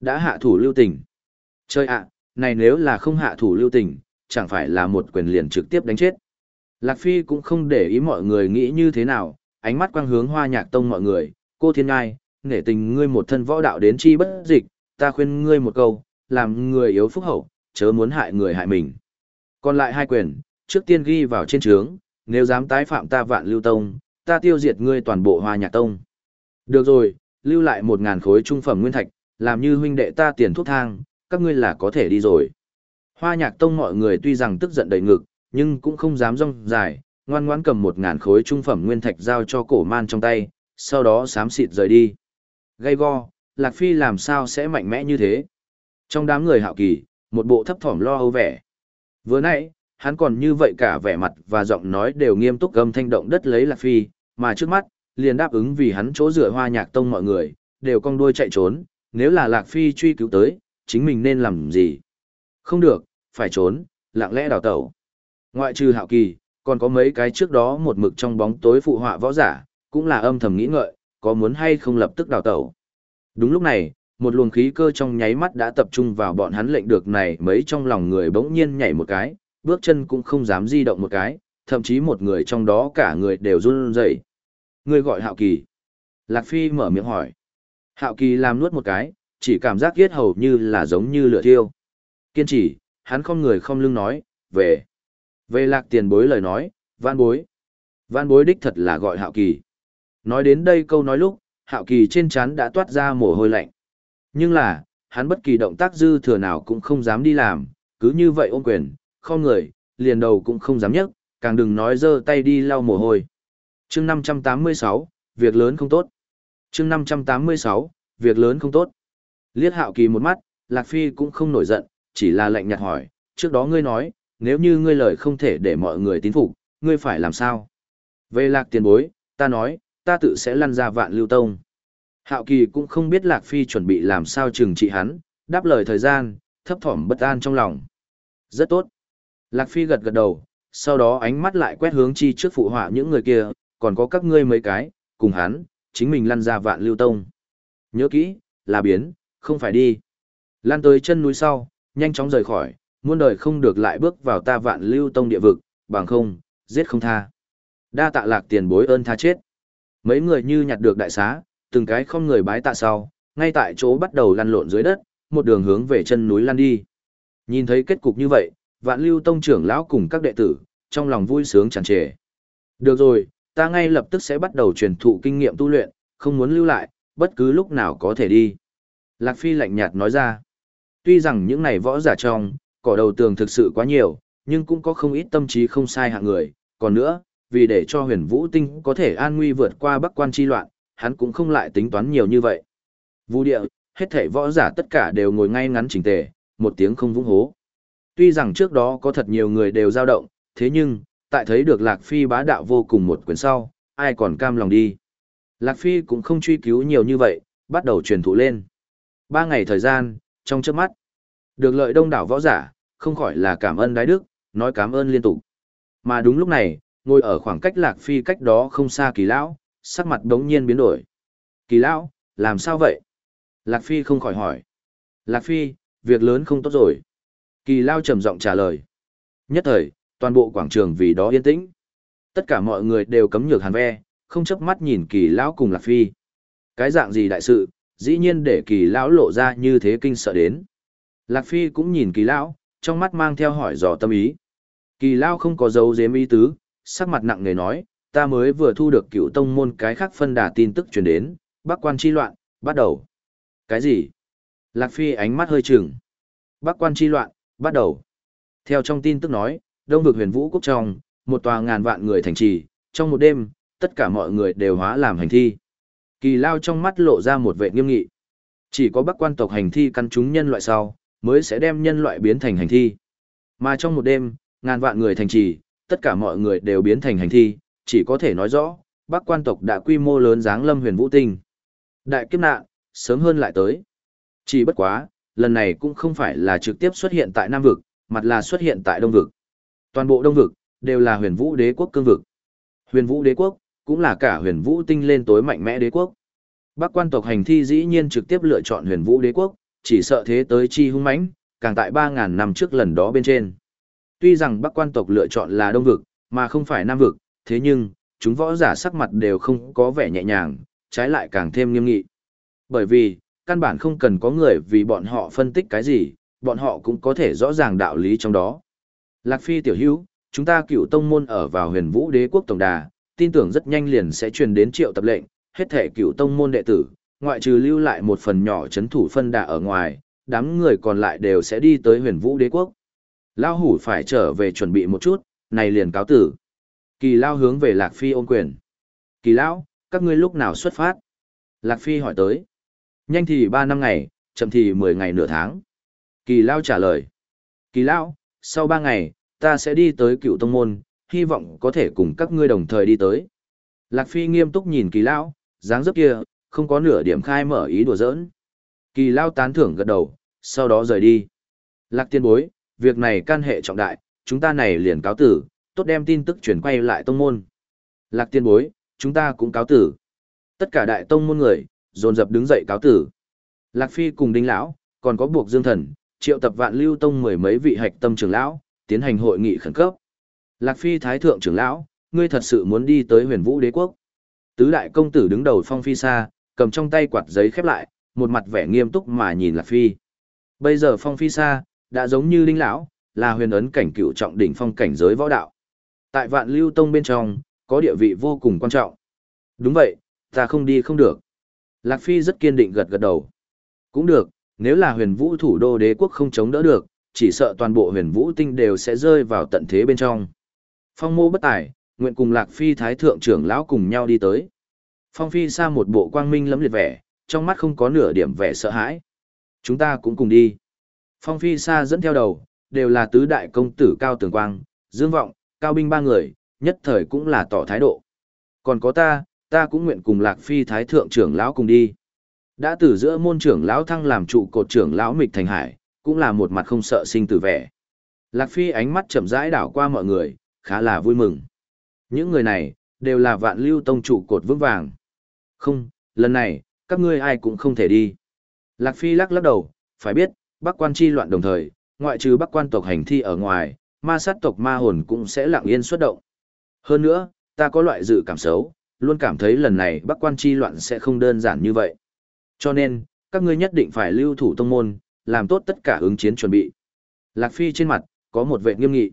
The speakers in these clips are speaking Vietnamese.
Đã hạ thủ lưu tình. Chơi ạ, này nếu là không hạ thủ lưu tình, chẳng phải là một quyền liền trực tiếp đánh chết. Lạc Phi cũng không để ý mọi người nghĩ như thế nào, ánh mắt quang hướng hoa nhạc tông mọi người, cô thiên ngai, nể tình ngươi một thân võ đạo đến chi bất dịch, ta khuyên ngươi một câu, làm người yếu phúc hậu, chớ muốn hại người hại mình. Còn lại hai quyền, trước tiên ghi vào trên trướng, nếu dám tái phạm ta vạn lưu tông, ta tiêu diệt ngươi toàn bộ hoa nhạc tông. Được rồi, lưu lại một ngàn khối trung phẩm nguyên thạch, làm như huynh đệ ta tiền thuốc thang, các ngươi là có thể đi rồi. Hoa nhạc tông mọi người tuy rằng tức giận đầy ngực, nhưng cũng không dám rong dài, ngoan ngoãn cầm một ngàn khối trung phẩm nguyên thạch giao cho cổ man trong tay, sau đó xám xịt rời đi. Gây go, Lạc Phi làm sao sẽ mạnh mẽ như thế? Trong đám người hạo kỳ, một bộ thấp thỏm lo âu vẻ. Vừa nãy, hắn còn như vậy cả vẻ mặt và giọng nói đều nghiêm túc gầm thanh động đất lấy Lạc Phi, mà trước mắt, liền đáp ứng vì hắn chỗ rửa hoa nhạc tông mọi người, đều cong đuôi chạy trốn, nếu là Lạc Phi truy cứu tới, chính mình nên làm gì? Không được, phải trốn, lặng lẽ đào tẩu. Ngoại trừ hạo kỳ, còn có mấy cái trước đó một mực trong bóng tối phụ họa võ giả, cũng là âm thầm nghĩ ngợi, có muốn hay không lập tức đào tẩu. Đúng lúc này, một luồng khí cơ trong nháy mắt đã tập trung vào bọn hắn lệnh được này mấy trong lòng người bỗng nhiên nhảy một cái, bước chân cũng không dám di động một cái, thậm chí một người trong đó cả người đều run rẩy. Người gọi Hạo Kỳ. Lạc Phi mở miệng hỏi. Hạo Kỳ làm nuốt một cái, chỉ cảm giác yết hầu như là giống như lửa thiêu. Kiên trì, hắn không người không lưng nói, về. Về lạc tiền bối lời nói, van bối. Van bối đích thật là gọi Hạo Kỳ. Nói đến đây câu nói lúc, Hạo Kỳ trên trán đã toát ra mồ hôi lạnh. Nhưng là, hắn bất kỳ động tác dư thừa nào cũng không dám đi làm, cứ như vậy ôm quyền, không người, liền đầu cũng không dám nhấc, càng đừng nói giơ tay đi lau mồ hôi. Chương 586, việc lớn không tốt. Chương 586, việc lớn không tốt. liết Hạo Kỳ một mắt, Lạc Phi cũng không nổi giận, chỉ là lạnh nhạt hỏi, trước đó ngươi nói, nếu như ngươi lời không thể để mọi người tín phục, ngươi phải làm sao? Về Lạc tiền bối, ta nói, ta tự sẽ lăn ra vạn lưu tông. Hạo Kỳ cũng không biết Lạc Phi chuẩn bị làm sao trừng trị hắn, đáp lời thời gian, thấp thỏm bất an trong lòng. Rất tốt. Lạc Phi gật gật đầu, sau đó ánh mắt lại quét hướng chi trước phụ họa những người kia, còn có các ngươi mấy cái, cùng hắn, chính mình lăn ra vạn lưu tông. Nhớ kỹ, là biến, không phải đi. Lan tới chân núi sau, nhanh chóng rời khỏi, muôn đời không được lại bước vào ta vạn lưu tông địa vực, bằng không, giết không tha. Đa tạ lạc tiền bối ơn tha chết. Mấy người như nhặt được đại xá, từng cái không người bái tạ sau, ngay tại chỗ bắt đầu lăn lộn dưới đất, một đường hướng về chân núi lăn đi. Nhìn thấy kết cục như vậy, vạn lưu tông trưởng lão cùng các đệ tử, trong lòng vui sướng tràn trề. Được rồi, ta ngay lập tức sẽ bắt đầu truyền thụ kinh nghiệm tu luyện, không muốn lưu lại, bất cứ lúc nào có thể đi. Lạc Phi lạnh nhạt nói ra. Tuy rằng những này võ giả trong, cỏ đầu tường thực sự quá nhiều, nhưng cũng có không ít tâm trí không sai hạng người. Còn nữa, vì để cho huyền vũ tinh có thể an nguy vượt qua bắc quan chi loạn, hắn cũng không lại tính toán nhiều như vậy. Vũ địa, hết thảy võ giả tất cả đều ngồi ngay ngắn chỉnh tề, một tiếng không vũng hố. Tuy rằng trước đó có thật nhiều người đều dao động, thế nhưng, tại thấy được Lạc Phi bá đạo vô cùng một quyền sau, ai còn cam lòng đi. Lạc Phi cũng không truy cứu nhiều như vậy, bắt đầu truyền thụ lên. Ba ngày thời gian, trong trước mắt, được lợi đông đảo võ giả, không khỏi là cảm ơn đái đức, nói cảm ơn liên tục. Mà đúng lúc này, ngồi ở khoảng cách Lạc Phi cách đó không xa kỳ lão, sắc mặt đống nhiên biến đổi. Kỳ lão, làm sao vậy? Lạc Phi không khỏi hỏi. Lạc Phi, việc lớn không tốt rồi. Kỳ lao trầm giọng trả lời. Nhất thời, toàn bộ quảng trường vì đó yên tĩnh. Tất cả mọi người đều cấm nhược hàn ve, không chấp mắt nhìn kỳ lão cùng Lạc Phi. Cái dạng gì đại sự, dĩ nhiên để kỳ lão lộ ra như thế kinh sợ đến. Lạc Phi cũng nhìn kỳ lão, trong mắt mang theo hỏi dò tâm ý. Kỳ lão không có dấu dếm ý tứ, sắc mặt nặng nề nói, ta mới vừa thu được cựu tông môn cái khác phân đà tin tức truyền đến, bắc quan chi loạn, bắt đầu. Cái gì? Lạc Phi ánh mắt hơi chừng. Bắc quan chi loạn, bắt đầu. Theo trong tin tức nói, đông vực huyền vũ quốc trong, một tòa ngàn vạn người thành trì, trong một đêm, tất cả mọi người đều hóa làm hành thi. Kỳ lao trong mắt lộ ra một vệ nghiêm nghị. Chỉ có bắc quan tộc hành thi căn chúng nhân loại sau, mới sẽ đem nhân loại biến thành hành thi. Mà trong một đêm, ngàn vạn người thành trì, tất cả mọi người đều biến thành hành thi, chỉ có thể nói rõ, bắc quan tộc đã quy mô lớn dáng lâm huyền vũ tinh. Đại kiếp nạn, sớm hơn lại tới. Chỉ bất quá, lần này cũng không phải là trực tiếp xuất hiện tại Nam Vực, mặt là xuất hiện tại Đông Vực. Toàn bộ Đông Vực, đều là huyền vũ đế quốc cương vực. Huyền vũ đế quốc, cũng là cả huyền vũ tinh lên tối mạnh mẽ đế quốc. Bắc quan tộc hành thi dĩ nhiên trực tiếp lựa chọn huyền vũ đế quốc, chỉ sợ thế tới chi hung mãnh, càng tại 3.000 năm trước lần đó bên trên. Tuy rằng Bắc quan tộc lựa chọn là Đông vực, mà không phải Nam vực, thế nhưng, chúng võ giả sắc mặt đều không có vẻ nhẹ nhàng, trái lại càng thêm nghiêm nghị. Bởi vì, căn bản không cần có người vì bọn họ phân tích cái gì, bọn họ cũng có thể rõ ràng đạo lý trong đó. Lạc Phi tiểu hữu, chúng ta cựu tông môn ở vào huyền vũ đế quốc tổng đà, tin tưởng rất nhanh liền sẽ truyền đến triệu tập lệnh, hết thể cựu tông môn đệ tử, ngoại trừ lưu lại một phần nhỏ chấn thủ phân đà ở ngoài, đám người còn lại đều sẽ đi tới huyền vũ đế quốc. Lao hủ phải trở về chuẩn bị một chút, này liền cáo tử. Kỳ Lao hướng về Lạc Phi ôn quyền. Kỳ Lão, các ngươi lúc nào xuất phát? Lạc Phi hỏi tới. Nhanh thì 3 năm ngày, chậm thì 10 ngày nửa tháng. Kỳ Lao trả lời. Kỳ Lao, sau 3 ngày, ta sẽ đi tới cựu tông môn, hy vọng có thể cùng các ngươi đồng thời đi tới. Lạc Phi nghiêm túc nhìn Kỳ Lao, dáng dấp kia, không có nửa điểm khai mở ý đùa giỡn. Kỳ Lao tán thưởng gật đầu, sau đó rời đi. Lạc tiên bối, việc này can hệ trọng đại, chúng ta này liền cáo tử, tốt đem tin tức chuyển quay lại tông môn. Lạc tiên bối, chúng ta cũng cáo tử. Tất cả đại tông môn người, dồn dập đứng dậy cáo tử. Lạc Phi cùng Đinh Lão, còn có buộc Dương Thần, triệu tập vạn lưu tông mười mấy vị hạch tâm trưởng lão, tiến hành hội nghị khẩn cấp. Lạc Phi Thái Thượng trưởng lão, ngươi thật sự muốn đi tới huyền vũ đế quốc. Tứ đại công tử đứng đầu phong phi xa, cầm trong tay quạt giấy khép lại, một mặt vẻ nghiêm túc mà nhìn Lạc Phi. Bây giờ phong phi xa, đã giống như linh Lão, là huyền ấn cảnh cựu trọng đỉnh phong cảnh giới võ đạo. Tại vạn lưu tông bên trong, có địa vị vô cùng quan trọng. Đúng vậy, ta không đi không được. Lạc Phi rất kiên định gật gật đầu. Cũng được, nếu là huyền vũ thủ đô đế quốc không chống đỡ được, chỉ sợ toàn bộ huyền vũ tinh đều sẽ rơi vào tận thế bên trong. Phong mô bất tài, nguyện cùng Lạc Phi Thái Thượng trưởng lão cùng nhau đi tới. Phong Phi xa một bộ quang minh lấm liệt vẻ, trong mắt không có nửa điểm vẻ sợ hãi. Chúng ta cũng cùng đi. Phong Phi xa dẫn theo đầu, đều là tứ đại công tử Cao Tường Quang, Dương Vọng, Cao Binh ba người, nhất thời cũng là tỏ thái độ. Còn có ta, ta cũng nguyện cùng Lạc Phi Thái Thượng trưởng lão cùng đi. Đã từ giữa môn trưởng lão thăng làm trụ cột trưởng lão Mịch Thành Hải, cũng là một mặt không sợ sinh tử vẻ. Lạc Phi ánh mắt chậm rãi đảo qua mọi người, khá là vui mừng. Những người này, đều là vạn lưu tông trụ cột vững vàng. Không, lần này, các ngươi ai cũng không thể đi. Lạc Phi lắc lắc đầu, phải biết, Bắc quan chi loạn đồng thời, ngoại trừ Bắc quan tộc hành thi ở ngoài, ma sát tộc ma hồn cũng sẽ lặng yên xuất động. Hơn nữa, ta có loại dự cảm xấu, luôn cảm thấy lần này Bắc quan chi loạn sẽ không đơn giản như vậy. Cho nên, các ngươi nhất định phải lưu thủ tông môn, làm tốt tất cả ứng chiến chuẩn bị. Lạc Phi trên mặt, có một vệ nghiêm nghị.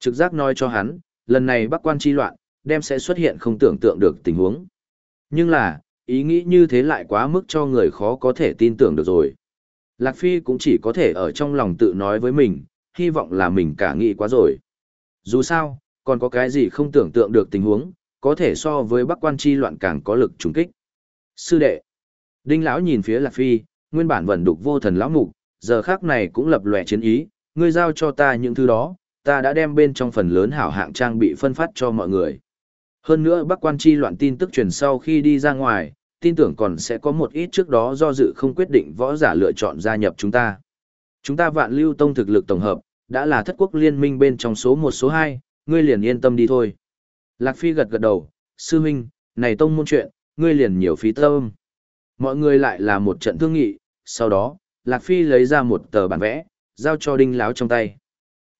Trực giác nói cho hắn, lần này Bắc quan chi loạn, đem sẽ xuất hiện không tưởng tượng được tình huống. Nhưng là, ý nghĩ như thế lại quá mức cho người khó có thể tin tưởng được rồi. Lạc Phi cũng chỉ có thể ở trong lòng tự nói với mình, hy vọng là mình cả nghĩ quá rồi. Dù sao, còn có cái gì không tưởng tượng được tình huống, có thể so với Bắc quan chi loạn càng có lực trùng kích. Sư đệ, Đinh lão nhìn phía Lạc Phi, nguyên bản vẫn đục vô thần lão mục, giờ khác này cũng lập lòe chiến ý, ngươi giao cho ta những thứ đó, ta đã đem bên trong phần lớn hảo hạng trang bị phân phát cho mọi người. Hơn nữa Bắc quan chi loạn tin tức truyền sau khi đi ra ngoài, tin tưởng còn sẽ có một ít trước đó do dự không quyết định võ giả lựa chọn gia nhập chúng ta. Chúng ta vạn lưu tông thực lực tổng hợp, đã là thất quốc liên minh bên trong số 1 số 2, ngươi liền yên tâm đi thôi. Lạc Phi gật gật đầu, sư huynh, này tông môn chuyện, ngươi liền nhiều phí tâm. Mọi người lại là một trận thương nghị, sau đó, Lạc Phi lấy ra một tờ bản vẽ, giao cho đinh láo trong tay.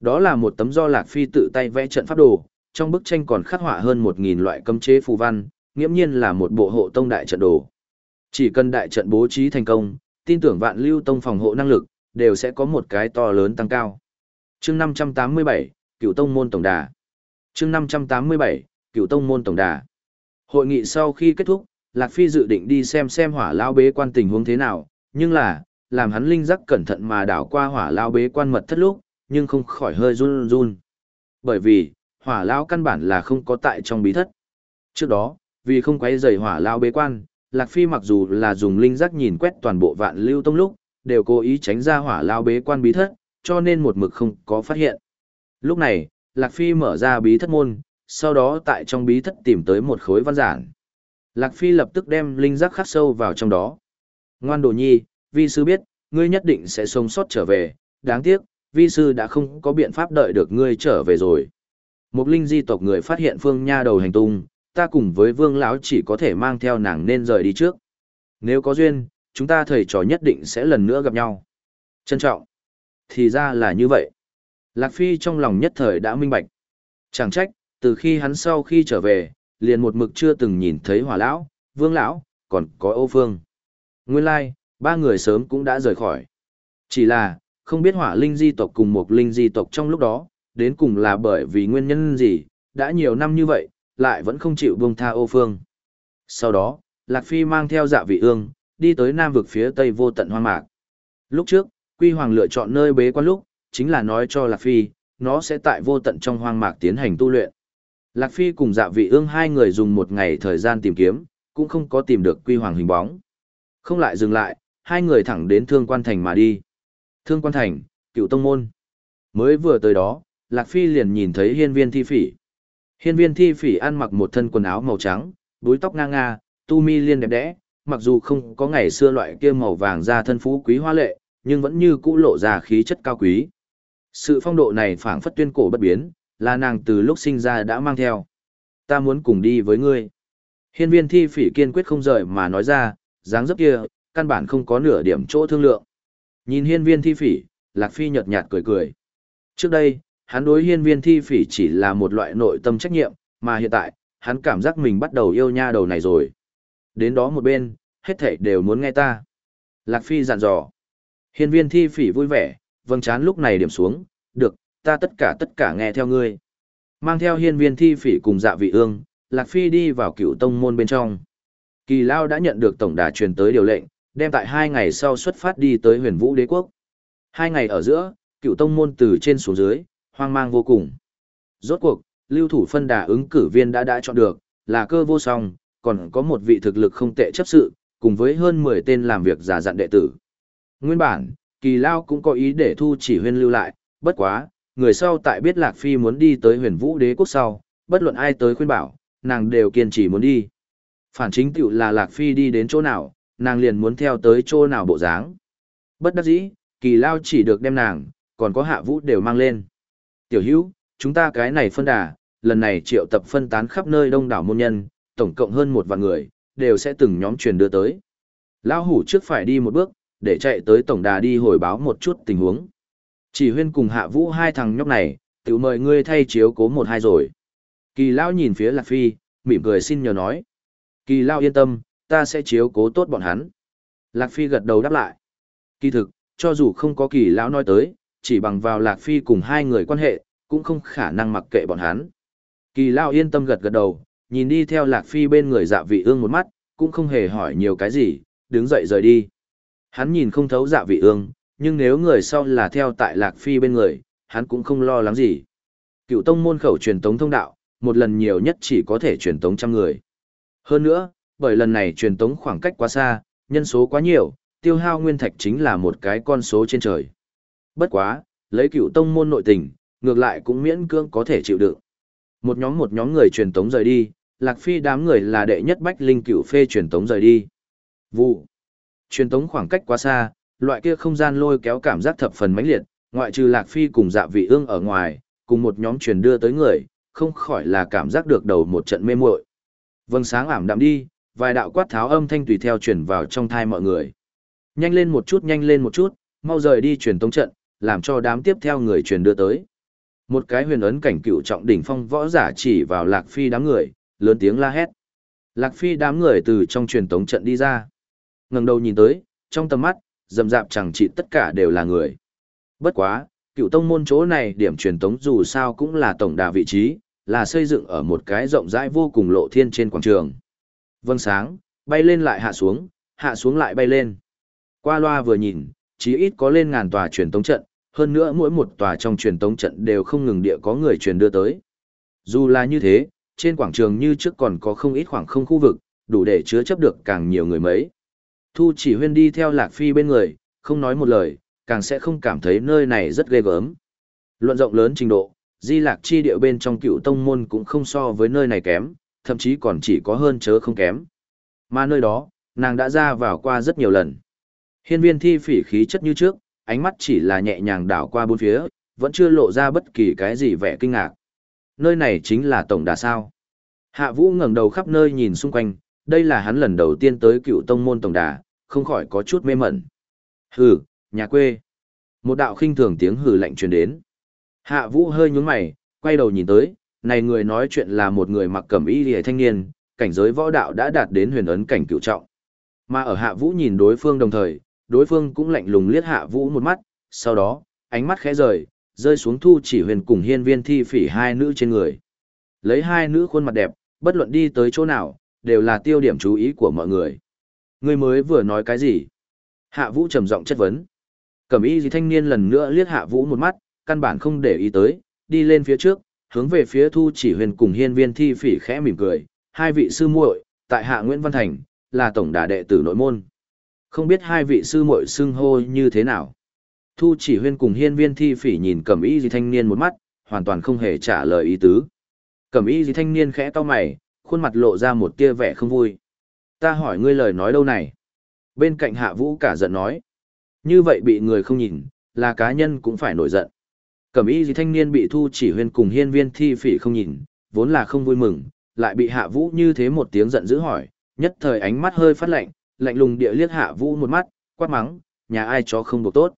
Đó là một tấm do Lạc Phi tự tay vẽ trận pháp đồ, trong bức tranh còn khắc họa hơn 1.000 loại cấm chế phù văn, nghiễm nhiên là một bộ hộ tông đại trận đồ. Chỉ cần đại trận bố trí thành công, tin tưởng vạn lưu tông phòng hộ năng lực, đều sẽ có một cái to lớn tăng cao. chương 587, Cựu Tông Môn Tổng Đà. chương 587, Cựu Tông Môn Tổng Đà. Hội nghị sau khi kết thúc, Lạc Phi dự định đi xem xem hỏa lao bế quan tình huống thế nào, nhưng là, làm hắn linh giác cẩn thận mà đảo qua hỏa lao bế quan mật thất lúc, nhưng không khỏi hơi run run. Bởi vì, hỏa lao căn bản là không có tại trong bí thất. Trước đó, vì không quấy rầy hỏa lao bế quan, Lạc Phi mặc dù là dùng linh giác nhìn quét toàn bộ vạn lưu tông lúc, đều cố ý tránh ra hỏa lao bế quan bí thất, cho nên một mực không có phát hiện. Lúc này, Lạc Phi mở ra bí thất môn, sau đó tại trong bí thất tìm tới một khối văn giản. Lạc Phi lập tức đem linh giác khắc sâu vào trong đó. Ngoan đồ nhi, vi sư biết, ngươi nhất định sẽ sống sót trở về, đáng tiếc, vi sư đã không có biện pháp đợi được ngươi trở về rồi. Một linh di tộc người phát hiện phương nha đầu hành tung, ta cùng với vương lão chỉ có thể mang theo nàng nên rời đi trước. Nếu có duyên, chúng ta thầy trò nhất định sẽ lần nữa gặp nhau. Trân trọng. Thì ra là như vậy. Lạc Phi trong lòng nhất thời đã minh bạch. Chẳng trách, từ khi hắn sau khi trở về, liền một mực chưa từng nhìn thấy hỏa lão, vương lão, còn có ô phương. Nguyên lai, like, ba người sớm cũng đã rời khỏi. Chỉ là, không biết hỏa linh di tộc cùng một linh di tộc trong lúc đó, đến cùng là bởi vì nguyên nhân gì, đã nhiều năm như vậy, lại vẫn không chịu buông tha ô phương. Sau đó, Lạc Phi mang theo dạ vị ương, đi tới nam vực phía tây vô tận hoang mạc. Lúc trước, Quy Hoàng lựa chọn nơi bế quan lúc, chính là nói cho Lạc Phi, nó sẽ tại vô tận trong hoang mạc tiến hành tu luyện. Lạc Phi cùng dạ vị ương hai người dùng một ngày thời gian tìm kiếm, cũng không có tìm được Quy Hoàng hình bóng. Không lại dừng lại, hai người thẳng đến Thương Quan Thành mà đi. Thương Quan Thành, cựu tông môn. Mới vừa tới đó, Lạc Phi liền nhìn thấy hiên viên thi phỉ. Hiên viên thi phỉ ăn mặc một thân quần áo màu trắng, búi tóc ngang nga, tu mi liên đẹp đẽ, mặc dù không có ngày xưa loại kia màu vàng da thân phú quý hoa lệ, nhưng vẫn như cũ lộ ra khí chất cao quý. Sự phong độ này phảng phất tuyên cổ bất biến, là nàng từ lúc sinh ra đã mang theo. Ta muốn cùng đi với ngươi. Hiên viên thi phỉ kiên quyết không rời mà nói ra, dáng dấp kia, căn bản không có nửa điểm chỗ thương lượng. Nhìn hiên viên thi phỉ, Lạc Phi nhợt nhạt cười cười. Trước đây, hắn đối hiên viên thi phỉ chỉ là một loại nội tâm trách nhiệm, mà hiện tại, hắn cảm giác mình bắt đầu yêu nha đầu này rồi. Đến đó một bên, hết thảy đều muốn nghe ta. Lạc Phi dặn dò. Hiên viên thi phỉ vui vẻ, vâng chán lúc này điểm xuống, được, ta tất cả tất cả nghe theo ngươi. Mang theo hiên viên thi phỉ cùng dạ vị ương, Lạc Phi đi vào cựu tông môn bên trong. Kỳ Lao đã nhận được tổng đà truyền tới điều lệnh, đem tại hai ngày sau xuất phát đi tới huyền vũ đế quốc. Hai ngày ở giữa, cựu tông môn từ trên xuống dưới, hoang mang vô cùng. Rốt cuộc, lưu thủ phân đà ứng cử viên đã đã chọn được, là cơ vô song, còn có một vị thực lực không tệ chấp sự, cùng với hơn 10 tên làm việc giả dặn đệ tử. Nguyên bản, kỳ lao cũng có ý để thu chỉ huyên lưu lại, bất quá, người sau tại biết Lạc Phi muốn đi tới huyền vũ đế quốc sau, bất luận ai tới khuyên bảo, nàng đều kiên trì muốn đi. Phản chính tiểu là Lạc Phi đi đến chỗ nào, nàng liền muốn theo tới chỗ nào bộ dáng. Bất đắc dĩ, kỳ lao chỉ được đem nàng, còn có hạ vũ đều mang lên. Tiểu hữu, chúng ta cái này phân đà, lần này triệu tập phân tán khắp nơi đông đảo môn nhân, tổng cộng hơn một vạn người, đều sẽ từng nhóm truyền đưa tới. Lão hủ trước phải đi một bước, để chạy tới tổng đà đi hồi báo một chút tình huống. Chỉ huyên cùng hạ vũ hai thằng nhóc này, tự mời ngươi thay chiếu cố một hai rồi. Kỳ Lão nhìn phía Lạc Phi, mỉm cười xin nhờ nói. Kỳ Lão yên tâm, ta sẽ chiếu cố tốt bọn hắn. Lạc Phi gật đầu đáp lại. Kỳ thực, cho dù không có kỳ Lão nói tới, chỉ bằng vào Lạc Phi cùng hai người quan hệ, cũng không khả năng mặc kệ bọn hắn. Kỳ Lão yên tâm gật gật đầu, nhìn đi theo Lạc Phi bên người dạ vị ương một mắt, cũng không hề hỏi nhiều cái gì, đứng dậy rời đi. Hắn nhìn không thấu dạ vị ương, nhưng nếu người sau là theo tại Lạc Phi bên người, hắn cũng không lo lắng gì. Cựu tông môn khẩu truyền tống thông đạo, một lần nhiều nhất chỉ có thể truyền tống trăm người. Hơn nữa, bởi lần này truyền tống khoảng cách quá xa, nhân số quá nhiều, tiêu hao nguyên thạch chính là một cái con số trên trời. Bất quá, lấy cựu tông môn nội tình, ngược lại cũng miễn cưỡng có thể chịu đựng. Một nhóm một nhóm người truyền tống rời đi, Lạc Phi đám người là đệ nhất bách linh cựu phê truyền tống rời đi. Vụ. Truyền tống khoảng cách quá xa, loại kia không gian lôi kéo cảm giác thập phần mãnh liệt, ngoại trừ Lạc Phi cùng dạ vị ương ở ngoài, cùng một nhóm truyền đưa tới người, không khỏi là cảm giác được đầu một trận mê muội. Vâng sáng ảm đạm đi, vài đạo quát tháo âm thanh tùy theo truyền vào trong thai mọi người. Nhanh lên một chút nhanh lên một chút, mau rời đi truyền tống trận, làm cho đám tiếp theo người truyền đưa tới. Một cái huyền ấn cảnh cựu trọng đỉnh phong võ giả chỉ vào Lạc Phi đám người, lớn tiếng la hét. Lạc Phi đám người từ trong truyền tống trận đi ra. ngẩng đầu nhìn tới, trong tầm mắt, rầm rạp chẳng chỉ tất cả đều là người. Bất quá, cựu tông môn chỗ này điểm truyền tống dù sao cũng là tổng đà vị trí, là xây dựng ở một cái rộng rãi vô cùng lộ thiên trên quảng trường. Vâng sáng, bay lên lại hạ xuống, hạ xuống lại bay lên. Qua loa vừa nhìn, chí ít có lên ngàn tòa truyền tống trận, hơn nữa mỗi một tòa trong truyền tống trận đều không ngừng địa có người truyền đưa tới. Dù là như thế, trên quảng trường như trước còn có không ít khoảng không khu vực, đủ để chứa chấp được càng nhiều người mấy. Thu chỉ huyên đi theo Lạc Phi bên người, không nói một lời, càng sẽ không cảm thấy nơi này rất ghê gớm. Luận rộng lớn trình độ, di lạc chi địa bên trong cựu tông môn cũng không so với nơi này kém, thậm chí còn chỉ có hơn chớ không kém. Mà nơi đó, nàng đã ra vào qua rất nhiều lần. Hiên viên thi phỉ khí chất như trước, ánh mắt chỉ là nhẹ nhàng đảo qua bốn phía, vẫn chưa lộ ra bất kỳ cái gì vẻ kinh ngạc. Nơi này chính là tổng đà sao. Hạ vũ ngẩng đầu khắp nơi nhìn xung quanh, đây là hắn lần đầu tiên tới cựu tông môn tổng đà, không khỏi có chút mê mẩn. Hừ, nhà quê. Một đạo khinh thường tiếng hừ lạnh truyền đến. Hạ Vũ hơi nhúng mày, quay đầu nhìn tới, này người nói chuyện là một người mặc cẩm y lìa thanh niên, cảnh giới võ đạo đã đạt đến huyền ấn cảnh cửu trọng. Mà ở Hạ Vũ nhìn đối phương đồng thời, đối phương cũng lạnh lùng liếc Hạ Vũ một mắt, sau đó, ánh mắt khẽ rời, rơi xuống thu chỉ huyền cùng hiên viên thi phỉ hai nữ trên người. Lấy hai nữ khuôn mặt đẹp, bất luận đi tới chỗ nào, đều là tiêu điểm chú ý của mọi người. Người mới vừa nói cái gì? Hạ Vũ trầm giọng chất vấn. Cẩm y gì thanh niên lần nữa liếc Hạ Vũ một mắt, căn bản không để ý tới, đi lên phía trước, hướng về phía thu chỉ huyền cùng hiên viên thi phỉ khẽ mỉm cười. Hai vị sư muội, tại Hạ Nguyễn Văn Thành, là tổng đà đệ tử nội môn. Không biết hai vị sư muội xưng hô như thế nào? Thu chỉ huyên cùng hiên viên thi phỉ nhìn cẩm y gì thanh niên một mắt, hoàn toàn không hề trả lời ý tứ. Cẩm y gì thanh niên khẽ to mày, khuôn mặt lộ ra một tia vẻ không vui. Ta hỏi ngươi lời nói đâu này? Bên cạnh hạ vũ cả giận nói. Như vậy bị người không nhìn, là cá nhân cũng phải nổi giận. Cẩm y gì thanh niên bị thu chỉ huyên cùng hiên viên thi phỉ không nhìn, vốn là không vui mừng, lại bị hạ vũ như thế một tiếng giận dữ hỏi, nhất thời ánh mắt hơi phát lạnh, lạnh lùng địa liếc hạ vũ một mắt, quát mắng, nhà ai chó không buộc tốt.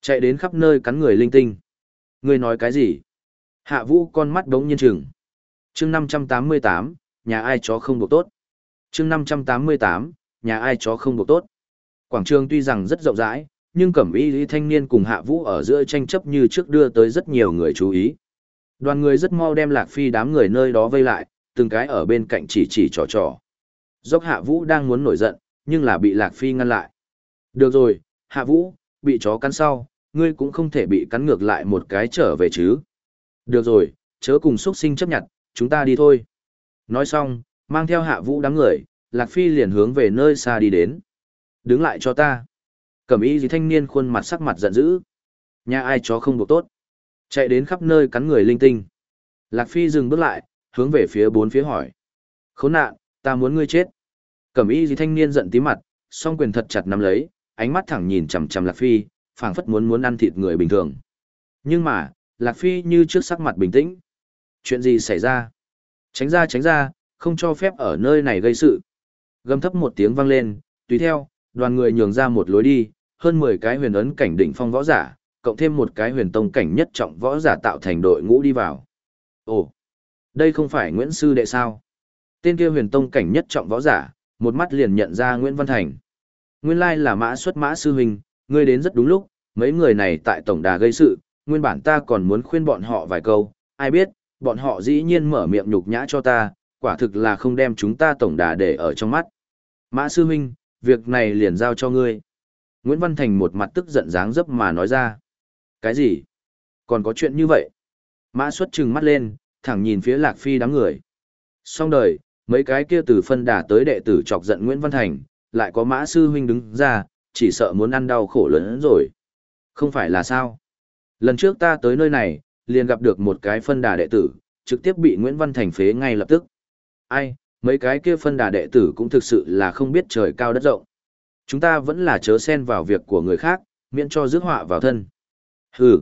Chạy đến khắp nơi cắn người linh tinh. Ngươi nói cái gì? Hạ vũ con mắt đống nhiên chừng. chương 588, nhà ai chó không buộc tốt. chương 588, nhà ai chó không buộc tốt. Quảng trường tuy rằng rất rộng rãi, nhưng cẩm y lý thanh niên cùng hạ vũ ở giữa tranh chấp như trước đưa tới rất nhiều người chú ý. Đoàn người rất mau đem lạc phi đám người nơi đó vây lại, từng cái ở bên cạnh chỉ chỉ trò trò. Dốc hạ vũ đang muốn nổi giận, nhưng là bị lạc phi ngăn lại. Được rồi, hạ vũ, bị chó cắn sau, ngươi cũng không thể bị cắn ngược lại một cái trở về chứ. Được rồi, chớ cùng xuất sinh chấp nhận, chúng ta đi thôi. Nói xong, mang theo hạ vũ đám người, Lạc Phi liền hướng về nơi xa đi đến. Đứng lại cho ta. Cẩm y gì thanh niên khuôn mặt sắc mặt giận dữ. Nhà ai chó không buộc tốt. Chạy đến khắp nơi cắn người linh tinh. Lạc Phi dừng bước lại, hướng về phía bốn phía hỏi. Khốn nạn, ta muốn ngươi chết. Cẩm y gì thanh niên giận tí mặt, song quyền thật chặt nắm lấy, ánh mắt thẳng nhìn chằm chằm Lạc Phi, phảng phất muốn muốn ăn thịt người bình thường. Nhưng mà, Lạc Phi như trước sắc mặt bình tĩnh. Chuyện gì xảy ra? Tránh ra tránh ra, không cho phép ở nơi này gây sự. Gầm thấp một tiếng vang lên, tùy theo, đoàn người nhường ra một lối đi, hơn 10 cái huyền ấn cảnh đỉnh phong võ giả, cộng thêm một cái huyền tông cảnh nhất trọng võ giả tạo thành đội ngũ đi vào. Ồ, đây không phải Nguyễn Sư Đệ sao? Tên kia huyền tông cảnh nhất trọng võ giả, một mắt liền nhận ra Nguyễn Văn Thành. Nguyên lai là mã xuất mã sư huynh, ngươi đến rất đúng lúc, mấy người này tại tổng đà gây sự, nguyên bản ta còn muốn khuyên bọn họ vài câu, ai biết, bọn họ dĩ nhiên mở miệng nhục nhã cho ta, quả thực là không đem chúng ta tổng đà để ở trong mắt. Mã sư huynh, việc này liền giao cho ngươi. Nguyễn Văn Thành một mặt tức giận dáng dấp mà nói ra. Cái gì? Còn có chuyện như vậy? Mã xuất trừng mắt lên, thẳng nhìn phía Lạc Phi đám người. Xong đời, mấy cái kia từ phân đà tới đệ tử chọc giận Nguyễn Văn Thành, lại có mã sư huynh đứng ra, chỉ sợ muốn ăn đau khổ lớn rồi. Không phải là sao? Lần trước ta tới nơi này, liền gặp được một cái phân đà đệ tử, trực tiếp bị Nguyễn Văn Thành phế ngay lập tức. Ai, mấy cái kia phân đà đệ tử cũng thực sự là không biết trời cao đất rộng. Chúng ta vẫn là chớ xen vào việc của người khác, miễn cho rước họa vào thân. Hừ.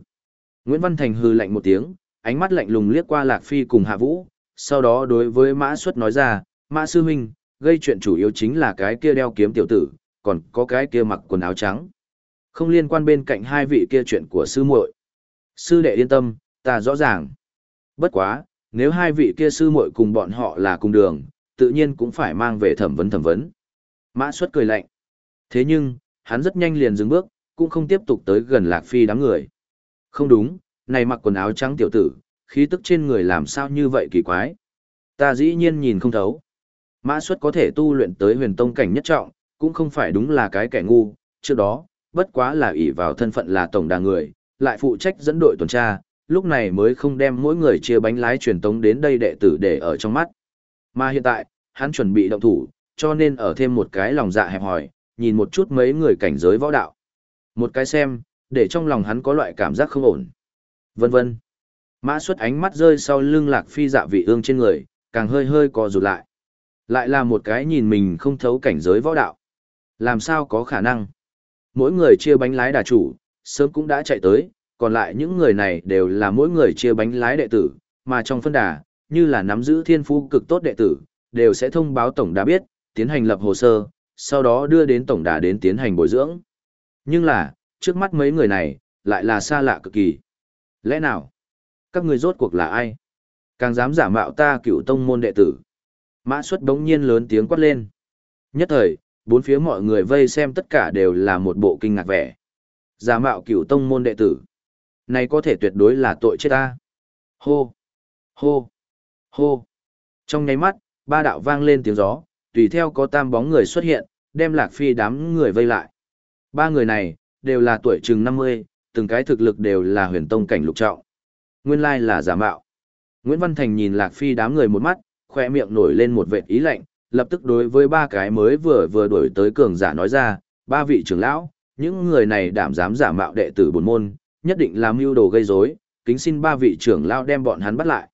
Nguyễn Văn Thành hừ lạnh một tiếng, ánh mắt lạnh lùng liếc qua Lạc Phi cùng Hạ Vũ, sau đó đối với Mã Xuất nói ra, Mã Sư Huynh, gây chuyện chủ yếu chính là cái kia đeo kiếm tiểu tử, còn có cái kia mặc quần áo trắng. Không liên quan bên cạnh hai vị kia chuyện của sư muội. Sư đệ yên tâm, ta rõ ràng. Bất quá, nếu hai vị kia sư muội cùng bọn họ là cùng đường, tự nhiên cũng phải mang về thẩm vấn thẩm vấn. Mã xuất cười lạnh. Thế nhưng, hắn rất nhanh liền dừng bước, cũng không tiếp tục tới gần Lạc Phi đám người. Không đúng, này mặc quần áo trắng tiểu tử, khí tức trên người làm sao như vậy kỳ quái. Ta dĩ nhiên nhìn không thấu. Mã xuất có thể tu luyện tới huyền tông cảnh nhất trọng, cũng không phải đúng là cái kẻ ngu, trước đó, bất quá là ỷ vào thân phận là tổng đà người, lại phụ trách dẫn đội tuần tra, lúc này mới không đem mỗi người chia bánh lái truyền tống đến đây đệ tử để ở trong mắt. Mà hiện tại, hắn chuẩn bị động thủ, cho nên ở thêm một cái lòng dạ hẹp hòi, nhìn một chút mấy người cảnh giới võ đạo. Một cái xem, để trong lòng hắn có loại cảm giác không ổn. Vân vân. Mã xuất ánh mắt rơi sau lưng lạc phi dạ vị ương trên người, càng hơi hơi co rụt lại. Lại là một cái nhìn mình không thấu cảnh giới võ đạo. Làm sao có khả năng? Mỗi người chia bánh lái đà chủ, sớm cũng đã chạy tới, còn lại những người này đều là mỗi người chia bánh lái đệ tử, mà trong phân đà, như là nắm giữ thiên phú cực tốt đệ tử, đều sẽ thông báo tổng đã biết, tiến hành lập hồ sơ, sau đó đưa đến tổng đà đến tiến hành bồi dưỡng. Nhưng là, trước mắt mấy người này, lại là xa lạ cực kỳ. Lẽ nào? Các người rốt cuộc là ai? Càng dám giả mạo ta cựu tông môn đệ tử. Mã xuất đống nhiên lớn tiếng quát lên. Nhất thời, bốn phía mọi người vây xem tất cả đều là một bộ kinh ngạc vẻ. Giả mạo cựu tông môn đệ tử. Này có thể tuyệt đối là tội chết ta. Hô! Hô! Hô! Trong nháy mắt, ba đạo vang lên tiếng gió, tùy theo có tam bóng người xuất hiện, đem lạc phi đám người vây lại. Ba người này, đều là tuổi chừng 50, từng cái thực lực đều là huyền tông cảnh lục trọng. Nguyên lai là giả mạo. Nguyễn Văn Thành nhìn lạc phi đám người một mắt, khoe miệng nổi lên một vệt ý lạnh, lập tức đối với ba cái mới vừa vừa đuổi tới cường giả nói ra, ba vị trưởng lão, những người này đảm dám giả mạo đệ tử bổn môn, nhất định làm mưu đồ gây rối, kính xin ba vị trưởng lão đem bọn hắn bắt lại.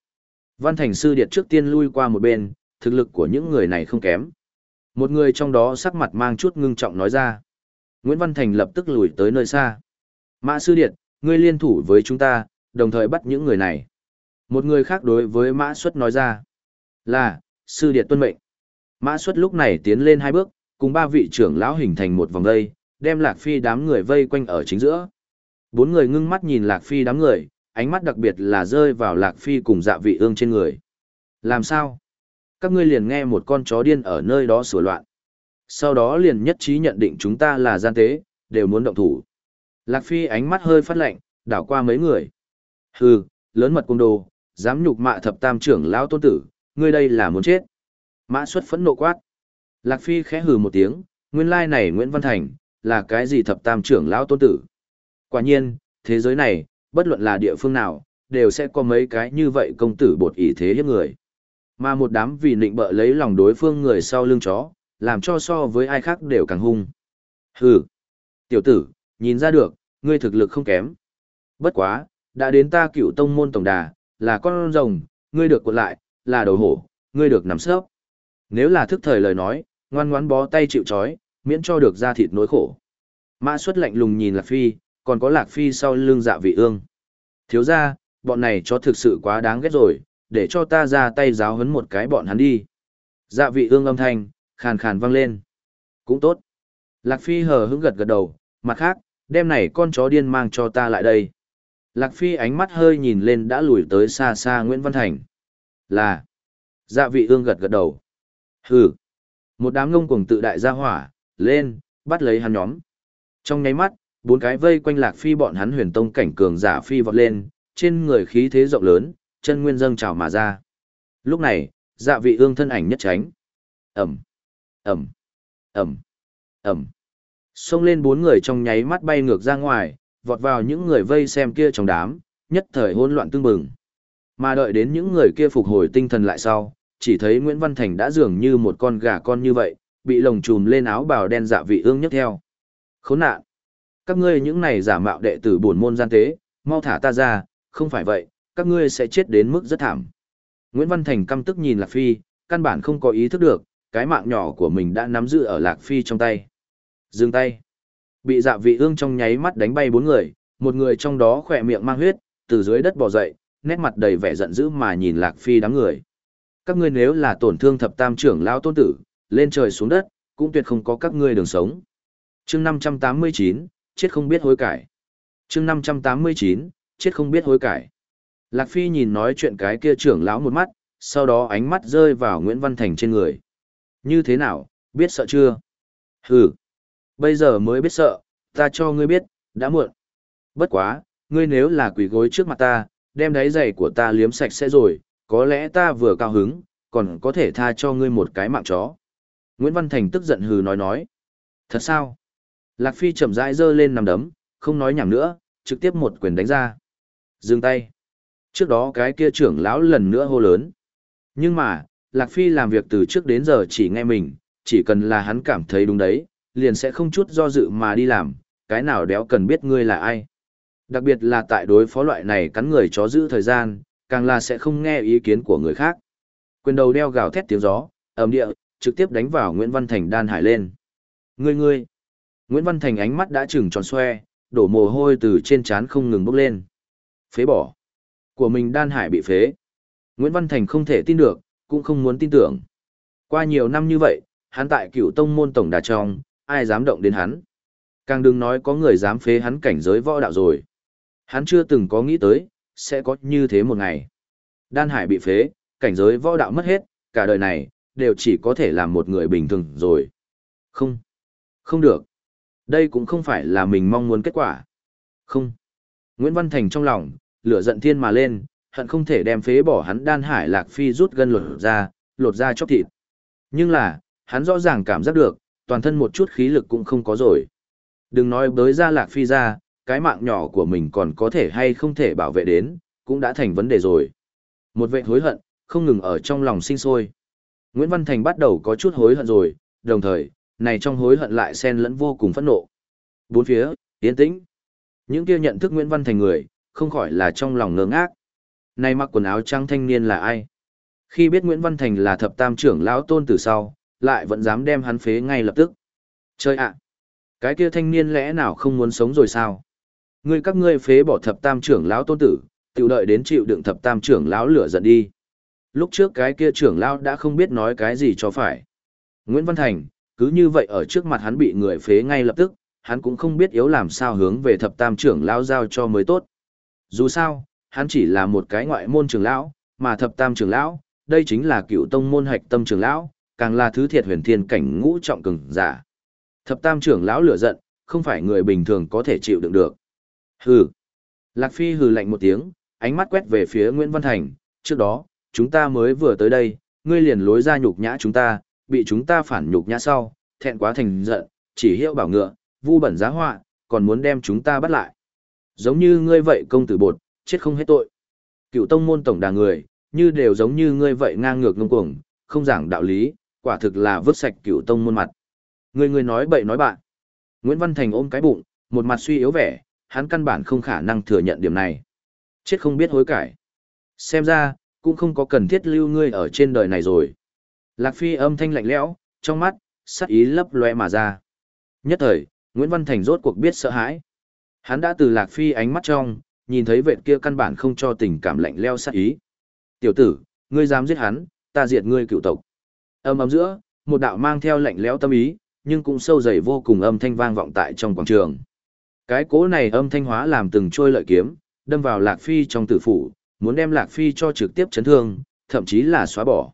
Văn Thành sư điệt trước tiên lui qua một bên, thực lực của những người này không kém. Một người trong đó sắc mặt mang chút ngưng trọng nói ra. Nguyễn Văn Thành lập tức lùi tới nơi xa. Mã sư điệt, ngươi liên thủ với chúng ta, đồng thời bắt những người này. Một người khác đối với Mã Xuất nói ra. Là, sư điệt tuân mệnh. Mã Xuất lúc này tiến lên hai bước, cùng ba vị trưởng lão hình thành một vòng vây, đem Lạc Phi đám người vây quanh ở chính giữa. Bốn người ngưng mắt nhìn Lạc Phi đám người, ánh mắt đặc biệt là rơi vào Lạc Phi cùng dạ vị ương trên người. Làm sao? Các ngươi liền nghe một con chó điên ở nơi đó sửa loạn. Sau đó liền nhất trí nhận định chúng ta là gian tế, đều muốn động thủ. Lạc Phi ánh mắt hơi phát lạnh, đảo qua mấy người. Hừ, lớn mật cung đồ, dám nhục mạ thập tam trưởng lão tôn tử, ngươi đây là muốn chết. Mã xuất phẫn nộ quát. Lạc Phi khẽ hừ một tiếng, nguyên lai này Nguyễn Văn Thành, là cái gì thập tam trưởng lão tôn tử. Quả nhiên, thế giới này, bất luận là địa phương nào, đều sẽ có mấy cái như vậy công tử bột ý thế hiếp người. Mà một đám vì nịnh bợ lấy lòng đối phương người sau lưng chó, làm cho so với ai khác đều càng hung. Hừ, tiểu tử, nhìn ra được, ngươi thực lực không kém. Bất quá, đã đến ta cựu tông môn tổng đà, là con rồng, ngươi được cuộn lại, là đầu hổ, ngươi được nằm sấp. Nếu là thức thời lời nói, ngoan ngoãn bó tay chịu trói, miễn cho được ra thịt nỗi khổ. Mã xuất lạnh lùng nhìn Lạc Phi, còn có Lạc Phi sau lưng dạ vị ương. Thiếu ra, bọn này cho thực sự quá đáng ghét rồi, để cho ta ra tay giáo hấn một cái bọn hắn đi. Dạ vị ương âm thanh, khàn khàn vang lên. Cũng tốt. Lạc Phi hờ hững gật gật đầu, mặt khác, đêm này con chó điên mang cho ta lại đây. Lạc Phi ánh mắt hơi nhìn lên đã lùi tới xa xa Nguyễn Văn Thành. Là. Dạ vị ương gật gật đầu. Hừ. Một đám ngông cuồng tự đại ra hỏa, lên, bắt lấy hắn nhóm. Trong nháy mắt, bốn cái vây quanh Lạc Phi bọn hắn huyền tông cảnh cường giả phi vọt lên, trên người khí thế rộng lớn, chân nguyên dâng trào mà ra. Lúc này, dạ vị ương thân ảnh nhất tránh. Ẩm, Ẩm, Ẩm, Ẩm. Xông lên bốn người trong nháy mắt bay ngược ra ngoài, vọt vào những người vây xem kia trong đám, nhất thời hỗn loạn tương bừng. Mà đợi đến những người kia phục hồi tinh thần lại sau, chỉ thấy Nguyễn Văn Thành đã dường như một con gà con như vậy, bị lồng trùm lên áo bào đen dạ vị ương nhất theo. Khốn nạn! Các ngươi những này giả mạo đệ tử buồn môn gian tế, mau thả ta ra, không phải vậy, các ngươi sẽ chết đến mức rất thảm. Nguyễn Văn Thành căm tức nhìn Lạc Phi, căn bản không có ý thức được, cái mạng nhỏ của mình đã nắm giữ ở Lạc Phi trong tay. Dừng tay. Bị dạ vị ương trong nháy mắt đánh bay bốn người, một người trong đó khỏe miệng mang huyết, từ dưới đất bò dậy, nét mặt đầy vẻ giận dữ mà nhìn Lạc Phi đám người. Các ngươi nếu là tổn thương thập tam trưởng lao tôn tử, lên trời xuống đất, cũng tuyệt không có các ngươi đường sống. chương 589, chết không biết hối cải. chương 589, chết không biết hối cải. Lạc Phi nhìn nói chuyện cái kia trưởng lão một mắt, sau đó ánh mắt rơi vào Nguyễn Văn Thành trên người. Như thế nào, biết sợ chưa? Hừ, bây giờ mới biết sợ, ta cho ngươi biết, đã muộn. Bất quá, ngươi nếu là quỷ gối trước mặt ta, đem đáy giày của ta liếm sạch sẽ rồi, có lẽ ta vừa cao hứng, còn có thể tha cho ngươi một cái mạng chó. Nguyễn Văn Thành tức giận hừ nói nói. Thật sao? Lạc Phi chậm rãi giơ lên nằm đấm, không nói nhảm nữa, trực tiếp một quyền đánh ra. Dừng tay. Trước đó cái kia trưởng lão lần nữa hô lớn. Nhưng mà, Lạc Phi làm việc từ trước đến giờ chỉ nghe mình, chỉ cần là hắn cảm thấy đúng đấy, liền sẽ không chút do dự mà đi làm, cái nào đéo cần biết ngươi là ai. Đặc biệt là tại đối phó loại này cắn người chó giữ thời gian, càng là sẽ không nghe ý kiến của người khác. Quyền đầu đeo gào thét tiếng gió, ầm địa, trực tiếp đánh vào Nguyễn Văn Thành đan hải lên. Ngươi ngươi! Nguyễn Văn Thành ánh mắt đã trừng tròn xoe, đổ mồ hôi từ trên trán không ngừng bốc lên. Phế bỏ! Của mình đan hải bị phế. Nguyễn Văn Thành không thể tin được, cũng không muốn tin tưởng. Qua nhiều năm như vậy, hắn tại cựu tông môn tổng đà trong, ai dám động đến hắn. Càng đừng nói có người dám phế hắn cảnh giới võ đạo rồi. Hắn chưa từng có nghĩ tới, sẽ có như thế một ngày. Đan hải bị phế, cảnh giới võ đạo mất hết, cả đời này, đều chỉ có thể làm một người bình thường rồi. Không. Không được. Đây cũng không phải là mình mong muốn kết quả. Không. Nguyễn Văn Thành trong lòng, lửa giận thiên mà lên, hận không thể đem phế bỏ hắn đan hải lạc phi rút gân lột ra, lột ra chóc thịt. Nhưng là, hắn rõ ràng cảm giác được, toàn thân một chút khí lực cũng không có rồi. Đừng nói bới ra lạc phi ra, cái mạng nhỏ của mình còn có thể hay không thể bảo vệ đến, cũng đã thành vấn đề rồi. Một vệ hối hận, không ngừng ở trong lòng sinh sôi. Nguyễn Văn Thành bắt đầu có chút hối hận rồi, đồng thời, này trong hối hận lại xen lẫn vô cùng phẫn nộ. Bốn phía, yên tĩnh. Những kia nhận thức Nguyễn Văn Thành người, không khỏi là trong lòng ngơ ngác. Này mặc quần áo trắng thanh niên là ai? Khi biết Nguyễn Văn Thành là thập tam trưởng lão tôn từ sau, lại vẫn dám đem hắn phế ngay lập tức. Chơi ạ! Cái kia thanh niên lẽ nào không muốn sống rồi sao? Ngươi các ngươi phế bỏ thập tam trưởng lão tôn tử, tự đợi đến chịu đựng thập tam trưởng lão lửa giận đi. Lúc trước cái kia trưởng lão đã không biết nói cái gì cho phải. Nguyễn Văn Thành, cứ như vậy ở trước mặt hắn bị người phế ngay lập tức, hắn cũng không biết yếu làm sao hướng về thập tam trưởng lão giao cho mới tốt. Dù sao, hắn chỉ là một cái ngoại môn trưởng lão, mà thập tam trưởng lão, đây chính là cựu tông môn hạch tâm trưởng lão, càng là thứ thiệt huyền thiên cảnh ngũ trọng cường giả. Thập tam trưởng lão lửa giận, không phải người bình thường có thể chịu đựng được. Hừ. Lạc Phi hừ lạnh một tiếng, ánh mắt quét về phía Nguyễn Văn Thành, trước đó, chúng ta mới vừa tới đây, ngươi liền lối ra nhục nhã chúng ta, bị chúng ta phản nhục nhã sau, thẹn quá thành giận, chỉ hiệu bảo ngựa, vu bẩn giá họa, còn muốn đem chúng ta bắt lại. Giống như ngươi vậy công tử bột, chết không hết tội. Cựu tông môn tổng đà người, như đều giống như ngươi vậy ngang ngược ngông cuồng, không giảng đạo lý, quả thực là vứt sạch cựu tông môn mặt. Ngươi ngươi nói bậy nói bạn. Nguyễn Văn Thành ôm cái bụng, một mặt suy yếu vẻ, hắn căn bản không khả năng thừa nhận điểm này. Chết không biết hối cải. Xem ra, cũng không có cần thiết lưu ngươi ở trên đời này rồi. Lạc Phi âm thanh lạnh lẽo, trong mắt, sắc ý lấp loe mà ra. Nhất thời, Nguyễn Văn Thành rốt cuộc biết sợ hãi. Hắn đã từ Lạc Phi ánh mắt trong, nhìn thấy vệ kia căn bản không cho tình cảm lạnh leo sát ý. Tiểu tử, ngươi dám giết hắn, ta diệt ngươi cựu tộc. Âm ấm giữa, một đạo mang theo lạnh lẽo tâm ý, nhưng cũng sâu dày vô cùng âm thanh vang vọng tại trong quảng trường. Cái cố này âm thanh hóa làm từng trôi lợi kiếm, đâm vào Lạc Phi trong tử phủ, muốn đem Lạc Phi cho trực tiếp chấn thương, thậm chí là xóa bỏ.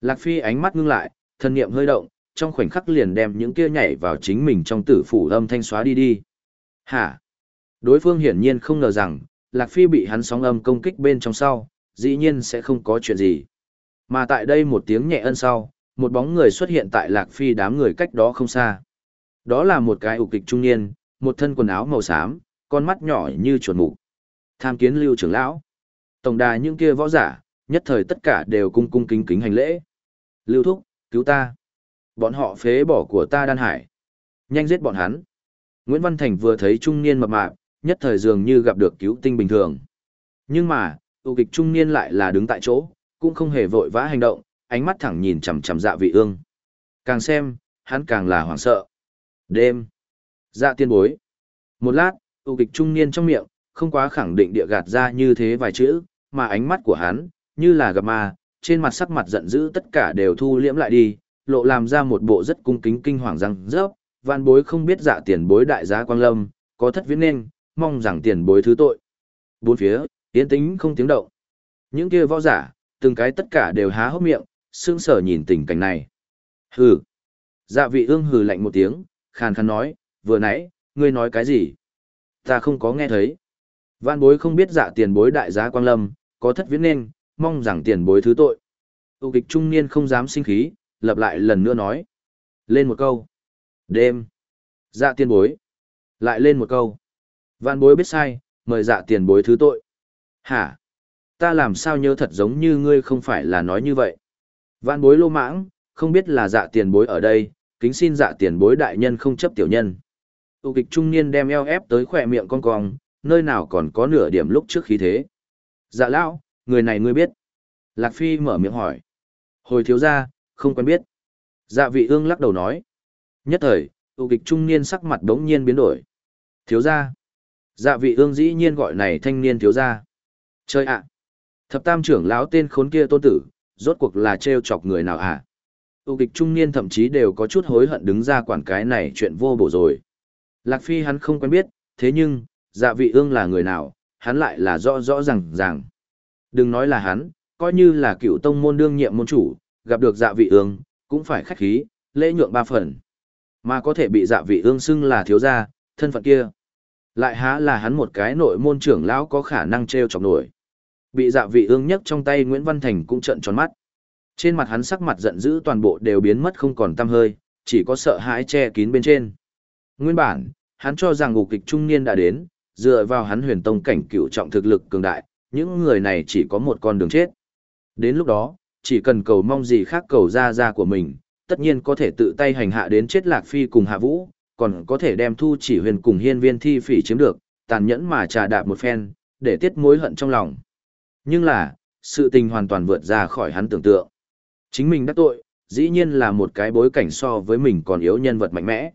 Lạc Phi ánh mắt ngưng lại, thân niệm hơi động, trong khoảnh khắc liền đem những kia nhảy vào chính mình trong tử phủ âm thanh xóa đi đi. Hả? Đối phương hiển nhiên không ngờ rằng, Lạc Phi bị hắn sóng âm công kích bên trong sau, dĩ nhiên sẽ không có chuyện gì. Mà tại đây một tiếng nhẹ ân sau, một bóng người xuất hiện tại Lạc Phi đám người cách đó không xa. Đó là một cái ục kịch trung niên, một thân quần áo màu xám, con mắt nhỏ như chuột mụ. Tham kiến lưu trưởng lão. Tổng đà những kia võ giả, nhất thời tất cả đều cung cung kính kính hành lễ. Lưu thúc, cứu ta. Bọn họ phế bỏ của ta đan hải. Nhanh giết bọn hắn. Nguyễn Văn Thành vừa thấy trung niên mập mạp, nhất thời dường như gặp được cứu tinh bình thường. Nhưng mà, tù kịch trung niên lại là đứng tại chỗ, cũng không hề vội vã hành động, ánh mắt thẳng nhìn chằm chằm dạ vị ương. Càng xem, hắn càng là hoảng sợ. Đêm. Dạ tiên bối. Một lát, tù kịch trung niên trong miệng, không quá khẳng định địa gạt ra như thế vài chữ, mà ánh mắt của hắn, như là gặp ma, trên mặt sắc mặt giận dữ tất cả đều thu liễm lại đi, lộ làm ra một bộ rất cung kính kinh hoàng răng rớp, vạn bối không biết dạ tiền bối đại giá quang lâm, có thất viễn nên, mong rằng tiền bối thứ tội. Bốn phía, tiến tĩnh không tiếng động. Những kia võ giả, từng cái tất cả đều há hốc miệng, sương sở nhìn tình cảnh này. Hừ. Dạ vị ương hừ lạnh một tiếng, khàn khàn nói, vừa nãy, ngươi nói cái gì? Ta không có nghe thấy. Vạn bối không biết dạ tiền bối đại giá quang lâm, có thất viễn nên, mong rằng tiền bối thứ tội. Tụ kịch trung niên không dám sinh khí, lập lại lần nữa nói. Lên một câu. Đêm. Dạ tiền bối. Lại lên một câu. Vạn bối biết sai, mời dạ tiền bối thứ tội. Hả? Ta làm sao nhớ thật giống như ngươi không phải là nói như vậy. Vạn bối lô mãng, không biết là dạ tiền bối ở đây, kính xin dạ tiền bối đại nhân không chấp tiểu nhân. Tụ kịch trung niên đem eo ép tới khỏe miệng con cong, nơi nào còn có nửa điểm lúc trước khí thế. Dạ lão, người này ngươi biết. Lạc Phi mở miệng hỏi. Hồi thiếu ra, không quen biết. Dạ vị ương lắc đầu nói. Nhất thời, tụ kịch trung niên sắc mặt đống nhiên biến đổi. Thiếu ra. Dạ vị ương dĩ nhiên gọi này thanh niên thiếu gia. Chơi ạ. Thập tam trưởng lão tên khốn kia tôn tử, rốt cuộc là trêu chọc người nào ạ? Tu kịch trung niên thậm chí đều có chút hối hận đứng ra quản cái này chuyện vô bổ rồi. Lạc Phi hắn không quen biết, thế nhưng, dạ vị ương là người nào, hắn lại là rõ rõ ràng ràng. Đừng nói là hắn, coi như là cựu tông môn đương nhiệm môn chủ, gặp được dạ vị ương, cũng phải khách khí, lễ nhượng ba phần. Mà có thể bị dạ vị ương xưng là thiếu gia, thân phận kia. Lại há là hắn một cái nội môn trưởng lão có khả năng treo chọc nổi. Bị dạ vị ương nhất trong tay Nguyễn Văn Thành cũng trợn tròn mắt. Trên mặt hắn sắc mặt giận dữ toàn bộ đều biến mất không còn tăm hơi, chỉ có sợ hãi che kín bên trên. Nguyên bản, hắn cho rằng ngục kịch trung niên đã đến, dựa vào hắn huyền tông cảnh cựu trọng thực lực cường đại, những người này chỉ có một con đường chết. Đến lúc đó, chỉ cần cầu mong gì khác cầu ra ra của mình, tất nhiên có thể tự tay hành hạ đến chết Lạc Phi cùng Hạ Vũ, còn có thể đem thu chỉ huyền cùng hiên viên thi phỉ chiếm được, tàn nhẫn mà trà đạp một phen, để tiết mối hận trong lòng. Nhưng là, sự tình hoàn toàn vượt ra khỏi hắn tưởng tượng. Chính mình đắc tội, dĩ nhiên là một cái bối cảnh so với mình còn yếu nhân vật mạnh mẽ.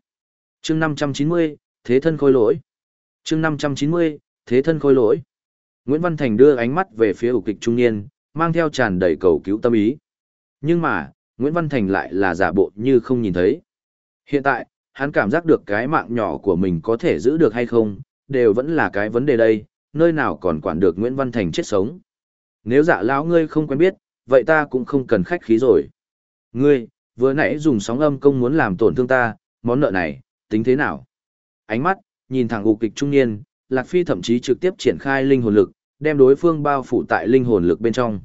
chương 590, Thế thân khôi lỗi. chương 590, Thế thân khôi lỗi. Nguyễn Văn Thành đưa ánh mắt về phía ủ kịch trung niên, mang theo tràn đầy cầu cứu tâm ý. Nhưng mà, Nguyễn Văn Thành lại là giả bộ như không nhìn thấy. Hiện tại, hắn cảm giác được cái mạng nhỏ của mình có thể giữ được hay không, đều vẫn là cái vấn đề đây, nơi nào còn quản được Nguyễn Văn Thành chết sống. Nếu dạ lão ngươi không quen biết, vậy ta cũng không cần khách khí rồi. Ngươi, vừa nãy dùng sóng âm công muốn làm tổn thương ta, món nợ này, tính thế nào? Ánh mắt, nhìn thẳng ục kịch trung niên, Lạc Phi thậm chí trực tiếp triển khai linh hồn lực, đem đối phương bao phủ tại linh hồn lực bên trong.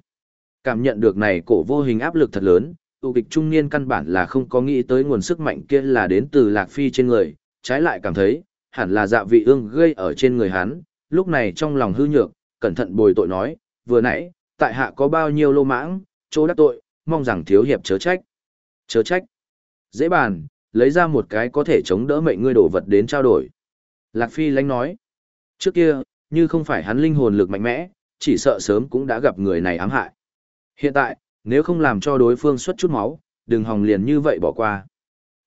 Cảm nhận được này cổ vô hình áp lực thật lớn, tù kịch trung niên căn bản là không có nghĩ tới nguồn sức mạnh kia là đến từ Lạc Phi trên người, trái lại cảm thấy, hẳn là dạ vị ương gây ở trên người hắn, lúc này trong lòng hư nhược, cẩn thận bồi tội nói, vừa nãy, tại hạ có bao nhiêu lô mãng, chỗ đắc tội, mong rằng thiếu hiệp chớ trách. Chớ trách. Dễ bàn, lấy ra một cái có thể chống đỡ mệnh ngươi đổ vật đến trao đổi. Lạc Phi lánh nói. Trước kia, như không phải hắn linh hồn lực mạnh mẽ, chỉ sợ sớm cũng đã gặp người này ám hại. Hiện tại, nếu không làm cho đối phương xuất chút máu, đừng hòng liền như vậy bỏ qua.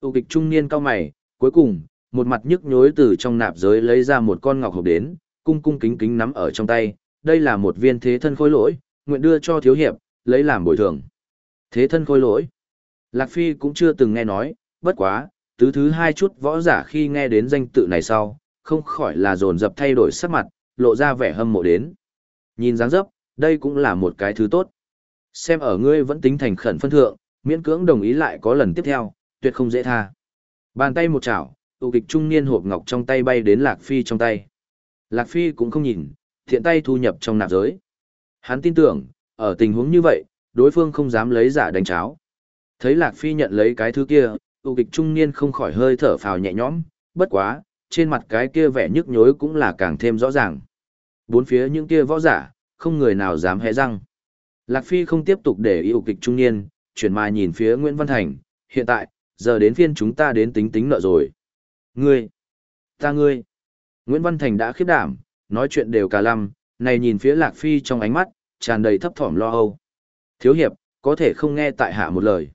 Tụ kịch trung niên cao mày, cuối cùng, một mặt nhức nhối từ trong nạp giới lấy ra một con ngọc hộp đến, cung cung kính kính nắm ở trong tay, đây là một viên thế thân khôi lỗi, nguyện đưa cho thiếu hiệp, lấy làm bồi thường. Thế thân khôi lỗi. Lạc Phi cũng chưa từng nghe nói, bất quá, tứ thứ hai chút võ giả khi nghe đến danh tự này sau, không khỏi là dồn dập thay đổi sắc mặt, lộ ra vẻ hâm mộ đến. Nhìn dáng dấp, đây cũng là một cái thứ tốt. Xem ở ngươi vẫn tính thành khẩn phân thượng, miễn cưỡng đồng ý lại có lần tiếp theo, tuyệt không dễ tha. Bàn tay một chảo, tụ kịch trung niên hộp ngọc trong tay bay đến Lạc Phi trong tay. Lạc Phi cũng không nhìn, thiện tay thu nhập trong nạp giới. Hắn tin tưởng, ở tình huống như vậy, đối phương không dám lấy giả đánh cháo. Thấy Lạc Phi nhận lấy cái thứ kia, tụ kịch trung niên không khỏi hơi thở phào nhẹ nhõm, bất quá, trên mặt cái kia vẻ nhức nhối cũng là càng thêm rõ ràng. Bốn phía những kia võ giả, không người nào dám hé răng. Lạc Phi không tiếp tục để ý kịch trung niên, chuyển mà nhìn phía Nguyễn Văn Thành, hiện tại, giờ đến phiên chúng ta đến tính tính nợ rồi. Ngươi, ta ngươi. Nguyễn Văn Thành đã khiếp đảm, nói chuyện đều cả lăm, này nhìn phía Lạc Phi trong ánh mắt, tràn đầy thấp thỏm lo âu. Thiếu hiệp, có thể không nghe tại hạ một lời.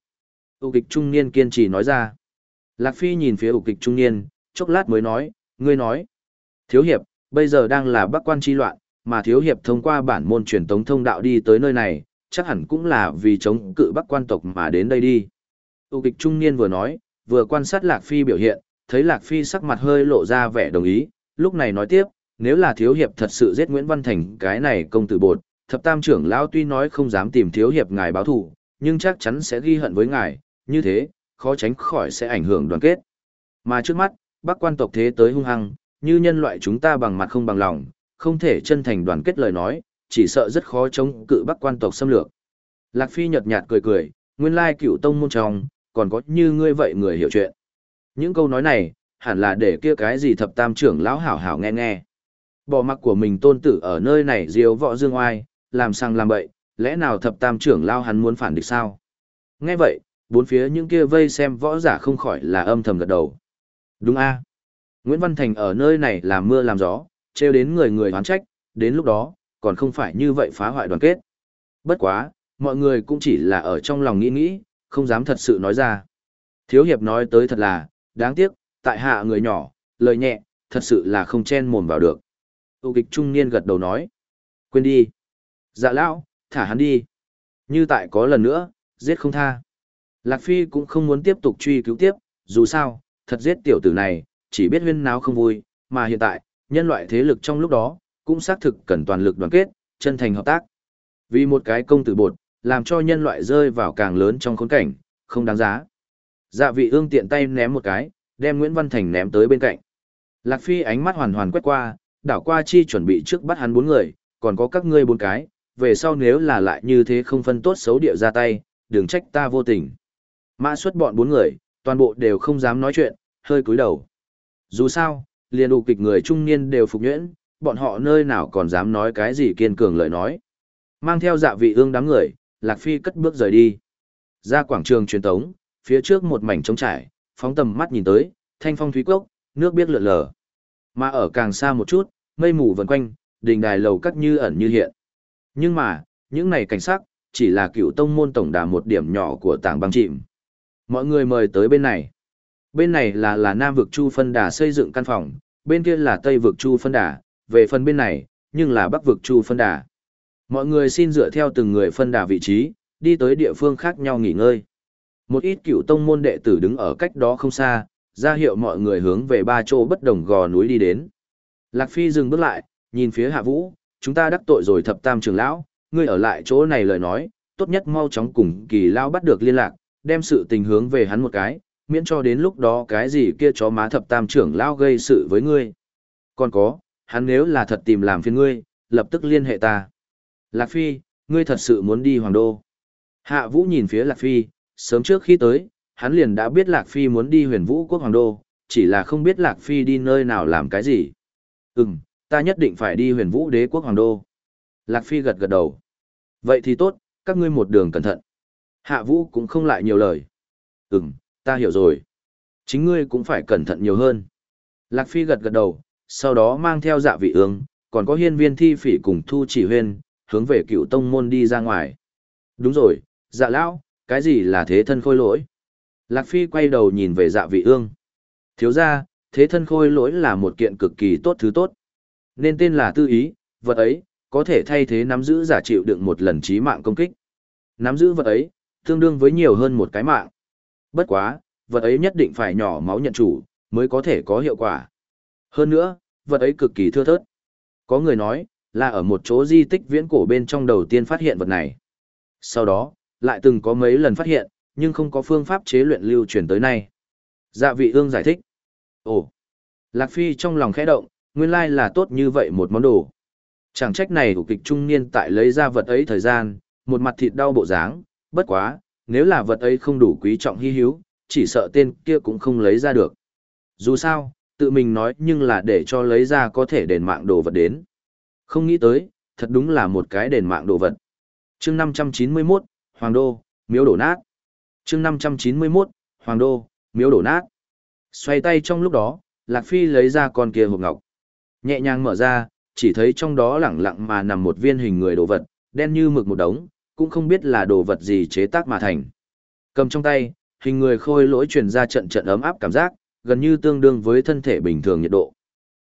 Ú kịch trung niên kiên trì nói ra. Lạc Phi nhìn phía Ú kịch trung niên, chốc lát mới nói, ngươi nói. Thiếu hiệp, bây giờ đang là bắc quan chi loạn, mà thiếu hiệp thông qua bản môn truyền tống thông đạo đi tới nơi này, chắc hẳn cũng là vì chống cự bắc quan tộc mà đến đây đi. Ú kịch trung niên vừa nói, vừa quan sát Lạc Phi biểu hiện, thấy Lạc Phi sắc mặt hơi lộ ra vẻ đồng ý, lúc này nói tiếp, nếu là thiếu hiệp thật sự giết Nguyễn Văn Thành cái này công tử bột, thập tam trưởng lão tuy nói không dám tìm thiếu hiệp ngài báo thù, nhưng chắc chắn sẽ ghi hận với ngài, như thế, khó tránh khỏi sẽ ảnh hưởng đoàn kết. Mà trước mắt, bác quan tộc thế tới hung hăng, như nhân loại chúng ta bằng mặt không bằng lòng, không thể chân thành đoàn kết lời nói, chỉ sợ rất khó chống cự bắc quan tộc xâm lược. Lạc Phi nhợt nhạt cười cười, nguyên lai cựu tông môn trong, còn có như ngươi vậy người hiểu chuyện. Những câu nói này, hẳn là để kia cái gì thập tam trưởng lão hảo hảo nghe nghe. Bỏ mặc của mình tôn tử ở nơi này diếu võ dương oai, làm sang làm bậy, lẽ nào thập tam trưởng lao hắn muốn phản địch sao? Nghe vậy, bốn phía những kia vây xem võ giả không khỏi là âm thầm gật đầu. Đúng a Nguyễn Văn Thành ở nơi này làm mưa làm gió, trêu đến người người oán trách, đến lúc đó, còn không phải như vậy phá hoại đoàn kết. Bất quá, mọi người cũng chỉ là ở trong lòng nghĩ nghĩ, không dám thật sự nói ra. Thiếu hiệp nói tới thật là, đáng tiếc, tại hạ người nhỏ, lời nhẹ, thật sự là không chen mồm vào được. Tu kịch trung niên gật đầu nói. Quên đi. Dạ lão, thả hắn đi. Như tại có lần nữa, giết không tha. Lạc Phi cũng không muốn tiếp tục truy cứu tiếp, dù sao, thật giết tiểu tử này, chỉ biết huyên náo không vui, mà hiện tại, nhân loại thế lực trong lúc đó, cũng xác thực cần toàn lực đoàn kết, chân thành hợp tác. Vì một cái công tử bột, làm cho nhân loại rơi vào càng lớn trong khốn cảnh, không đáng giá. Dạ vị ương tiện tay ném một cái, đem Nguyễn Văn Thành ném tới bên cạnh. Lạc Phi ánh mắt hoàn hoàn quét qua, đảo qua chi chuẩn bị trước bắt hắn bốn người, còn có các ngươi bốn cái, về sau nếu là lại như thế không phân tốt xấu địa ra tay, đừng trách ta vô tình. Mã xuất bọn bốn người, toàn bộ đều không dám nói chuyện, hơi cúi đầu. Dù sao, liền đủ kịch người trung niên đều phục nhuyễn, bọn họ nơi nào còn dám nói cái gì kiên cường lời nói. Mang theo dạ vị ương đám người, Lạc Phi cất bước rời đi. Ra quảng trường truyền tống, phía trước một mảnh trống trải, phóng tầm mắt nhìn tới, thanh phong thúy cốc, nước biết lượn lờ. Mà ở càng xa một chút, mây mù vần quanh, đình đài lầu cắt như ẩn như hiện. Nhưng mà, những này cảnh sắc, chỉ là cựu tông môn tổng đà một điểm nhỏ của tảng băng chìm. Mọi người mời tới bên này. Bên này là là Nam vực Chu phân đà xây dựng căn phòng, bên kia là Tây vực Chu phân đà, về phần bên này, nhưng là Bắc vực Chu phân đà. Mọi người xin dựa theo từng người phân đà vị trí, đi tới địa phương khác nhau nghỉ ngơi. Một ít cựu tông môn đệ tử đứng ở cách đó không xa, ra hiệu mọi người hướng về ba chỗ bất đồng gò núi đi đến. Lạc Phi dừng bước lại, nhìn phía Hạ Vũ, chúng ta đắc tội rồi thập tam trưởng lão, ngươi ở lại chỗ này lời nói, tốt nhất mau chóng cùng kỳ lao bắt được liên lạc, đem sự tình hướng về hắn một cái, miễn cho đến lúc đó cái gì kia chó má thập tam trưởng lao gây sự với ngươi. Còn có, hắn nếu là thật tìm làm phiền ngươi, lập tức liên hệ ta. Lạc Phi, ngươi thật sự muốn đi Hoàng Đô. Hạ Vũ nhìn phía Lạc Phi, sớm trước khi tới, hắn liền đã biết Lạc Phi muốn đi huyền vũ quốc Hoàng Đô, chỉ là không biết Lạc Phi đi nơi nào làm cái gì. Ừm, ta nhất định phải đi huyền vũ đế quốc Hoàng Đô. Lạc Phi gật gật đầu. Vậy thì tốt, các ngươi một đường cẩn thận. Hạ Vũ cũng không lại nhiều lời. Ừm, ta hiểu rồi. Chính ngươi cũng phải cẩn thận nhiều hơn. Lạc Phi gật gật đầu, sau đó mang theo dạ vị ương, còn có hiên viên thi phỉ cùng thu chỉ huyên, hướng về cựu tông môn đi ra ngoài. Đúng rồi, dạ lão, cái gì là thế thân khôi lỗi? Lạc Phi quay đầu nhìn về dạ vị ương. Thiếu ra, thế thân khôi lỗi là một kiện cực kỳ tốt thứ tốt. Nên tên là tư ý, vật ấy, có thể thay thế nắm giữ giả chịu đựng một lần trí mạng công kích. Nắm giữ vật ấy, tương đương với nhiều hơn một cái mạng. Bất quá, vật ấy nhất định phải nhỏ máu nhận chủ, mới có thể có hiệu quả. Hơn nữa, vật ấy cực kỳ thưa thớt. Có người nói, là ở một chỗ di tích viễn cổ bên trong đầu tiên phát hiện vật này. Sau đó, lại từng có mấy lần phát hiện, nhưng không có phương pháp chế luyện lưu truyền tới nay. Dạ vị ương giải thích. Ồ, Lạc Phi trong lòng khẽ động, nguyên lai là tốt như vậy một món đồ. Chẳng trách này của kịch trung niên tại lấy ra vật ấy thời gian, một mặt thịt đau bộ dáng, bất quá, nếu là vật ấy không đủ quý trọng hy hữu, chỉ sợ tên kia cũng không lấy ra được. Dù sao, tự mình nói nhưng là để cho lấy ra có thể đền mạng đồ vật đến. Không nghĩ tới, thật đúng là một cái đền mạng đồ vật. chương 591, Hoàng Đô, miếu đổ nát. chương 591, Hoàng Đô, miếu đổ nát. Xoay tay trong lúc đó, Lạc Phi lấy ra con kia hộp ngọc. Nhẹ nhàng mở ra, chỉ thấy trong đó lẳng lặng mà nằm một viên hình người đồ vật, đen như mực một đống, cũng không biết là đồ vật gì chế tác mà thành. Cầm trong tay, hình người khôi lỗi truyền ra trận trận ấm áp cảm giác, gần như tương đương với thân thể bình thường nhiệt độ.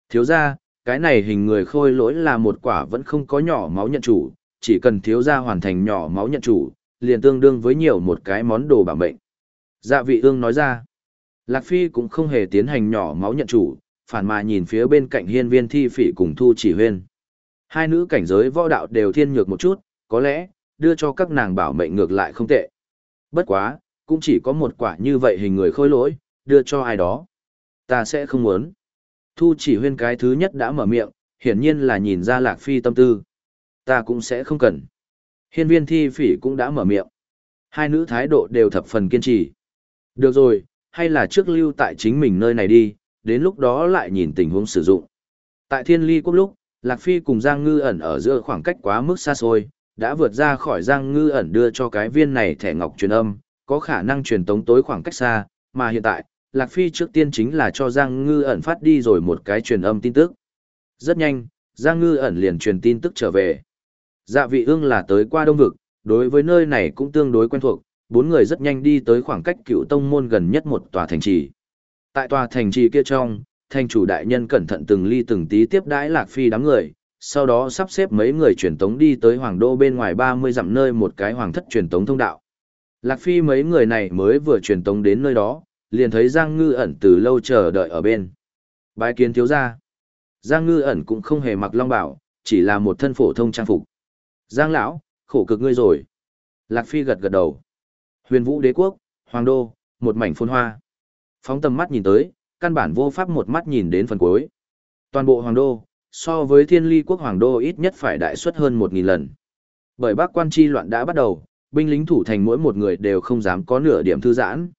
Thiếu ra, cái này hình người khôi lỗi là một quả vẫn không có nhỏ máu nhận chủ, chỉ cần thiếu ra hoàn thành nhỏ máu nhận chủ, liền tương đương với nhiều một cái món đồ bảo mệnh. Dạ vị ương nói ra, Lạc Phi cũng không hề tiến hành nhỏ máu nhận chủ, phản mà nhìn phía bên cạnh hiên viên thi phỉ cùng thu chỉ huyên. Hai nữ cảnh giới võ đạo đều thiên nhược một chút, có lẽ, đưa cho các nàng bảo mệnh ngược lại không tệ. Bất quá, cũng chỉ có một quả như vậy hình người khôi lỗi, đưa cho ai đó. Ta sẽ không muốn. Thu chỉ huyên cái thứ nhất đã mở miệng, hiển nhiên là nhìn ra lạc phi tâm tư. Ta cũng sẽ không cần. Hiên viên thi phỉ cũng đã mở miệng. Hai nữ thái độ đều thập phần kiên trì. Được rồi, hay là trước lưu tại chính mình nơi này đi, đến lúc đó lại nhìn tình huống sử dụng. Tại thiên ly quốc lúc, Lạc Phi cùng Giang Ngư ẩn ở giữa khoảng cách quá mức xa xôi, đã vượt ra khỏi Giang Ngư ẩn đưa cho cái viên này thẻ ngọc truyền âm, có khả năng truyền tống tối khoảng cách xa, mà hiện tại, Lạc Phi trước tiên chính là cho Giang Ngư ẩn phát đi rồi một cái truyền âm tin tức. Rất nhanh, Giang Ngư ẩn liền truyền tin tức trở về. Dạ vị ương là tới qua đông vực, đối với nơi này cũng tương đối quen thuộc, bốn người rất nhanh đi tới khoảng cách cựu tông môn gần nhất một tòa thành trì. Tại tòa thành trì kia trong, thành chủ đại nhân cẩn thận từng ly từng tí tiếp đãi Lạc Phi đám người, sau đó sắp xếp mấy người truyền tống đi tới hoàng đô bên ngoài 30 dặm nơi một cái hoàng thất truyền tống thông đạo. Lạc Phi mấy người này mới vừa truyền tống đến nơi đó, liền thấy Giang Ngư ẩn từ lâu chờ đợi ở bên. Bái kiến thiếu gia. Giang Ngư ẩn cũng không hề mặc long bảo, chỉ là một thân phổ thông trang phục. Giang lão, khổ cực ngươi rồi. Lạc Phi gật gật đầu. Huyền Vũ Đế quốc, Hoàng đô, một mảnh phồn hoa. Phóng tầm mắt nhìn tới, căn bản vô pháp một mắt nhìn đến phần cuối. Toàn bộ Hoàng đô, so với Thiên Ly quốc Hoàng đô ít nhất phải đại suất hơn một nghìn lần. Bởi Bắc quan chi loạn đã bắt đầu, binh lính thủ thành mỗi một người đều không dám có nửa điểm thư giãn.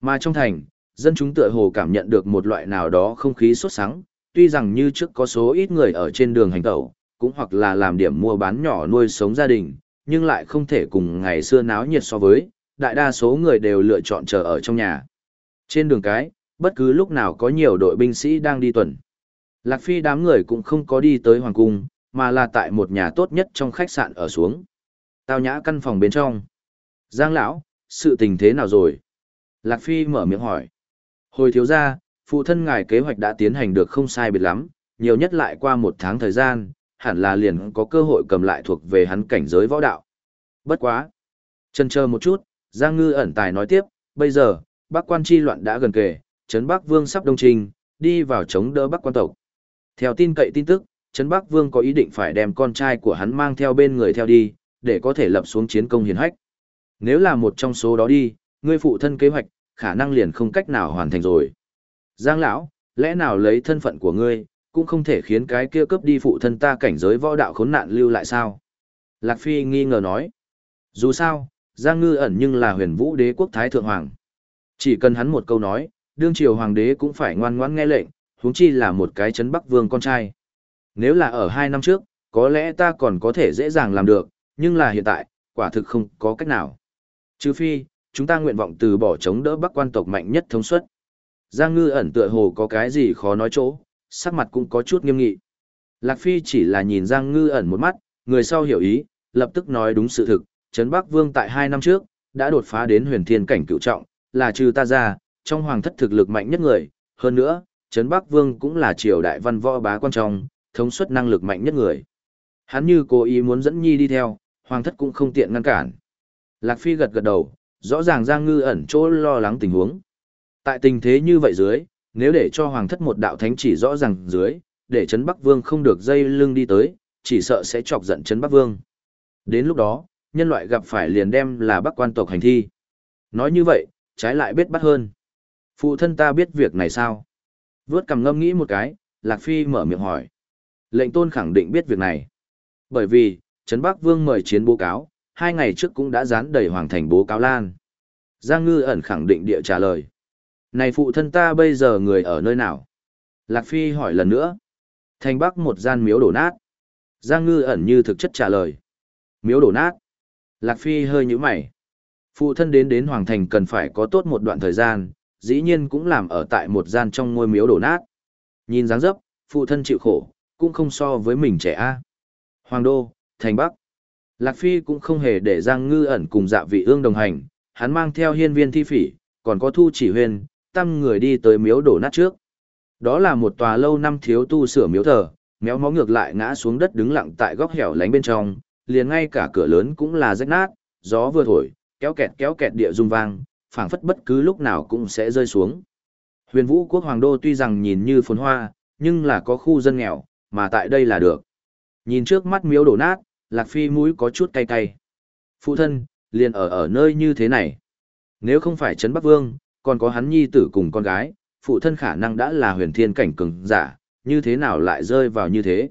Mà trong thành, dân chúng tựa hồ cảm nhận được một loại nào đó không khí sốt sắng, tuy rằng như trước có số ít người ở trên đường hành tẩu, cũng hoặc là làm điểm mua bán nhỏ nuôi sống gia đình, nhưng lại không thể cùng ngày xưa náo nhiệt so với, đại đa số người đều lựa chọn chờ ở trong nhà. Trên đường cái, bất cứ lúc nào có nhiều đội binh sĩ đang đi tuần. Lạc Phi đám người cũng không có đi tới Hoàng Cung, mà là tại một nhà tốt nhất trong khách sạn ở xuống. Tao nhã căn phòng bên trong. Giang lão, sự tình thế nào rồi? Lạc Phi mở miệng hỏi. Hồi thiếu ra, phụ thân ngài kế hoạch đã tiến hành được không sai biệt lắm, nhiều nhất lại qua một tháng thời gian, hẳn là liền có cơ hội cầm lại thuộc về hắn cảnh giới võ đạo. Bất quá. Chân chờ một chút, Giang Ngư ẩn tài nói tiếp, bây giờ, Bắc quan chi loạn đã gần kề, Trấn Bắc Vương sắp đông trình, đi vào chống đỡ Bắc quan tộc. Theo tin cậy tin tức, Trấn Bắc Vương có ý định phải đem con trai của hắn mang theo bên người theo đi, để có thể lập xuống chiến công hiển hách. Nếu là một trong số đó đi, ngươi phụ thân kế hoạch, khả năng liền không cách nào hoàn thành rồi. Giang lão, lẽ nào lấy thân phận của ngươi, cũng không thể khiến cái kia cướp đi phụ thân ta cảnh giới võ đạo khốn nạn lưu lại sao? Lạc Phi nghi ngờ nói. Dù sao, Giang Ngư ẩn nhưng là huyền vũ đế quốc thái thượng hoàng. Chỉ cần hắn một câu nói, đương triều hoàng đế cũng phải ngoan ngoãn nghe lệnh, huống chi là một cái chấn bắc vương con trai. Nếu là ở hai năm trước, có lẽ ta còn có thể dễ dàng làm được, nhưng là hiện tại, quả thực không có cách nào. Trừ phi, chúng ta nguyện vọng từ bỏ chống đỡ bắc quan tộc mạnh nhất thống suất. Giang ngư ẩn tựa hồ có cái gì khó nói chỗ, sắc mặt cũng có chút nghiêm nghị. Lạc Phi chỉ là nhìn Giang ngư ẩn một mắt, người sau hiểu ý, lập tức nói đúng sự thực, Trấn Bắc Vương tại hai năm trước, đã đột phá đến huyền thiên cảnh cựu trọng, là trừ ta ra, trong hoàng thất thực lực mạnh nhất người, hơn nữa, Trấn Bắc Vương cũng là triều đại văn võ bá quan trọng, thống suất năng lực mạnh nhất người. Hắn như cố ý muốn dẫn nhi đi theo, hoàng thất cũng không tiện ngăn cản. Lạc Phi gật gật đầu, rõ ràng Giang Ngư ẩn chỗ lo lắng tình huống. Tại tình thế như vậy dưới, nếu để cho hoàng thất một đạo thánh chỉ rõ ràng dưới, để Trấn Bắc Vương không được dây lưng đi tới, chỉ sợ sẽ chọc giận Trấn Bắc Vương. Đến lúc đó, nhân loại gặp phải liền đem là bắc quan tộc hành thi. Nói như vậy, trái lại biết bắt hơn. Phụ thân ta biết việc này sao? Vớt cầm ngâm nghĩ một cái, Lạc Phi mở miệng hỏi. Lệnh tôn khẳng định biết việc này. Bởi vì, Trấn Bắc Vương mời chiến bố cáo, hai ngày trước cũng đã dán đầy hoàng thành bố cáo lan. Giang Ngư ẩn khẳng định địa trả lời. Này phụ thân ta bây giờ người ở nơi nào? Lạc Phi hỏi lần nữa. Thành Bắc một gian miếu đổ nát. Giang Ngư ẩn như thực chất trả lời. Miếu đổ nát. Lạc Phi hơi nhíu mày. Phụ thân đến đến Hoàng Thành cần phải có tốt một đoạn thời gian, dĩ nhiên cũng làm ở tại một gian trong ngôi miếu đổ nát. Nhìn dáng dấp, phụ thân chịu khổ, cũng không so với mình trẻ a. Hoàng Đô, Thành Bắc. Lạc Phi cũng không hề để Giang Ngư ẩn cùng dạ vị ương đồng hành, hắn mang theo hiên viên thi phỉ, còn có thu chỉ huyền, tăng người đi tới miếu đổ nát trước. Đó là một tòa lâu năm thiếu tu sửa miếu thờ, méo mó ngược lại ngã xuống đất đứng lặng tại góc hẻo lánh bên trong, liền ngay cả cửa lớn cũng là rách nát, gió vừa thổi, kéo kẹt kéo kẹt địa rung vang, phảng phất bất cứ lúc nào cũng sẽ rơi xuống. Huyền Vũ quốc hoàng đô tuy rằng nhìn như phồn hoa, nhưng là có khu dân nghèo, mà tại đây là được. Nhìn trước mắt miếu đổ nát, Lạc Phi mũi có chút cay cay. Phụ thân, liền ở ở nơi như thế này. Nếu không phải Trấn Bắc Vương, còn có hắn nhi tử cùng con gái, phụ thân khả năng đã là huyền thiên cảnh cường giả, như thế nào lại rơi vào như thế.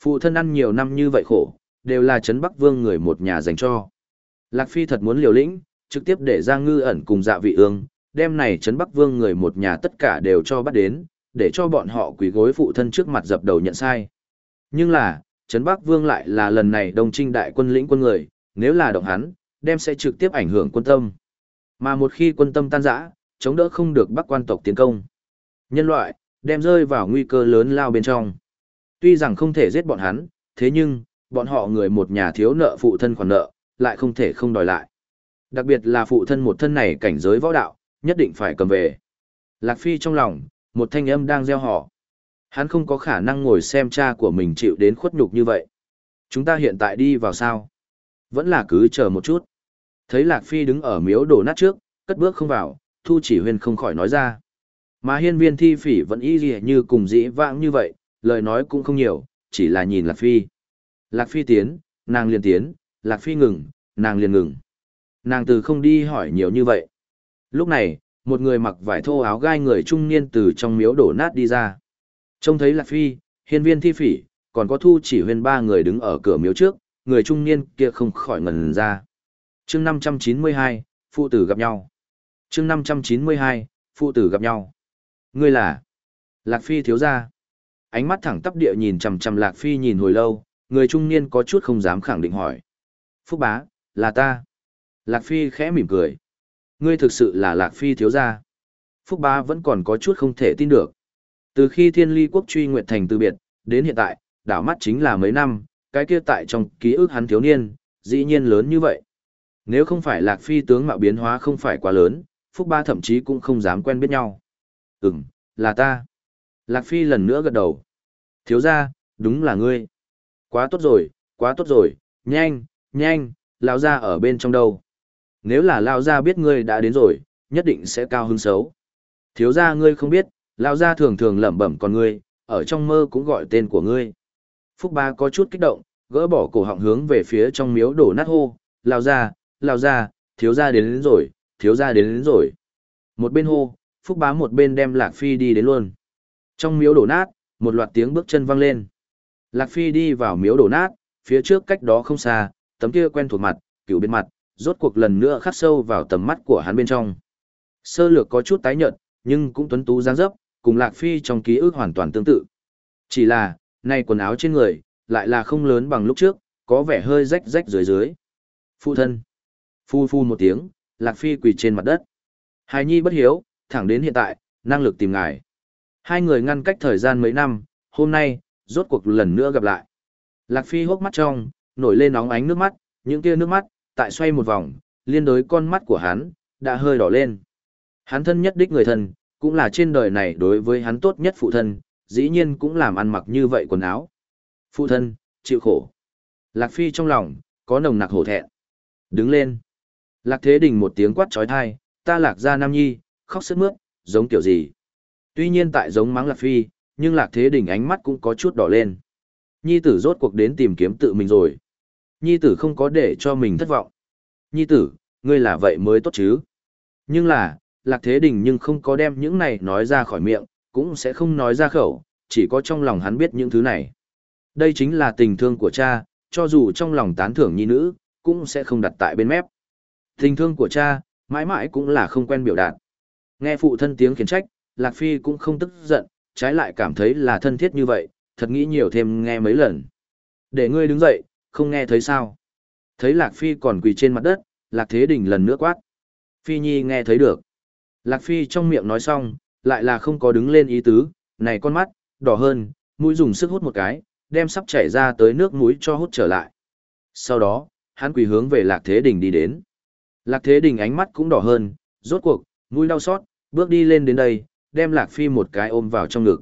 Phụ thân ăn nhiều năm như vậy khổ, đều là Trấn Bắc Vương người một nhà dành cho. Lạc Phi thật muốn liều lĩnh, trực tiếp để Giang Ngư ẩn cùng dạ vị ương, đem này Trấn Bắc Vương người một nhà tất cả đều cho bắt đến, để cho bọn họ quỳ gối phụ thân trước mặt dập đầu nhận sai. Nhưng là, Trấn Bắc Vương lại là lần này đồng trinh đại quân lĩnh quân người, nếu là động hắn, đem sẽ trực tiếp ảnh hưởng quân tâm. Mà một khi quân tâm tan rã, chống đỡ không được Bắc quan tộc tiến công. Nhân loại, đem rơi vào nguy cơ lớn lao bên trong. Tuy rằng không thể giết bọn hắn, thế nhưng, bọn họ người một nhà thiếu nợ phụ thân khoản nợ, lại không thể không đòi lại. Đặc biệt là phụ thân một thân này cảnh giới võ đạo, nhất định phải cầm về. Lạc Phi trong lòng, một thanh âm đang gieo họ. Hắn không có khả năng ngồi xem cha của mình chịu đến khuất nhục như vậy. Chúng ta hiện tại đi vào sao? Vẫn là cứ chờ một chút. Thấy Lạc Phi đứng ở miếu đổ nát trước, cất bước không vào, Thu chỉ huyên không khỏi nói ra. Mà hiên viên thi phỉ vẫn y gì như cùng dĩ vãng như vậy, lời nói cũng không nhiều, chỉ là nhìn Lạc Phi. Lạc Phi tiến, nàng liền tiến, Lạc Phi ngừng, nàng liền ngừng. Nàng từ không đi hỏi nhiều như vậy. Lúc này, một người mặc vải thô áo gai người trung niên từ trong miếu đổ nát đi ra. Trông thấy Lạc Phi, hiên viên thi phỉ, còn có thu chỉ huyên ba người đứng ở cửa miếu trước, người trung niên kia không khỏi ngần ra. chương 592, phụ tử gặp nhau. chương 592, phụ tử gặp nhau. Ngươi là Lạc Phi thiếu gia. Ánh mắt thẳng tắp địa nhìn chằm chằm Lạc Phi nhìn hồi lâu, người trung niên có chút không dám khẳng định hỏi. Phúc bá, là ta. Lạc Phi khẽ mỉm cười. Ngươi thực sự là Lạc Phi thiếu gia. Phúc bá vẫn còn có chút không thể tin được. Từ khi thiên ly quốc truy nguyện thành từ biệt, đến hiện tại, đảo mắt chính là mấy năm, cái kia tại trong ký ức hắn thiếu niên, dĩ nhiên lớn như vậy. Nếu không phải Lạc Phi tướng mạo biến hóa không phải quá lớn, Phúc Ba thậm chí cũng không dám quen biết nhau. Ừm, là ta. Lạc Phi lần nữa gật đầu. Thiếu ra, đúng là ngươi. Quá tốt rồi, quá tốt rồi, nhanh, nhanh, lao ra ở bên trong đâu. Nếu là lao gia biết ngươi đã đến rồi, nhất định sẽ cao hứng xấu. Thiếu gia ngươi không biết, lao gia thường thường lẩm bẩm còn ngươi, ở trong mơ cũng gọi tên của ngươi. Phúc Ba có chút kích động, gỡ bỏ cổ họng hướng về phía trong miếu đổ nát hô, lao gia, lao gia, thiếu gia đến, đến rồi, thiếu gia đến, đến rồi. Một bên hô, Phúc Bá một bên đem Lạc Phi đi đến luôn. Trong miếu đổ nát, một loạt tiếng bước chân vang lên. Lạc Phi đi vào miếu đổ nát, phía trước cách đó không xa, tấm kia quen thuộc mặt, cựu bên mặt, rốt cuộc lần nữa khắc sâu vào tầm mắt của hắn bên trong. Sơ lược có chút tái nhợt, nhưng cũng tuấn tú dáng dấp, cùng Lạc Phi trong ký ức hoàn toàn tương tự. Chỉ là, nay quần áo trên người, lại là không lớn bằng lúc trước, có vẻ hơi rách rách dưới dưới. Phụ thân. Phu phu một tiếng, Lạc Phi quỳ trên mặt đất. Hài nhi bất hiếu, thẳng đến hiện tại, năng lực tìm ngài. Hai người ngăn cách thời gian mấy năm, hôm nay, rốt cuộc lần nữa gặp lại. Lạc Phi hốc mắt trong, nổi lên nóng ánh nước mắt, những kia nước mắt, tại xoay một vòng, liên đối con mắt của hắn, đã hơi đỏ lên. Hắn thân nhất đích người thân, cũng là trên đời này đối với hắn tốt nhất phụ thân, dĩ nhiên cũng làm ăn mặc như vậy quần áo. Phụ thân, chịu khổ. Lạc Phi trong lòng, có nồng nặc hổ thẹn. Đứng lên. Lạc Thế Đình một tiếng quát trói thai, ta lạc ra Nam Nhi, khóc sức mướt, giống kiểu gì. Tuy nhiên tại giống mắng Lạc Phi, nhưng Lạc Thế Đình ánh mắt cũng có chút đỏ lên. Nhi tử rốt cuộc đến tìm kiếm tự mình rồi. Nhi tử không có để cho mình thất vọng. Nhi tử, ngươi là vậy mới tốt chứ. Nhưng là, Lạc Thế Đình nhưng không có đem những này nói ra khỏi miệng, cũng sẽ không nói ra khẩu, chỉ có trong lòng hắn biết những thứ này. Đây chính là tình thương của cha, cho dù trong lòng tán thưởng nhi nữ, cũng sẽ không đặt tại bên mép. Tình thương của cha, mãi mãi cũng là không quen biểu đạt. Nghe phụ thân tiếng khiển trách, Lạc Phi cũng không tức giận, trái lại cảm thấy là thân thiết như vậy, thật nghĩ nhiều thêm nghe mấy lần. Để ngươi đứng dậy, không nghe thấy sao. Thấy Lạc Phi còn quỳ trên mặt đất, Lạc Thế Đình lần nữa quát. Phi Nhi nghe thấy được. Lạc Phi trong miệng nói xong, lại là không có đứng lên ý tứ, này con mắt, đỏ hơn, mũi dùng sức hút một cái, đem sắp chảy ra tới nước mũi cho hút trở lại. Sau đó, hắn quỳ hướng về Lạc Thế Đình đi đến. Lạc Thế Đình ánh mắt cũng đỏ hơn, rốt cuộc, mũi đau xót, bước đi lên đến đây, đem Lạc Phi một cái ôm vào trong ngực.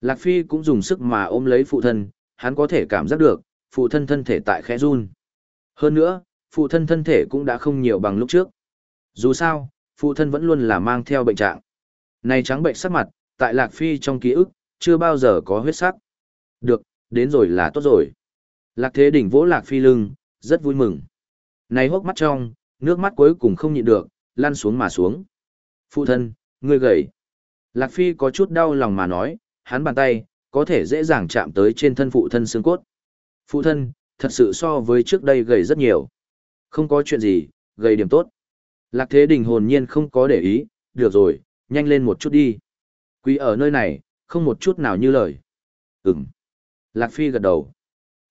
Lạc Phi cũng dùng sức mà ôm lấy phụ thân, hắn có thể cảm giác được, phụ thân thân thể tại khẽ run. Hơn nữa, phụ thân thân thể cũng đã không nhiều bằng lúc trước. Dù sao, phụ thân vẫn luôn là mang theo bệnh trạng. Này trắng bệnh sắc mặt, tại Lạc Phi trong ký ức, chưa bao giờ có huyết sắc. Được, đến rồi là tốt rồi. Lạc Thế Đỉnh vỗ Lạc Phi lưng, rất vui mừng. Này hốc mắt trong, nước mắt cuối cùng không nhịn được, lăn xuống mà xuống. Phụ thân, ngươi gầy. Lạc Phi có chút đau lòng mà nói, hắn bàn tay, có thể dễ dàng chạm tới trên thân phụ thân xương cốt. Phụ thân, thật sự so với trước đây gầy rất nhiều. Không có chuyện gì, gầy điểm tốt. Lạc Thế Đình hồn nhiên không có để ý, được rồi, nhanh lên một chút đi. Quý ở nơi này, không một chút nào như lời. Ừm. Lạc Phi gật đầu.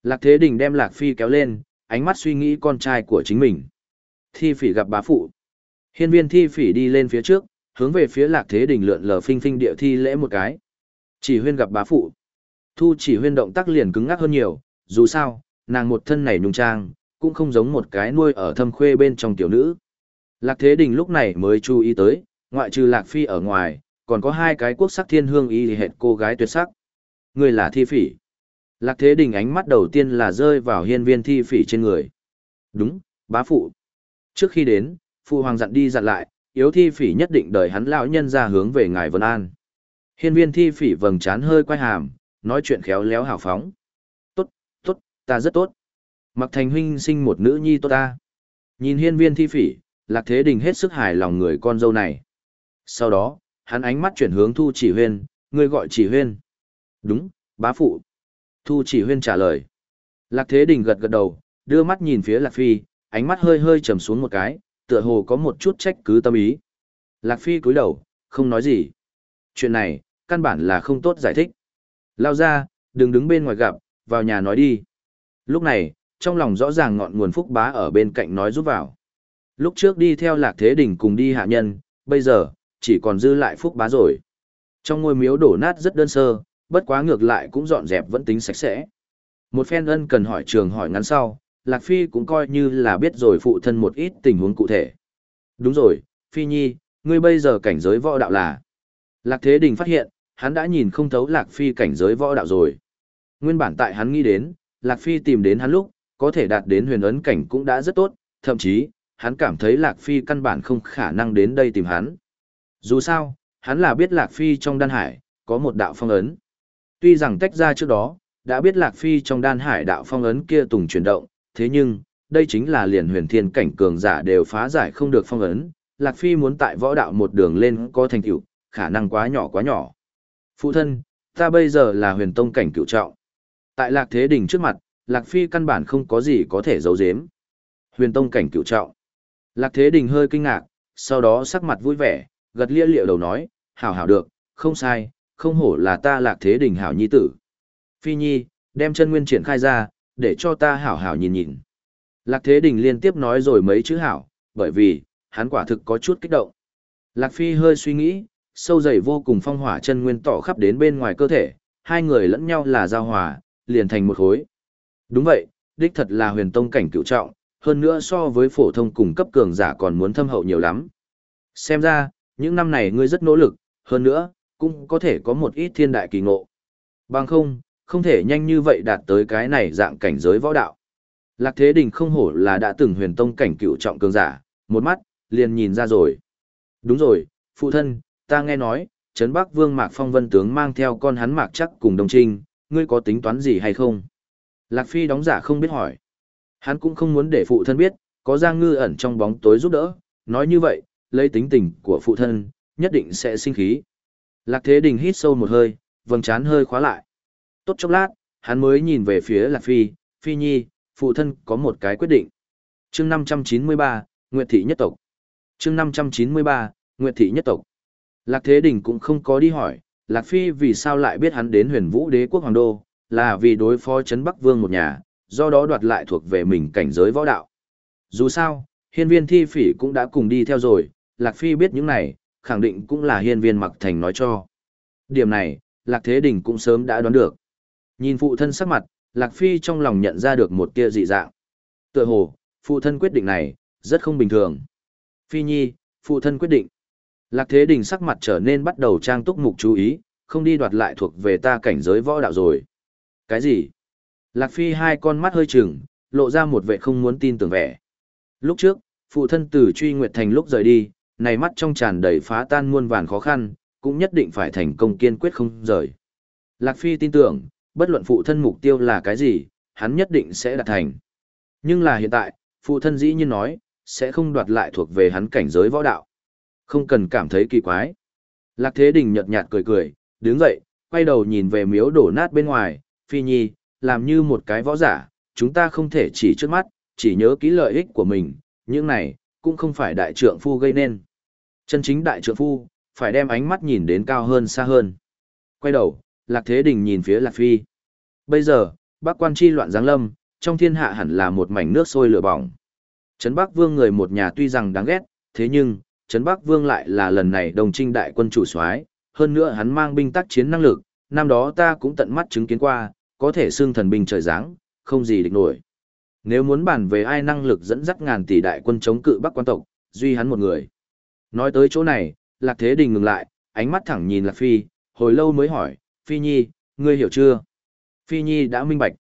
Lạc Thế Đình đem Lạc Phi kéo lên, ánh mắt suy nghĩ con trai của chính mình. Thi phỉ gặp bá phụ. Hiên viên thi phỉ đi lên phía trước, hướng về phía Lạc Thế Đình lượn lờ phinh phinh địa thi lễ một cái. Chỉ huyên gặp bá phụ. Thu chỉ huyên động tác liền cứng ngắc hơn nhiều, dù sao, nàng một thân này nhung trang, cũng không giống một cái nuôi ở thâm khuê bên trong tiểu nữ. Lạc Thế Đình lúc này mới chú ý tới, ngoại trừ Lạc Phi ở ngoài, còn có hai cái quốc sắc thiên hương y hệt cô gái tuyệt sắc. Người là thi phỉ. Lạc Thế Đình ánh mắt đầu tiên là rơi vào hiên viên thi phỉ trên người. Đúng, bá phụ. Trước khi đến, phụ hoàng dặn đi dặn lại, yếu thi phỉ nhất định đợi hắn lão nhân ra hướng về ngài Vân An. Hiên viên thi phỉ vầng trán hơi quay hàm, nói chuyện khéo léo hào phóng. Ta rất tốt. Mặc thành huynh sinh một nữ nhi tốt ta. Nhìn hiên viên thi phỉ, lạc thế đình hết sức hài lòng người con dâu này. Sau đó, hắn ánh mắt chuyển hướng thu chỉ huyên, người gọi chỉ huyên. Đúng, bá phụ. Thu chỉ huyên trả lời. Lạc thế đình gật gật đầu, đưa mắt nhìn phía lạc phi, ánh mắt hơi hơi trầm xuống một cái, tựa hồ có một chút trách cứ tâm ý. Lạc phi cúi đầu, không nói gì. Chuyện này, căn bản là không tốt giải thích. Lao ra, đừng đứng bên ngoài gặp, vào nhà nói đi. Lúc này, trong lòng rõ ràng ngọn nguồn phúc bá ở bên cạnh nói giúp vào. Lúc trước đi theo lạc thế đỉnh cùng đi hạ nhân, bây giờ, chỉ còn dư lại phúc bá rồi. Trong ngôi miếu đổ nát rất đơn sơ, bất quá ngược lại cũng dọn dẹp vẫn tính sạch sẽ. Một phen ân cần hỏi trường hỏi ngắn sau, Lạc Phi cũng coi như là biết rồi phụ thân một ít tình huống cụ thể. Đúng rồi, Phi Nhi, ngươi bây giờ cảnh giới võ đạo là. Lạc Thế Đình phát hiện, hắn đã nhìn không thấu Lạc Phi cảnh giới võ đạo rồi. Nguyên bản tại hắn nghĩ đến, Lạc Phi tìm đến hắn lúc, có thể đạt đến huyền ấn cảnh cũng đã rất tốt, thậm chí, hắn cảm thấy Lạc Phi căn bản không khả năng đến đây tìm hắn. Dù sao, hắn là biết Lạc Phi trong đan hải, có một đạo phong ấn. Tuy rằng tách ra trước đó, đã biết Lạc Phi trong đan hải đạo phong ấn kia tùng chuyển động, thế nhưng, đây chính là liền huyền thiên cảnh cường giả đều phá giải không được phong ấn. Lạc Phi muốn tại võ đạo một đường lên có thành tựu, khả năng quá nhỏ quá nhỏ. Phụ thân, ta bây giờ là huyền tông cảnh cựu trọng. Tại Lạc Thế Đình trước mặt, Lạc Phi căn bản không có gì có thể giấu giếm. Huyền tông cảnh cựu trọng. Lạc Thế Đình hơi kinh ngạc, sau đó sắc mặt vui vẻ, gật lia liệu đầu nói, hảo hảo được, không sai, không hổ là ta Lạc Thế Đình hảo nhi tử. Phi Nhi, đem chân nguyên triển khai ra, để cho ta hảo hảo nhìn nhìn. Lạc Thế Đình liên tiếp nói rồi mấy chữ hảo, bởi vì, hắn quả thực có chút kích động. Lạc Phi hơi suy nghĩ, sâu dày vô cùng phong hỏa chân nguyên tỏ khắp đến bên ngoài cơ thể, hai người lẫn nhau là giao hòa, liền thành một khối. Đúng vậy, đích thật là huyền tông cảnh cựu trọng, hơn nữa so với phổ thông cùng cấp cường giả còn muốn thâm hậu nhiều lắm. Xem ra, những năm này ngươi rất nỗ lực, hơn nữa, cũng có thể có một ít thiên đại kỳ ngộ. Bằng không, không thể nhanh như vậy đạt tới cái này dạng cảnh giới võ đạo. Lạc Thế Đình không hổ là đã từng huyền tông cảnh cựu trọng cường giả, một mắt, liền nhìn ra rồi. Đúng rồi, phụ thân, ta nghe nói, Trấn Bắc Vương Mạc Phong Vân Tướng mang theo con hắn Mạc chắc cùng đồng trinh, ngươi có tính toán gì hay không? Lạc Phi đóng giả không biết hỏi. Hắn cũng không muốn để phụ thân biết, có Giang Ngư ẩn trong bóng tối giúp đỡ, nói như vậy, lấy tính tình của phụ thân, nhất định sẽ sinh khí. Lạc Thế Đình hít sâu một hơi, vầng trán hơi khóa lại. Tốt chốc lát, hắn mới nhìn về phía Lạc Phi, Phi Nhi, phụ thân có một cái quyết định. chương 593, Nguyệt Thị Nhất Tộc. chương 593, Nguyệt Thị Nhất Tộc. Lạc Thế Đình cũng không có đi hỏi, Lạc Phi vì sao lại biết hắn đến huyền vũ đế quốc hoàng đô, là vì đối phó Trấn Bắc Vương một nhà, do đó đoạt lại thuộc về mình cảnh giới võ đạo. Dù sao, hiên viên thi phỉ cũng đã cùng đi theo rồi, Lạc Phi biết những này, khẳng định cũng là hiên viên mặc thành nói cho. Điểm này, Lạc Thế Đình cũng sớm đã đoán được. Nhìn phụ thân sắc mặt, Lạc Phi trong lòng nhận ra được một tia dị dạng. Tựa hồ, phụ thân quyết định này, rất không bình thường. Phi Nhi, phụ thân quyết định. Lạc Thế Đình sắc mặt trở nên bắt đầu trang túc mục chú ý, không đi đoạt lại thuộc về ta cảnh giới võ đạo rồi. Cái gì? Lạc Phi hai con mắt hơi trừng, lộ ra một vẻ không muốn tin tưởng vẻ. Lúc trước, phụ thân từ truy nguyệt thành lúc rời đi, này mắt trong tràn đầy phá tan muôn vàn khó khăn, cũng nhất định phải thành công kiên quyết không rời. Lạc Phi tin tưởng, bất luận phụ thân mục tiêu là cái gì, hắn nhất định sẽ đạt thành. Nhưng là hiện tại, phụ thân dĩ nhiên nói, sẽ không đoạt lại thuộc về hắn cảnh giới võ đạo. Không cần cảm thấy kỳ quái. Lạc Thế Đình nhợt nhạt cười cười, đứng dậy, quay đầu nhìn về miếu đổ nát bên ngoài, Phi Nhi, làm như một cái võ giả, chúng ta không thể chỉ trước mắt, chỉ nhớ kỹ lợi ích của mình, những này, cũng không phải đại trượng phu gây nên. Chân chính đại trượng phu, phải đem ánh mắt nhìn đến cao hơn xa hơn. Quay đầu, Lạc Thế Đình nhìn phía Lạc Phi. Bây giờ, bác quan chi loạn giáng lâm, trong thiên hạ hẳn là một mảnh nước sôi lửa bỏng. Trấn Bắc Vương người một nhà tuy rằng đáng ghét, thế nhưng, Trấn Bắc Vương lại là lần này đồng trinh đại quân chủ soái, hơn nữa hắn mang binh tác chiến năng lực, năm đó ta cũng tận mắt chứng kiến qua, có thể xương thần binh trời giáng, không gì địch nổi. Nếu muốn bàn về ai năng lực dẫn dắt ngàn tỷ đại quân chống cự Bắc quan tộc, duy hắn một người. Nói tới chỗ này, Lạc Thế Đình ngừng lại, ánh mắt thẳng nhìn Lạc Phi, hồi lâu mới hỏi, Phi Nhi, ngươi hiểu chưa? Phi Nhi đã minh bạch.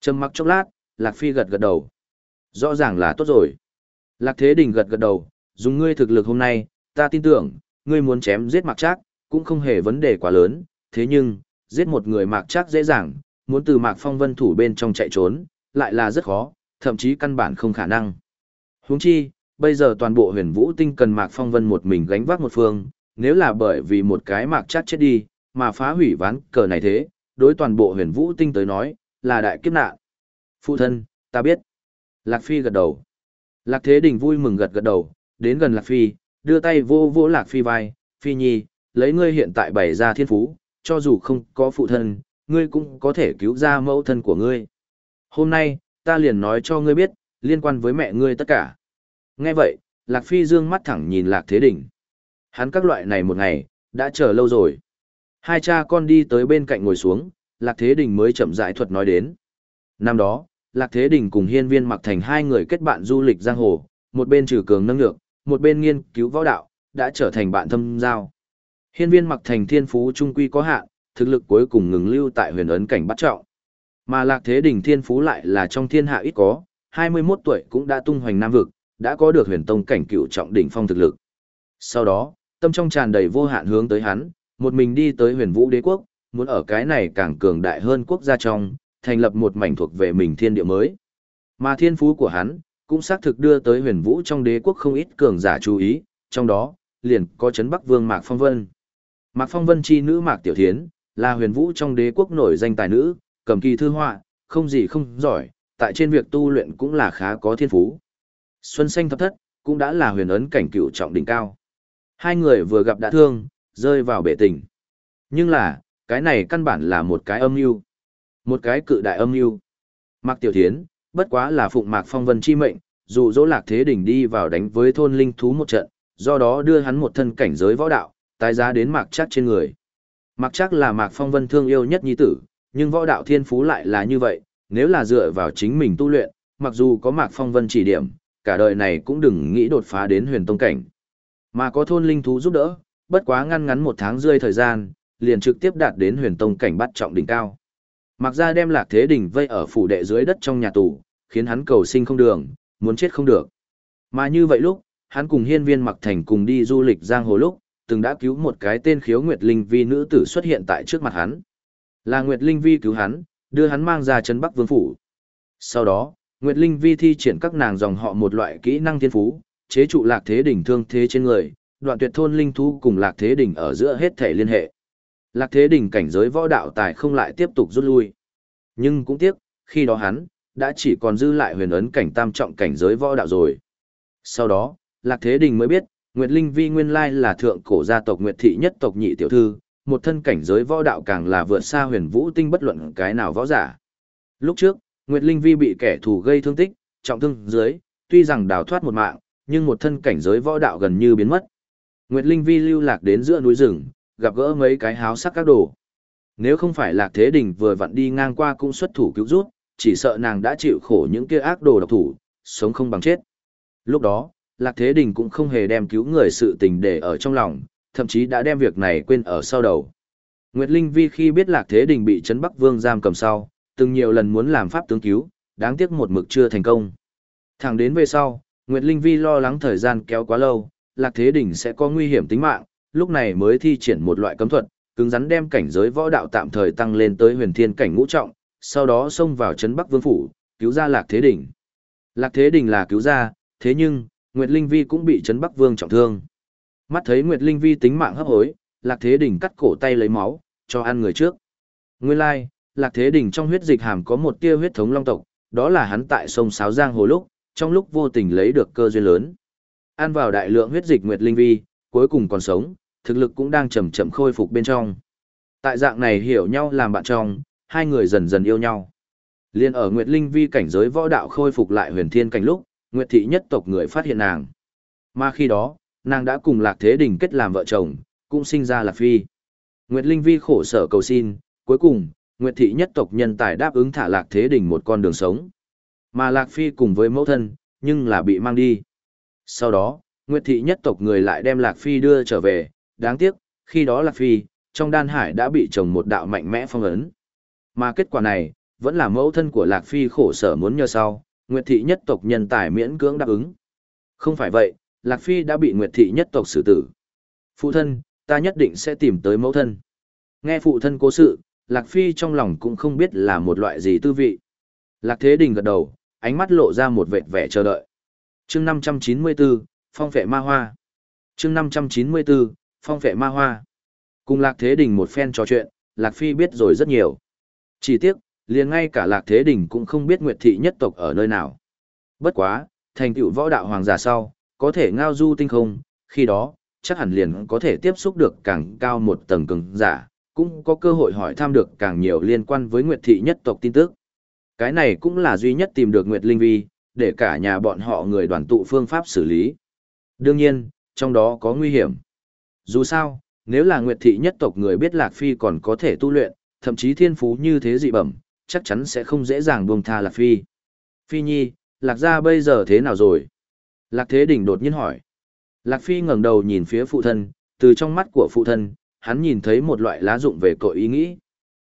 Trầm mặc chốc lát, Lạc Phi gật gật đầu. Rõ ràng là tốt rồi. Lạc Thế Đình gật gật đầu, dùng ngươi thực lực hôm nay, ta tin tưởng, ngươi muốn chém giết Mạc Trác, cũng không hề vấn đề quá lớn, thế nhưng, giết một người Mạc Trác dễ dàng, muốn từ Mạc Phong Vân thủ bên trong chạy trốn, lại là rất khó, thậm chí căn bản không khả năng. Huống chi, bây giờ toàn bộ huyền vũ tinh cần Mạc Phong Vân một mình gánh vác một phương, nếu là bởi vì một cái Mạc Trác chết đi, mà phá hủy ván cờ này thế, đối toàn bộ huyền vũ tinh tới nói, là đại kiếp nạn. Phụ thân, ta biết. Lạc Phi gật đầu. Lạc Thế Đình vui mừng gật gật đầu, đến gần Lạc Phi, đưa tay vô vô Lạc Phi vai, Phi Nhi, lấy ngươi hiện tại bày ra thiên phú, cho dù không có phụ thân, ngươi cũng có thể cứu ra mẫu thân của ngươi. Hôm nay, ta liền nói cho ngươi biết, liên quan với mẹ ngươi tất cả. Nghe vậy, Lạc Phi dương mắt thẳng nhìn Lạc Thế Đình. Hắn các loại này một ngày, đã chờ lâu rồi. Hai cha con đi tới bên cạnh ngồi xuống, Lạc Thế Đình mới chậm rãi thuật nói đến. Năm đó, Lạc Thế Đình cùng hiên viên mặc thành hai người kết bạn du lịch giang hồ, một bên trừ cường nâng lược, một bên nghiên cứu võ đạo, đã trở thành bạn thâm giao. Hiên viên mặc thành thiên phú trung quy có hạn, thực lực cuối cùng ngừng lưu tại huyền ấn cảnh bắt trọng. Mà Lạc Thế Đình thiên phú lại là trong thiên hạ ít có, 21 tuổi cũng đã tung hoành nam vực, đã có được huyền tông cảnh cựu trọng đỉnh phong thực lực. Sau đó, tâm trong tràn đầy vô hạn hướng tới hắn, một mình đi tới huyền vũ đế quốc, muốn ở cái này càng cường đại hơn quốc gia trong, thành lập một mảnh thuộc về mình thiên địa mới. Mà thiên phú của hắn, cũng xác thực đưa tới huyền vũ trong đế quốc không ít cường giả chú ý, trong đó, liền có chấn Bắc Vương Mạc Phong Vân. Mạc Phong Vân chi nữ Mạc Tiểu Thiến, là huyền vũ trong đế quốc nổi danh tài nữ, cầm kỳ thư họa, không gì không giỏi, tại trên việc tu luyện cũng là khá có thiên phú. Xuân Xanh thập thất, cũng đã là huyền ấn cảnh cựu trọng đỉnh cao. Hai người vừa gặp đã thương, rơi vào bể tình. Nhưng là, cái này căn bản là một cái âm mưu một cái cự đại âm mưu Mạc Tiểu Thiến, bất quá là phụng Mạc Phong Vân chi mệnh, dụ dỗ Lạc Thế Đỉnh đi vào đánh với thôn linh thú một trận, do đó đưa hắn một thân cảnh giới võ đạo, tái giá đến Mạc chắc trên người. Mạc chắc là Mạc Phong Vân thương yêu nhất nhi tử, nhưng võ đạo thiên phú lại là như vậy, nếu là dựa vào chính mình tu luyện, mặc dù có Mạc Phong Vân chỉ điểm, cả đời này cũng đừng nghĩ đột phá đến huyền tông cảnh. Mà có thôn linh thú giúp đỡ, bất quá ngăn ngắn một tháng rơi thời gian, liền trực tiếp đạt đến huyền tông cảnh bắt trọng đỉnh cao. Mặc ra đem lạc thế đỉnh vây ở phủ đệ dưới đất trong nhà tù, khiến hắn cầu sinh không đường, muốn chết không được. Mà như vậy lúc, hắn cùng hiên viên mặc thành cùng đi du lịch giang hồ lúc, từng đã cứu một cái tên khiếu Nguyệt Linh Vi nữ tử xuất hiện tại trước mặt hắn. Là Nguyệt Linh Vi cứu hắn, đưa hắn mang ra chân Bắc Vương Phủ. Sau đó, Nguyệt Linh Vi thi triển các nàng dòng họ một loại kỹ năng thiên phú, chế trụ lạc thế đỉnh thương thế trên người, đoạn tuyệt thôn linh thú cùng lạc thế đỉnh ở giữa hết thể liên hệ. Lạc thế đỉnh cảnh giới võ đạo tài không lại tiếp tục rút lui. Nhưng cũng tiếc, khi đó hắn, đã chỉ còn dư lại huyền ấn cảnh tam trọng cảnh giới võ đạo rồi. Sau đó, Lạc Thế Đình mới biết, Nguyệt Linh Vi nguyên lai là thượng cổ gia tộc Nguyệt Thị nhất tộc nhị tiểu thư, một thân cảnh giới võ đạo càng là vượt xa huyền vũ tinh bất luận cái nào võ giả. Lúc trước, Nguyệt Linh Vi bị kẻ thù gây thương tích, trọng thương dưới, tuy rằng đào thoát một mạng, nhưng một thân cảnh giới võ đạo gần như biến mất. Nguyệt Linh Vi lưu lạc đến giữa núi rừng, gặp gỡ mấy cái háo sắc các đồ. Nếu không phải Lạc Thế Đình vừa vặn đi ngang qua cũng xuất thủ cứu rút, chỉ sợ nàng đã chịu khổ những kia ác đồ độc thủ, sống không bằng chết. Lúc đó, Lạc Thế Đình cũng không hề đem cứu người sự tình để ở trong lòng, thậm chí đã đem việc này quên ở sau đầu. Nguyệt Linh Vi khi biết Lạc Thế Đình bị Trấn Bắc Vương giam cầm sau, từng nhiều lần muốn làm pháp tướng cứu, đáng tiếc một mực chưa thành công. Thẳng đến về sau, Nguyệt Linh Vi lo lắng thời gian kéo quá lâu, Lạc Thế Đình sẽ có nguy hiểm tính mạng, lúc này mới thi triển một loại cấm thuật, cứng rắn đem cảnh giới võ đạo tạm thời tăng lên tới huyền thiên cảnh ngũ trọng, sau đó xông vào trấn Bắc Vương phủ, cứu ra Lạc Thế Đình. Lạc Thế Đình là cứu ra, thế nhưng, Nguyệt Linh Vi cũng bị trấn Bắc Vương trọng thương. Mắt thấy Nguyệt Linh Vi tính mạng hấp hối, Lạc Thế Đình cắt cổ tay lấy máu, cho ăn người trước. Nguyên lai, like, Lạc Thế Đình trong huyết dịch hàm có một tia huyết thống long tộc, đó là hắn tại sông Sáo Giang hồ lúc, trong lúc vô tình lấy được cơ duyên lớn. Ăn vào đại lượng huyết dịch Nguyệt Linh Vi, cuối cùng còn sống, thực lực cũng đang chậm chậm khôi phục bên trong. Tại dạng này hiểu nhau làm bạn trong, hai người dần dần yêu nhau. Liên ở Nguyệt Linh Vi cảnh giới võ đạo khôi phục lại huyền thiên cảnh lúc, Nguyệt thị nhất tộc người phát hiện nàng. Mà khi đó, nàng đã cùng Lạc Thế Đình kết làm vợ chồng, cũng sinh ra Lạc Phi. Nguyệt Linh Vi khổ sở cầu xin, cuối cùng, Nguyệt thị nhất tộc nhân tài đáp ứng thả Lạc Thế Đình một con đường sống. Mà Lạc Phi cùng với mẫu thân, nhưng là bị mang đi. Sau đó, Nguyệt thị nhất tộc người lại đem Lạc Phi đưa trở về, đáng tiếc, khi đó Lạc Phi, trong đan hải đã bị trồng một đạo mạnh mẽ phong ấn. Mà kết quả này, vẫn là mẫu thân của Lạc Phi khổ sở muốn nhờ sau, Nguyệt thị nhất tộc nhân tài miễn cưỡng đáp ứng. Không phải vậy, Lạc Phi đã bị Nguyệt Thị nhất tộc xử tử. Phụ thân, ta nhất định sẽ tìm tới mẫu thân. Nghe phụ thân cố sự, Lạc Phi trong lòng cũng không biết là một loại gì tư vị. Lạc Thế Đình gật đầu, ánh mắt lộ ra một vệt vẻ chờ đợi. chương 594, Phong vệ Ma Hoa. chương 594, Phong vệ Ma Hoa. Cùng Lạc Thế Đình một phen trò chuyện, Lạc Phi biết rồi rất nhiều. Chỉ tiếc, liền ngay cả Lạc Thế Đình cũng không biết Nguyệt Thị nhất tộc ở nơi nào. Bất quá, thành tựu võ đạo hoàng giả sau, có thể ngao du tinh không, khi đó, chắc hẳn liền có thể tiếp xúc được càng cao một tầng cường giả, cũng có cơ hội hỏi thăm được càng nhiều liên quan với Nguyệt Thị nhất tộc tin tức. Cái này cũng là duy nhất tìm được Nguyệt Linh Vi, để cả nhà bọn họ người đoàn tụ phương pháp xử lý. Đương nhiên, trong đó có nguy hiểm. Dù sao, nếu là Nguyệt Thị nhất tộc người biết Lạc Phi còn có thể tu luyện, thậm chí thiên phú như thế dị bẩm, chắc chắn sẽ không dễ dàng buông tha Lạc Phi. Phi Nhi, Lạc gia bây giờ thế nào rồi? Lạc Thế Đình đột nhiên hỏi. Lạc Phi ngẩng đầu nhìn phía phụ thân, từ trong mắt của phụ thân, hắn nhìn thấy một loại lá dụng về cội ý nghĩ.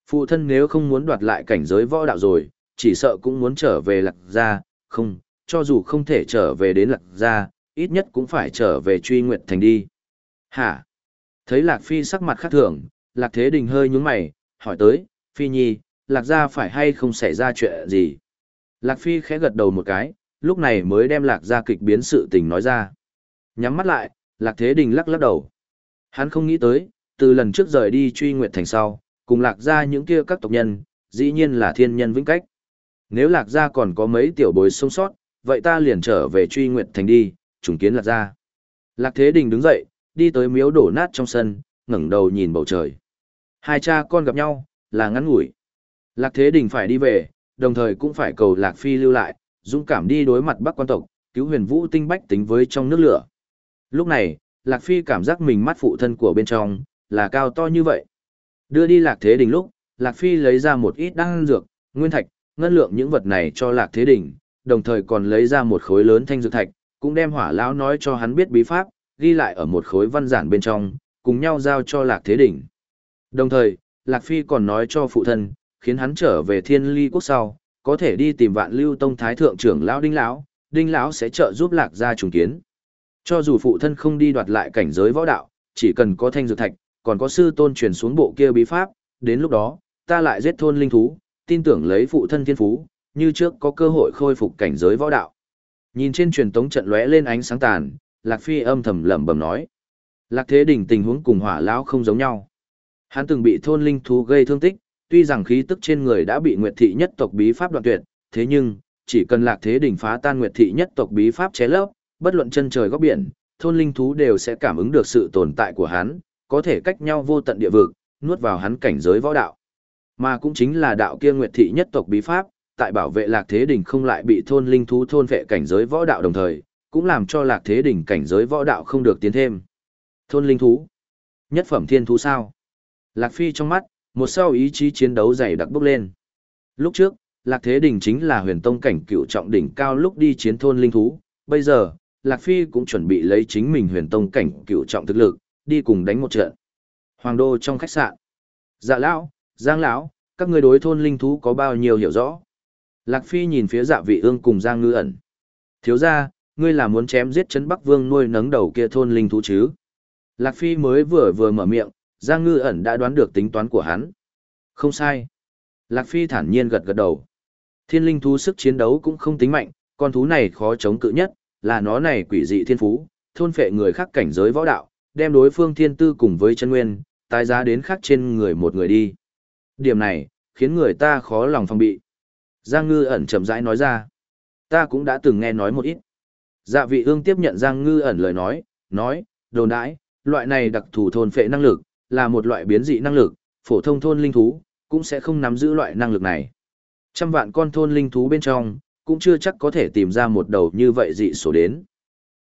Phụ thân nếu không muốn đoạt lại cảnh giới võ đạo rồi, chỉ sợ cũng muốn trở về Lạc gia, không, cho dù không thể trở về đến Lạc gia, ít nhất cũng phải trở về truy nguyện thành đi. Hả? Thấy Lạc Phi sắc mặt khác thường, Lạc Thế Đình hơi nhúng mày, hỏi tới, Phi Nhi, Lạc gia phải hay không xảy ra chuyện gì? Lạc Phi khẽ gật đầu một cái, lúc này mới đem Lạc gia kịch biến sự tình nói ra. Nhắm mắt lại, Lạc Thế Đình lắc lắc đầu. Hắn không nghĩ tới, từ lần trước rời đi truy nguyệt thành sau, cùng Lạc gia những kia các tộc nhân, dĩ nhiên là thiên nhân vĩnh cách. Nếu Lạc gia còn có mấy tiểu bối sống sót, vậy ta liền trở về truy nguyệt thành đi, trùng kiến Lạc gia. Lạc Thế Đình đứng dậy, đi tới miếu đổ nát trong sân, ngẩng đầu nhìn bầu trời. Hai cha con gặp nhau, là ngắn ngủi. Lạc Thế Đình phải đi về, đồng thời cũng phải cầu Lạc Phi lưu lại, dũng cảm đi đối mặt Bắc quan tộc, cứu huyền vũ tinh bách tính với trong nước lửa. Lúc này, Lạc Phi cảm giác mình mắt phụ thân của bên trong, là cao to như vậy. Đưa đi Lạc Thế Đình lúc, Lạc Phi lấy ra một ít đăng dược, nguyên thạch, ngân lượng những vật này cho Lạc Thế Đình, đồng thời còn lấy ra một khối lớn thanh dược thạch, cũng đem hỏa lão nói cho hắn biết bí pháp, ghi lại ở một khối văn giản bên trong, cùng nhau giao cho Lạc Thế Đình. Đồng thời, Lạc Phi còn nói cho phụ thân, khiến hắn trở về thiên ly quốc sau, có thể đi tìm vạn lưu tông thái thượng trưởng lão đinh lão, đinh lão sẽ trợ giúp lạc gia trùng kiến. Cho dù phụ thân không đi đoạt lại cảnh giới võ đạo, chỉ cần có thanh dược thạch, còn có sư tôn truyền xuống bộ kia bí pháp, đến lúc đó, ta lại giết thôn linh thú, tin tưởng lấy phụ thân thiên phú, như trước có cơ hội khôi phục cảnh giới võ đạo. Nhìn trên truyền tống trận lóe lên ánh sáng tàn, Lạc Phi âm thầm lẩm bẩm nói. Lạc Thế Đình tình huống cùng hỏa lão không giống nhau. Hắn từng bị thôn linh thú gây thương tích, tuy rằng khí tức trên người đã bị Nguyệt thị nhất tộc bí pháp đoạn tuyệt, thế nhưng, chỉ cần Lạc Thế Đình phá tan Nguyệt thị nhất tộc bí pháp chế lấp, bất luận chân trời góc biển, thôn linh thú đều sẽ cảm ứng được sự tồn tại của hắn, có thể cách nhau vô tận địa vực, nuốt vào hắn cảnh giới võ đạo. Mà cũng chính là đạo kia Nguyệt thị nhất tộc bí pháp, tại bảo vệ Lạc Thế Đình không lại bị thôn linh thú thôn vệ cảnh giới võ đạo đồng thời, cũng làm cho Lạc Thế Đình cảnh giới võ đạo không được tiến thêm. Thôn linh thú, nhất phẩm thiên thú sao? Lạc Phi trong mắt, một sau ý chí chiến đấu dày đặc bốc lên. Lúc trước, Lạc Thế Đình chính là huyền tông cảnh cựu trọng đỉnh cao lúc đi chiến thôn linh thú, bây giờ, Lạc Phi cũng chuẩn bị lấy chính mình huyền tông cảnh cựu trọng thực lực, đi cùng đánh một trận. Hoàng đô trong khách sạn. Dạ lão, Giang lão, các người đối thôn linh thú có bao nhiêu hiểu rõ? Lạc Phi nhìn phía dạ vị ương cùng Giang ngư ẩn. Thiếu ra, ngươi là muốn chém giết chấn Bắc Vương nuôi nấng đầu kia thôn linh thú chứ? Lạc Phi mới vừa vừa mở miệng, Giang ngư ẩn đã đoán được tính toán của hắn. Không sai. Lạc Phi thản nhiên gật gật đầu. Thiên linh thú sức chiến đấu cũng không tính mạnh, con thú này khó chống cự nhất, là nó này quỷ dị thiên phú, thôn phệ người khác cảnh giới võ đạo, đem đối phương thiên tư cùng với chân nguyên, tái giá đến khác trên người một người đi. Điểm này, khiến người ta khó lòng phòng bị. Giang ngư ẩn chậm rãi nói ra. Ta cũng đã từng nghe nói một ít. Dạ vị ương tiếp nhận Giang ngư ẩn lời nói, nói, đồn đãi, loại này đặc thù thôn phệ năng lực, là một loại biến dị năng lực, phổ thông thôn linh thú, cũng sẽ không nắm giữ loại năng lực này. Trăm vạn con thôn linh thú bên trong, cũng chưa chắc có thể tìm ra một đầu như vậy dị số đến.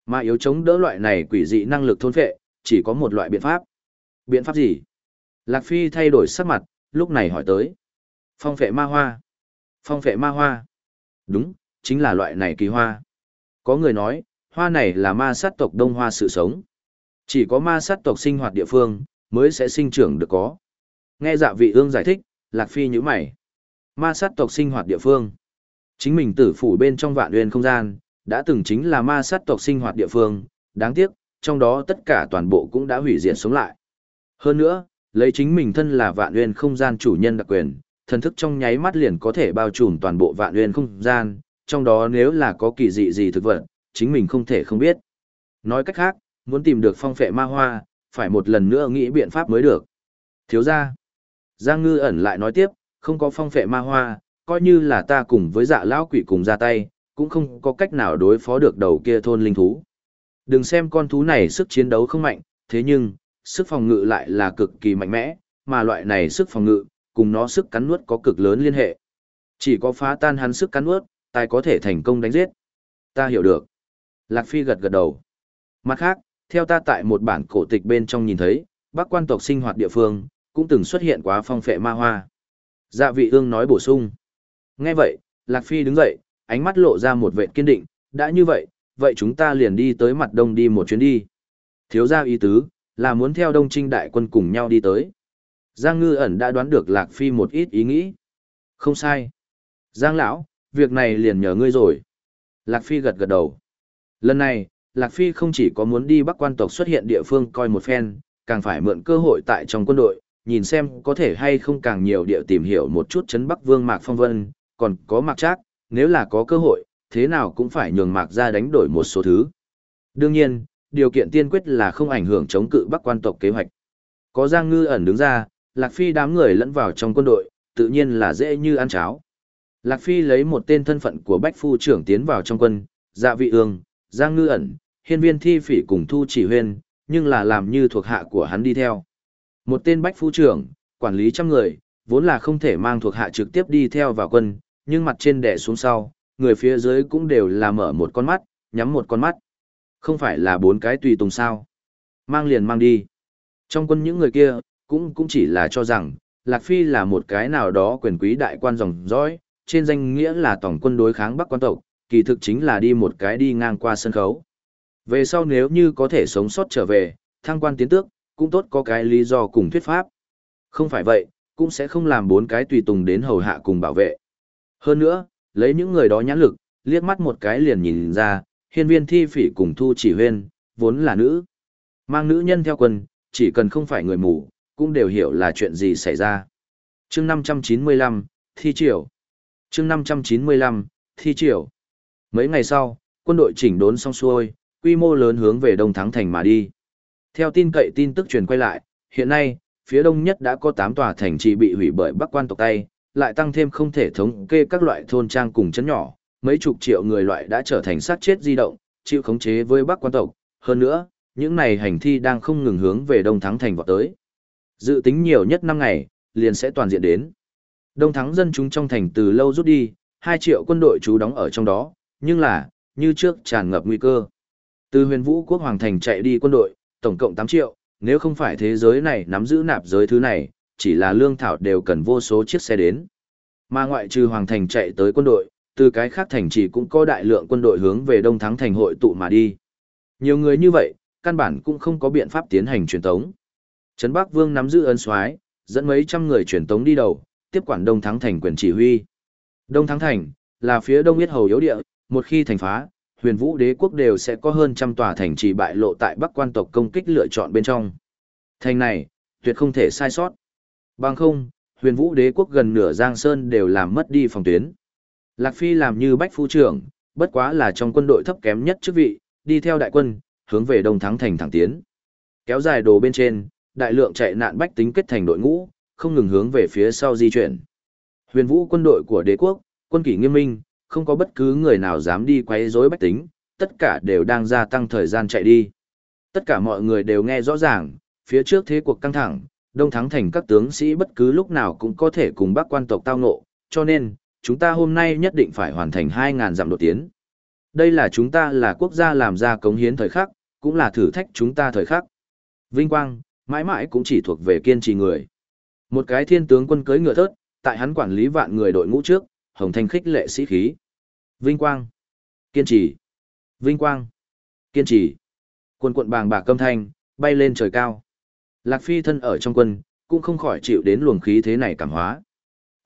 Mà yếu chống đỡ loại này quỷ dị năng lực thôn phệ, chỉ có một loại biện pháp. Biện pháp gì? Lạc Phi thay đổi sắc mặt, lúc này hỏi tới. Phong phệ ma hoa. Phong phệ ma hoa. Đúng, chính là loại này kỳ hoa. Có người nói, hoa này là ma sát tộc đông hoa sự sống. Chỉ có ma sát tộc sinh hoạt địa phương, mới sẽ sinh trưởng được có. Nghe dạ vị ương giải thích, Lạc Phi như mày. Ma sát tộc sinh hoạt địa phương. Chính mình tử phủ bên trong vạn nguyên không gian, đã từng chính là ma sát tộc sinh hoạt địa phương, đáng tiếc, trong đó tất cả toàn bộ cũng đã hủy diệt sống lại. Hơn nữa, lấy chính mình thân là vạn nguyên không gian chủ nhân đặc quyền, thần thức trong nháy mắt liền có thể bao trùm toàn bộ vạn nguyên không gian, trong đó nếu là có kỳ dị gì thực vật, chính mình không thể không biết. Nói cách khác, muốn tìm được phong phệ ma hoa, phải một lần nữa nghĩ biện pháp mới được. Thiếu ra, Giang Ngư ẩn lại nói tiếp, không có phong phệ ma hoa, coi như là ta cùng với dạ lão quỷ cùng ra tay, cũng không có cách nào đối phó được đầu kia thôn linh thú. Đừng xem con thú này sức chiến đấu không mạnh, thế nhưng, sức phòng ngự lại là cực kỳ mạnh mẽ, mà loại này sức phòng ngự, cùng nó sức cắn nuốt có cực lớn liên hệ. Chỉ có phá tan hắn sức cắn nuốt, tài có thể thành công đánh giết. Ta hiểu được. Lạc Phi gật gật đầu. Mặt khác, theo ta tại một bản cổ tịch bên trong nhìn thấy, bác quan tộc sinh hoạt địa phương, cũng từng xuất hiện quá phong phệ ma hoa. Dạ vị ương nói bổ sung. Nghe vậy, Lạc Phi đứng dậy, ánh mắt lộ ra một vệ kiên định, đã như vậy, vậy chúng ta liền đi tới mặt đông đi một chuyến đi. Thiếu gia ý tứ, là muốn theo đông trinh đại quân cùng nhau đi tới. Giang ngư ẩn đã đoán được Lạc Phi một ít ý nghĩ. Không sai. Giang lão, việc này liền nhờ ngươi rồi. Lạc Phi gật gật đầu. Lần này, Lạc Phi không chỉ có muốn đi bắc quan tộc xuất hiện địa phương coi một phen, càng phải mượn cơ hội tại trong quân đội, nhìn xem có thể hay không càng nhiều địa tìm hiểu một chút chấn bắc vương Mạc Phong Vân, còn có Mạc Trác, nếu là có cơ hội, thế nào cũng phải nhường Mạc ra đánh đổi một số thứ. Đương nhiên, điều kiện tiên quyết là không ảnh hưởng chống cự bắc quan tộc kế hoạch. Có Giang Ngư ẩn đứng ra, Lạc Phi đám người lẫn vào trong quân đội, tự nhiên là dễ như ăn cháo. Lạc Phi lấy một tên thân phận của Bách Phu trưởng tiến vào trong quân, dạ vị ương, Giang Ngư ẩn, hiên viên thi phỉ cùng thu chỉ huyên, nhưng là làm như thuộc hạ của hắn đi theo. Một tên Bách Phu trưởng, quản lý trăm người, vốn là không thể mang thuộc hạ trực tiếp đi theo vào quân, nhưng mặt trên đè xuống sau, người phía dưới cũng đều là mở một con mắt, nhắm một con mắt. Không phải là bốn cái tùy tùng sao. Mang liền mang đi. Trong quân những người kia, cũng cũng chỉ là cho rằng, Lạc Phi là một cái nào đó quyền quý đại quan dòng dõi, trên danh nghĩa là tổng quân đối kháng Bắc quan tộc, kỳ thực chính là đi một cái đi ngang qua sân khấu. Về sau nếu như có thể sống sót trở về, thăng quan tiến tước, cũng tốt có cái lý do cùng thuyết pháp. Không phải vậy, cũng sẽ không làm bốn cái tùy tùng đến hầu hạ cùng bảo vệ. Hơn nữa, lấy những người đó nhãn lực, liếc mắt một cái liền nhìn ra, hiên viên thi phỉ cùng thu chỉ huyên, vốn là nữ. Mang nữ nhân theo quân, chỉ cần không phải người mù, cũng đều hiểu là chuyện gì xảy ra. chương 595, Thi Triều. chương 595, Thi Triều. Mấy ngày sau, quân đội chỉnh đốn xong xuôi, quy mô lớn hướng về Đông Thắng Thành mà đi. Theo tin cậy tin tức truyền quay lại, hiện nay, phía đông nhất đã có 8 tòa thành trì bị hủy bởi Bắc quan tộc tay, lại tăng thêm không thể thống kê các loại thôn trang cùng chấn nhỏ, mấy chục triệu người loại đã trở thành sát chết di động, chịu khống chế với Bắc quan tộc. Hơn nữa, những này hành thi đang không ngừng hướng về Đông Thắng Thành vọt tới. Dự tính nhiều nhất 5 ngày, liền sẽ toàn diện đến. Đông Thắng dân chúng trong thành từ lâu rút đi, 2 triệu quân đội trú đóng ở trong đó, nhưng là, như trước tràn ngập nguy cơ. Từ huyền vũ quốc hoàng thành chạy đi quân đội, tổng cộng 8 triệu, nếu không phải thế giới này nắm giữ nạp giới thứ này, chỉ là lương thảo đều cần vô số chiếc xe đến. Mà ngoại trừ hoàng thành chạy tới quân đội, từ cái khác thành chỉ cũng có đại lượng quân đội hướng về đông thắng thành hội tụ mà đi. Nhiều người như vậy, căn bản cũng không có biện pháp tiến hành truyền tống. Trấn Bắc Vương nắm giữ ân soái, dẫn mấy trăm người truyền tống đi đầu, tiếp quản Đông Thắng Thành quyền chỉ huy. Đông Thắng Thành là phía đông yết hầu yếu địa, một khi thành phá, huyền vũ đế quốc đều sẽ có hơn trăm tòa thành trì bại lộ tại bắc quan tộc công kích lựa chọn bên trong. Thành này, tuyệt không thể sai sót. Bằng không, huyền vũ đế quốc gần nửa giang sơn đều làm mất đi phòng tuyến. Lạc Phi làm như bách phu trưởng, bất quá là trong quân đội thấp kém nhất chức vị, đi theo đại quân, hướng về đông thắng thành thẳng tiến. Kéo dài đồ bên trên, đại lượng chạy nạn bách tính kết thành đội ngũ, không ngừng hướng về phía sau di chuyển. Huyền vũ quân đội của đế quốc, quân kỷ nghiêm minh, không có bất cứ người nào dám đi quấy rối bách tính, tất cả đều đang gia tăng thời gian chạy đi. Tất cả mọi người đều nghe rõ ràng, phía trước thế cuộc căng thẳng, đông thắng thành các tướng sĩ bất cứ lúc nào cũng có thể cùng bác quan tộc tao ngộ, cho nên, chúng ta hôm nay nhất định phải hoàn thành 2.000 dặm đột tiến. Đây là chúng ta là quốc gia làm ra cống hiến thời khắc, cũng là thử thách chúng ta thời khắc. Vinh quang, mãi mãi cũng chỉ thuộc về kiên trì người. Một cái thiên tướng quân cưới ngựa thớt, tại hắn quản lý vạn người đội ngũ trước, hồng thanh khích lệ sĩ khí. Vinh quang, kiên trì, vinh quang, kiên trì. Quân quận bàng bạc câm thanh, bay lên trời cao. Lạc Phi thân ở trong quân, cũng không khỏi chịu đến luồng khí thế này cảm hóa.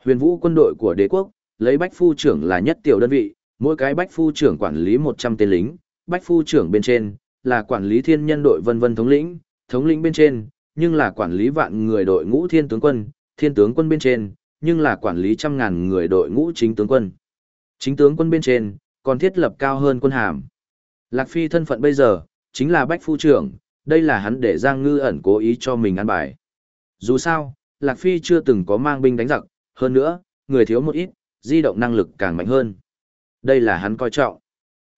Huyền vũ quân đội của đế quốc, lấy bách phu trưởng là nhất tiểu đơn vị, Mỗi cái bách phu trưởng quản lý 100 tên lính, bách phu trưởng bên trên, là quản lý thiên nhân đội vân vân thống lĩnh, thống lĩnh bên trên, nhưng là quản lý vạn người đội ngũ thiên tướng quân, thiên tướng quân bên trên, nhưng là quản lý trăm ngàn người đội ngũ chính tướng quân. Chính tướng quân bên trên, còn thiết lập cao hơn quân hàm. Lạc Phi thân phận bây giờ, chính là bách phu trưởng, đây là hắn để Giang Ngư ẩn cố ý cho mình ăn bài. Dù sao, Lạc Phi chưa từng có mang binh đánh giặc, hơn nữa, người thiếu một ít, di động năng lực càng mạnh hơn. Đây là hắn coi trọng.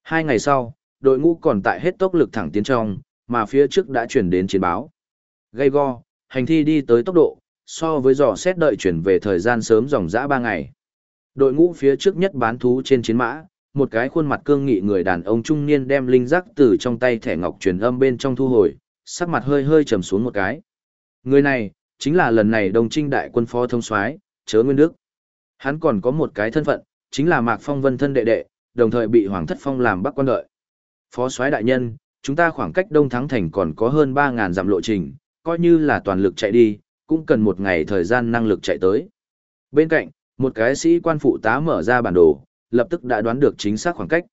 Hai ngày sau, đội ngũ còn tại hết tốc lực thẳng tiến trong, mà phía trước đã chuyển đến chiến báo. Gây go, hành thi đi tới tốc độ, so với dò xét đợi chuyển về thời gian sớm dòng dã ba ngày. Đội ngũ phía trước nhất bán thú trên chiến mã, một cái khuôn mặt cương nghị người đàn ông trung niên đem linh giác từ trong tay thẻ ngọc truyền âm bên trong thu hồi, sắc mặt hơi hơi trầm xuống một cái. Người này, chính là lần này đồng trinh đại quân phó thông soái chớ nguyên đức. Hắn còn có một cái thân phận, chính là Mạc Phong Vân thân đệ đệ, đồng thời bị Hoàng Thất Phong làm bắc quan đợi. Phó soái đại nhân, chúng ta khoảng cách Đông Thắng Thành còn có hơn 3.000 dặm lộ trình, coi như là toàn lực chạy đi, cũng cần một ngày thời gian năng lực chạy tới. Bên cạnh, một cái sĩ quan phụ tá mở ra bản đồ, lập tức đã đoán được chính xác khoảng cách.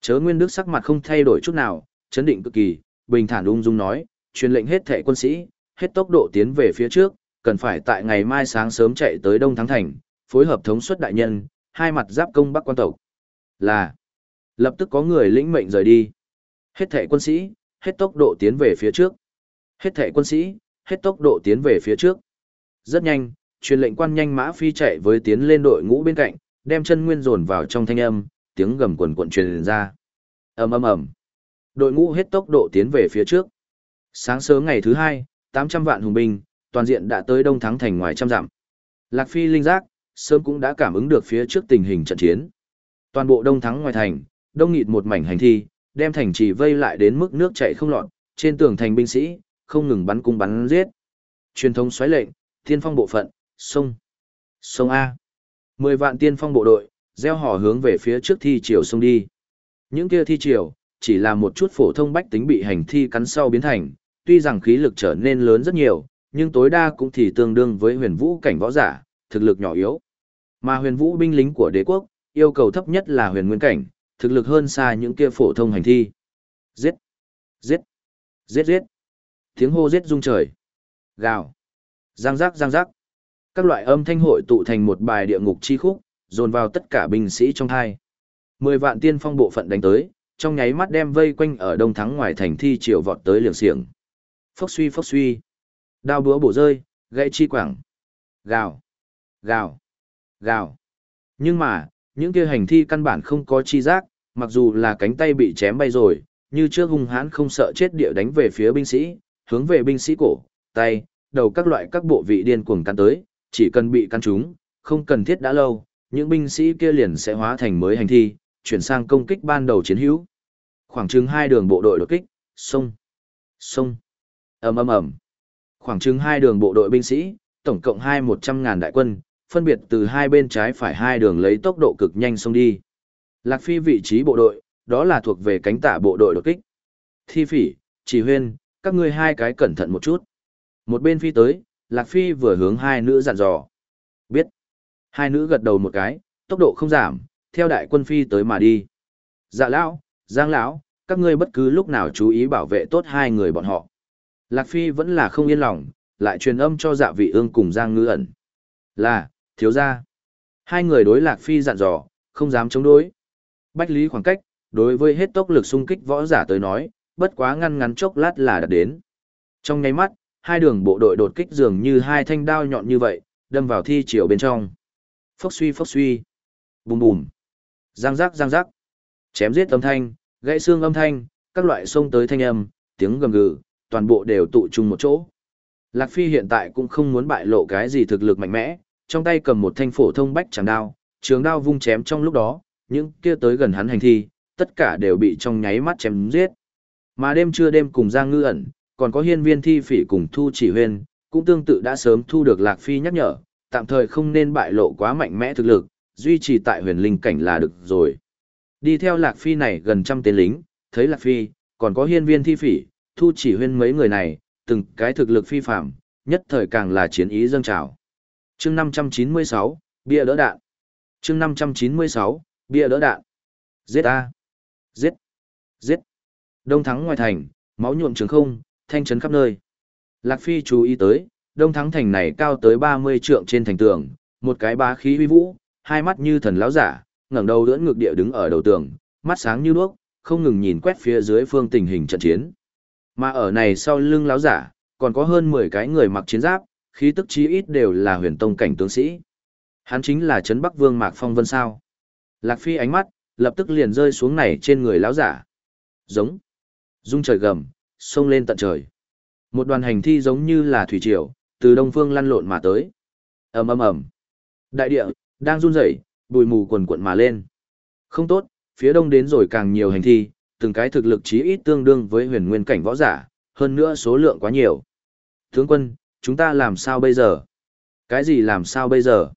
Chớ Nguyên Đức sắc mặt không thay đổi chút nào, chấn định cực kỳ, bình thản ung dung nói, truyền lệnh hết thệ quân sĩ, hết tốc độ tiến về phía trước, cần phải tại ngày mai sáng sớm chạy tới Đông Thắng Thành, phối hợp thống suất đại nhân, hai mặt giáp công bắc quan tộc. Là, lập tức có người lĩnh mệnh rời đi. Hết thệ quân sĩ, hết tốc độ tiến về phía trước. Hết thệ quân sĩ, hết tốc độ tiến về phía trước. Rất nhanh, truyền lệnh quan nhanh mã phi chạy với tiến lên đội ngũ bên cạnh, đem chân nguyên dồn vào trong thanh âm, tiếng gầm quần quần truyền ra. ầm ầm ầm. Đội ngũ hết tốc độ tiến về phía trước. Sáng sớm ngày thứ hai, 800 vạn hùng binh, toàn diện đã tới Đông Thắng thành ngoài trăm dặm. Lạc Phi linh giác, sớm cũng đã cảm ứng được phía trước tình hình trận chiến. Toàn bộ Đông Thắng ngoài thành, đông nghịt một mảnh hành thi, đem thành trì vây lại đến mức nước chảy không lọt, trên tường thành binh sĩ, không ngừng bắn cung bắn giết. Truyền thống xoáy lệnh, thiên phong bộ phận, sông. Sông A. Mười vạn tiên phong bộ đội, gieo hò hướng về phía trước thi triều sông đi. Những kia thi triều, chỉ là một chút phổ thông bách tính bị hành thi cắn sau biến thành, tuy rằng khí lực trở nên lớn rất nhiều, nhưng tối đa cũng thì tương đương với huyền vũ cảnh võ giả, thực lực nhỏ yếu. Mà huyền vũ binh lính của đế quốc, yêu cầu thấp nhất là huyền nguyên cảnh, thực lực hơn xa những kia phổ thông hành thi. Giết! Giết! Giết giết! Tiếng hô giết rung trời. Gào! Giang giác giang giác! Các loại âm thanh hội tụ thành một bài địa ngục chi khúc, dồn vào tất cả binh sĩ trong hai. Mười vạn tiên phong bộ phận đánh tới, trong nháy mắt đem vây quanh ở đông thắng ngoài thành thi triều vọt tới liều xiềng. Phốc suy phốc suy. Đao búa bổ rơi, gãy chi quảng. Gào. Gào. Gào. Nhưng mà, những kia hành thi căn bản không có chi giác, mặc dù là cánh tay bị chém bay rồi, như trước hung hãn không sợ chết địa đánh về phía binh sĩ, hướng về binh sĩ cổ, tay, đầu các loại các bộ vị điên cuồng căn tới, chỉ cần bị căn trúng, không cần thiết đã lâu, những binh sĩ kia liền sẽ hóa thành mới hành thi, chuyển sang công kích ban đầu chiến hữu. Khoảng chừng hai đường bộ đội đột kích, sông, sông, ầm ầm ầm. Khoảng chừng hai đường bộ đội binh sĩ, tổng cộng hai một trăm ngàn đại quân, phân biệt từ hai bên trái phải hai đường lấy tốc độ cực nhanh xông đi. Lạc Phi vị trí bộ đội, đó là thuộc về cánh tả bộ đội đột kích. Thi phỉ, chỉ huyên, các ngươi hai cái cẩn thận một chút. Một bên phi tới, Lạc Phi vừa hướng hai nữ dặn dò. Biết. Hai nữ gật đầu một cái, tốc độ không giảm, theo đại quân phi tới mà đi. Dạ lão, Giang lão, các ngươi bất cứ lúc nào chú ý bảo vệ tốt hai người bọn họ. Lạc Phi vẫn là không yên lòng, lại truyền âm cho dạ vị ương cùng Giang ngư ẩn. Là, thiếu gia. Hai người đối Lạc Phi dặn dò, không dám chống đối. Bách lý khoảng cách, đối với hết tốc lực xung kích võ giả tới nói, bất quá ngăn ngắn chốc lát là đạt đến. Trong nháy mắt, hai đường bộ đội đột kích dường như hai thanh đao nhọn như vậy, đâm vào thi triều bên trong. Phốc suy phốc suy. Bùm bùm. Giang giác giang giác. Chém giết âm thanh, gãy xương âm thanh, các loại xông tới thanh âm, tiếng gầm gừ, toàn bộ đều tụ chung một chỗ. Lạc Phi hiện tại cũng không muốn bại lộ cái gì thực lực mạnh mẽ, trong tay cầm một thanh phổ thông bách chẳng đao, trường đao vung chém trong lúc đó, những kia tới gần hắn hành thi, tất cả đều bị trong nháy mắt chém giết. Mà đêm trưa đêm cùng Giang Ngư ẩn, còn có hiên viên thi phỉ cùng thu chỉ huyên, cũng tương tự đã sớm thu được Lạc Phi nhắc nhở, tạm thời không nên bại lộ quá mạnh mẽ thực lực, duy trì tại huyền linh cảnh là được rồi. Đi theo Lạc Phi này gần trăm tên lính, thấy Lạc Phi, còn có hiên viên thi phỉ, thu chỉ huyên mấy người này, từng cái thực lực phi phạm, nhất thời càng là chiến ý dâng trào. chương 596, bia đỡ đạn. chương 596, bia đỡ đạn. Giết a! Giết! Giết! Đông thắng ngoài thành, máu nhuộm trường không, thanh trấn khắp nơi. Lạc Phi chú ý tới, đông thắng thành này cao tới 30 trượng trên thành tường, một cái bá khí huy vũ, hai mắt như thần lão giả, ngẩng đầu đỡ ngược địa đứng ở đầu tường, mắt sáng như đuốc, không ngừng nhìn quét phía dưới phương tình hình trận chiến. Mà ở này sau lưng lão giả, còn có hơn 10 cái người mặc chiến giáp, khí tức chí ít đều là huyền tông cảnh tướng sĩ. Hắn chính là Trấn Bắc Vương Mạc Phong Vân sao. Lạc Phi ánh mắt, lập tức liền rơi xuống này trên người lão giả. Giống. Dung trời gầm, sông lên tận trời. Một đoàn hành thi giống như là thủy triều, từ đông phương lăn lộn mà tới. ầm ầm ầm. Đại địa đang run rẩy, bụi mù quần quận mà lên. Không tốt, phía đông đến rồi càng nhiều hành thi, từng cái thực lực chí ít tương đương với huyền nguyên cảnh võ giả, hơn nữa số lượng quá nhiều. Tướng quân, chúng ta làm sao bây giờ? Cái gì làm sao bây giờ?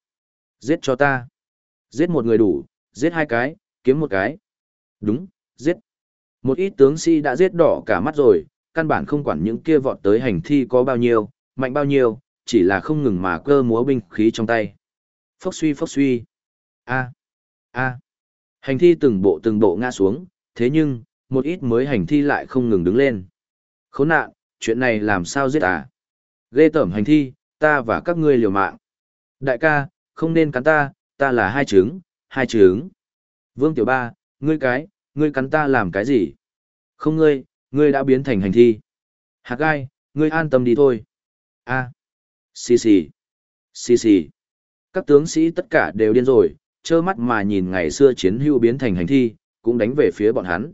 Giết cho ta. Giết một người đủ, giết hai cái, kiếm một cái. Đúng, giết. Một ít tướng sĩ si đã giết đỏ cả mắt rồi, căn bản không quản những kia vọt tới hành thi có bao nhiêu, mạnh bao nhiêu, chỉ là không ngừng mà cơ múa binh khí trong tay. Phốc suy phốc suy. A. A. Hành thi từng bộ từng bộ ngã xuống, thế nhưng, một ít mới hành thi lại không ngừng đứng lên. Khốn nạn, chuyện này làm sao giết à? Ghê tởm hành thi, ta và các ngươi liều mạng. Đại ca, không nên cắn ta, ta là hai trứng, hai trứng. Vương Tiểu Ba, ngươi cái, ngươi cắn ta làm cái gì? Không ngươi, ngươi đã biến thành hành thi. Hạc gai, ngươi an tâm đi thôi. A. Xì xì. Xì xì. Các tướng sĩ tất cả đều điên rồi, trơ mắt mà nhìn ngày xưa chiến hữu biến thành hành thi, cũng đánh về phía bọn hắn.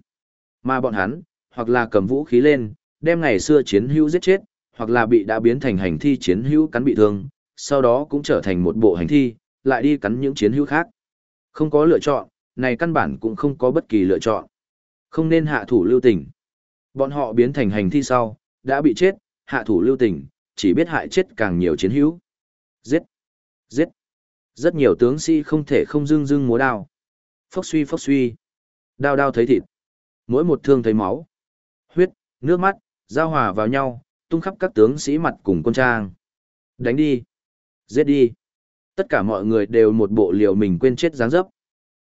Mà bọn hắn, hoặc là cầm vũ khí lên, đem ngày xưa chiến hữu giết chết, hoặc là bị đã biến thành hành thi chiến hữu cắn bị thương, sau đó cũng trở thành một bộ hành thi, lại đi cắn những chiến hữu khác. Không có lựa chọn, này căn bản cũng không có bất kỳ lựa chọn. Không nên hạ thủ lưu tình. Bọn họ biến thành hành thi sau, đã bị chết, hạ thủ lưu tình, chỉ biết hại chết càng nhiều chiến hữu. Giết! Giết! Rất nhiều tướng sĩ không thể không dưng dưng múa đao. Phốc suy phốc suy. Đao đao thấy thịt. Mỗi một thương thấy máu. Huyết, nước mắt, giao hòa vào nhau, tung khắp các tướng sĩ mặt cùng con trang. Đánh đi. Giết đi. Tất cả mọi người đều một bộ liều mình quên chết dáng dấp.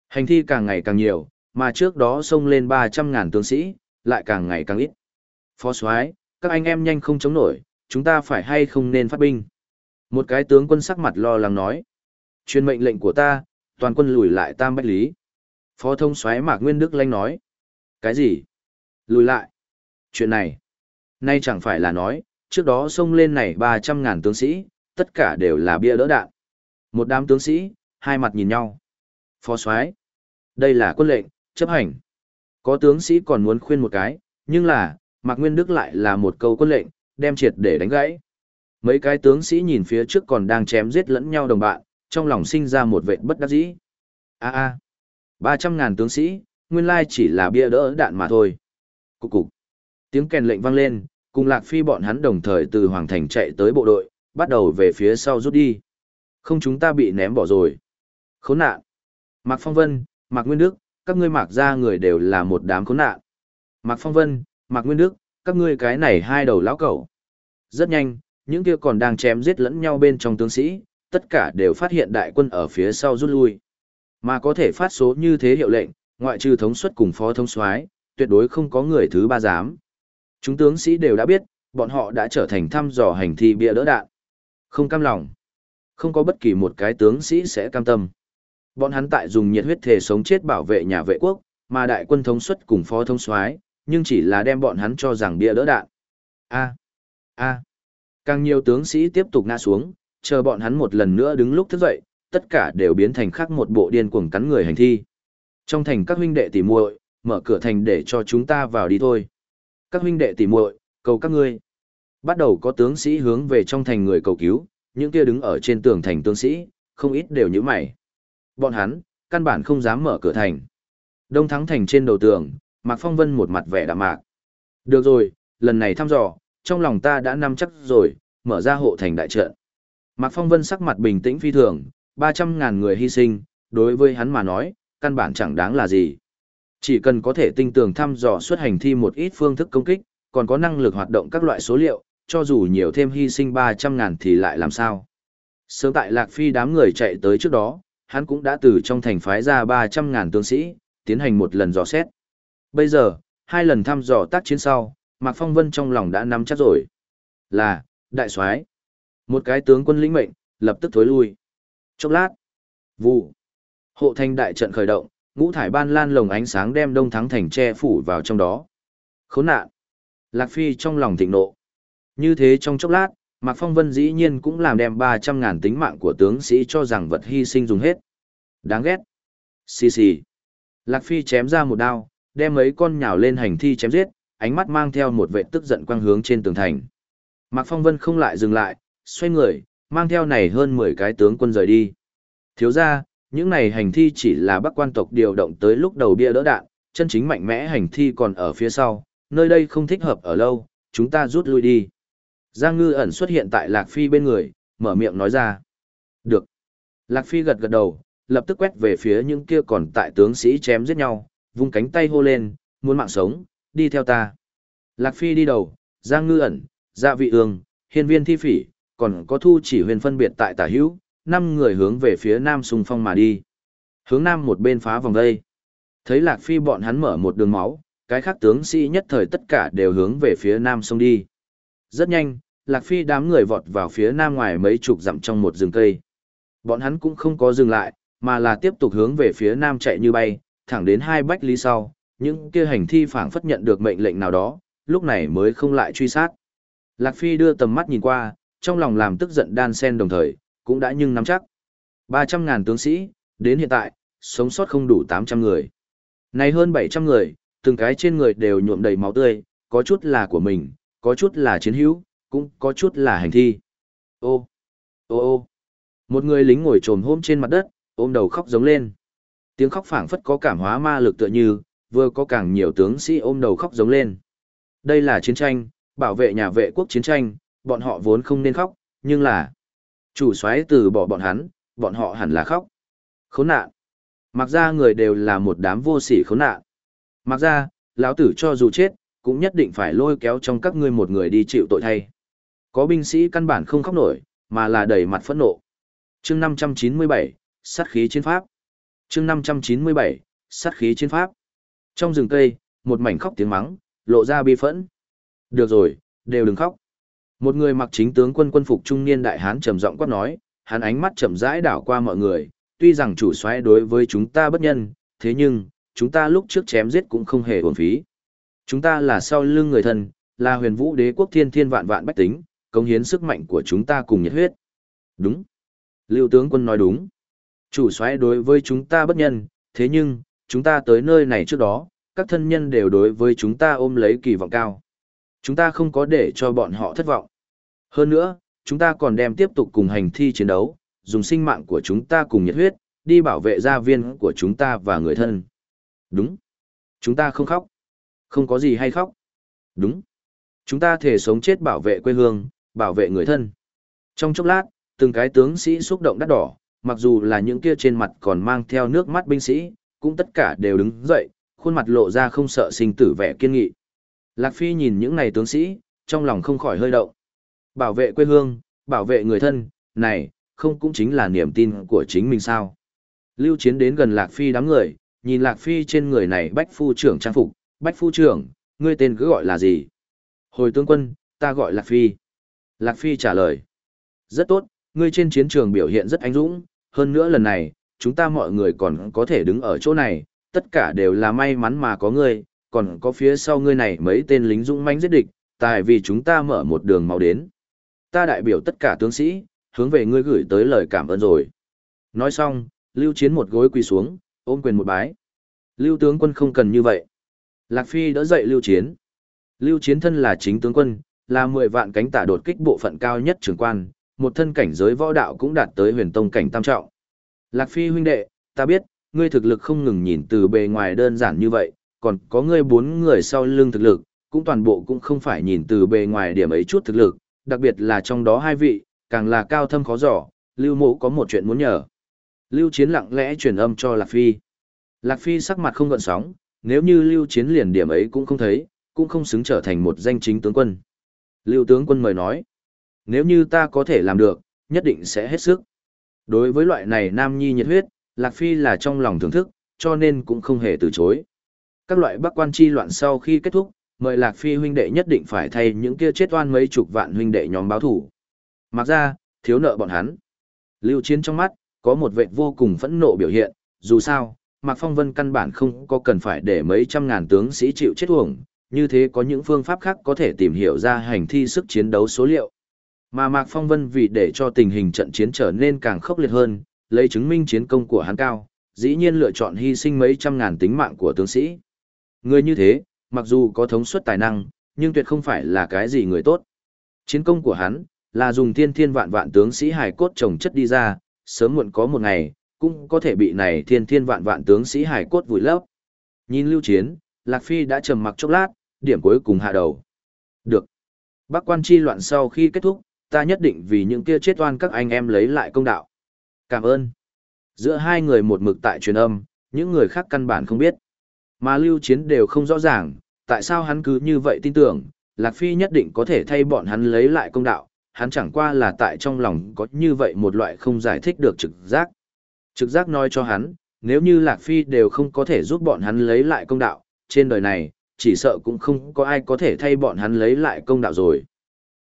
Hành thi càng ngày càng nhiều, mà trước đó xông lên 300 ngàn tướng sĩ, lại càng ngày càng ít. Phó soái, các anh em nhanh không chống nổi, chúng ta phải hay không nên phát binh. Một cái tướng quân sắc mặt lo lắng nói. Truyền mệnh lệnh của ta, toàn quân lùi lại tam bách lý. Phó thông soái Mạc Nguyên Đức lanh nói. Cái gì? Lùi lại. Chuyện này. Nay chẳng phải là nói, trước đó xông lên này 300 ngàn tướng sĩ, tất cả đều là bia đỡ đạn. Một đám tướng sĩ, hai mặt nhìn nhau. Phó soái, đây là quân lệnh, chấp hành. Có tướng sĩ còn muốn khuyên một cái, nhưng là, Mạc Nguyên Đức lại là một câu quân lệnh, đem triệt để đánh gãy. Mấy cái tướng sĩ nhìn phía trước còn đang chém giết lẫn nhau đồng bạn, trong lòng sinh ra một vệ bất đắc dĩ. A a, ba trăm ngàn tướng sĩ, nguyên lai chỉ là bia đỡ đạn mà thôi. Cục cục. Tiếng kèn lệnh vang lên, cùng Lạc Phi bọn hắn đồng thời từ Hoàng Thành chạy tới bộ đội, bắt đầu về phía sau rút đi. Không chúng ta bị ném bỏ rồi. Khốn nạn. Mạc Phong Vân, Mạc Nguyên Đức, các ngươi mạc ra người đều là một đám khốn nạn. Mạc Phong Vân, Mạc Nguyên Đức, các ngươi cái này hai đầu lão cẩu. Rất nhanh, những kia còn đang chém giết lẫn nhau bên trong tướng sĩ, tất cả đều phát hiện đại quân ở phía sau rút lui. Mà có thể phát số như thế hiệu lệnh, ngoại trừ thống suất cùng phó thống soái, tuyệt đối không có người thứ ba dám. Chúng tướng sĩ đều đã biết, bọn họ đã trở thành thăm dò hành thi bia đỡ đạn. Không cam lòng. Không có bất kỳ một cái tướng sĩ sẽ cam tâm. Bọn hắn tại dùng nhiệt huyết thể sống chết bảo vệ nhà vệ quốc, mà đại quân thống suất cùng phó thống soái, nhưng chỉ là đem bọn hắn cho rằng bia đỡ đạn. A. A. Càng nhiều tướng sĩ tiếp tục ngã xuống, chờ bọn hắn một lần nữa đứng lúc thức dậy, tất cả đều biến thành khác một bộ điên cuồng cắn người hành thi. Trong thành các huynh đệ tỉ muội, mở cửa thành để cho chúng ta vào đi thôi. Các huynh đệ tỉ muội, cầu các ngươi. Bắt đầu có tướng sĩ hướng về trong thành người cầu cứu, những kia đứng ở trên tường thành tướng sĩ, không ít đều như mày. Bọn hắn, căn bản không dám mở cửa thành. Đông thắng thành trên đầu tường, Mạc Phong Vân một mặt vẻ đạm mạc. Được rồi, lần này thăm dò, trong lòng ta đã nắm chắc rồi, mở ra hộ thành đại trận. Mạc Phong Vân sắc mặt bình tĩnh phi thường, 300.000 người hy sinh, đối với hắn mà nói, căn bản chẳng đáng là gì. Chỉ cần có thể tinh tường thăm dò xuất hành thi một ít phương thức công kích, còn có năng lực hoạt động các loại số liệu, cho dù nhiều thêm hy sinh 300.000 thì lại làm sao. Sớm tại Lạc Phi đám người chạy tới trước đó, hắn cũng đã từ trong thành phái ra 300.000 tướng sĩ, tiến hành một lần dò xét. Bây giờ, hai lần thăm dò tác chiến sau, Mạc Phong Vân trong lòng đã nắm chắc rồi. Là, đại soái Một cái tướng quân lĩnh mệnh, lập tức thối lui. Chốc lát. Vụ. Hộ thành đại trận khởi động, ngũ thải ban lan lồng ánh sáng đem đông thắng thành che phủ vào trong đó. Khốn nạn. Lạc Phi trong lòng thịnh nộ. Như thế trong chốc lát, Mạc Phong Vân dĩ nhiên cũng làm đem 300 ngàn tính mạng của tướng sĩ cho rằng vật hy sinh dùng hết. Đáng ghét. Xì xì. Lạc Phi chém ra một đao, đem mấy con nhào lên hành thi chém giết, ánh mắt mang theo một vệ tức giận quang hướng trên tường thành. Mạc Phong Vân không lại dừng lại, xoay người, mang theo này hơn 10 cái tướng quân rời đi. Thiếu ra, những này hành thi chỉ là bắc quan tộc điều động tới lúc đầu bia đỡ đạn, chân chính mạnh mẽ hành thi còn ở phía sau, nơi đây không thích hợp ở lâu, chúng ta rút lui đi. Giang ngư ẩn xuất hiện tại Lạc Phi bên người, mở miệng nói ra. Được. Lạc Phi gật gật đầu, lập tức quét về phía những kia còn tại tướng sĩ chém giết nhau, vung cánh tay hô lên, muốn mạng sống, đi theo ta. Lạc Phi đi đầu, Giang ngư ẩn, Dạ vị ương, hiên viên thi phỉ, còn có thu chỉ huyền phân biệt tại tả hữu, năm người hướng về phía nam sùng phong mà đi. Hướng nam một bên phá vòng đây. Thấy Lạc Phi bọn hắn mở một đường máu, cái khác tướng sĩ nhất thời tất cả đều hướng về phía nam sông đi. Rất nhanh, Lạc Phi đám người vọt vào phía nam ngoài mấy chục dặm trong một rừng cây. Bọn hắn cũng không có dừng lại, mà là tiếp tục hướng về phía nam chạy như bay, thẳng đến hai bách lý sau, những kia hành thi phảng phất nhận được mệnh lệnh nào đó, lúc này mới không lại truy sát. Lạc Phi đưa tầm mắt nhìn qua, trong lòng làm tức giận đan sen đồng thời, cũng đã nhưng nắm chắc. 300.000 tướng sĩ, đến hiện tại, sống sót không đủ 800 người. Này hơn 700 người, từng cái trên người đều nhuộm đầy máu tươi, có chút là của mình, có chút là chiến hữu, cũng có chút là hành thi. Ô, ô ô, một người lính ngồi trồm hôm trên mặt đất, ôm đầu khóc giống lên. Tiếng khóc phảng phất có cảm hóa ma lực tựa như, vừa có càng nhiều tướng sĩ ôm đầu khóc giống lên. Đây là chiến tranh, bảo vệ nhà vệ quốc chiến tranh, bọn họ vốn không nên khóc, nhưng là chủ soái từ bỏ bọn hắn, bọn họ hẳn là khóc. Khốn nạn. Mặc ra người đều là một đám vô sỉ khốn nạn. Mặc ra, lão tử cho dù chết, cũng nhất định phải lôi kéo trong các ngươi một người đi chịu tội thay. Có binh sĩ căn bản không khóc nổi, mà là đầy mặt phẫn nộ. chương 597, sát khí chiến pháp. chương 597, sát khí chiến pháp. Trong rừng cây, một mảnh khóc tiếng mắng, lộ ra bi phẫn. Được rồi, đều đừng khóc. Một người mặc chính tướng quân quân phục trung niên đại hán trầm giọng quát nói, hắn ánh mắt chậm rãi đảo qua mọi người, tuy rằng chủ soái đối với chúng ta bất nhân, thế nhưng, chúng ta lúc trước chém giết cũng không hề uổng phí. Chúng ta là sau lưng người thân, là huyền vũ đế quốc thiên thiên vạn vạn bách tính, cống hiến sức mạnh của chúng ta cùng nhiệt huyết. Đúng. Lưu tướng quân nói đúng. Chủ soái đối với chúng ta bất nhân, thế nhưng, chúng ta tới nơi này trước đó, các thân nhân đều đối với chúng ta ôm lấy kỳ vọng cao. Chúng ta không có để cho bọn họ thất vọng. Hơn nữa, chúng ta còn đem tiếp tục cùng hành thi chiến đấu, dùng sinh mạng của chúng ta cùng nhiệt huyết, đi bảo vệ gia viên của chúng ta và người thân. Đúng. Chúng ta không khóc. Không có gì hay khóc. Đúng. Chúng ta thể sống chết bảo vệ quê hương, bảo vệ người thân. Trong chốc lát, từng cái tướng sĩ xúc động đắt đỏ, mặc dù là những kia trên mặt còn mang theo nước mắt binh sĩ, cũng tất cả đều đứng dậy, khuôn mặt lộ ra không sợ sinh tử vẻ kiên nghị. Lạc Phi nhìn những này tướng sĩ, trong lòng không khỏi hơi động. Bảo vệ quê hương, bảo vệ người thân, này, không cũng chính là niềm tin của chính mình sao. Lưu Chiến đến gần Lạc Phi đám người, nhìn Lạc Phi trên người này bách phu trưởng trang phục, bách phu trưởng, ngươi tên cứ gọi là gì? Hồi tướng quân, ta gọi Lạc Phi. Lạc Phi trả lời. Rất tốt, ngươi trên chiến trường biểu hiện rất anh dũng, hơn nữa lần này, chúng ta mọi người còn có thể đứng ở chỗ này, tất cả đều là may mắn mà có ngươi, còn có phía sau ngươi này mấy tên lính dũng mãnh giết địch, tại vì chúng ta mở một đường mau đến. Ta đại biểu tất cả tướng sĩ, hướng về ngươi gửi tới lời cảm ơn rồi. Nói xong, Lưu Chiến một gối quỳ xuống, ôm quyền một bái. Lưu tướng quân không cần như vậy. Lạc Phi đỡ dậy Lưu Chiến. Lưu Chiến thân là chính tướng quân, là 10 vạn cánh tả đột kích bộ phận cao nhất trường quan, một thân cảnh giới võ đạo cũng đạt tới huyền tông cảnh tam trọng. Lạc Phi huynh đệ, ta biết, ngươi thực lực không ngừng nhìn từ bề ngoài đơn giản như vậy, còn có ngươi bốn người sau lưng thực lực, cũng toàn bộ cũng không phải nhìn từ bề ngoài điểm ấy chút thực lực, đặc biệt là trong đó hai vị, càng là cao thâm khó dò, Lưu Mộ có một chuyện muốn nhờ. Lưu Chiến lặng lẽ truyền âm cho Lạc Phi. Lạc Phi sắc mặt không gợn sóng, nếu như Lưu Chiến liền điểm ấy cũng không thấy, cũng không xứng trở thành một danh chính tướng quân. Lưu tướng quân mời nói, nếu như ta có thể làm được, nhất định sẽ hết sức. Đối với loại này nam nhi nhiệt huyết, Lạc Phi là trong lòng thưởng thức, cho nên cũng không hề từ chối. Các loại bắc quan chi loạn sau khi kết thúc, mời Lạc Phi huynh đệ nhất định phải thay những kia chết oan mấy chục vạn huynh đệ nhóm báo thủ. Mặc ra, thiếu nợ bọn hắn. Lưu Chiến trong mắt, có một vệ vô cùng phẫn nộ biểu hiện, dù sao, Mạc Phong Vân căn bản không có cần phải để mấy trăm ngàn tướng sĩ chịu chết uổng, như thế có những phương pháp khác có thể tìm hiểu ra hành thi sức chiến đấu số liệu. Mà Mạc Phong Vân vì để cho tình hình trận chiến trở nên càng khốc liệt hơn, lấy chứng minh chiến công của hắn cao, dĩ nhiên lựa chọn hy sinh mấy trăm ngàn tính mạng của tướng sĩ. Người như thế, mặc dù có thống suất tài năng, nhưng tuyệt không phải là cái gì người tốt. Chiến công của hắn, là dùng thiên thiên vạn vạn tướng sĩ hài cốt trồng chất đi ra, sớm muộn có một ngày, cũng có thể bị này thiên thiên vạn vạn tướng sĩ hài cốt vùi lấp. Nhìn lưu chiến, Lạc Phi đã trầm mặc chốc lát, điểm cuối cùng hạ đầu. Được. Bác quan chi loạn sau khi kết thúc, ta nhất định vì những kia chết oan các anh em lấy lại công đạo. Cảm ơn. Giữa hai người một mực tại truyền âm, những người khác căn bản không biết. Mà lưu chiến đều không rõ ràng, tại sao hắn cứ như vậy tin tưởng, Lạc Phi nhất định có thể thay bọn hắn lấy lại công đạo, hắn chẳng qua là tại trong lòng có như vậy một loại không giải thích được trực giác. Trực giác nói cho hắn, nếu như Lạc Phi đều không có thể giúp bọn hắn lấy lại công đạo, trên đời này, chỉ sợ cũng không có ai có thể thay bọn hắn lấy lại công đạo rồi.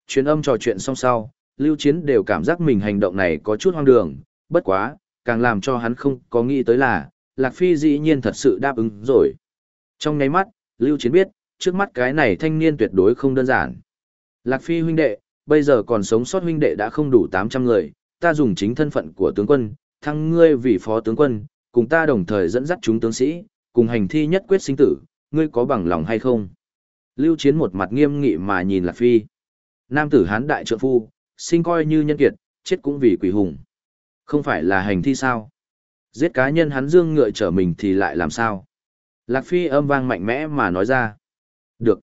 Chuyến âm trò chuyện xong sau, Lưu Chiến đều cảm giác mình hành động này có chút hoang đường, bất quá, càng làm cho hắn không có nghĩ tới là, Lạc Phi dĩ nhiên thật sự đáp ứng rồi. Trong ngay mắt, Lưu Chiến biết, trước mắt cái này thanh niên tuyệt đối không đơn giản. Lạc Phi huynh đệ, bây giờ còn sống sót huynh đệ đã không đủ 800 người, ta dùng chính thân phận của tướng quân, thăng ngươi vì phó tướng quân, cùng ta đồng thời dẫn dắt chúng tướng sĩ, cùng hành thi nhất quyết sinh tử, ngươi có bằng lòng hay không? Lưu Chiến một mặt nghiêm nghị mà nhìn Lạc Phi. Nam tử hán đại trượng phu, sinh coi như nhân kiệt, chết cũng vì quỷ hùng. Không phải là hành thi sao? Giết cá nhân hắn dương ngựa trở mình thì lại làm sao? Lạc Phi âm vang mạnh mẽ mà nói ra. Được.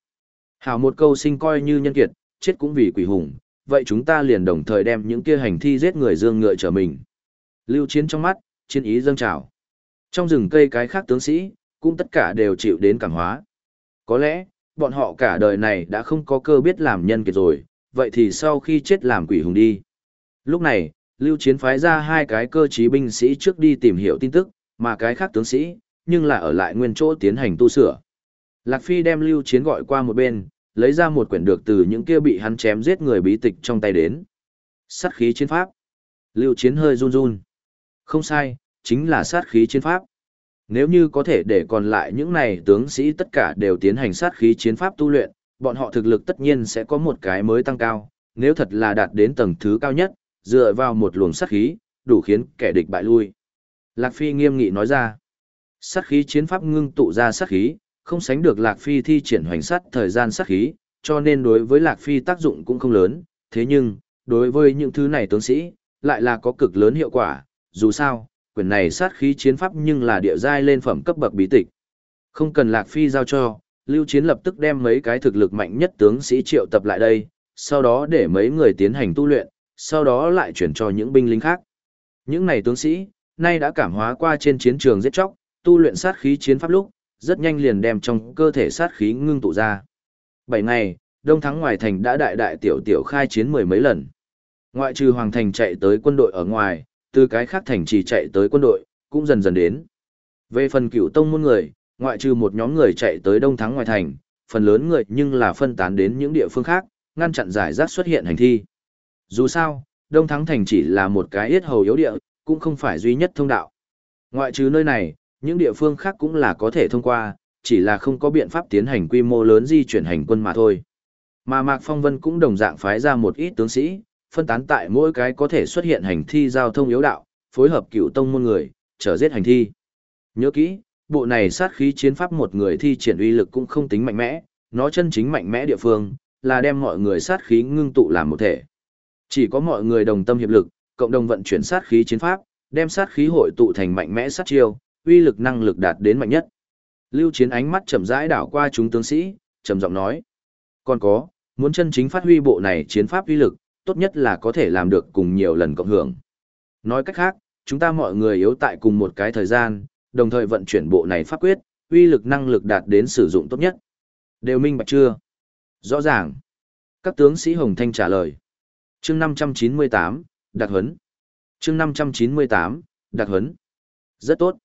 Hảo một câu sinh coi như nhân kiệt, chết cũng vì quỷ hùng, vậy chúng ta liền đồng thời đem những kia hành thi giết người dương ngựa trở mình. Lưu chiến trong mắt, chiến ý dâng trào. Trong rừng cây cái khác tướng sĩ, cũng tất cả đều chịu đến cảm hóa. Có lẽ, bọn họ cả đời này đã không có cơ biết làm nhân kiệt rồi, vậy thì sau khi chết làm quỷ hùng đi. Lúc này, Lưu Chiến phái ra hai cái cơ trí binh sĩ trước đi tìm hiểu tin tức, mà cái khác tướng sĩ, nhưng là ở lại nguyên chỗ tiến hành tu sửa. Lạc Phi đem Lưu Chiến gọi qua một bên, lấy ra một quyển được từ những kia bị hắn chém giết người bí tịch trong tay đến. Sát khí chiến pháp. Lưu Chiến hơi run run. Không sai, chính là sát khí chiến pháp. Nếu như có thể để còn lại những này tướng sĩ tất cả đều tiến hành sát khí chiến pháp tu luyện, bọn họ thực lực tất nhiên sẽ có một cái mới tăng cao, nếu thật là đạt đến tầng thứ cao nhất, dựa vào một luồng sát khí, đủ khiến kẻ địch bại lui. Lạc Phi nghiêm nghị nói ra, sát khí chiến pháp ngưng tụ ra sát khí, không sánh được Lạc Phi thi triển hoành sát thời gian sát khí, cho nên đối với Lạc Phi tác dụng cũng không lớn, thế nhưng, đối với những thứ này tướng sĩ, lại là có cực lớn hiệu quả, dù sao, quyển này sát khí chiến pháp nhưng là địa giai lên phẩm cấp bậc bí tịch. Không cần Lạc Phi giao cho, Lưu Chiến lập tức đem mấy cái thực lực mạnh nhất tướng sĩ triệu tập lại đây, sau đó để mấy người tiến hành tu luyện, sau đó lại chuyển cho những binh lính khác. Những này tướng sĩ, nay đã cảm hóa qua trên chiến trường giết chóc, tu luyện sát khí chiến pháp lúc, rất nhanh liền đem trong cơ thể sát khí ngưng tụ ra. Bảy ngày, Đông Thắng ngoài thành đã đại đại tiểu tiểu khai chiến mười mấy lần. Ngoại trừ Hoàng Thành chạy tới quân đội ở ngoài, từ cái khác thành chỉ chạy tới quân đội, cũng dần dần đến. Về phần cửu tông môn người, ngoại trừ một nhóm người chạy tới Đông Thắng ngoài thành, phần lớn người nhưng là phân tán đến những địa phương khác, ngăn chặn giải rác xuất hiện hành thi. Dù sao, Đông Thắng thành chỉ là một cái yết hầu yếu địa, cũng không phải duy nhất thông đạo. Ngoại trừ nơi này, những địa phương khác cũng là có thể thông qua, chỉ là không có biện pháp tiến hành quy mô lớn di chuyển hành quân mà thôi. Mà Mạc Phong Vân cũng đồng dạng phái ra một ít tướng sĩ, phân tán tại mỗi cái có thể xuất hiện hành thi giao thông yếu đạo, phối hợp cựu tông môn người, trở giết hành thi. Nhớ kỹ, bộ này sát khí chiến pháp một người thi triển uy lực cũng không tính mạnh mẽ, nó chân chính mạnh mẽ địa phương, là đem mọi người sát khí ngưng tụ làm một thể. Chỉ có mọi người đồng tâm hiệp lực, cộng đồng vận chuyển sát khí chiến pháp, đem sát khí hội tụ thành mạnh mẽ sát chiêu, uy lực năng lực đạt đến mạnh nhất. Lưu Chiến ánh mắt chậm rãi đảo qua chúng tướng sĩ, trầm giọng nói: "Còn có, muốn chân chính phát huy bộ này chiến pháp uy lực, tốt nhất là có thể làm được cùng nhiều lần cộng hưởng. Nói cách khác, chúng ta mọi người yếu tại cùng một cái thời gian, đồng thời vận chuyển bộ này pháp quyết, uy lực năng lực đạt đến sử dụng tốt nhất. Đều minh bạch chưa? Rõ ràng. Các tướng sĩ Hồng Thanh trả lời. chương 598, đặc huấn. chương 598, đặc huấn. Rất tốt.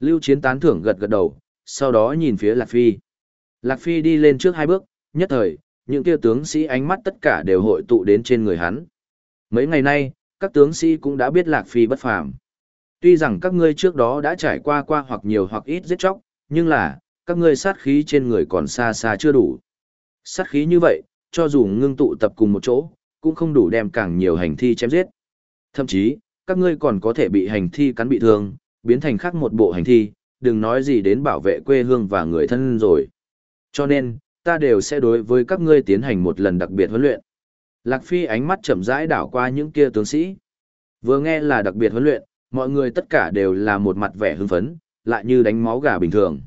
Lưu Chiến tán thưởng gật gật đầu, sau đó nhìn phía Lạc Phi. Lạc Phi đi lên trước hai bước, nhất thời, những kia tướng sĩ ánh mắt tất cả đều hội tụ đến trên người hắn. Mấy ngày nay, các tướng sĩ cũng đã biết Lạc Phi bất phàm. Tuy rằng các ngươi trước đó đã trải qua qua hoặc nhiều hoặc ít giết chóc, nhưng là, các ngươi sát khí trên người còn xa xa chưa đủ. Sát khí như vậy, cho dù ngưng tụ tập cùng một chỗ, cũng không đủ đem càng nhiều hành thi chém giết. Thậm chí, các ngươi còn có thể bị hành thi cắn bị thương, biến thành khác một bộ hành thi, đừng nói gì đến bảo vệ quê hương và người thân rồi. Cho nên, ta đều sẽ đối với các ngươi tiến hành một lần đặc biệt huấn luyện. Lạc Phi ánh mắt chậm rãi đảo qua những kia tướng sĩ. Vừa nghe là đặc biệt huấn luyện, mọi người tất cả đều là một mặt vẻ hưng phấn, lại như đánh máu gà bình thường.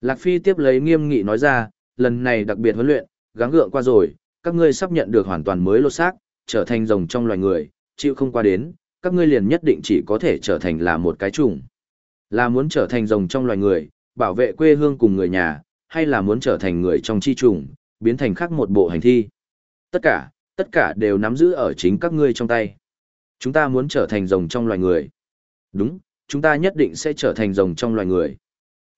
Lạc Phi tiếp lấy nghiêm nghị nói ra, lần này đặc biệt huấn luyện, gắng gượng qua rồi, các ngươi sắp nhận được hoàn toàn mới lột xác, trở thành rồng trong loài người, chịu không qua đến, các ngươi liền nhất định chỉ có thể trở thành là một cái chủng. Là muốn trở thành rồng trong loài người, bảo vệ quê hương cùng người nhà, hay là muốn trở thành người trong chi trùng, biến thành khác một bộ hành thi. Tất cả, tất cả đều nắm giữ ở chính các ngươi trong tay. Chúng ta muốn trở thành rồng trong loài người. Đúng, chúng ta nhất định sẽ trở thành rồng trong loài người.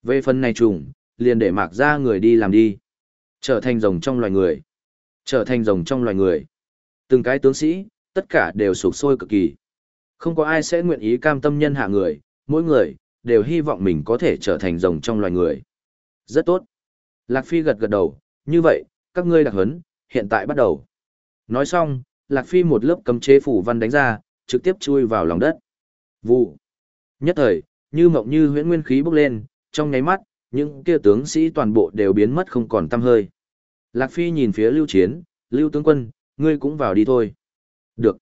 Về phần này trùng, liền để mạc ra người đi làm đi. Trở thành rồng trong loài người. Trở thành rồng trong loài người. Từng cái tướng sĩ, tất cả đều sụp sôi cực kỳ. Không có ai sẽ nguyện ý cam tâm nhân hạ người, mỗi người, đều hy vọng mình có thể trở thành rồng trong loài người. Rất tốt. Lạc Phi gật gật đầu, như vậy, các ngươi đặc huấn, hiện tại bắt đầu. Nói xong, Lạc Phi một lớp cấm chế phủ văn đánh ra, trực tiếp chui vào lòng đất. Vụ. Nhất thời, như mộng như huyễn nguyên khí bốc lên, trong nháy mắt, những kia tướng sĩ toàn bộ đều biến mất không còn tăm hơi. Lạc Phi nhìn phía Lưu Chiến, Lưu tướng quân, ngươi cũng vào đi thôi. Được.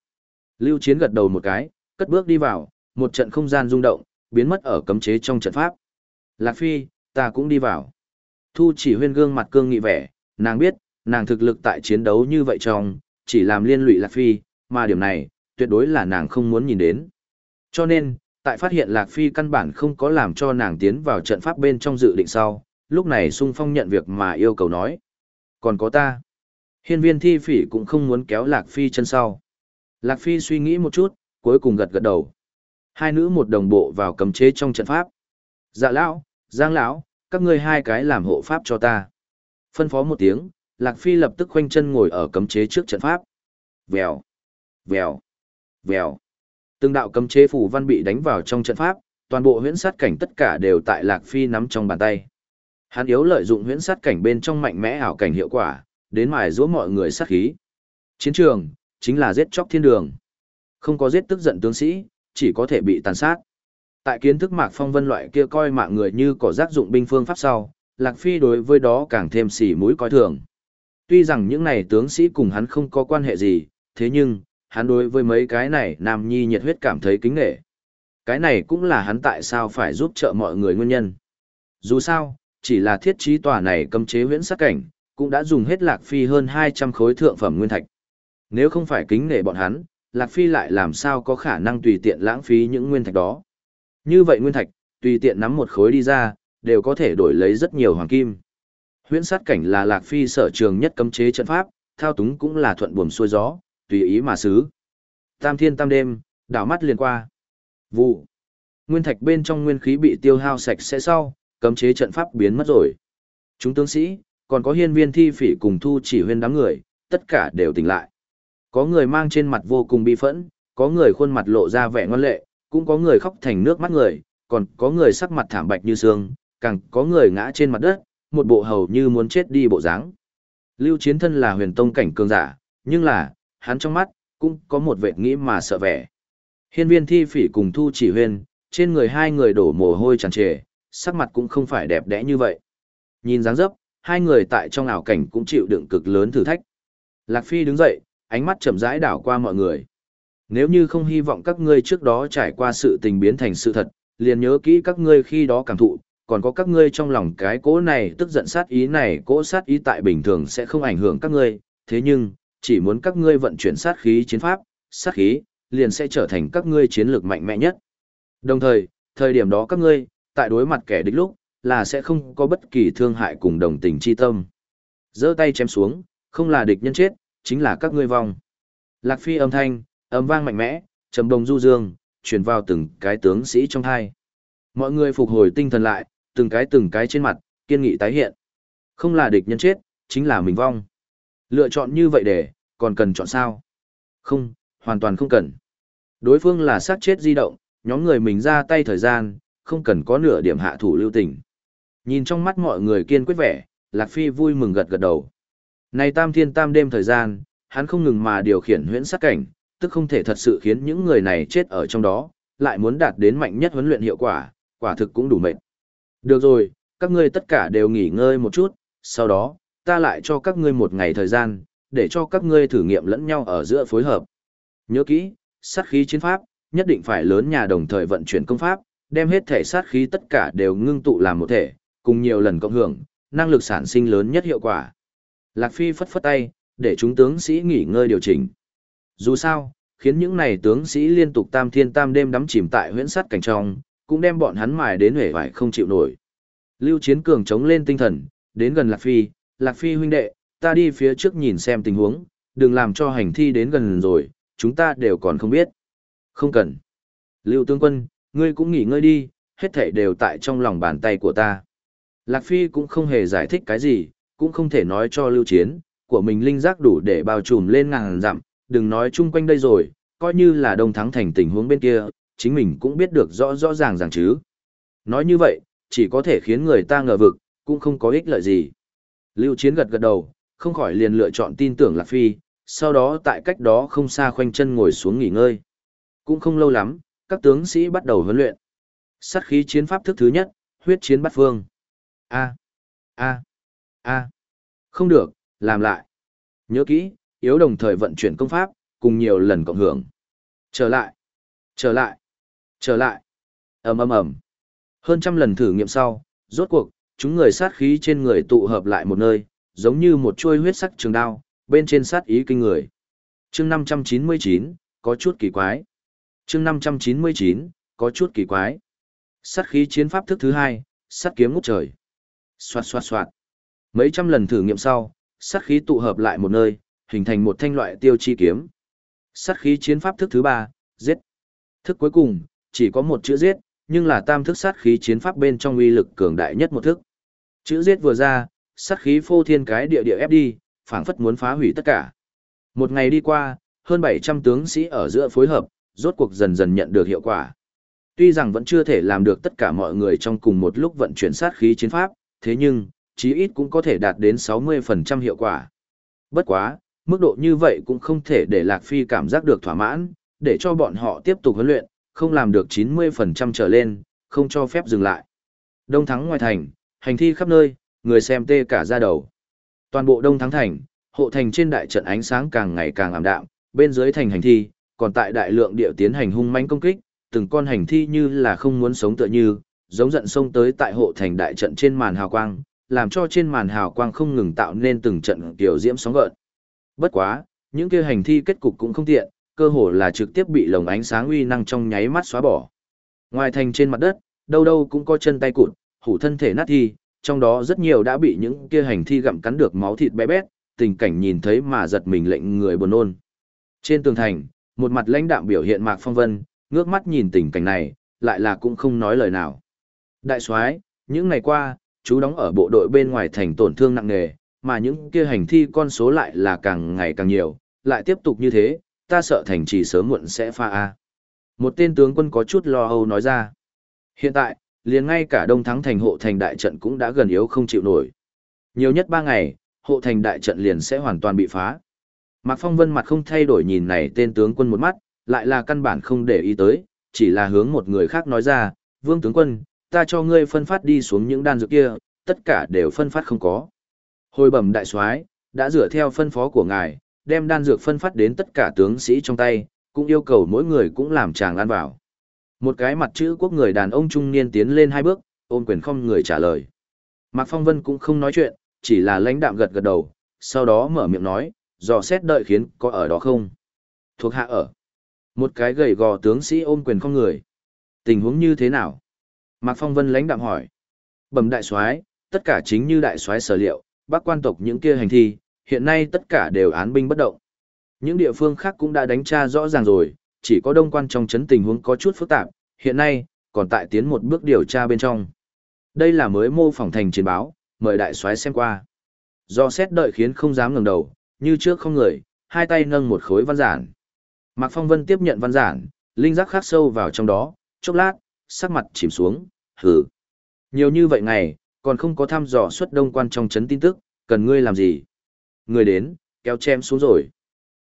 Lưu Chiến gật đầu một cái, cất bước đi vào, một trận không gian rung động, biến mất ở cấm chế trong trận pháp. Lạc Phi, ta cũng đi vào. Thu chỉ huyên gương mặt cương nghị vẻ, nàng biết, nàng thực lực tại chiến đấu như vậy trong, chỉ làm liên lụy Lạc Phi, mà điểm này, tuyệt đối là nàng không muốn nhìn đến. Cho nên, tại phát hiện Lạc Phi căn bản không có làm cho nàng tiến vào trận pháp bên trong dự định sau, lúc này sung phong nhận việc mà yêu cầu nói. Còn có ta. Hiên viên thi phỉ cũng không muốn kéo Lạc Phi chân sau. Lạc Phi suy nghĩ một chút, cuối cùng gật gật đầu. Hai nữ một đồng bộ vào cấm chế trong trận pháp. Dạ lão, Giang lão, các ngươi hai cái làm hộ pháp cho ta. Phân phó một tiếng, Lạc Phi lập tức khoanh chân ngồi ở cấm chế trước trận pháp. Vèo, vèo, vèo. Từng đạo cấm chế phủ văn bị đánh vào trong trận pháp, toàn bộ huyễn sát cảnh tất cả đều tại Lạc Phi nắm trong bàn tay. Hắn yếu lợi dụng huyễn sát cảnh bên trong mạnh mẽ ảo cảnh hiệu quả, đến mài giũa mọi người sát khí. Chiến trường chính là giết chóc thiên đường. Không có giết tức giận tướng sĩ, chỉ có thể bị tàn sát. Tại kiến thức Mạc Phong Vân loại kia coi mạng người như cỏ rác dụng binh phương pháp sau, Lạc Phi đối với đó càng thêm xỉ mũi coi thường. Tuy rằng những này tướng sĩ cùng hắn không có quan hệ gì, thế nhưng, hắn đối với mấy cái này nam nhi nhiệt huyết cảm thấy kính nghệ. Cái này cũng là hắn tại sao phải giúp trợ mọi người nguyên nhân. Dù sao, chỉ là thiết trí tòa này cấm chế huyễn sát cảnh, cũng đã dùng hết Lạc Phi hơn 200 khối thượng phẩm nguyên thạch. Nếu không phải kính nể bọn hắn, Lạc Phi lại làm sao có khả năng tùy tiện lãng phí những nguyên thạch đó. Như vậy nguyên thạch, tùy tiện nắm một khối đi ra, đều có thể đổi lấy rất nhiều hoàng kim. Huyễn sát cảnh là Lạc Phi sở trường nhất cấm chế trận pháp, thao túng cũng là thuận buồm xuôi gió, tùy ý mà xứ. Tam thiên tam đêm, đảo mắt liền qua. Vụ. Nguyên thạch bên trong nguyên khí bị tiêu hao sạch sẽ sau, cấm chế trận pháp biến mất rồi. Chúng tướng sĩ, còn có hiên viên thi phỉ cùng thu chỉ huyên đám người, tất cả đều tỉnh lại. Có người mang trên mặt vô cùng bi phẫn, có người khuôn mặt lộ ra vẻ ngoan lệ, cũng có người khóc thành nước mắt người, còn có người sắc mặt thảm bạch như xương, càng có người ngã trên mặt đất, một bộ hầu như muốn chết đi bộ dáng. Lưu Chiến thân là huyền tông cảnh cường giả, nhưng là, hắn trong mắt, cũng có một vẻ nghĩ mà sợ vẻ. Hiên viên thi phỉ cùng thu chỉ huyền, trên người hai người đổ mồ hôi tràn trề, sắc mặt cũng không phải đẹp đẽ như vậy. Nhìn dáng dấp, hai người tại trong ảo cảnh cũng chịu đựng cực lớn thử thách. Lạc Phi đứng dậy, ánh mắt chậm rãi đảo qua mọi người. Nếu như không hy vọng các ngươi trước đó trải qua sự tình biến thành sự thật, liền nhớ kỹ các ngươi khi đó cảm thụ, còn có các ngươi trong lòng cái cỗ này tức giận sát ý này cỗ sát ý tại bình thường sẽ không ảnh hưởng các ngươi, thế nhưng, chỉ muốn các ngươi vận chuyển sát khí chiến pháp, sát khí, liền sẽ trở thành các ngươi chiến lược mạnh mẽ nhất. Đồng thời, thời điểm đó các ngươi, tại đối mặt kẻ địch lúc, là sẽ không có bất kỳ thương hại cùng đồng tình chi tâm. giơ tay chém xuống, không là địch nhân chết, chính là các ngươi vong. Lạc phi âm thanh, âm vang mạnh mẽ, trầm đồng du dương, truyền vào từng cái tướng sĩ trong hai. Mọi người phục hồi tinh thần lại, từng cái từng cái trên mặt, kiên nghị tái hiện. Không là địch nhân chết, chính là mình vong. Lựa chọn như vậy để, còn cần chọn sao? Không, hoàn toàn không cần. Đối phương là sát chết di động, nhóm người mình ra tay thời gian, không cần có nửa điểm hạ thủ lưu tình. Nhìn trong mắt mọi người kiên quyết vẻ, Lạc Phi vui mừng gật gật đầu. Này tam thiên tam đêm thời gian, hắn không ngừng mà điều khiển huyễn sát cảnh, tức không thể thật sự khiến những người này chết ở trong đó, lại muốn đạt đến mạnh nhất huấn luyện hiệu quả, quả thực cũng đủ mệt. Được rồi, các ngươi tất cả đều nghỉ ngơi một chút, sau đó, ta lại cho các ngươi một ngày thời gian, để cho các ngươi thử nghiệm lẫn nhau ở giữa phối hợp. Nhớ kỹ, sát khí chiến pháp, nhất định phải lớn nhà đồng thời vận chuyển công pháp, đem hết thể sát khí tất cả đều ngưng tụ làm một thể, cùng nhiều lần cộng hưởng, năng lực sản sinh lớn nhất hiệu quả. Lạc Phi phất phất tay, để chúng tướng sĩ nghỉ ngơi điều chỉnh. Dù sao, khiến những này tướng sĩ liên tục tam thiên tam đêm đắm chìm tại huyễn sắt cảnh trong, cũng đem bọn hắn mài đến hể vải không chịu nổi. Lưu Chiến Cường chống lên tinh thần, đến gần Lạc Phi, Lạc Phi huynh đệ, ta đi phía trước nhìn xem tình huống, đừng làm cho hành thi đến gần rồi, chúng ta đều còn không biết. Không cần. Lưu Tướng Quân, ngươi cũng nghỉ ngơi đi, hết thảy đều tại trong lòng bàn tay của ta. Lạc Phi cũng không hề giải thích cái gì, cũng không thể nói cho Lưu Chiến, của mình linh giác đủ để bao trùm lên ngàn dặm, đừng nói chung quanh đây rồi, coi như là đông thắng thành tình huống bên kia, chính mình cũng biết được rõ rõ ràng ràng chứ. Nói như vậy, chỉ có thể khiến người ta ngờ vực, cũng không có ích lợi gì. Lưu Chiến gật gật đầu, không khỏi liền lựa chọn tin tưởng Lạc Phi, sau đó tại cách đó không xa khoanh chân ngồi xuống nghỉ ngơi. Cũng không lâu lắm, các tướng sĩ bắt đầu huấn luyện. Sát khí chiến pháp thức thứ nhất, huyết chiến bắt phương. A. A. A. Không được, làm lại. Nhớ kỹ, yếu đồng thời vận chuyển công pháp, cùng nhiều lần cộng hưởng. Trở lại. Trở lại. Trở lại. ầm ầm ầm. Hơn trăm lần thử nghiệm sau, rốt cuộc, chúng người sát khí trên người tụ hợp lại một nơi, giống như một chuôi huyết sắc trường đao, bên trên sát ý kinh người. Chương 599, có chút kỳ quái. Chương 599, có chút kỳ quái. Sát khí chiến pháp thức thứ hai, sát kiếm ngút trời. Xoạt xoạt xoạt. Mấy trăm lần thử nghiệm sau, sát khí tụ hợp lại một nơi, hình thành một thanh loại tiêu chi kiếm. Sát khí chiến pháp thức thứ ba, giết. Thức cuối cùng, chỉ có một chữ giết, nhưng là tam thức sát khí chiến pháp bên trong uy lực cường đại nhất một thức. Chữ giết vừa ra, sát khí phô thiên cái địa địa ép đi, phảng phất muốn phá hủy tất cả. Một ngày đi qua, hơn 700 tướng sĩ ở giữa phối hợp, rốt cuộc dần dần nhận được hiệu quả. Tuy rằng vẫn chưa thể làm được tất cả mọi người trong cùng một lúc vận chuyển sát khí chiến pháp, thế nhưng, chí ít cũng có thể đạt đến 60% hiệu quả. Bất quá, mức độ như vậy cũng không thể để Lạc Phi cảm giác được thỏa mãn, để cho bọn họ tiếp tục huấn luyện, không làm được 90% trở lên, không cho phép dừng lại. Đông Thắng ngoài thành, hành thi khắp nơi, người xem tê cả ra đầu. Toàn bộ Đông Thắng thành, hộ thành trên đại trận ánh sáng càng ngày càng ảm đạm, bên dưới thành hành thi, còn tại đại lượng địa tiến hành hung mãnh công kích, từng con hành thi như là không muốn sống tựa như, giống giận sông tới tại hộ thành đại trận trên màn hào quang, làm cho trên màn hào quang không ngừng tạo nên từng trận tiểu diễm sóng gợn. Bất quá, những kia hành thi kết cục cũng không tiện, cơ hồ là trực tiếp bị lồng ánh sáng uy năng trong nháy mắt xóa bỏ. Ngoài thành trên mặt đất, đâu đâu cũng có chân tay cụt, hủ thân thể nát thi, trong đó rất nhiều đã bị những kia hành thi gặm cắn được máu thịt bé bét, tình cảnh nhìn thấy mà giật mình lệnh người buồn nôn. Trên tường thành, một mặt lãnh đạm biểu hiện Mạc Phong Vân, ngước mắt nhìn tình cảnh này, lại là cũng không nói lời nào. Đại soái, những ngày qua, chú đóng ở bộ đội bên ngoài thành tổn thương nặng nề, mà những kia hành thi con số lại là càng ngày càng nhiều, lại tiếp tục như thế, ta sợ thành trì sớm muộn sẽ pha a. Một tên tướng quân có chút lo âu nói ra. Hiện tại, liền ngay cả đông thắng thành hộ thành đại trận cũng đã gần yếu không chịu nổi. Nhiều nhất ba ngày, hộ thành đại trận liền sẽ hoàn toàn bị phá. Mạc Phong Vân mặt không thay đổi nhìn này tên tướng quân một mắt, lại là căn bản không để ý tới, chỉ là hướng một người khác nói ra, vương tướng quân, ta cho ngươi phân phát đi xuống những đan dược kia, tất cả đều phân phát không có. Hồi bẩm đại soái, đã dựa theo phân phó của ngài, đem đan dược phân phát đến tất cả tướng sĩ trong tay, cũng yêu cầu mỗi người cũng làm chàng ăn vào. Một cái mặt chữ quốc người đàn ông trung niên tiến lên hai bước, ôm quyền không người trả lời. Mạc Phong Vân cũng không nói chuyện, chỉ là lãnh đạm gật gật đầu, sau đó mở miệng nói, dò xét đợi khiến có ở đó không? Thuộc hạ ở. Một cái gầy gò tướng sĩ ôm quyền không người. Tình huống như thế nào? Mạc Phong Vân lãnh đạm hỏi. Bẩm đại soái, tất cả chính như đại soái sở liệu, bác quan tộc những kia hành thi, hiện nay tất cả đều án binh bất động. Những địa phương khác cũng đã đánh tra rõ ràng rồi, chỉ có đông quan trong chấn tình huống có chút phức tạp, hiện nay, còn tại tiến một bước điều tra bên trong. Đây là mới mô phỏng thành chiến báo, mời đại soái xem qua. Do xét đợi khiến không dám ngẩng đầu, như trước không người, hai tay nâng một khối văn giản. Mạc Phong Vân tiếp nhận văn giản, linh giác khắc sâu vào trong đó, chốc lát, sắc mặt chìm xuống, hừ. Nhiều như vậy ngày, còn không có thăm dò xuất đông quan trong chấn tin tức, cần ngươi làm gì? Người đến, kéo chém xuống rồi.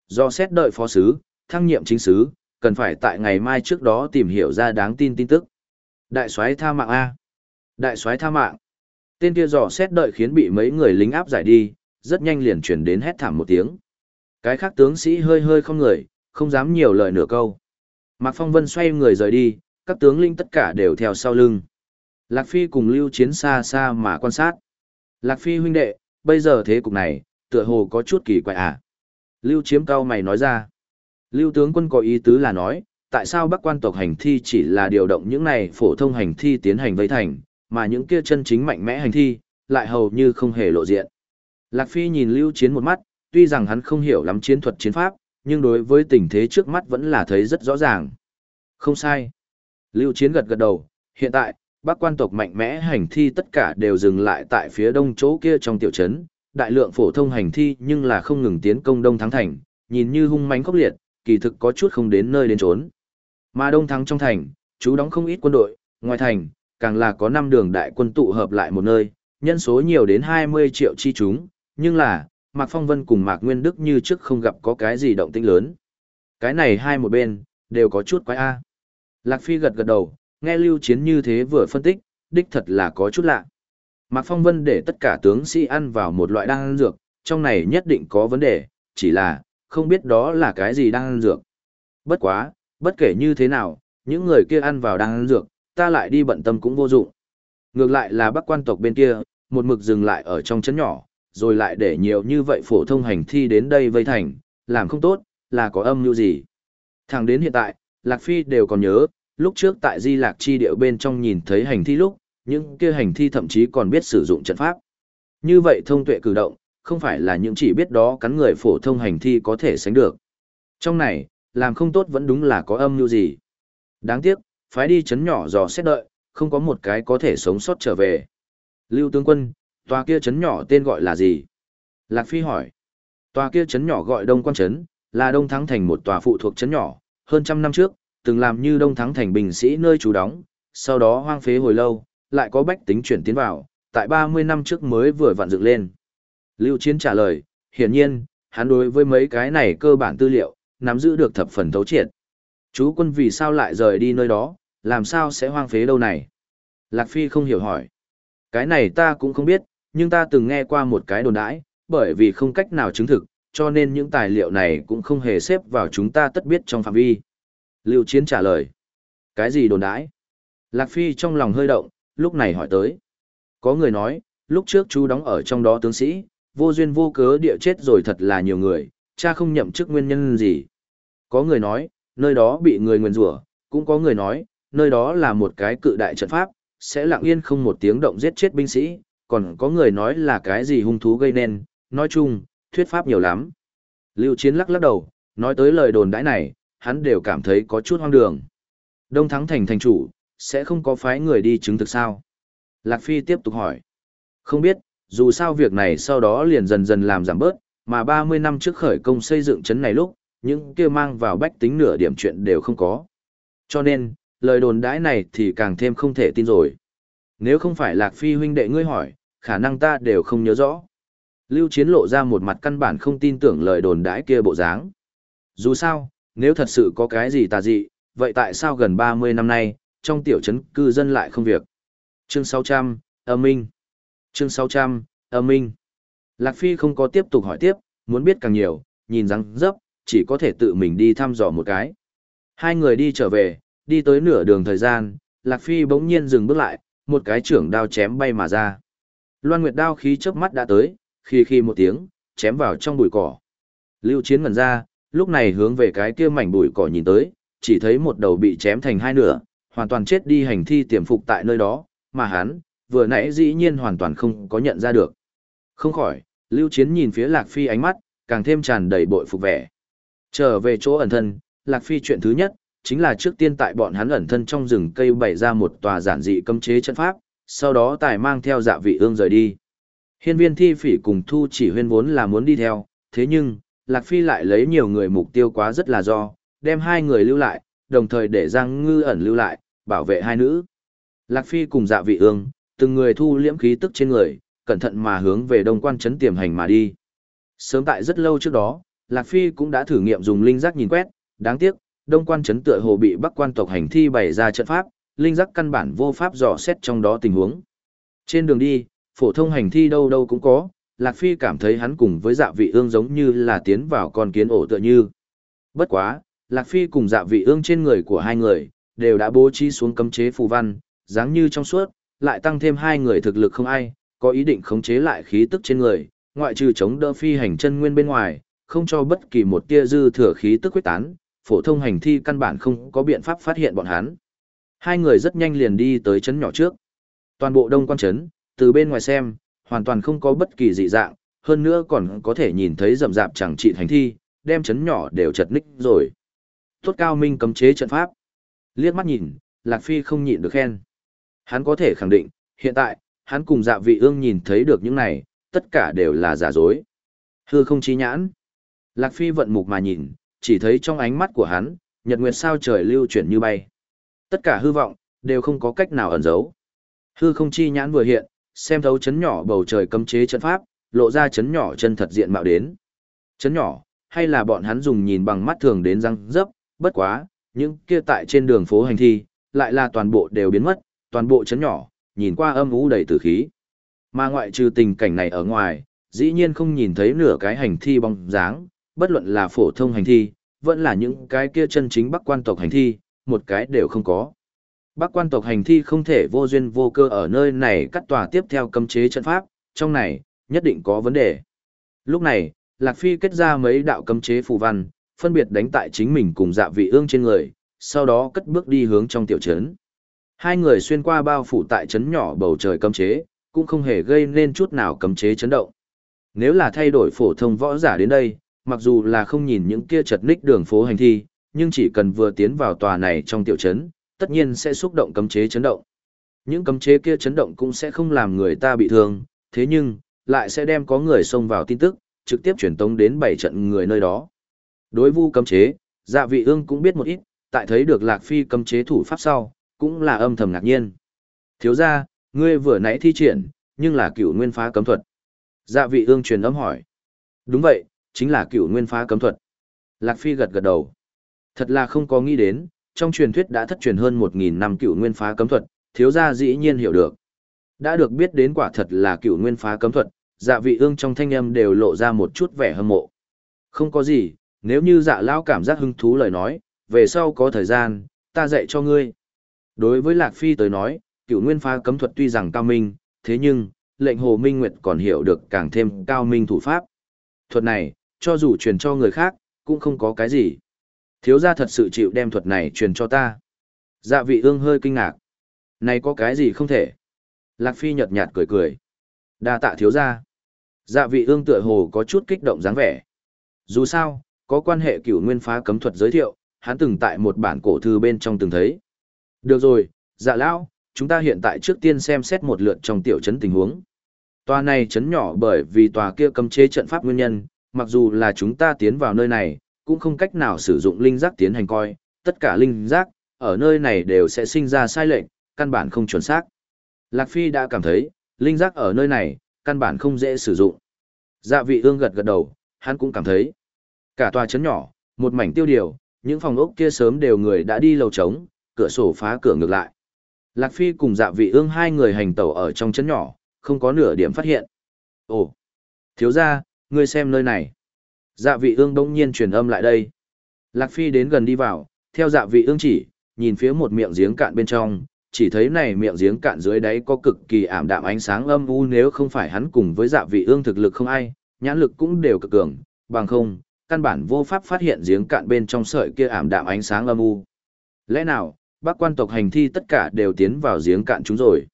Do xét đợi phó sứ, thăng nhiệm chính sứ, cần phải tại ngày mai trước đó tìm hiểu ra đáng tin tin tức. Đại soái tha mạng A. Đại soái tha mạng. Tên kia dò xét đợi khiến bị mấy người lính áp giải đi, rất nhanh liền chuyển đến hét thảm một tiếng. Cái khác tướng sĩ hơi hơi không người, không dám nhiều lời nửa câu. Mạc Phong Vân xoay người rời đi, các tướng linh tất cả đều theo sau lưng. Lạc Phi cùng Lưu Chiến xa xa mà quan sát. Lạc Phi huynh đệ, bây giờ thế cục này, tựa hồ có chút kỳ quái à. Lưu Chiếm cao mày nói ra. Lưu tướng quân có ý tứ là nói, tại sao bắc quan tộc hành thi chỉ là điều động những này phổ thông hành thi tiến hành vây thành, mà những kia chân chính mạnh mẽ hành thi, lại hầu như không hề lộ diện. Lạc Phi nhìn Lưu Chiến một mắt, tuy rằng hắn không hiểu lắm chiến thuật chiến pháp, nhưng đối với tình thế trước mắt vẫn là thấy rất rõ ràng. Không sai. Lưu Chiến gật gật đầu, hiện tại, bắc quan tộc mạnh mẽ hành thi tất cả đều dừng lại tại phía đông chỗ kia trong tiểu trấn, đại lượng phổ thông hành thi nhưng là không ngừng tiến công đông thắng thành, nhìn như hung mãnh khốc liệt, kỳ thực có chút không đến nơi đến trốn. Mà đông thắng trong thành, chú đóng không ít quân đội, ngoài thành, càng là có năm đường đại quân tụ hợp lại một nơi, nhân số nhiều đến 20 triệu chi chúng, nhưng là, Mạc Phong Vân cùng Mạc Nguyên Đức như trước không gặp có cái gì động tĩnh lớn. Cái này hai một bên, đều có chút quái A. Lạc Phi gật gật đầu, nghe lưu chiến như thế vừa phân tích, đích thật là có chút lạ. Mạc Phong Vân để tất cả tướng sĩ ăn vào một loại đan dược, trong này nhất định có vấn đề, chỉ là, không biết đó là cái gì đang ăn dược. Bất quá, bất kể như thế nào, những người kia ăn vào đang ăn dược, ta lại đi bận tâm cũng vô dụng. Ngược lại là bắc quan tộc bên kia, một mực dừng lại ở trong chấn nhỏ, rồi lại để nhiều như vậy phổ thông hành thi đến đây vây thành, làm không tốt, là có âm mưu gì. Thẳng đến hiện tại, Lạc Phi đều còn nhớ, lúc trước tại Di Lạc Chi điệu bên trong nhìn thấy hành thi lúc, những kia hành thi thậm chí còn biết sử dụng trận pháp. Như vậy thông tuệ cử động, không phải là những chỉ biết đó cắn người phổ thông hành thi có thể sánh được. Trong này, làm không tốt vẫn đúng là có âm mưu gì. Đáng tiếc, phái đi chấn nhỏ dò xét đợi, không có một cái có thể sống sót trở về. Lưu tướng quân, tòa kia chấn nhỏ tên gọi là gì? Lạc Phi hỏi. Tòa kia chấn nhỏ gọi Đông Quan Chấn, là Đông Thắng Thành một tòa phụ thuộc chấn nhỏ, hơn trăm năm trước, từng làm như Đông Thắng Thành bình sĩ nơi trú đóng, sau đó hoang phế hồi lâu, lại có bách tính chuyển tiến vào, tại 30 năm trước mới vừa vặn dựng lên. Lưu Chiến trả lời, hiển nhiên, hắn đối với mấy cái này cơ bản tư liệu, nắm giữ được thập phần thấu triệt. Chú quân vì sao lại rời đi nơi đó, làm sao sẽ hoang phế đâu này? Lạc Phi không hiểu hỏi. Cái này ta cũng không biết, nhưng ta từng nghe qua một cái đồn đãi, bởi vì không cách nào chứng thực, cho nên những tài liệu này cũng không hề xếp vào chúng ta tất biết trong phạm vi. Lưu Chiến trả lời. Cái gì đồn đãi? Lạc Phi trong lòng hơi động, lúc này hỏi tới. Có người nói, lúc trước chú đóng ở trong đó tướng sĩ, vô duyên vô cớ địa chết rồi thật là nhiều người, cha không nhậm chức nguyên nhân gì. Có người nói, nơi đó bị người nguyền rủa, cũng có người nói, nơi đó là một cái cự đại trận pháp, sẽ lặng yên không một tiếng động giết chết binh sĩ, còn có người nói là cái gì hung thú gây nên, nói chung, thuyết pháp nhiều lắm. Lưu Chiến lắc lắc đầu, nói tới lời đồn đãi này, hắn đều cảm thấy có chút hoang đường. Đông Thắng Thành thành chủ, sẽ không có phái người đi chứng thực sao? Lạc Phi tiếp tục hỏi. Không biết, dù sao việc này sau đó liền dần dần làm giảm bớt, mà 30 năm trước khởi công xây dựng trấn này lúc, những kia mang vào bách tính nửa điểm chuyện đều không có. Cho nên, lời đồn đãi này thì càng thêm không thể tin rồi. Nếu không phải Lạc Phi huynh đệ ngươi hỏi, khả năng ta đều không nhớ rõ. Lưu Chiến lộ ra một mặt căn bản không tin tưởng lời đồn đãi kia bộ dáng. Dù sao, nếu thật sự có cái gì tà dị, vậy tại sao gần 30 năm nay, trong tiểu trấn cư dân lại không việc? Chương 600, âm minh. Chương 600, âm minh. Lạc Phi không có tiếp tục hỏi tiếp, muốn biết càng nhiều, nhìn răng dấp, chỉ có thể tự mình đi thăm dò một cái. Hai người đi trở về, đi tới nửa đường thời gian, Lạc Phi bỗng nhiên dừng bước lại, một cái trưởng đao chém bay mà ra. Loan Nguyệt đao khí chớp mắt đã tới, khi khi một tiếng, chém vào trong bụi cỏ. Lưu Chiến ngẩn ra, lúc này hướng về cái kia mảnh bụi cỏ nhìn tới, chỉ thấy một đầu bị chém thành hai nửa, hoàn toàn chết đi hành thi tiềm phục tại nơi đó, mà hắn, vừa nãy dĩ nhiên hoàn toàn không có nhận ra được. Không khỏi, Lưu Chiến nhìn phía Lạc Phi ánh mắt, càng thêm tràn đầy bội phục vẻ. Trở về chỗ ẩn thân, Lạc Phi chuyện thứ nhất, chính là trước tiên tại bọn hắn ẩn thân trong rừng cây bày ra một tòa giản dị cấm chế trận pháp, sau đó tài mang theo dạ vị ương rời đi. Hiên viên thi phỉ cùng thu chỉ huyên vốn là muốn đi theo, thế nhưng, Lạc Phi lại lấy nhiều người mục tiêu quá rất là do, đem hai người lưu lại, đồng thời để Giang Ngư ẩn lưu lại, bảo vệ hai nữ. Lạc Phi cùng dạ vị ương, từng người thu liễm khí tức trên người, cẩn thận mà hướng về đông quan trấn tiềm hành mà đi. Sớm tại rất lâu trước đó, Lạc Phi cũng đã thử nghiệm dùng linh giác nhìn quét, đáng tiếc, đông quan trấn tựa hồ bị bắc quan tộc hành thi bày ra trận pháp, linh giác căn bản vô pháp dò xét trong đó tình huống. Trên đường đi, phổ thông hành thi đâu đâu cũng có, Lạc Phi cảm thấy hắn cùng với dạ vị ương giống như là tiến vào con kiến ổ tựa như. Bất quá, Lạc Phi cùng dạ vị ương trên người của hai người, đều đã bố trí xuống cấm chế phù văn, dáng như trong suốt, lại tăng thêm hai người thực lực không ai, có ý định khống chế lại khí tức trên người, ngoại trừ chống đỡ phi hành chân nguyên bên ngoài, không cho bất kỳ một tia dư thừa khí tức quyết tán, phổ thông hành thi căn bản không có biện pháp phát hiện bọn hắn. Hai người rất nhanh liền đi tới chấn nhỏ trước. Toàn bộ đông quan chấn, từ bên ngoài xem, hoàn toàn không có bất kỳ dị dạng, hơn nữa còn có thể nhìn thấy rậm rạp chẳng trị hành thi, đem chấn nhỏ đều chật ních rồi. Tốt cao minh cấm chế trận pháp. Liếc mắt nhìn, Lạc Phi không nhịn được khen. Hắn có thể khẳng định, hiện tại, hắn cùng dạ vị ương nhìn thấy được những này, tất cả đều là giả dối. Hư không trí nhãn. Lạc Phi vận mục mà nhìn, chỉ thấy trong ánh mắt của hắn, nhật nguyệt sao trời lưu chuyển như bay. Tất cả hư vọng, đều không có cách nào ẩn giấu. Hư không chi nhãn vừa hiện, xem thấu chấn nhỏ bầu trời cấm chế trận pháp, lộ ra chấn nhỏ chân thật diện mạo đến. Chấn nhỏ, hay là bọn hắn dùng nhìn bằng mắt thường đến răng dấp, bất quá, những kia tại trên đường phố hành thi, lại là toàn bộ đều biến mất, toàn bộ chấn nhỏ, nhìn qua âm u đầy tử khí. Mà ngoại trừ tình cảnh này ở ngoài, dĩ nhiên không nhìn thấy nửa cái hành thi bóng dáng, bất luận là phổ thông hành thi, vẫn là những cái kia chân chính bắc quan tộc hành thi, một cái đều không có. Bắc quan tộc hành thi không thể vô duyên vô cơ ở nơi này cắt tòa tiếp theo cấm chế trận pháp, trong này, nhất định có vấn đề. Lúc này, Lạc Phi kết ra mấy đạo cấm chế phù văn, phân biệt đánh tại chính mình cùng dạ vị ương trên người, sau đó cất bước đi hướng trong tiểu trấn. Hai người xuyên qua bao phủ tại trấn nhỏ bầu trời cấm chế, cũng không hề gây nên chút nào cấm chế chấn động. Nếu là thay đổi phổ thông võ giả đến đây, mặc dù là không nhìn những kia chật ních đường phố hành thi, nhưng chỉ cần vừa tiến vào tòa này trong tiểu trấn, tất nhiên sẽ xúc động cấm chế chấn động. Những cấm chế kia chấn động cũng sẽ không làm người ta bị thương, thế nhưng, lại sẽ đem có người xông vào tin tức, trực tiếp truyền tống đến bảy trận người nơi đó. Đối vu cấm chế, dạ vị ương cũng biết một ít, tại thấy được lạc phi cấm chế thủ pháp sau, cũng là âm thầm ngạc nhiên. Thiếu ra, ngươi vừa nãy thi triển, nhưng là cựu nguyên phá cấm thuật. Dạ vị ương truyền âm hỏi. Đúng vậy, chính là cựu nguyên phá cấm thuật. Lạc Phi gật gật đầu. Thật là không có nghĩ đến, trong truyền thuyết đã thất truyền hơn 1.000 năm cựu nguyên phá cấm thuật, thiếu gia dĩ nhiên hiểu được. Đã được biết đến quả thật là cựu nguyên phá cấm thuật, dạ vị ương trong thanh âm đều lộ ra một chút vẻ hâm mộ. Không có gì, nếu như dạ lao cảm giác hứng thú lời nói, về sau có thời gian, ta dạy cho ngươi. Đối với Lạc Phi tới nói, cựu nguyên phá cấm thuật tuy rằng cao minh, thế nhưng, lệnh hồ minh nguyệt còn hiểu được càng thêm cao minh thủ pháp. Thuật này, cho dù truyền cho người khác, cũng không có cái gì. Thiếu gia thật sự chịu đem thuật này truyền cho ta. Dạ vị ương hơi kinh ngạc. Này có cái gì không thể? Lạc Phi nhợt nhạt cười cười. đa tạ thiếu gia. Dạ vị ương tựa hồ có chút kích động dáng vẻ. Dù sao, có quan hệ cửu nguyên phá cấm thuật giới thiệu, hắn từng tại một bản cổ thư bên trong từng thấy. Được rồi, dạ lão, chúng ta hiện tại trước tiên xem xét một lượt trong tiểu trấn tình huống. Tòa này trấn nhỏ bởi vì tòa kia cấm chế trận pháp nguyên nhân, mặc dù là chúng ta tiến vào nơi này, cũng không cách nào sử dụng linh giác tiến hành coi, tất cả linh giác, ở nơi này đều sẽ sinh ra sai lệch, căn bản không chuẩn xác. Lạc Phi đã cảm thấy, linh giác ở nơi này, căn bản không dễ sử dụng. Dạ vị ương gật gật đầu, hắn cũng cảm thấy. Cả tòa chấn nhỏ, một mảnh tiêu điều, những phòng ốc kia sớm đều người đã đi lầu trống, cửa sổ phá cửa ngược lại. Lạc Phi cùng dạ vị ương hai người hành tẩu ở trong chấn nhỏ, không có nửa điểm phát hiện. Ồ, thiếu ra, ngươi xem nơi này. Dạ vị ương đông nhiên truyền âm lại đây. Lạc Phi đến gần đi vào, theo dạ vị ương chỉ, nhìn phía một miệng giếng cạn bên trong, chỉ thấy này miệng giếng cạn dưới đáy có cực kỳ ảm đạm ánh sáng âm u nếu không phải hắn cùng với dạ vị ương thực lực không ai, nhãn lực cũng đều cực cường, bằng không, căn bản vô pháp phát hiện giếng cạn bên trong sợi kia ảm đạm ánh sáng âm u. Lẽ nào, bác quan tộc hành thi tất cả đều tiến vào giếng cạn chúng rồi.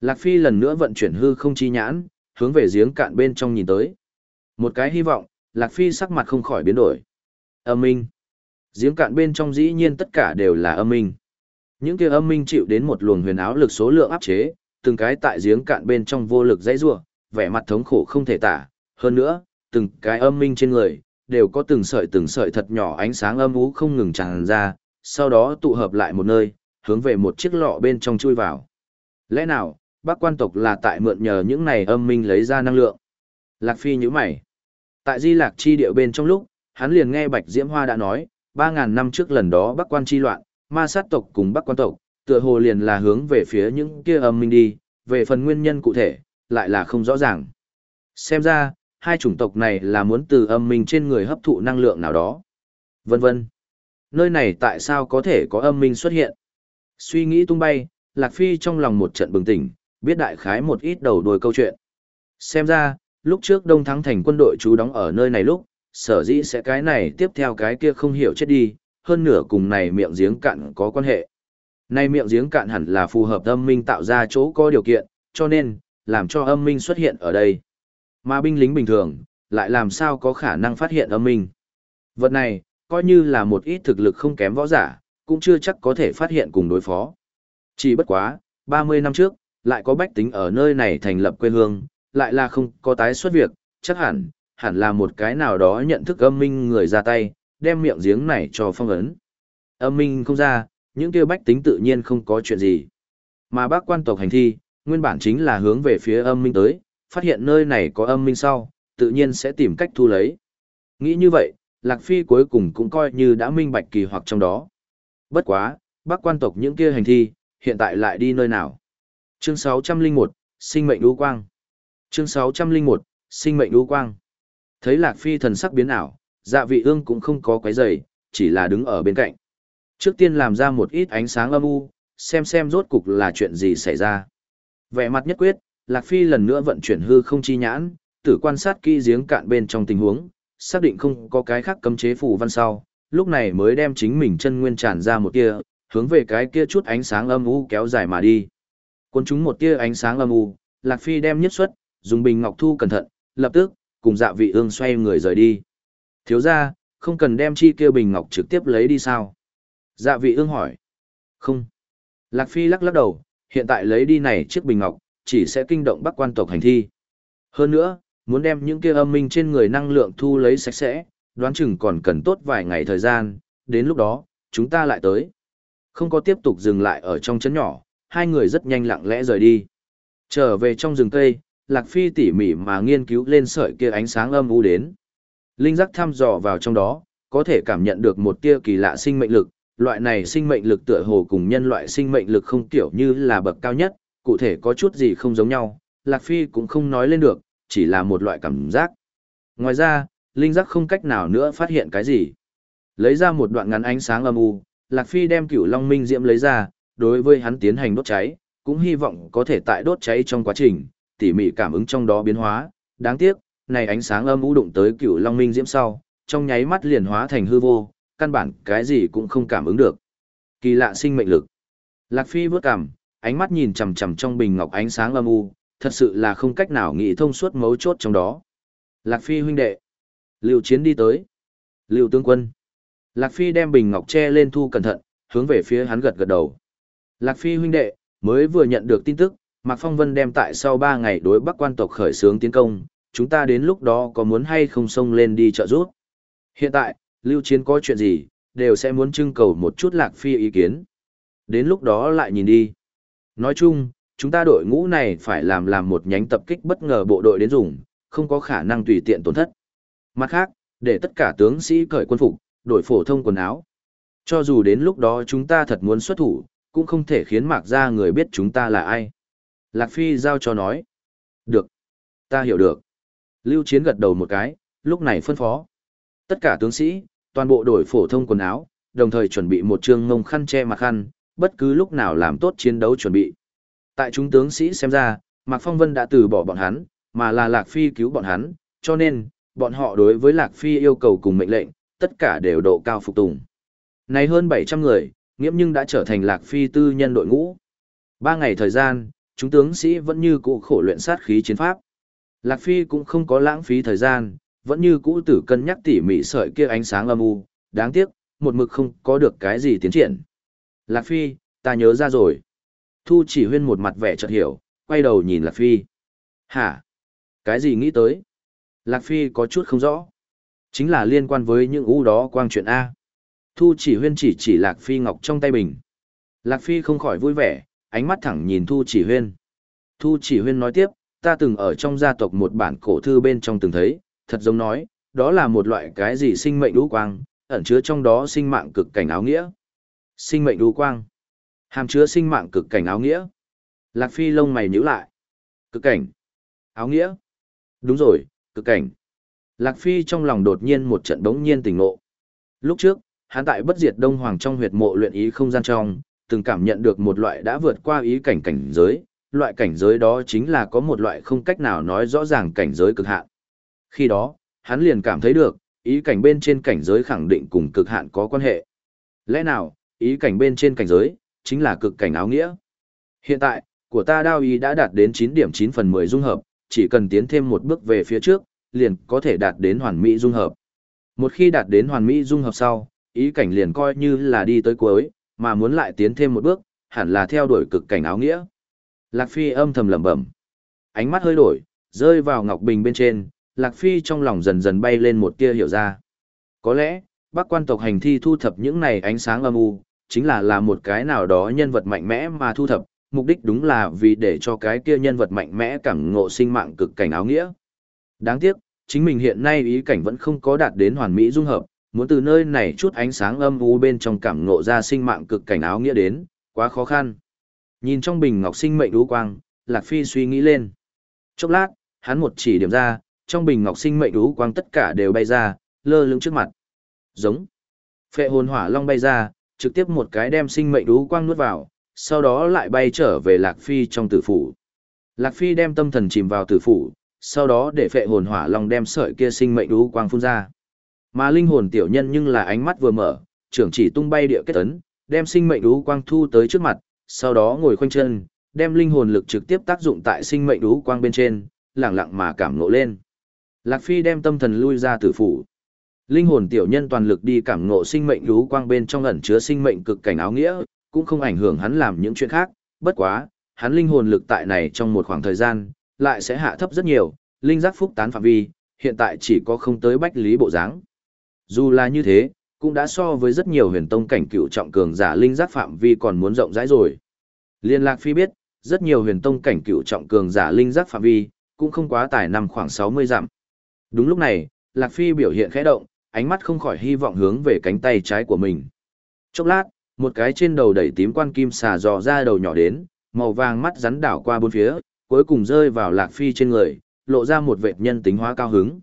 Lạc Phi lần nữa vận chuyển hư không chi nhãn, hướng về giếng cạn bên trong nhìn tới. Một cái hy vọng, Lạc Phi sắc mặt không khỏi biến đổi. Âm minh. Giếng cạn bên trong dĩ nhiên tất cả đều là âm minh. Những kia âm minh chịu đến một luồng huyền áo lực số lượng áp chế, từng cái tại giếng cạn bên trong vô lực dãy rủa, vẻ mặt thống khổ không thể tả. Hơn nữa, từng cái âm minh trên người đều có từng sợi từng sợi thật nhỏ ánh sáng âm u không ngừng tràn ra, sau đó tụ hợp lại một nơi, hướng về một chiếc lọ bên trong chui vào. Lẽ nào, bác quan tộc là tại mượn nhờ những này âm minh lấy ra năng lượng? Lạc Phi nhíu mày. Tại Di Lạc chi địa bên trong lúc, hắn liền nghe Bạch Diễm Hoa đã nói, 3.000 năm trước lần đó Bắc quan chi loạn, ma sát tộc cùng Bắc quan tộc, tựa hồ liền là hướng về phía những kia âm minh đi, về phần nguyên nhân cụ thể, lại là không rõ ràng. Xem ra, hai chủng tộc này là muốn từ âm minh trên người hấp thụ năng lượng nào đó. Vân vân. Nơi này tại sao có thể có âm minh xuất hiện? Suy nghĩ tung bay, Lạc Phi trong lòng một trận bừng tỉnh, biết đại khái một ít đầu đuôi câu chuyện. Xem ra, lúc trước Đông Thắng thành quân đội trú đóng ở nơi này lúc, sở dĩ sẽ cái này tiếp theo cái kia không hiểu chết đi, hơn nửa cùng này miệng giếng cạn có quan hệ. nay miệng giếng cạn hẳn là phù hợp âm minh tạo ra chỗ có điều kiện, cho nên, làm cho âm minh xuất hiện ở đây. Mà binh lính bình thường, lại làm sao có khả năng phát hiện âm minh. Vật này, coi như là một ít thực lực không kém võ giả, cũng chưa chắc có thể phát hiện cùng đối phó. Chỉ bất quá, 30 năm trước, lại có bách tính ở nơi này thành lập quê hương, lại là không có tái xuất việc, chắc hẳn, hẳn là một cái nào đó nhận thức âm minh người ra tay, đem miệng giếng này cho phong ấn. Âm minh không ra, những kêu bách tính tự nhiên không có chuyện gì. Mà bác quan tộc hành thi, nguyên bản chính là hướng về phía âm minh tới, phát hiện nơi này có âm minh sau, tự nhiên sẽ tìm cách thu lấy. Nghĩ như vậy, Lạc Phi cuối cùng cũng coi như đã minh bạch kỳ hoặc trong đó. Bất quá, bác quan tộc những kia hành thi, hiện tại lại đi nơi nào? Chương 601, Sinh mệnh đu quang. Chương 601, Sinh mệnh đu quang. Thấy Lạc Phi thần sắc biến ảo, dạ vị ương cũng không có quấy rầy, chỉ là đứng ở bên cạnh. Trước tiên làm ra một ít ánh sáng âm u, xem xem rốt cục là chuyện gì xảy ra. Vẻ mặt nhất quyết, Lạc Phi lần nữa vận chuyển hư không chi nhãn, tử quan sát kỹ giếng cạn bên trong tình huống, xác định không có cái khác cấm chế phù văn sau, lúc này mới đem chính mình chân nguyên tràn ra một tia, hướng về cái kia chút ánh sáng âm u kéo dài mà đi. Cuốn chúng một tia ánh sáng âm u, Lạc Phi đem nhất xuất, dùng bình ngọc thu cẩn thận, lập tức, cùng dạ vị ương xoay người rời đi. Thiếu ra, không cần đem chi kia bình ngọc trực tiếp lấy đi sao? Dạ vị ương hỏi. Không. Lạc Phi lắc lắc đầu, hiện tại lấy đi này chiếc bình ngọc, chỉ sẽ kinh động bắc quan tộc hành thi. Hơn nữa, muốn đem những kia âm minh trên người năng lượng thu lấy sạch sẽ, đoán chừng còn cần tốt vài ngày thời gian, đến lúc đó, chúng ta lại tới. Không có tiếp tục dừng lại ở trong chấn nhỏ, hai người rất nhanh lặng lẽ rời đi. Trở về trong rừng cây, Lạc Phi tỉ mỉ mà nghiên cứu lên sợi kia ánh sáng âm u đến. Linh giác thăm dò vào trong đó, có thể cảm nhận được một tia kỳ lạ sinh mệnh lực, loại này sinh mệnh lực tựa hồ cùng nhân loại sinh mệnh lực không kiểu như là bậc cao nhất, cụ thể có chút gì không giống nhau, Lạc Phi cũng không nói lên được, chỉ là một loại cảm giác. Ngoài ra, linh giác không cách nào nữa phát hiện cái gì. Lấy ra một đoạn ngắn ánh sáng âm u, Lạc Phi đem cửu Long Minh Diễm lấy ra, đối với hắn tiến hành đốt cháy, cũng hy vọng có thể tại đốt cháy trong quá trình, tỉ mỉ cảm ứng trong đó biến hóa. Đáng tiếc, này ánh sáng âm u đụng tới cửu Long Minh Diễm sau, trong nháy mắt liền hóa thành hư vô, căn bản cái gì cũng không cảm ứng được. Kỳ lạ sinh mệnh lực. Lạc Phi vớt cảm, ánh mắt nhìn chằm chằm trong bình ngọc ánh sáng âm u, thật sự là không cách nào nghĩ thông suốt mấu chốt trong đó. Lạc Phi huynh đệ. Lưu Chiến đi tới. Lưu tướng quân. Lạc Phi đem bình ngọc che lên thu cẩn thận, hướng về phía hắn gật gật đầu. Lạc Phi huynh đệ, mới vừa nhận được tin tức, Mạc Phong Vân đem tại sau 3 ngày đối Bắc quan tộc khởi xướng tiến công, chúng ta đến lúc đó có muốn hay không xông lên đi trợ giúp. Hiện tại, Lưu Chiến có chuyện gì, đều sẽ muốn trưng cầu một chút Lạc Phi ý kiến. Đến lúc đó lại nhìn đi. Nói chung, chúng ta đội ngũ này phải làm làm một nhánh tập kích bất ngờ bộ đội đến dùng, không có khả năng tùy tiện tổn thất. Mặt khác, để tất cả tướng sĩ cởi quân phục, đổi phổ thông quần áo. Cho dù đến lúc đó chúng ta thật muốn xuất thủ, cũng không thể khiến mạc ra người biết chúng ta là ai. Lạc Phi giao cho nói. Được. Ta hiểu được. Lưu Chiến gật đầu một cái, lúc này phân phó. Tất cả tướng sĩ, toàn bộ đổi phổ thông quần áo, đồng thời chuẩn bị một trường ngông khăn che mặt khăn, bất cứ lúc nào làm tốt chiến đấu chuẩn bị. Tại chúng tướng sĩ xem ra, Mạc Phong Vân đã từ bỏ bọn hắn, mà là Lạc Phi cứu bọn hắn, cho nên, bọn họ đối với Lạc Phi yêu cầu cùng mệnh lệnh, tất cả đều độ cao phục tùng. Này hơn 700 người, nghiễm nhưng đã trở thành Lạc Phi tư nhân đội ngũ. Ba ngày thời gian, chúng tướng sĩ vẫn như cũ khổ luyện sát khí chiến pháp. Lạc Phi cũng không có lãng phí thời gian, vẫn như cũ tử cân nhắc tỉ mỉ sợi kia ánh sáng âm u, đáng tiếc, một mực không có được cái gì tiến triển. Lạc Phi, ta nhớ ra rồi. Thu chỉ huyên một mặt vẻ chợt hiểu, quay đầu nhìn Lạc Phi. Hả? Cái gì nghĩ tới? Lạc Phi có chút không rõ. Chính là liên quan với những u đó quang chuyện A. Thu chỉ huyên chỉ chỉ Lạc Phi ngọc trong tay bình. Lạc Phi không khỏi vui vẻ, ánh mắt thẳng nhìn Thu chỉ huyên. Thu chỉ huyên nói tiếp, ta từng ở trong gia tộc một bản cổ thư bên trong từng thấy, thật giống nói, đó là một loại cái gì sinh mệnh đũ quang, ẩn chứa trong đó sinh mạng cực cảnh áo nghĩa. Sinh mệnh đũ quang, hàm chứa sinh mạng cực cảnh áo nghĩa. Lạc Phi lông mày nhíu lại. Cực cảnh, áo nghĩa. Đúng rồi, cực cảnh. Lạc Phi trong lòng đột nhiên một trận bỗng nhiên tỉnh ngộ. Lúc trước, hắn tại bất diệt đông hoàng trong huyệt mộ luyện ý không gian trong, từng cảm nhận được một loại đã vượt qua ý cảnh cảnh giới, loại cảnh giới đó chính là có một loại không cách nào nói rõ ràng cảnh giới cực hạn. Khi đó, hắn liền cảm thấy được, ý cảnh bên trên cảnh giới khẳng định cùng cực hạn có quan hệ. Lẽ nào, ý cảnh bên trên cảnh giới, chính là cực cảnh áo nghĩa. Hiện tại, của ta đao ý đã đạt đến 9 điểm 9 phần 10 dung hợp, chỉ cần tiến thêm một bước về phía trước, liền có thể đạt đến hoàn mỹ dung hợp. Một khi đạt đến hoàn mỹ dung hợp sau, ý cảnh liền coi như là đi tới cuối, mà muốn lại tiến thêm một bước, hẳn là theo đuổi cực cảnh áo nghĩa. Lạc Phi âm thầm lẩm bẩm. Ánh mắt hơi đổi, rơi vào ngọc bình bên trên, Lạc Phi trong lòng dần dần bay lên một tia hiểu ra. Có lẽ, bác quan tộc hành thi thu thập những này ánh sáng âm u, chính là là một cái nào đó nhân vật mạnh mẽ mà thu thập, mục đích đúng là vì để cho cái kia nhân vật mạnh mẽ cảm ngộ sinh mạng cực cảnh áo nghĩa. Đáng tiếc, chính mình hiện nay ý cảnh vẫn không có đạt đến hoàn mỹ dung hợp, muốn từ nơi này chút ánh sáng âm u bên trong cảm ngộ ra sinh mạng cực cảnh áo nghĩa đến, quá khó khăn. Nhìn trong bình ngọc sinh mệnh đú quang, Lạc Phi suy nghĩ lên. Chốc lát, hắn một chỉ điểm ra, trong bình ngọc sinh mệnh đú quang tất cả đều bay ra, lơ lửng trước mặt. Giống. Phệ hồn hỏa long bay ra, trực tiếp một cái đem sinh mệnh đú quang nuốt vào, sau đó lại bay trở về Lạc Phi trong tử phủ. Lạc Phi đem tâm thần chìm vào tử phủ, sau đó để phệ hồn hỏa long đem sợi kia sinh mệnh đú quang phun ra. Mà linh hồn tiểu nhân nhưng là ánh mắt vừa mở, trưởng chỉ tung bay địa kết tấn, đem sinh mệnh đú quang thu tới trước mặt, sau đó ngồi khoanh chân, đem linh hồn lực trực tiếp tác dụng tại sinh mệnh đú quang bên trên, lặng lặng mà cảm ngộ lên. Lạc Phi đem tâm thần lui ra tử phủ. Linh hồn tiểu nhân toàn lực đi cảm ngộ sinh mệnh đú quang bên trong ẩn chứa sinh mệnh cực cảnh áo nghĩa, cũng không ảnh hưởng hắn làm những chuyện khác, bất quá, hắn linh hồn lực tại này trong một khoảng thời gian, lại sẽ hạ thấp rất nhiều, linh giác phúc tán phạm vi, hiện tại chỉ có không tới bách lý bộ dáng. Dù là như thế, cũng đã so với rất nhiều huyền tông cảnh cựu trọng cường giả linh giác phạm vi còn muốn rộng rãi rồi. Liên lạc phi biết, rất nhiều huyền tông cảnh cựu trọng cường giả linh giác phạm vi, cũng không quá tải nằm khoảng 60 dặm. Đúng lúc này, Lạc Phi biểu hiện khẽ động, ánh mắt không khỏi hy vọng hướng về cánh tay trái của mình. Chốc lát, một cái trên đầu đẩy tím quan kim xà dò ra đầu nhỏ đến, màu vàng mắt rắn đảo qua bốn phía, cuối cùng rơi vào Lạc Phi trên người, lộ ra một vệt nhân tính hóa cao hứng.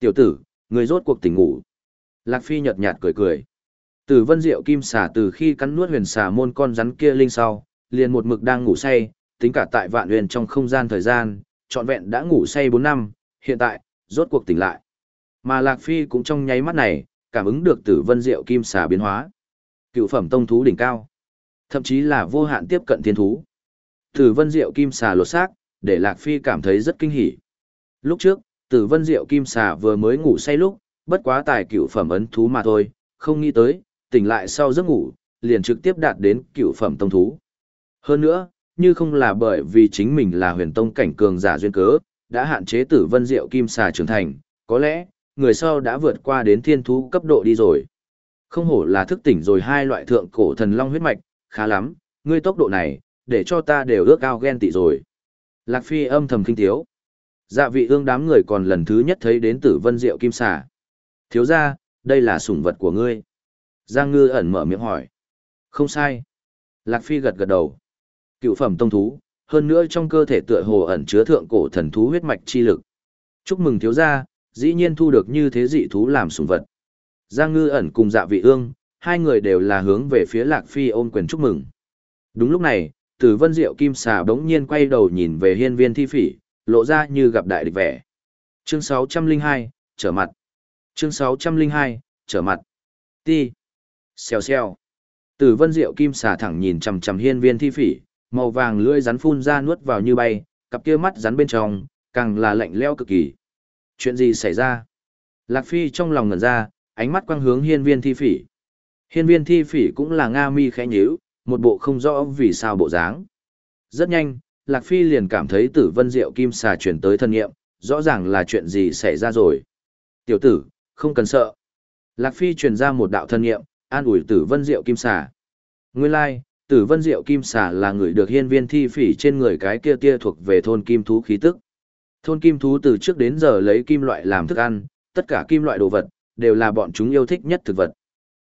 Tiểu tử, người rốt cuộc tỉnh ngủ. Lạc Phi nhợt nhạt cười cười. Tử vân diệu kim xà từ khi cắn nuốt huyền xà môn con rắn kia linh sau, liền một mực đang ngủ say, tính cả tại vạn huyền trong không gian thời gian, trọn vẹn đã ngủ say 4 năm, hiện tại, rốt cuộc tỉnh lại. Mà Lạc Phi cũng trong nháy mắt này, cảm ứng được tử vân diệu kim xà biến hóa. Cựu phẩm tông thú đỉnh cao, thậm chí là vô hạn tiếp cận thiên thú. Tử vân diệu kim xà lột xác, để Lạc Phi cảm thấy rất kinh hỉ. Lúc trước, tử vân diệu kim xà vừa mới ngủ say lúc, bất quá tài cựu phẩm ấn thú mà thôi, không nghĩ tới, tỉnh lại sau giấc ngủ, liền trực tiếp đạt đến cựu phẩm tông thú. Hơn nữa, như không là bởi vì chính mình là huyền tông cảnh cường giả duyên cớ, đã hạn chế tử vân diệu kim xà trưởng thành, có lẽ, người sau đã vượt qua đến thiên thú cấp độ đi rồi. Không hổ là thức tỉnh rồi hai loại thượng cổ thần long huyết mạch, khá lắm, ngươi tốc độ này, để cho ta đều ước ao ghen tị rồi. Lạc Phi âm thầm kinh thiếu. Dạ vị ương đám người còn lần thứ nhất thấy đến tử vân diệu kim xà. Thiếu ra, đây là sủng vật của ngươi. Giang ngư ẩn mở miệng hỏi. Không sai. Lạc Phi gật gật đầu. Cựu phẩm tông thú, hơn nữa trong cơ thể tựa hồ ẩn chứa thượng cổ thần thú huyết mạch chi lực. Chúc mừng thiếu gia, dĩ nhiên thu được như thế dị thú làm sủng vật. Giang ngư ẩn cùng dạ vị ương, hai người đều là hướng về phía Lạc Phi ôm quyền chúc mừng. Đúng lúc này, Tử Vân Diệu Kim Xà bỗng nhiên quay đầu nhìn về hiên viên thi phỉ, lộ ra như gặp đại địch vẻ. Chương 602, trở mặt. Chương 602, trở mặt. Ti. Xèo xèo. Tử Vân Diệu Kim Xà thẳng nhìn chằm chằm hiên viên thi phỉ, màu vàng lưỡi rắn phun ra nuốt vào như bay, cặp kia mắt rắn bên trong, càng là lạnh lẽo cực kỳ. Chuyện gì xảy ra? Lạc Phi trong lòng ngẩn ra, ánh mắt quang hướng hiên viên thi phỉ. Hiên viên thi phỉ cũng là Nga mi khẽ nhíu, một bộ không rõ vì sao bộ dáng. Rất nhanh, Lạc Phi liền cảm thấy tử vân diệu kim xà chuyển tới thân nghiệm, rõ ràng là chuyện gì xảy ra rồi. Tiểu tử, không cần sợ. Lạc Phi truyền ra một đạo thân nghiệm, an ủi tử vân diệu kim xà. Nguyên lai, like, tử vân diệu kim xà là người được hiên viên thi phỉ trên người cái kia tia thuộc về thôn kim thú khí tức. Thôn kim thú từ trước đến giờ lấy kim loại làm thức ăn, tất cả kim loại đồ vật, đều là bọn chúng yêu thích nhất thực vật.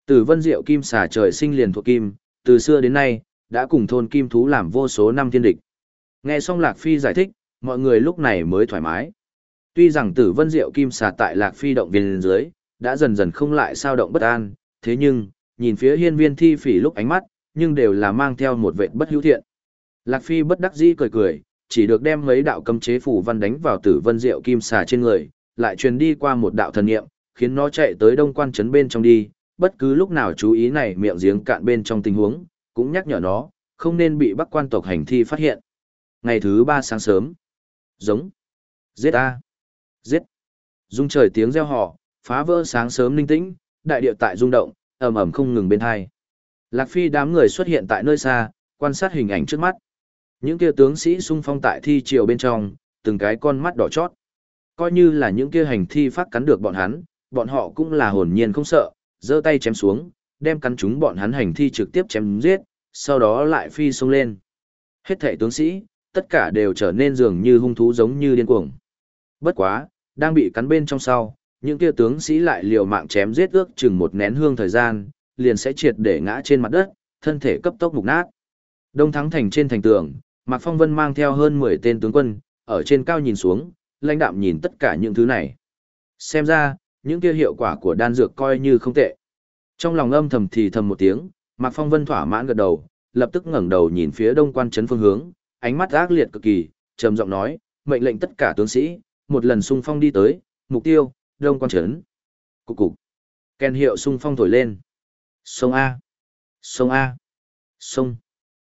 Tử vân diệu kim xà trời sinh liền thuộc kim, từ xưa đến nay, đã cùng thôn kim thú làm vô số năm thiên địch. Nghe xong Lạc Phi giải thích, mọi người lúc này mới thoải mái. Tuy rằng tử vân diệu kim xà tại Lạc Phi động viên dưới, đã dần dần không lại sao động bất an, thế nhưng, nhìn phía hiên viên thi phỉ lúc ánh mắt, nhưng đều là mang theo một vệ bất hữu thiện. Lạc Phi bất đắc dĩ cười cười, chỉ được đem mấy đạo cấm chế phủ văn đánh vào tử vân diệu kim xà trên người, lại truyền đi qua một đạo thần niệm, khiến nó chạy tới đông quan trấn bên trong đi, bất cứ lúc nào chú ý này miệng giếng cạn bên trong tình huống, cũng nhắc nhở nó, không nên bị bắc quan tộc hành thi phát hiện. Ngày thứ ba sáng sớm, giống, giết a, giết, dung trời tiếng reo hò, phá vỡ sáng sớm linh tĩnh, đại địa tại rung động, ầm ầm không ngừng bên hai. Lạc Phi đám người xuất hiện tại nơi xa, quan sát hình ảnh trước mắt. Những kia tướng sĩ xung phong tại thi triều bên trong, từng cái con mắt đỏ chót. Coi như là những kia hành thi phát cắn được bọn hắn, bọn họ cũng là hồn nhiên không sợ, giơ tay chém xuống, đem cắn chúng bọn hắn hành thi trực tiếp chém giết, sau đó lại phi xông lên. Hết thảy tướng sĩ, tất cả đều trở nên dường như hung thú giống như điên cuồng. Bất quá, đang bị cắn bên trong sau, những kia tướng sĩ lại liều mạng chém giết ước chừng một nén hương thời gian, liền sẽ triệt để ngã trên mặt đất, thân thể cấp tốc mục nát. Đông thắng thành trên thành tường, Mạc Phong Vân mang theo hơn 10 tên tướng quân, ở trên cao nhìn xuống, lãnh đạm nhìn tất cả những thứ này. Xem ra, những kia hiệu quả của đan dược coi như không tệ. Trong lòng âm thầm thì thầm một tiếng, Mạc Phong Vân thỏa mãn gật đầu, lập tức ngẩng đầu nhìn phía đông quan trấn phương hướng, ánh mắt ác liệt cực kỳ, trầm giọng nói, mệnh lệnh tất cả tướng sĩ, một lần sung phong đi tới, mục tiêu, đông quan trấn. Cục cục. Ken hiệu sung phong thổi lên. Sông A. Sông A. Sông.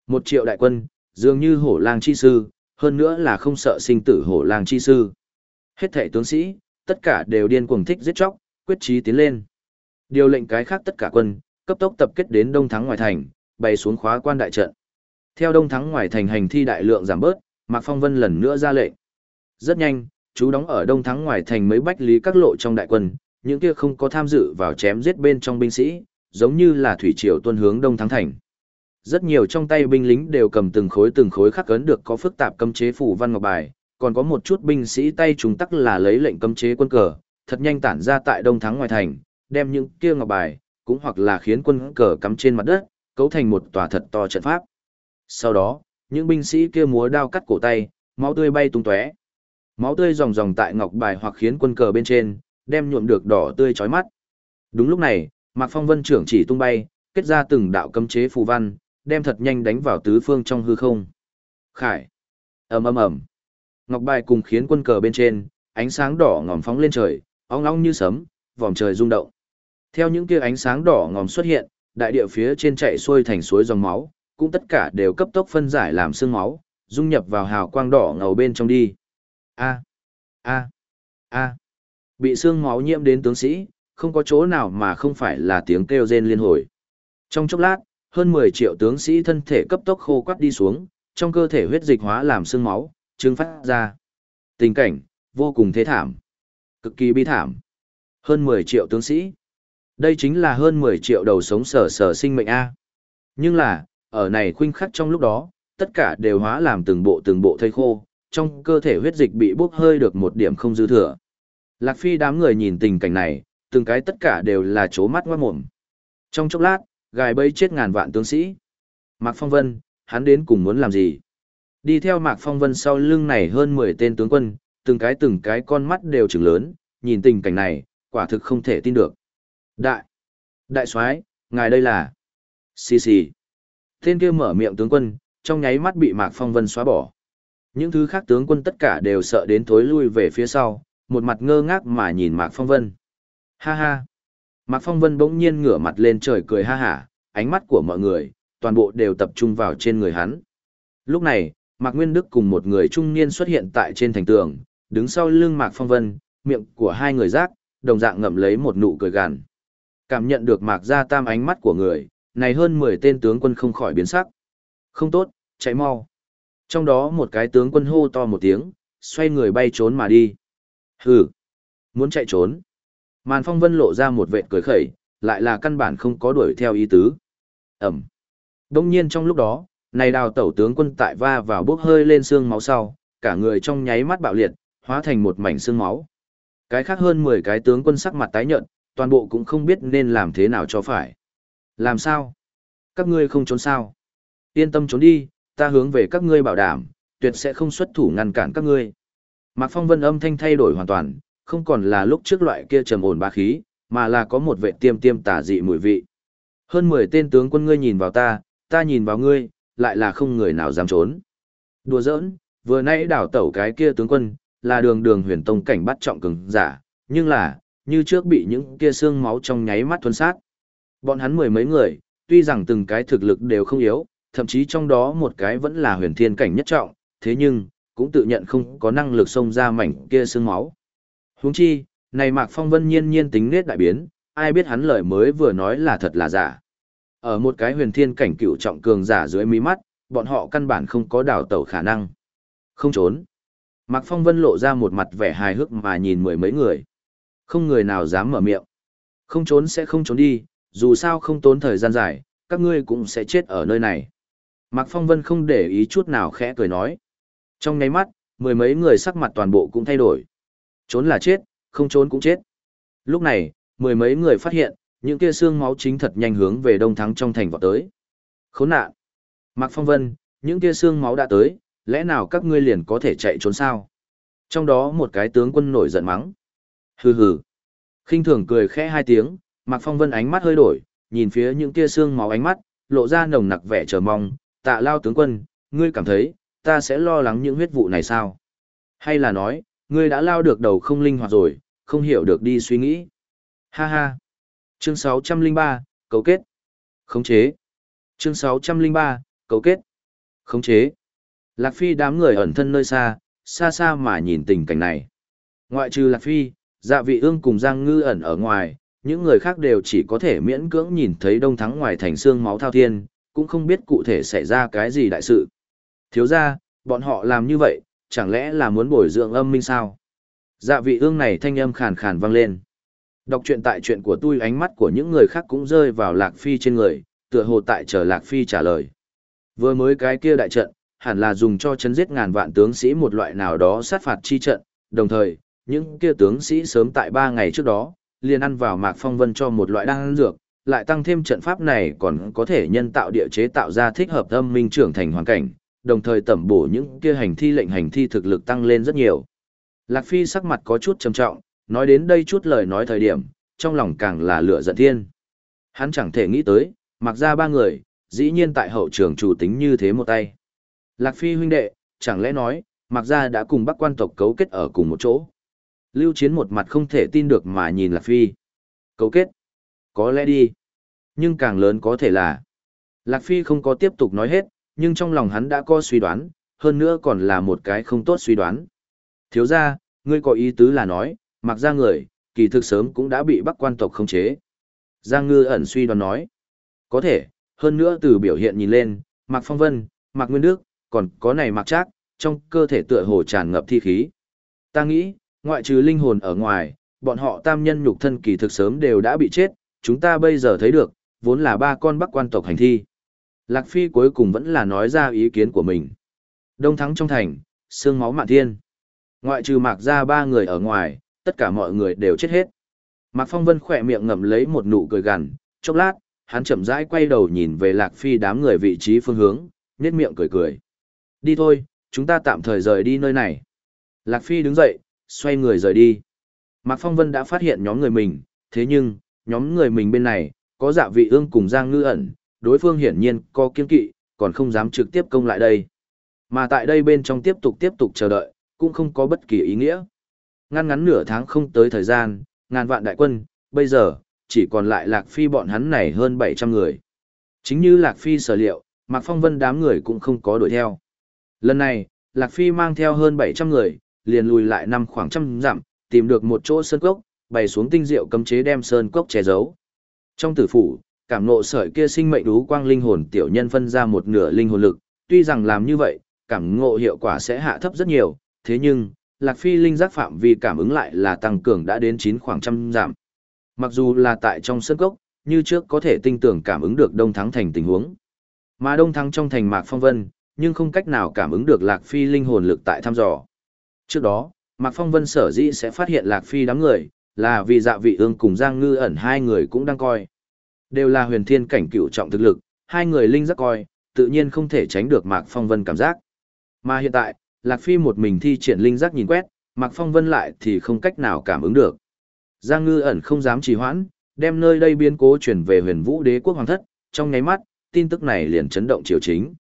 Một triệu đại quân, dường như hổ lang chi sư, hơn nữa là không sợ sinh tử hổ lang chi sư. Hết thể tướng sĩ, tất cả đều điên cuồng thích giết chóc, quyết chí tiến lên. Điều lệnh cái khác tất cả quân, cấp tốc tập kết đến Đông Thắng ngoài thành, bày xuống khóa quan đại trận. Theo Đông Thắng ngoài thành hành thi đại lượng giảm bớt, Mạc Phong Vân lần nữa ra lệnh. Rất nhanh, chú đóng ở Đông Thắng ngoài thành mấy bách lý các lộ trong đại quân, những kia không có tham dự vào chém giết bên trong binh sĩ, giống như là thủy triều tuân hướng Đông Thắng thành. Rất nhiều trong tay binh lính đều cầm từng khối từng khối khắc ấn được có phức tạp cấm chế phủ văn ngọc bài, còn có một chút binh sĩ tay chúng tắc là lấy lệnh cấm chế quân cờ, thật nhanh tản ra tại Đông Thắng ngoài thành, đem những kia ngọc bài, cũng hoặc là khiến quân cờ cắm trên mặt đất, cấu thành một tòa thật to trận pháp. Sau đó, những binh sĩ kia múa đao cắt cổ tay, máu tươi bay tung tóe. Máu tươi ròng ròng tại ngọc bài hoặc khiến quân cờ bên trên, đem nhuộm được đỏ tươi chói mắt. Đúng lúc này, Mạc Phong Vân trưởng chỉ tung bay, kết ra từng đạo cấm chế phù văn, đem thật nhanh đánh vào tứ phương trong hư không. Khải. Ầm ầm ầm. Ngọc bài cùng khiến quân cờ bên trên, ánh sáng đỏ ngòm phóng lên trời, óng óng như sấm, vòm trời rung động. Theo những kia ánh sáng đỏ ngòm xuất hiện, đại địa phía trên chạy xuôi thành suối dòng máu, cũng tất cả đều cấp tốc phân giải làm xương máu, dung nhập vào hào quang đỏ ngầu bên trong đi. A, a, a. Bị xương máu nhiễm đến tướng sĩ, không có chỗ nào mà không phải là tiếng kêu rên liên hồi. Trong chốc lát, hơn 10 triệu tướng sĩ thân thể cấp tốc khô quắt đi xuống, trong cơ thể huyết dịch hóa làm xương máu, trưng phát ra. Tình cảnh, vô cùng thế thảm. Cực kỳ bi thảm. Hơn 10 triệu tướng sĩ. Đây chính là hơn 10 triệu đầu sống sở sở sinh mệnh A. Nhưng là, ở này khuynh khắc trong lúc đó, tất cả đều hóa làm từng bộ từng bộ thây khô, trong cơ thể huyết dịch bị bốc hơi được một điểm không dư thừa. Lạc Phi đám người nhìn tình cảnh này, từng cái tất cả đều là chố mắt ngoát mồm. Trong chốc lát, gài bẫy chết ngàn vạn tướng sĩ. Mạc Phong Vân, hắn đến cùng muốn làm gì? Đi theo Mạc Phong Vân sau lưng này hơn 10 tên tướng quân, từng cái từng cái con mắt đều trừng lớn, nhìn tình cảnh này, quả thực không thể tin được. Đại! Đại soái, ngài đây là... Xì xì. Tên kia mở miệng tướng quân, trong nháy mắt bị Mạc Phong Vân xóa bỏ. Những thứ khác tướng quân tất cả đều sợ đến thối lui về phía sau, một mặt ngơ ngác mà nhìn Mạc Phong Vân. Ha ha! Mạc Phong Vân bỗng nhiên ngửa mặt lên trời cười ha hả, ánh mắt của mọi người, toàn bộ đều tập trung vào trên người hắn. Lúc này, Mạc Nguyên Đức cùng một người trung niên xuất hiện tại trên thành tường, đứng sau lưng Mạc Phong Vân, miệng của hai người rác, đồng dạng ngậm lấy một nụ cười gằn. Cảm nhận được Mạc Gia Tam ánh mắt của người, này hơn 10 tên tướng quân không khỏi biến sắc. Không tốt, chạy mau. Trong đó một cái tướng quân hô to một tiếng, xoay người bay trốn mà đi. Hừ, muốn chạy trốn. Màn phong vân lộ ra một vệt cười khẩy, lại là căn bản không có đuổi theo ý tứ. Ẩm. Đông nhiên trong lúc đó, này đào tẩu tướng quân tại va vào bốc hơi lên xương máu sau, cả người trong nháy mắt bạo liệt, hóa thành một mảnh xương máu. Cái khác hơn 10 cái tướng quân sắc mặt tái nhợt, toàn bộ cũng không biết nên làm thế nào cho phải. Làm sao? Các ngươi không trốn sao? Yên tâm trốn đi, ta hướng về các ngươi bảo đảm, tuyệt sẽ không xuất thủ ngăn cản các ngươi. Mạc Phong Vân âm thanh thay đổi hoàn toàn, không còn là lúc trước loại kia trầm ổn bá khí, mà là có một vệ tiêm tiêm tà dị mùi vị. Hơn 10 tên tướng quân ngươi nhìn vào ta, ta nhìn vào ngươi, lại là không người nào dám trốn. Đùa giỡn, vừa nãy đảo tẩu cái kia tướng quân, là đường đường huyền tông cảnh bắt trọng cường giả, nhưng là, như trước bị những kia xương máu trong nháy mắt thuần sát. Bọn hắn mười mấy người, tuy rằng từng cái thực lực đều không yếu, thậm chí trong đó một cái vẫn là huyền thiên cảnh nhất trọng, thế nhưng, cũng tự nhận không có năng lực xông ra mảnh kia xương máu. Huống chi, này Mạc Phong Vân nhiên nhiên tính nết đại biến, ai biết hắn lời mới vừa nói là thật là giả. Ở một cái huyền thiên cảnh cựu trọng cường giả dưới mí mắt, bọn họ căn bản không có đảo tẩu khả năng. Không trốn. Mạc Phong Vân lộ ra một mặt vẻ hài hước mà nhìn mười mấy người. Không người nào dám mở miệng. Không trốn sẽ không trốn đi, dù sao không tốn thời gian dài, các ngươi cũng sẽ chết ở nơi này. Mạc Phong Vân không để ý chút nào khẽ cười nói. Trong nháy mắt, mười mấy người sắc mặt toàn bộ cũng thay đổi. Trốn là chết, không trốn cũng chết. Lúc này, mười mấy người phát hiện, những kia xương máu chính thật nhanh hướng về đông thắng trong thành vọt tới. Khốn nạn! Mạc Phong Vân, những kia xương máu đã tới, lẽ nào các ngươi liền có thể chạy trốn sao? Trong đó một cái tướng quân nổi giận mắng. Hừ hừ. khinh thường cười khẽ hai tiếng, Mạc Phong Vân ánh mắt hơi đổi, nhìn phía những kia xương máu ánh mắt, lộ ra nồng nặc vẻ chờ mong, tạ lao tướng quân, ngươi cảm thấy, ta sẽ lo lắng những huyết vụ này sao? Hay là nói, ngươi đã lao được đầu không linh hoạt rồi, không hiểu được đi suy nghĩ. Ha ha. Chương 603, cấu kết. Khống chế. Chương 603, cấu kết. Khống chế. Lạc Phi đám người ẩn thân nơi xa, xa xa mà nhìn tình cảnh này. Ngoại trừ Lạc Phi, dạ vị ương cùng Giang Ngư ẩn ở ngoài, những người khác đều chỉ có thể miễn cưỡng nhìn thấy đông thắng ngoài thành xương máu thao thiên, cũng không biết cụ thể xảy ra cái gì đại sự. Thiếu ra, bọn họ làm như vậy, chẳng lẽ là muốn bồi dưỡng âm minh sao? Dạ vị ương này thanh âm khàn khàn vang lên. Đọc truyện tại chuyện của tôi ánh mắt của những người khác cũng rơi vào Lạc Phi trên người, tựa hồ tại chờ Lạc Phi trả lời. Vừa mới cái kia đại trận, hẳn là dùng cho chấn giết ngàn vạn tướng sĩ một loại nào đó sát phạt chi trận, đồng thời, những kia tướng sĩ sớm tại ba ngày trước đó, liền ăn vào Mạc Phong Vân cho một loại đan dược, lại tăng thêm trận pháp này còn có thể nhân tạo địa chế tạo ra thích hợp âm minh trưởng thành hoàn cảnh, đồng thời tẩm bổ những kia hành thi lệnh hành thi thực lực tăng lên rất nhiều. Lạc Phi sắc mặt có chút trầm trọng, nói đến đây chút lời nói thời điểm, trong lòng càng là lửa giận thiên. Hắn chẳng thể nghĩ tới, mặc ra ba người, dĩ nhiên tại hậu trường chủ tính như thế một tay. Lạc Phi huynh đệ, chẳng lẽ nói, mặc ra đã cùng bắc quan tộc cấu kết ở cùng một chỗ. Lưu Chiến một mặt không thể tin được mà nhìn Lạc Phi. Cấu kết? Có lẽ đi. Nhưng càng lớn có thể là. Lạc Phi không có tiếp tục nói hết, nhưng trong lòng hắn đã có suy đoán, hơn nữa còn là một cái không tốt suy đoán. Thiếu ra, ngươi có ý tứ là nói, mặc ra người, kỳ thực sớm cũng đã bị bắc quan tộc khống chế. Giang ngư ẩn suy đoán nói. Có thể, hơn nữa từ biểu hiện nhìn lên, Mạc Phong Vân, Mạc Nguyên Đức, còn có này Mạc Trác, trong cơ thể tựa hồ tràn ngập thi khí. Ta nghĩ, ngoại trừ linh hồn ở ngoài, bọn họ tam nhân nhục thân kỳ thực sớm đều đã bị chết, chúng ta bây giờ thấy được, vốn là ba con bắc quan tộc hành thi. Lạc Phi cuối cùng vẫn là nói ra ý kiến của mình. Đông thắng trong thành, xương máu mạn thiên. Ngoại trừ mạc ra ba người ở ngoài, tất cả mọi người đều chết hết. Mạc Phong Vân khỏe miệng ngậm lấy một nụ cười gằn, chốc lát, hắn chậm rãi quay đầu nhìn về Lạc Phi đám người vị trí phương hướng, nhếch miệng cười cười. Đi thôi, chúng ta tạm thời rời đi nơi này. Lạc Phi đứng dậy, xoay người rời đi. Mạc Phong Vân đã phát hiện nhóm người mình, thế nhưng, nhóm người mình bên này, có dạ vị ương cùng Giang Ngư ẩn, đối phương hiển nhiên có kiên kỵ, còn không dám trực tiếp công lại đây. Mà tại đây bên trong tiếp tục tiếp tục chờ đợi, cũng không có bất kỳ ý nghĩa. Ngăn ngắn nửa tháng không tới thời gian, ngàn vạn đại quân, bây giờ, chỉ còn lại Lạc Phi bọn hắn này hơn 700 người. Chính như Lạc Phi sở liệu, Mạc Phong Vân đám người cũng không có đuổi theo. Lần này, Lạc Phi mang theo hơn 700 người, liền lùi lại năm khoảng trăm dặm, tìm được một chỗ sơn cốc, bày xuống tinh diệu cấm chế đem sơn cốc che giấu. Trong tử phủ, cảm nộ sợi kia sinh mệnh đú quang linh hồn tiểu nhân phân ra một nửa linh hồn lực, tuy rằng làm như vậy, cảm ngộ hiệu quả sẽ hạ thấp rất nhiều, thế nhưng, Lạc Phi linh giác phạm vi cảm ứng lại là tăng cường đã đến chín khoảng trăm giảm. Mặc dù là tại trong sân cốc, như trước có thể tinh tưởng cảm ứng được Đông Thắng thành tình huống. Mà Đông Thắng trong thành Mạc Phong Vân, nhưng không cách nào cảm ứng được Lạc Phi linh hồn lực tại thăm dò. Trước đó, Mạc Phong Vân sở dĩ sẽ phát hiện Lạc Phi đám người, là vì dạ vị ương cùng Giang Ngư ẩn hai người cũng đang coi. Đều là huyền thiên cảnh cựu trọng thực lực, hai người linh giác coi, tự nhiên không thể tránh được Mạc Phong Vân cảm giác. Mà hiện tại, Lạc Phi một mình thi triển linh giác nhìn quét, Mạc Phong Vân lại thì không cách nào cảm ứng được. Giang Ngư ẩn không dám trì hoãn, đem nơi đây biến cố chuyển về huyền vũ đế quốc hoàng thất, trong nháy mắt, tin tức này liền chấn động triều chính.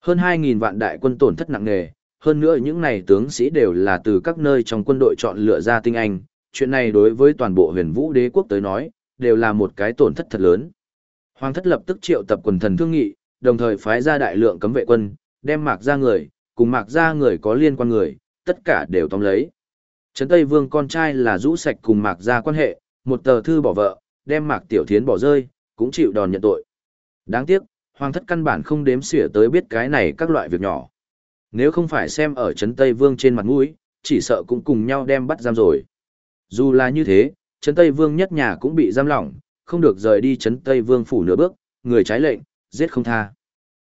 Hơn 2.000 vạn đại quân tổn thất nặng nề, hơn nữa những này tướng sĩ đều là từ các nơi trong quân đội chọn lựa ra tinh anh, chuyện này đối với toàn bộ huyền vũ đế quốc tới nói, đều là một cái tổn thất thật lớn. Hoàng thất lập tức triệu tập quần thần thương nghị, đồng thời phái ra đại lượng cấm vệ quân, đem mạc ra người, cùng mạc ra người có liên quan người, tất cả đều tóm lấy. Trấn Tây Vương con trai là rũ sạch cùng mạc ra quan hệ, một tờ thư bỏ vợ, đem mạc tiểu thiến bỏ rơi, cũng chịu đòn nhận tội. Đáng tiếc, hoàng thất căn bản không đếm xỉa tới biết cái này các loại việc nhỏ. Nếu không phải xem ở Trấn Tây Vương trên mặt mũi, chỉ sợ cũng cùng nhau đem bắt giam rồi. Dù là như thế, Trấn Tây Vương nhất nhà cũng bị giam lỏng, không được rời đi Trấn Tây Vương phủ nửa bước, người trái lệnh, giết không tha.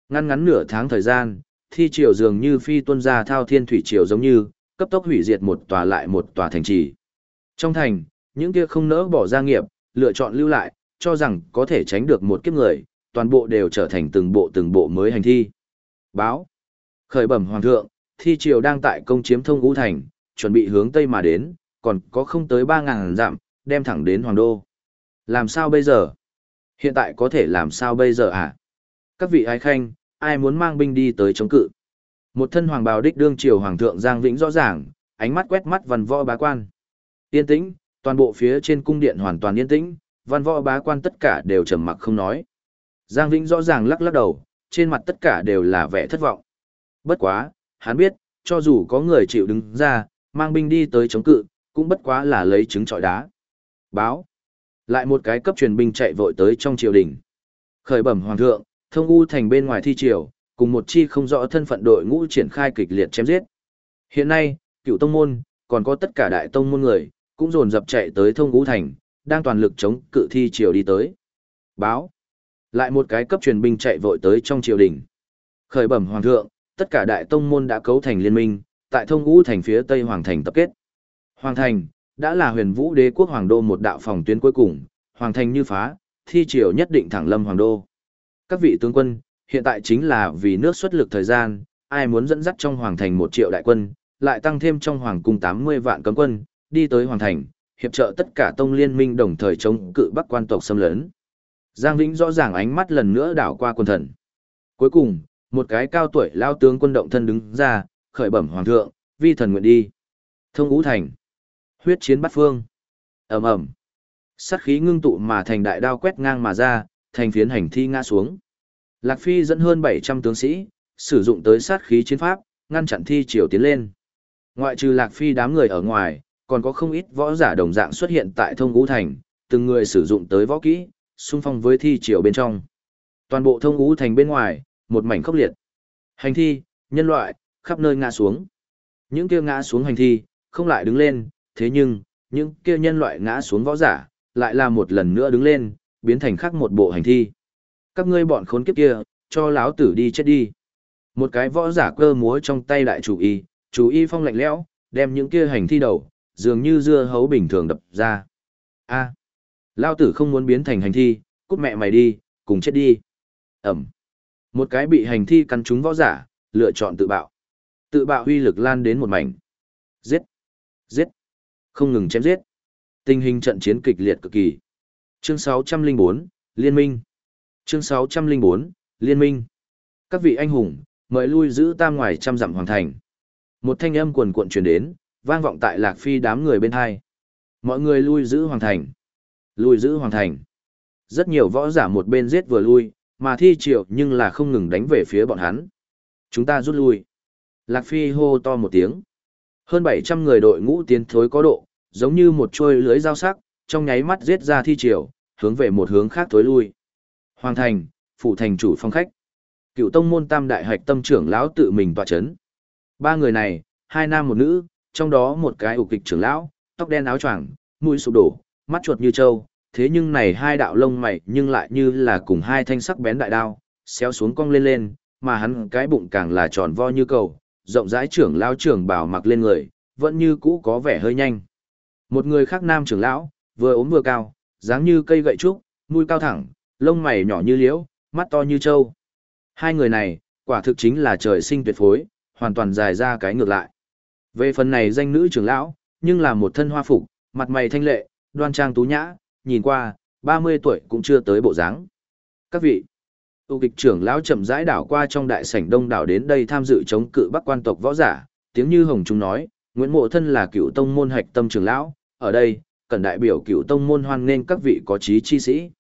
Ngăn ngắn nửa tháng thời gian, thi triều dường như phi tuân ra thao thiên thủy triều giống như, cấp tốc hủy diệt một tòa lại một tòa thành trì. Trong thành, những kia không nỡ bỏ gia nghiệp, lựa chọn lưu lại, cho rằng có thể tránh được một kiếp người, toàn bộ đều trở thành từng bộ từng bộ mới hành thi. Báo. Khởi bẩm hoàng thượng, thi triều đang tại công chiếm thông ngũ thành, chuẩn bị hướng tây mà đến, còn có không tới 3.000 dặm, đem thẳng đến hoàng đô. Làm sao bây giờ? Hiện tại có thể làm sao bây giờ à? Các vị ái khanh, ai muốn mang binh đi tới chống cự? Một thân hoàng bào đích đương triều hoàng thượng Giang Vĩnh rõ ràng, ánh mắt quét mắt văn võ bá quan. Yên tĩnh, toàn bộ phía trên cung điện hoàn toàn yên tĩnh, văn võ bá quan tất cả đều trầm mặc không nói. Giang Vĩnh rõ ràng lắc lắc đầu, trên mặt tất cả đều là vẻ thất vọng. Bất quá, hắn biết, cho dù có người chịu đứng ra, mang binh đi tới chống cự, cũng bất quá là lấy trứng trọi đá. Báo. Lại một cái cấp truyền binh chạy vội tới trong triều đình. Khởi bẩm hoàng thượng, thông u thành bên ngoài thi triều, cùng một chi không rõ thân phận đội ngũ triển khai kịch liệt chém giết. Hiện nay, cựu tông môn, còn có tất cả đại tông môn người, cũng dồn dập chạy tới thông u thành, đang toàn lực chống cự thi triều đi tới. Báo. Lại một cái cấp truyền binh chạy vội tới trong triều đình. Khởi bẩm hoàng thượng, tất cả đại tông môn đã cấu thành liên minh, tại thông u thành phía tây hoàng thành tập kết. Hoàng thành, đã là huyền vũ đế quốc hoàng đô một đạo phòng tuyến cuối cùng, hoàng thành như phá, thi triều nhất định thẳng lâm hoàng đô. Các vị tướng quân, hiện tại chính là vì nước xuất lực thời gian, ai muốn dẫn dắt trong hoàng thành một triệu đại quân, lại tăng thêm trong hoàng cung 80 vạn cấm quân, đi tới hoàng thành, hiệp trợ tất cả tông liên minh đồng thời chống cự bắc quan tộc xâm lấn. Giang Vĩnh rõ ràng ánh mắt lần nữa đảo qua quân thần. Cuối cùng, một cái cao tuổi lao tướng quân động thân đứng ra, khởi bẩm hoàng thượng, vi thần nguyện đi. Thông Ú thành. Huyết chiến bắt phương. ầm ầm Sát khí ngưng tụ mà thành đại đao quét ngang mà ra, thành phiến hành thi ngã xuống. Lạc Phi dẫn hơn 700 tướng sĩ, sử dụng tới sát khí chiến pháp, ngăn chặn thi triều tiến lên. Ngoại trừ Lạc Phi đám người ở ngoài, còn có không ít võ giả đồng dạng xuất hiện tại thông ngũ thành, từng người sử dụng tới võ kỹ, xung phong với thi triều bên trong. Toàn bộ thông ngũ thành bên ngoài, một mảnh khốc liệt. Hành thi, nhân loại, khắp nơi ngã xuống. Những kia ngã xuống hành thi, không lại đứng lên, thế nhưng, những kia nhân loại ngã xuống võ giả, lại là một lần nữa đứng lên, biến thành khác một bộ hành thi. Các ngươi bọn khốn kiếp kia, cho láo tử đi chết đi. Một cái võ giả cơ múa trong tay đại chủ y, chủ y phong lạnh lẽo, đem những kia hành thi đầu, dường như dưa hấu bình thường đập ra. A, lao tử không muốn biến thành hành thi, cút mẹ mày đi, cùng chết đi. Ẩm. Một cái bị hành thi cắn trúng võ giả, lựa chọn tự bạo. Tự bạo huy lực lan đến một mảnh. Giết. Giết. Không ngừng chém giết. Tình hình trận chiến kịch liệt cực kỳ. Chương 604, Liên minh. Chương 604, Liên minh. Các vị anh hùng, mời lui giữ tam ngoài trăm dặm hoàng thành. Một thanh âm quần cuộn truyền đến, vang vọng tại Lạc Phi đám người bên hai. Mọi người lui giữ hoàng thành. Lui giữ hoàng thành. Rất nhiều võ giả một bên giết vừa lui, mà thi triệu nhưng là không ngừng đánh về phía bọn hắn. Chúng ta rút lui. Lạc Phi hô to một tiếng. Hơn 700 người đội ngũ tiến thối có độ, giống như một trôi lưới dao sắc, trong nháy mắt giết ra thi triều, hướng về một hướng khác tối lui. Hoàng thành, phụ thành chủ phong khách. Cựu tông môn tam đại hạch tâm trưởng lão tự mình tọa chấn. Ba người này, hai nam một nữ, trong đó một cái ục kịch trưởng lão, tóc đen áo choàng, mũi sụp đổ, mắt chuột như trâu, thế nhưng này hai đạo lông mày nhưng lại như là cùng hai thanh sắc bén đại đao, xéo xuống cong lên lên, mà hắn cái bụng càng là tròn vo như cầu, rộng rãi trưởng lão trưởng bảo mặc lên người, vẫn như cũ có vẻ hơi nhanh. Một người khác nam trưởng lão, vừa ốm vừa cao, dáng như cây gậy trúc, mũi cao thẳng, lông mày nhỏ như liễu, mắt to như trâu. Hai người này, quả thực chính là trời sinh tuyệt phối, hoàn toàn dài ra cái ngược lại. Về phần này danh nữ trưởng lão, nhưng là một thân hoa phục, mặt mày thanh lệ, đoan trang tú nhã, nhìn qua, 30 tuổi cũng chưa tới bộ dáng. Các vị, tụ kịch trưởng lão chậm rãi đảo qua trong đại sảnh đông đảo đến đây tham dự chống cự bắc quan tộc võ giả, tiếng như hồng trung nói, Nguyễn Mộ thân là cựu tông môn hạch tâm trưởng lão, ở đây, cần đại biểu cựu tông môn hoan nghênh các vị có trí chi sĩ.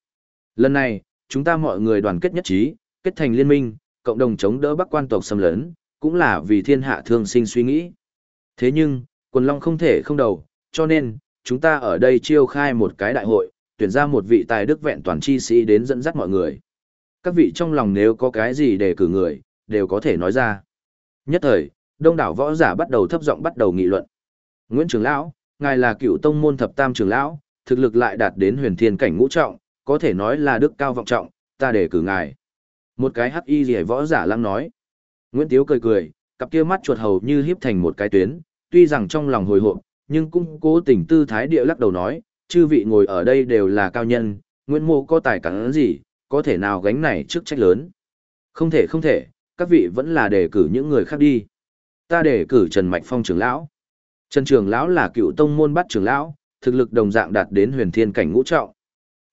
Lần này, chúng ta mọi người đoàn kết nhất trí, kết thành liên minh, cộng đồng chống đỡ bắc quan tộc xâm lấn, cũng là vì thiên hạ thương sinh suy nghĩ. Thế nhưng, quần long không thể không đầu, cho nên, chúng ta ở đây chiêu khai một cái đại hội, tuyển ra một vị tài đức vẹn toàn chi sĩ đến dẫn dắt mọi người. Các vị trong lòng nếu có cái gì để cử người, đều có thể nói ra. Nhất thời, đông đảo võ giả bắt đầu thấp giọng bắt đầu nghị luận. Nguyễn Trường Lão, ngài là cựu tông môn thập tam trường lão, thực lực lại đạt đến huyền thiên cảnh ngũ trọng, có thể nói là đức cao vọng trọng, ta để cử ngài. Một cái hắc y rỉa võ giả lăng nói. Nguyễn Tiếu cười cười, cặp kia mắt chuột hầu như hiếp thành một cái tuyến, tuy rằng trong lòng hồi hộp, nhưng cũng cố tình tư thái địa lắc đầu nói, chư vị ngồi ở đây đều là cao nhân, Nguyễn Mộ có tài cắn gì, có thể nào gánh này trước trách lớn. Không thể không thể, các vị vẫn là đề cử những người khác đi. Ta đề cử Trần Mạch Phong trưởng lão. Trần trưởng lão là cựu tông môn bắt trưởng lão, thực lực đồng dạng đạt đến huyền thiên cảnh ngũ trọng.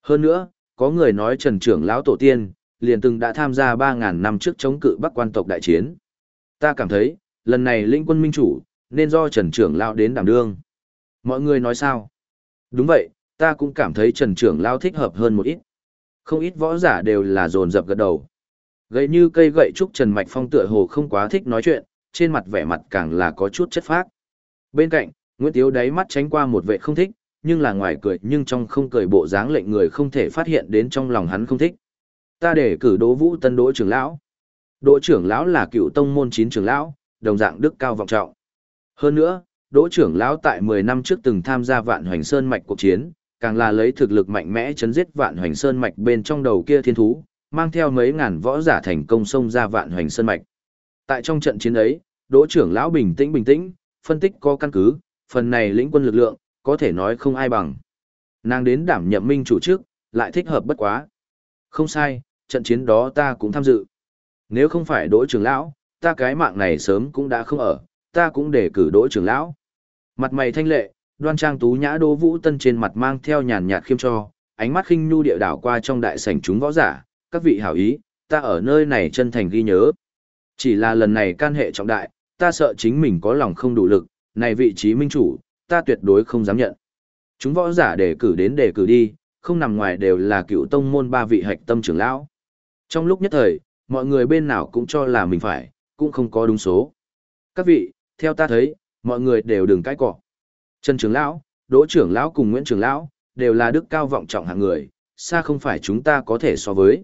Hơn nữa, có người nói Trần trưởng lão tổ tiên, liền từng đã tham gia 3.000 năm trước chống cự bắc quan tộc đại chiến. Ta cảm thấy, lần này linh quân minh chủ, nên do Trần trưởng lão đến đảm đương. Mọi người nói sao? Đúng vậy, ta cũng cảm thấy Trần trưởng lão thích hợp hơn một ít. Không ít võ giả đều là dồn dập gật đầu. Gậy như cây gậy trúc Trần Mạch Phong tựa hồ không quá thích nói chuyện, trên mặt vẻ mặt càng là có chút chất phác. Bên cạnh, Nguyễn Tiếu đáy mắt tránh qua một vệ không thích, nhưng là ngoài cười nhưng trong không cười bộ dáng lệnh người không thể phát hiện đến trong lòng hắn không thích. Ta để cử Đỗ Vũ Tân Đỗ trưởng lão. Đỗ trưởng lão là cựu tông môn chín trưởng lão, đồng dạng đức cao vọng trọng. Hơn nữa, Đỗ trưởng lão tại 10 năm trước từng tham gia Vạn Hoành Sơn mạch cuộc chiến, càng là lấy thực lực mạnh mẽ chấn giết Vạn Hoành Sơn mạch bên trong đầu kia thiên thú, mang theo mấy ngàn võ giả thành công xông ra Vạn Hoành Sơn mạch. Tại trong trận chiến ấy, Đỗ trưởng lão bình tĩnh bình tĩnh, phân tích có căn cứ, phần này lĩnh quân lực lượng, có thể nói không ai bằng. Nàng đến đảm nhậm minh chủ trước, lại thích hợp bất quá. Không sai, trận chiến đó ta cũng tham dự. Nếu không phải đỗ trưởng lão, ta cái mạng này sớm cũng đã không ở, ta cũng để cử đỗ trưởng lão. Mặt mày thanh lệ, đoan trang tú nhã đỗ vũ tân trên mặt mang theo nhàn nhạt khiêm cho, ánh mắt khinh nhu địa đảo qua trong đại sảnh chúng võ giả, các vị hảo ý, ta ở nơi này chân thành ghi nhớ. Chỉ là lần này can hệ trọng đại, ta sợ chính mình có lòng không đủ lực, này vị trí minh chủ, ta tuyệt đối không dám nhận. Chúng võ giả đề cử đến đề cử đi, không nằm ngoài đều là cựu tông môn ba vị hạch tâm trưởng lão. Trong lúc nhất thời, mọi người bên nào cũng cho là mình phải, cũng không có đúng số. Các vị, theo ta thấy, mọi người đều đừng cãi cọ. Trần trưởng lão, Đỗ trưởng lão cùng Nguyễn trưởng lão, đều là đức cao vọng trọng hạng người, xa không phải chúng ta có thể so với.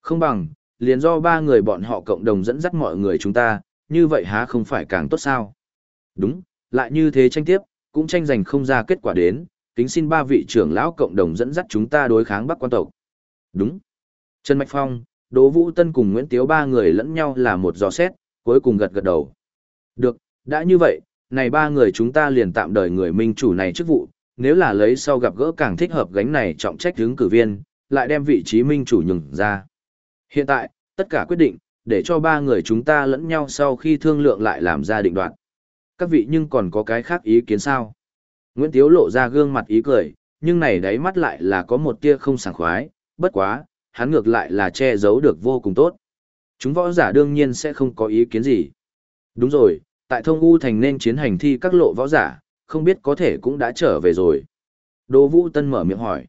Không bằng, liền do ba người bọn họ cộng đồng dẫn dắt mọi người chúng ta, như vậy há không phải càng tốt sao? Đúng, lại như thế tranh tiếp, cũng tranh giành không ra kết quả đến, kính xin ba vị trưởng lão cộng đồng dẫn dắt chúng ta đối kháng Bắc quan tộc. Đúng. Trần Mạch Phong, Đỗ Vũ Tân cùng Nguyễn Tiếu ba người lẫn nhau là một giò xét, cuối cùng gật gật đầu. Được, đã như vậy, này ba người chúng ta liền tạm đời người minh chủ này chức vụ, nếu là lấy sau gặp gỡ càng thích hợp gánh này trọng trách hướng cử viên, lại đem vị trí minh chủ nhường ra. Hiện tại, tất cả quyết định, để cho ba người chúng ta lẫn nhau sau khi thương lượng lại làm ra định đoạn. Các vị nhưng còn có cái khác ý kiến sao? Nguyễn Tiếu lộ ra gương mặt ý cười, nhưng này đáy mắt lại là có một tia không sảng khoái, bất quá, hắn ngược lại là che giấu được vô cùng tốt. Chúng võ giả đương nhiên sẽ không có ý kiến gì. Đúng rồi, tại thông U thành nên chiến hành thi các lộ võ giả, không biết có thể cũng đã trở về rồi. Đỗ Vũ Tân mở miệng hỏi.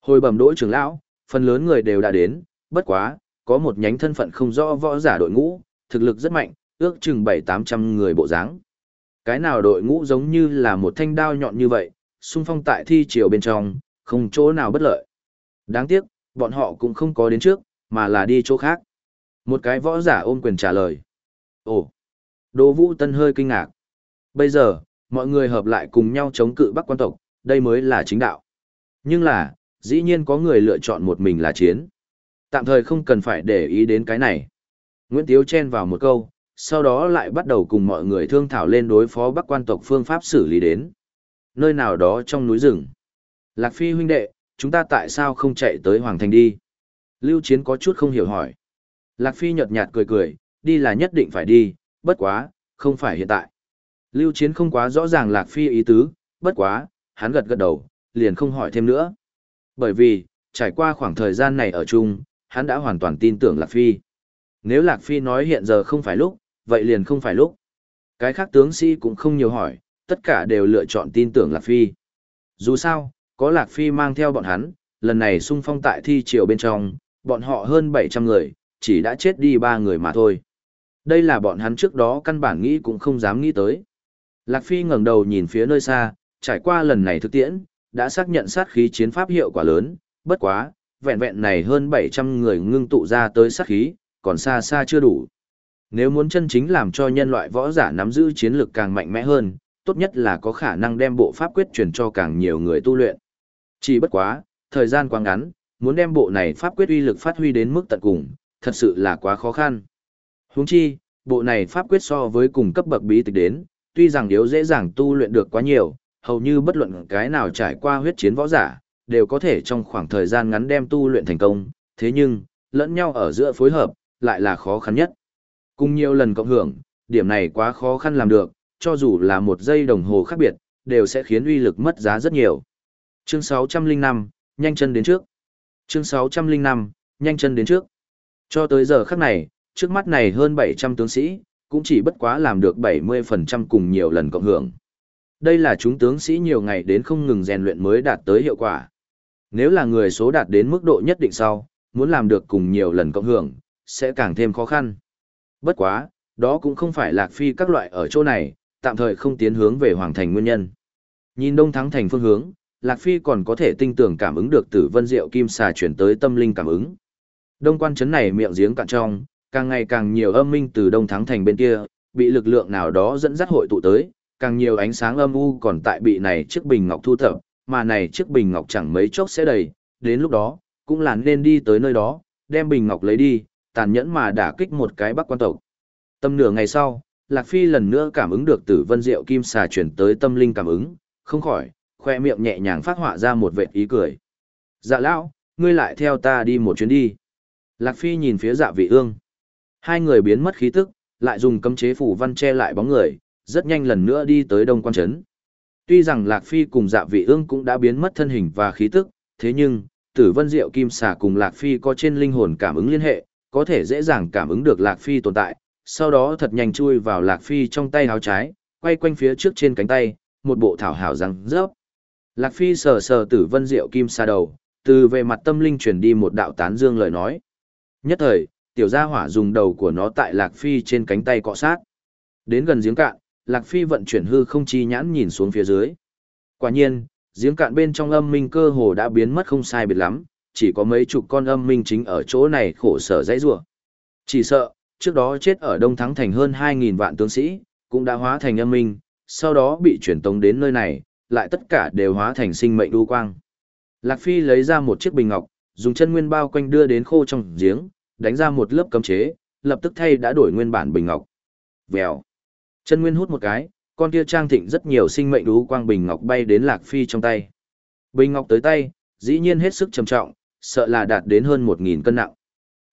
Hồi bẩm đỗ trưởng lão, phần lớn người đều đã đến, bất quá, có một nhánh thân phận không rõ võ giả đội ngũ, thực lực rất mạnh, ước chừng 7-800 người bộ dáng. Cái nào đội ngũ giống như là một thanh đao nhọn như vậy, xung phong tại thi triều bên trong, không chỗ nào bất lợi. Đáng tiếc, bọn họ cũng không có đến trước, mà là đi chỗ khác. Một cái võ giả ôm quyền trả lời. Ồ! Đỗ Vũ Tân hơi kinh ngạc. Bây giờ, mọi người hợp lại cùng nhau chống cự Bắc quan tộc, đây mới là chính đạo. Nhưng là, dĩ nhiên có người lựa chọn một mình là chiến. Tạm thời không cần phải để ý đến cái này. Nguyễn Tiếu chen vào một câu, sau đó lại bắt đầu cùng mọi người thương thảo lên đối phó Bắc quan tộc phương pháp xử lý đến. Nơi nào đó trong núi rừng. Lạc Phi huynh đệ, chúng ta tại sao không chạy tới Hoàng Thành đi? Lưu Chiến có chút không hiểu hỏi. Lạc Phi nhợt nhạt cười cười, đi là nhất định phải đi, bất quá, không phải hiện tại. Lưu Chiến không quá rõ ràng Lạc Phi ý tứ, bất quá, hắn gật gật đầu, liền không hỏi thêm nữa. Bởi vì, trải qua khoảng thời gian này ở chung, hắn đã hoàn toàn tin tưởng Lạc Phi. Nếu Lạc Phi nói hiện giờ không phải lúc, vậy liền không phải lúc. Cái khác tướng sĩ cũng không nhiều hỏi, tất cả đều lựa chọn tin tưởng Lạc Phi. Dù sao, có Lạc Phi mang theo bọn hắn, lần này xung phong tại thi triều bên trong, bọn họ hơn 700 người, chỉ đã chết đi 3 người mà thôi. Đây là bọn hắn trước đó căn bản nghĩ cũng không dám nghĩ tới. Lạc Phi ngẩng đầu nhìn phía nơi xa, trải qua lần này thực tiễn, đã xác nhận sát khí chiến pháp hiệu quả lớn, bất quá, vẹn vẹn này hơn 700 người ngưng tụ ra tới sát khí, còn xa xa chưa đủ. Nếu muốn chân chính làm cho nhân loại võ giả nắm giữ chiến lược càng mạnh mẽ hơn, tốt nhất là có khả năng đem bộ pháp quyết truyền cho càng nhiều người tu luyện. Chỉ bất quá, thời gian quá ngắn, muốn đem bộ này pháp quyết uy lực phát huy đến mức tận cùng, thật sự là quá khó khăn. Huống chi, bộ này pháp quyết so với cùng cấp bậc bí tịch đến, tuy rằng yếu dễ dàng tu luyện được quá nhiều, hầu như bất luận cái nào trải qua huyết chiến võ giả, đều có thể trong khoảng thời gian ngắn đem tu luyện thành công, thế nhưng, lẫn nhau ở giữa phối hợp, lại là khó khăn nhất. Cùng nhiều lần cộng hưởng, điểm này quá khó khăn làm được, cho dù là một giây đồng hồ khác biệt, đều sẽ khiến uy lực mất giá rất nhiều. Chương 605, nhanh chân đến trước. Chương 605, nhanh chân đến trước. Cho tới giờ khắc này, trước mắt này hơn 700 tướng sĩ, cũng chỉ bất quá làm được 70% cùng nhiều lần cộng hưởng. Đây là chúng tướng sĩ nhiều ngày đến không ngừng rèn luyện mới đạt tới hiệu quả. Nếu là người số đạt đến mức độ nhất định sau, muốn làm được cùng nhiều lần cộng hưởng, sẽ càng thêm khó khăn. Bất quá, đó cũng không phải lạc phi các loại ở chỗ này, tạm thời không tiến hướng về hoàng thành nguyên nhân. Nhìn đông thắng thành phương hướng, lạc phi còn có thể tinh tưởng cảm ứng được tử vân diệu kim xà chuyển tới tâm linh cảm ứng. Đông quan trấn này miệng giếng cạn trong, càng ngày càng nhiều âm minh từ đông thắng thành bên kia, bị lực lượng nào đó dẫn dắt hội tụ tới, càng nhiều ánh sáng âm u còn tại bị này chiếc bình ngọc thu thập, mà này chiếc bình ngọc chẳng mấy chốc sẽ đầy, đến lúc đó, cũng là nên đi tới nơi đó, đem bình ngọc lấy đi, tàn nhẫn mà đả kích một cái bắc quan tộc. Tâm nửa ngày sau, Lạc Phi lần nữa cảm ứng được tử vân diệu kim xà chuyển tới tâm linh cảm ứng, không khỏi, khoe miệng nhẹ nhàng phát họa ra một vệt ý cười. Dạ lão, ngươi lại theo ta đi một chuyến đi. Lạc Phi nhìn phía dạ vị ương. Hai người biến mất khí tức, lại dùng cấm chế phủ văn che lại bóng người, rất nhanh lần nữa đi tới đông quan trấn. Tuy rằng Lạc Phi cùng dạ vị ương cũng đã biến mất thân hình và khí tức, thế nhưng, tử vân diệu kim xà cùng Lạc Phi có trên linh hồn cảm ứng liên hệ, có thể dễ dàng cảm ứng được Lạc Phi tồn tại, sau đó thật nhanh chui vào Lạc Phi trong tay áo trái, quay quanh phía trước trên cánh tay, một bộ thảo hảo răng rớp. Lạc Phi sờ sờ tử vân diệu kim xà đầu, từ về mặt tâm linh truyền đi một đạo tán dương lời nói. Nhất thời, tiểu gia hỏa dùng đầu của nó tại Lạc Phi trên cánh tay cọ sát. Đến gần giếng cạn, Lạc Phi vận chuyển hư không chi nhãn nhìn xuống phía dưới. Quả nhiên, giếng cạn bên trong âm minh cơ hồ đã biến mất không sai biệt lắm, chỉ có mấy chục con âm minh chính ở chỗ này khổ sở dãy rủa. Chỉ sợ, trước đó chết ở Đông Thắng thành hơn 2000 vạn tướng sĩ, cũng đã hóa thành âm minh, sau đó bị chuyển tống đến nơi này, lại tất cả đều hóa thành sinh mệnh đu quang. Lạc Phi lấy ra một chiếc bình ngọc, dùng chân nguyên bao quanh đưa đến khô trong giếng, đánh ra một lớp cấm chế, lập tức thay đã đổi nguyên bản bình ngọc. Vèo. Chân nguyên hút một cái, con kia trang thịnh rất nhiều sinh mệnh đú quang bình ngọc bay đến Lạc Phi trong tay. Bình ngọc tới tay, dĩ nhiên hết sức trầm trọng, sợ là đạt đến hơn 1000 cân nặng.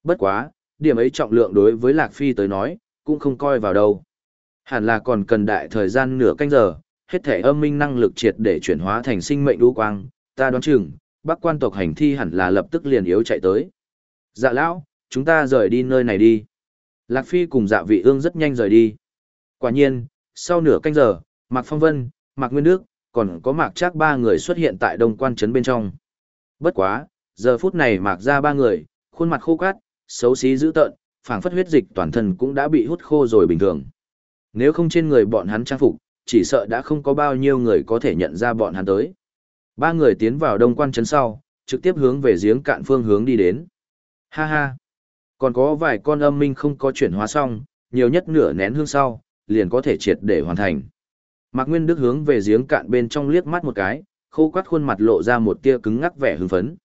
Bất quá, điểm ấy trọng lượng đối với Lạc Phi tới nói, cũng không coi vào đâu. Hẳn là còn cần đại thời gian nửa canh giờ, hết thể âm minh năng lực triệt để chuyển hóa thành sinh mệnh đu quang, ta đoán chừng, bác quan tộc hành thi hẳn là lập tức liền yếu chạy tới. Dạ lão, chúng ta rời đi nơi này đi. Lạc Phi cùng dạ vị ương rất nhanh rời đi. Quả nhiên, sau nửa canh giờ, Mạc Phong Vân, Mạc Nguyên Đức, còn có Mạc Trác ba người xuất hiện tại đông quan trấn bên trong. Bất quá, giờ phút này Mạc ra ba người, khuôn mặt khô cát, xấu xí dữ tợn, phảng phất huyết dịch toàn thân cũng đã bị hút khô rồi bình thường. Nếu không trên người bọn hắn trang phục, chỉ sợ đã không có bao nhiêu người có thể nhận ra bọn hắn tới. Ba người tiến vào đông quan trấn sau, trực tiếp hướng về giếng cạn phương hướng đi đến. Ha ha! Còn có vài con âm minh không có chuyển hóa xong, nhiều nhất nửa nén hương sau, liền có thể triệt để hoàn thành. Mạc Nguyên Đức hướng về giếng cạn bên trong liếc mắt một cái, khô quắt khuôn mặt lộ ra một tia cứng ngắc vẻ hưng phấn.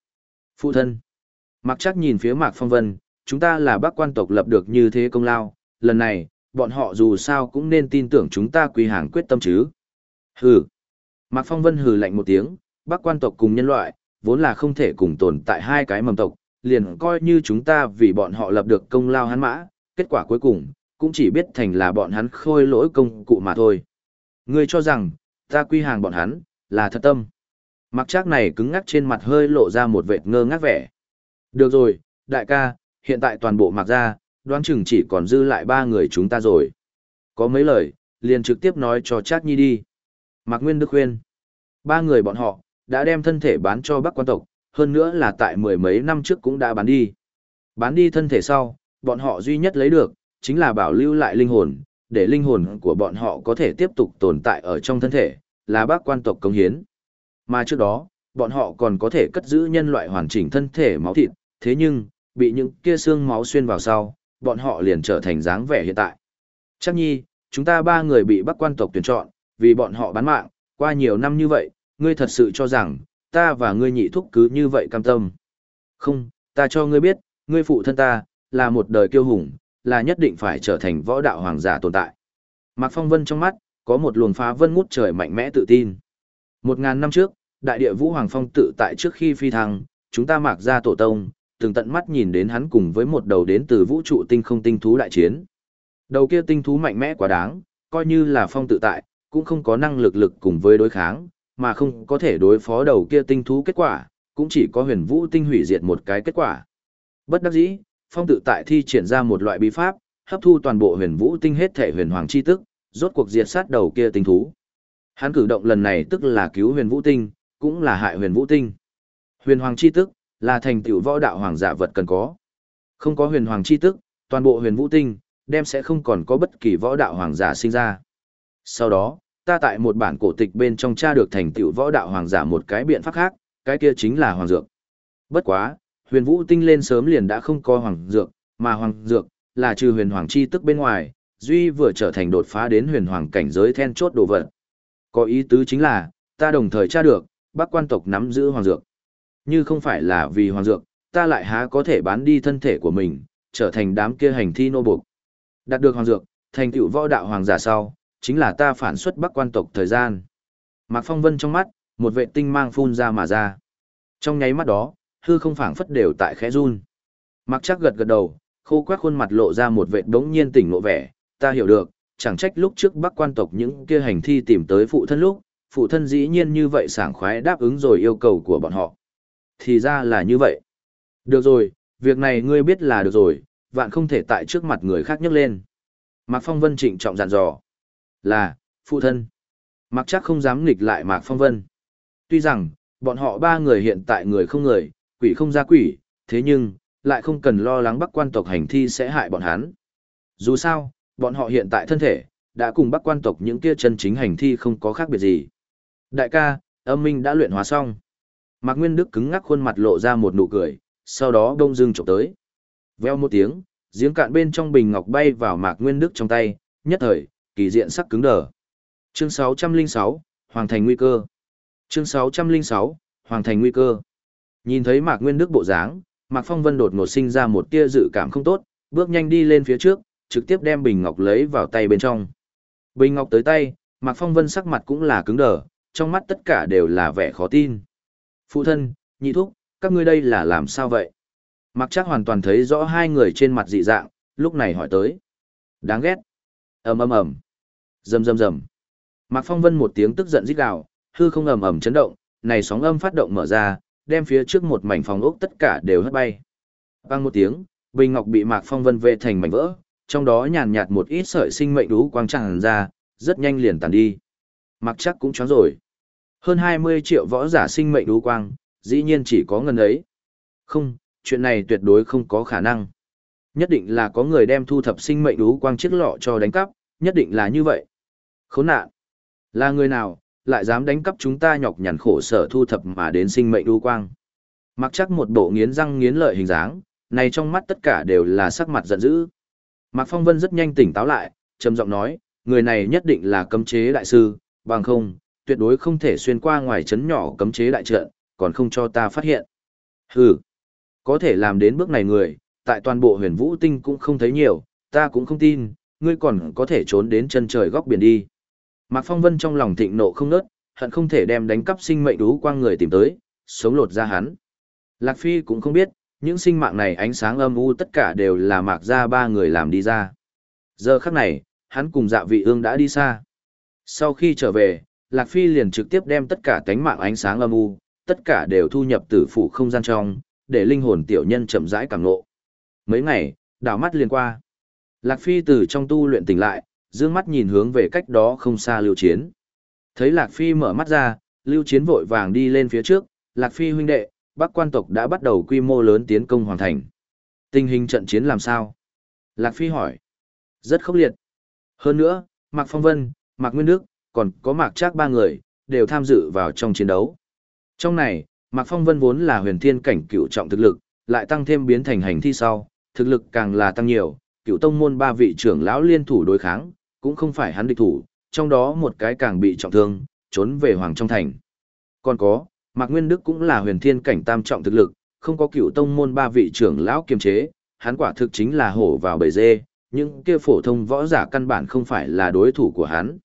Phụ thân. Mạc Trác nhìn phía Mạc Phong Vân, chúng ta là bác quan tộc lập được như thế công lao, lần này, bọn họ dù sao cũng nên tin tưởng chúng ta quy hàng quyết tâm chứ. Hừ. Mạc Phong Vân hừ lạnh một tiếng, bác quan tộc cùng nhân loại, vốn là không thể cùng tồn tại hai cái mầm tộc, liền coi như chúng ta vì bọn họ lập được công lao hắn mã, kết quả cuối cùng, cũng chỉ biết thành là bọn hắn khôi lỗi công cụ mà thôi. Ngươi cho rằng, ta quy hàng bọn hắn, là thật tâm. Mặc trác này cứng ngắc trên mặt hơi lộ ra một vệt ngơ ngác vẻ. Được rồi, đại ca, hiện tại toàn bộ mặc ra, đoán chừng chỉ còn dư lại ba người chúng ta rồi. Có mấy lời, liền trực tiếp nói cho Trác Nhi đi. Mạc Nguyên Đức khuyên. Ba người bọn họ, đã đem thân thể bán cho Bắc quan tộc, hơn nữa là tại mười mấy năm trước cũng đã bán đi. Bán đi thân thể sau, bọn họ duy nhất lấy được, chính là bảo lưu lại linh hồn, để linh hồn của bọn họ có thể tiếp tục tồn tại ở trong thân thể, là bác quan tộc công hiến. Mà trước đó, bọn họ còn có thể cất giữ nhân loại hoàn chỉnh thân thể máu thịt, thế nhưng, bị những kia xương máu xuyên vào sau, bọn họ liền trở thành dáng vẻ hiện tại. Chắc nhi, chúng ta ba người bị bác quan tộc tuyển chọn, vì bọn họ bán mạng, qua nhiều năm như vậy, ngươi thật sự cho rằng, ta và ngươi nhị thúc cứ như vậy cam tâm. Không, ta cho ngươi biết, ngươi phụ thân ta, là một đời kiêu hùng, là nhất định phải trở thành võ đạo hoàng giả tồn tại. Mạc Phong Vân trong mắt, có một luồng phá vân ngút trời mạnh mẽ tự tin. Một ngàn năm trước, đại địa Vũ Hoàng Phong tự tại trước khi phi thăng, chúng ta mạc ra tổ tông, từng tận mắt nhìn đến hắn cùng với một đầu đến từ vũ trụ tinh không tinh thú đại chiến. Đầu kia tinh thú mạnh mẽ quá đáng, coi như là phong tự tại, cũng không có năng lực lực cùng với đối kháng, mà không có thể đối phó đầu kia tinh thú kết quả, cũng chỉ có huyền vũ tinh hủy diệt một cái kết quả. Bất đắc dĩ, phong tự tại thi triển ra một loại bí pháp, hấp thu toàn bộ huyền vũ tinh hết thể huyền hoàng chi tức, rốt cuộc diệt sát đầu kia tinh thú. Hắn cử động lần này tức là cứu huyền vũ tinh, cũng là hại huyền vũ tinh. Huyền hoàng chi tức, là thành tựu võ đạo hoàng giả vật cần có. Không có huyền hoàng chi tức, toàn bộ huyền vũ tinh, đem sẽ không còn có bất kỳ võ đạo hoàng giả sinh ra. Sau đó, ta tại một bản cổ tịch bên trong tra được thành tựu võ đạo hoàng giả một cái biện pháp khác, cái kia chính là hoàng dược. Bất quá, huyền vũ tinh lên sớm liền đã không có hoàng dược, mà hoàng dược, là trừ huyền hoàng chi tức bên ngoài, duy vừa trở thành đột phá đến huyền hoàng cảnh giới then chốt đồ vật. Có ý tứ chính là, ta đồng thời tra được, bác quan tộc nắm giữ hoàng dược. Như không phải là vì hoàng dược, ta lại há có thể bán đi thân thể của mình, trở thành đám kia hành thi nô buộc. Đạt được hoàng dược, thành tựu võ đạo hoàng giả sau, chính là ta phản xuất bắc quan tộc thời gian. Mạc Phong Vân trong mắt, một vệ tinh mang phun ra mà ra. Trong nháy mắt đó, hư không phảng phất đều tại khẽ run. mặc chắc gật gật đầu, khô quát khuôn mặt lộ ra một vẻ đống nhiên tỉnh ngộ vẻ, ta hiểu được, chẳng trách lúc trước bắc quan tộc những kia hành thi tìm tới phụ thân lúc, phụ thân dĩ nhiên như vậy sảng khoái đáp ứng rồi yêu cầu của bọn họ. Thì ra là như vậy. Được rồi, việc này ngươi biết là được rồi, vạn không thể tại trước mặt người khác nhấc lên. Mạc Phong Vân trịnh trọng dặn dò. Là, phụ thân. Mạc chắc không dám nghịch lại Mạc Phong Vân. Tuy rằng, bọn họ ba người hiện tại người không người, quỷ không ra quỷ, thế nhưng, lại không cần lo lắng bắc quan tộc hành thi sẽ hại bọn hắn. Dù sao, bọn họ hiện tại thân thể, đã cùng bắc quan tộc những kia chân chính hành thi không có khác biệt gì. Đại ca, âm minh đã luyện hóa xong. Mạc Nguyên Đức cứng ngắc khuôn mặt lộ ra một nụ cười, sau đó đông dưng chụp tới. Veo một tiếng, giếng cạn bên trong bình ngọc bay vào Mạc Nguyên Đức trong tay, nhất thời, kỳ diện sắc cứng đờ. Chương 606, Hoàng thành nguy cơ. Chương 606, Hoàng thành nguy cơ. Nhìn thấy Mạc Nguyên Đức bộ dáng, Mạc Phong Vân đột ngột sinh ra một tia dự cảm không tốt, bước nhanh đi lên phía trước, trực tiếp đem bình ngọc lấy vào tay bên trong. Bình ngọc tới tay, Mạc Phong Vân sắc mặt cũng là cứng đờ, trong mắt tất cả đều là vẻ khó tin. Phụ thân, nhị thúc, các ngươi đây là làm sao vậy? Mạc chắc hoàn toàn thấy rõ hai người trên mặt dị dạng, lúc này hỏi tới. Đáng ghét ầm ầm ầm rầm rầm rầm mạc phong vân một tiếng tức giận rít gào hư không ầm ầm chấn động này sóng âm phát động mở ra đem phía trước một mảnh phòng ốc tất cả đều hất bay. Vang một tiếng bình ngọc bị mạc phong vân vệ thành mảnh vỡ trong đó nhàn nhạt một ít sợi sinh mệnh đú quang tràn ra rất nhanh liền tàn đi. Mặc chắc cũng chóng rồi. Hơn hai mươi triệu võ giả sinh mệnh đú quang dĩ nhiên chỉ có ngần ấy. Không chuyện này tuyệt đối không có khả năng. Nhất định là có người đem thu thập sinh mệnh đú quang chiếc lọ cho đánh cắp, nhất định là như vậy. Khốn nạn. Là người nào, lại dám đánh cắp chúng ta nhọc nhằn khổ sở thu thập mà đến sinh mệnh đu quang. Mặc chắc một bộ nghiến răng nghiến lợi hình dáng, này trong mắt tất cả đều là sắc mặt giận dữ. Mạc Phong Vân rất nhanh tỉnh táo lại, trầm giọng nói, người này nhất định là cấm chế đại sư, bằng không, tuyệt đối không thể xuyên qua ngoài chấn nhỏ cấm chế đại trận, còn không cho ta phát hiện. Hừ, có thể làm đến bước này người, tại toàn bộ huyền vũ tinh cũng không thấy nhiều, ta cũng không tin, ngươi còn có thể trốn đến chân trời góc biển đi. Mạc Phong Vân trong lòng thịnh nộ không nớt, hận không thể đem đánh cắp sinh mệnh đú quang người tìm tới, sống lột ra hắn. Lạc Phi cũng không biết, những sinh mạng này ánh sáng âm u tất cả đều là mạc ra ba người làm đi ra. Giờ khắc này, hắn cùng dạ vị ương đã đi xa. Sau khi trở về, Lạc Phi liền trực tiếp đem tất cả tánh mạng ánh sáng âm u, tất cả đều thu nhập tử phủ không gian trong, để linh hồn tiểu nhân chậm rãi cảm ngộ. Mấy ngày, đảo mắt liền qua. Lạc Phi từ trong tu luyện tỉnh lại, dương mắt nhìn hướng về cách đó không xa Lưu Chiến. Thấy Lạc Phi mở mắt ra, Lưu Chiến vội vàng đi lên phía trước, Lạc Phi huynh đệ, Bắc quan tộc đã bắt đầu quy mô lớn tiến công hoàn thành. Tình hình trận chiến làm sao? Lạc Phi hỏi. Rất khốc liệt. Hơn nữa, Mạc Phong Vân, Mạc Nguyên Đức, còn có Mạc Trác ba người, đều tham dự vào trong chiến đấu. Trong này, Mạc Phong Vân vốn là huyền thiên cảnh cựu trọng thực lực, lại tăng thêm biến thành hành thi sau, thực lực càng là tăng nhiều, cựu tông môn ba vị trưởng lão liên thủ đối kháng, cũng không phải hắn địch thủ, trong đó một cái càng bị trọng thương, trốn về Hoàng trong thành. Còn có, Mạc Nguyên Đức cũng là huyền thiên cảnh tam trọng thực lực, không có cựu tông môn ba vị trưởng lão kiềm chế, hắn quả thực chính là hổ vào bầy dê, những kia phổ thông võ giả căn bản không phải là đối thủ của hắn.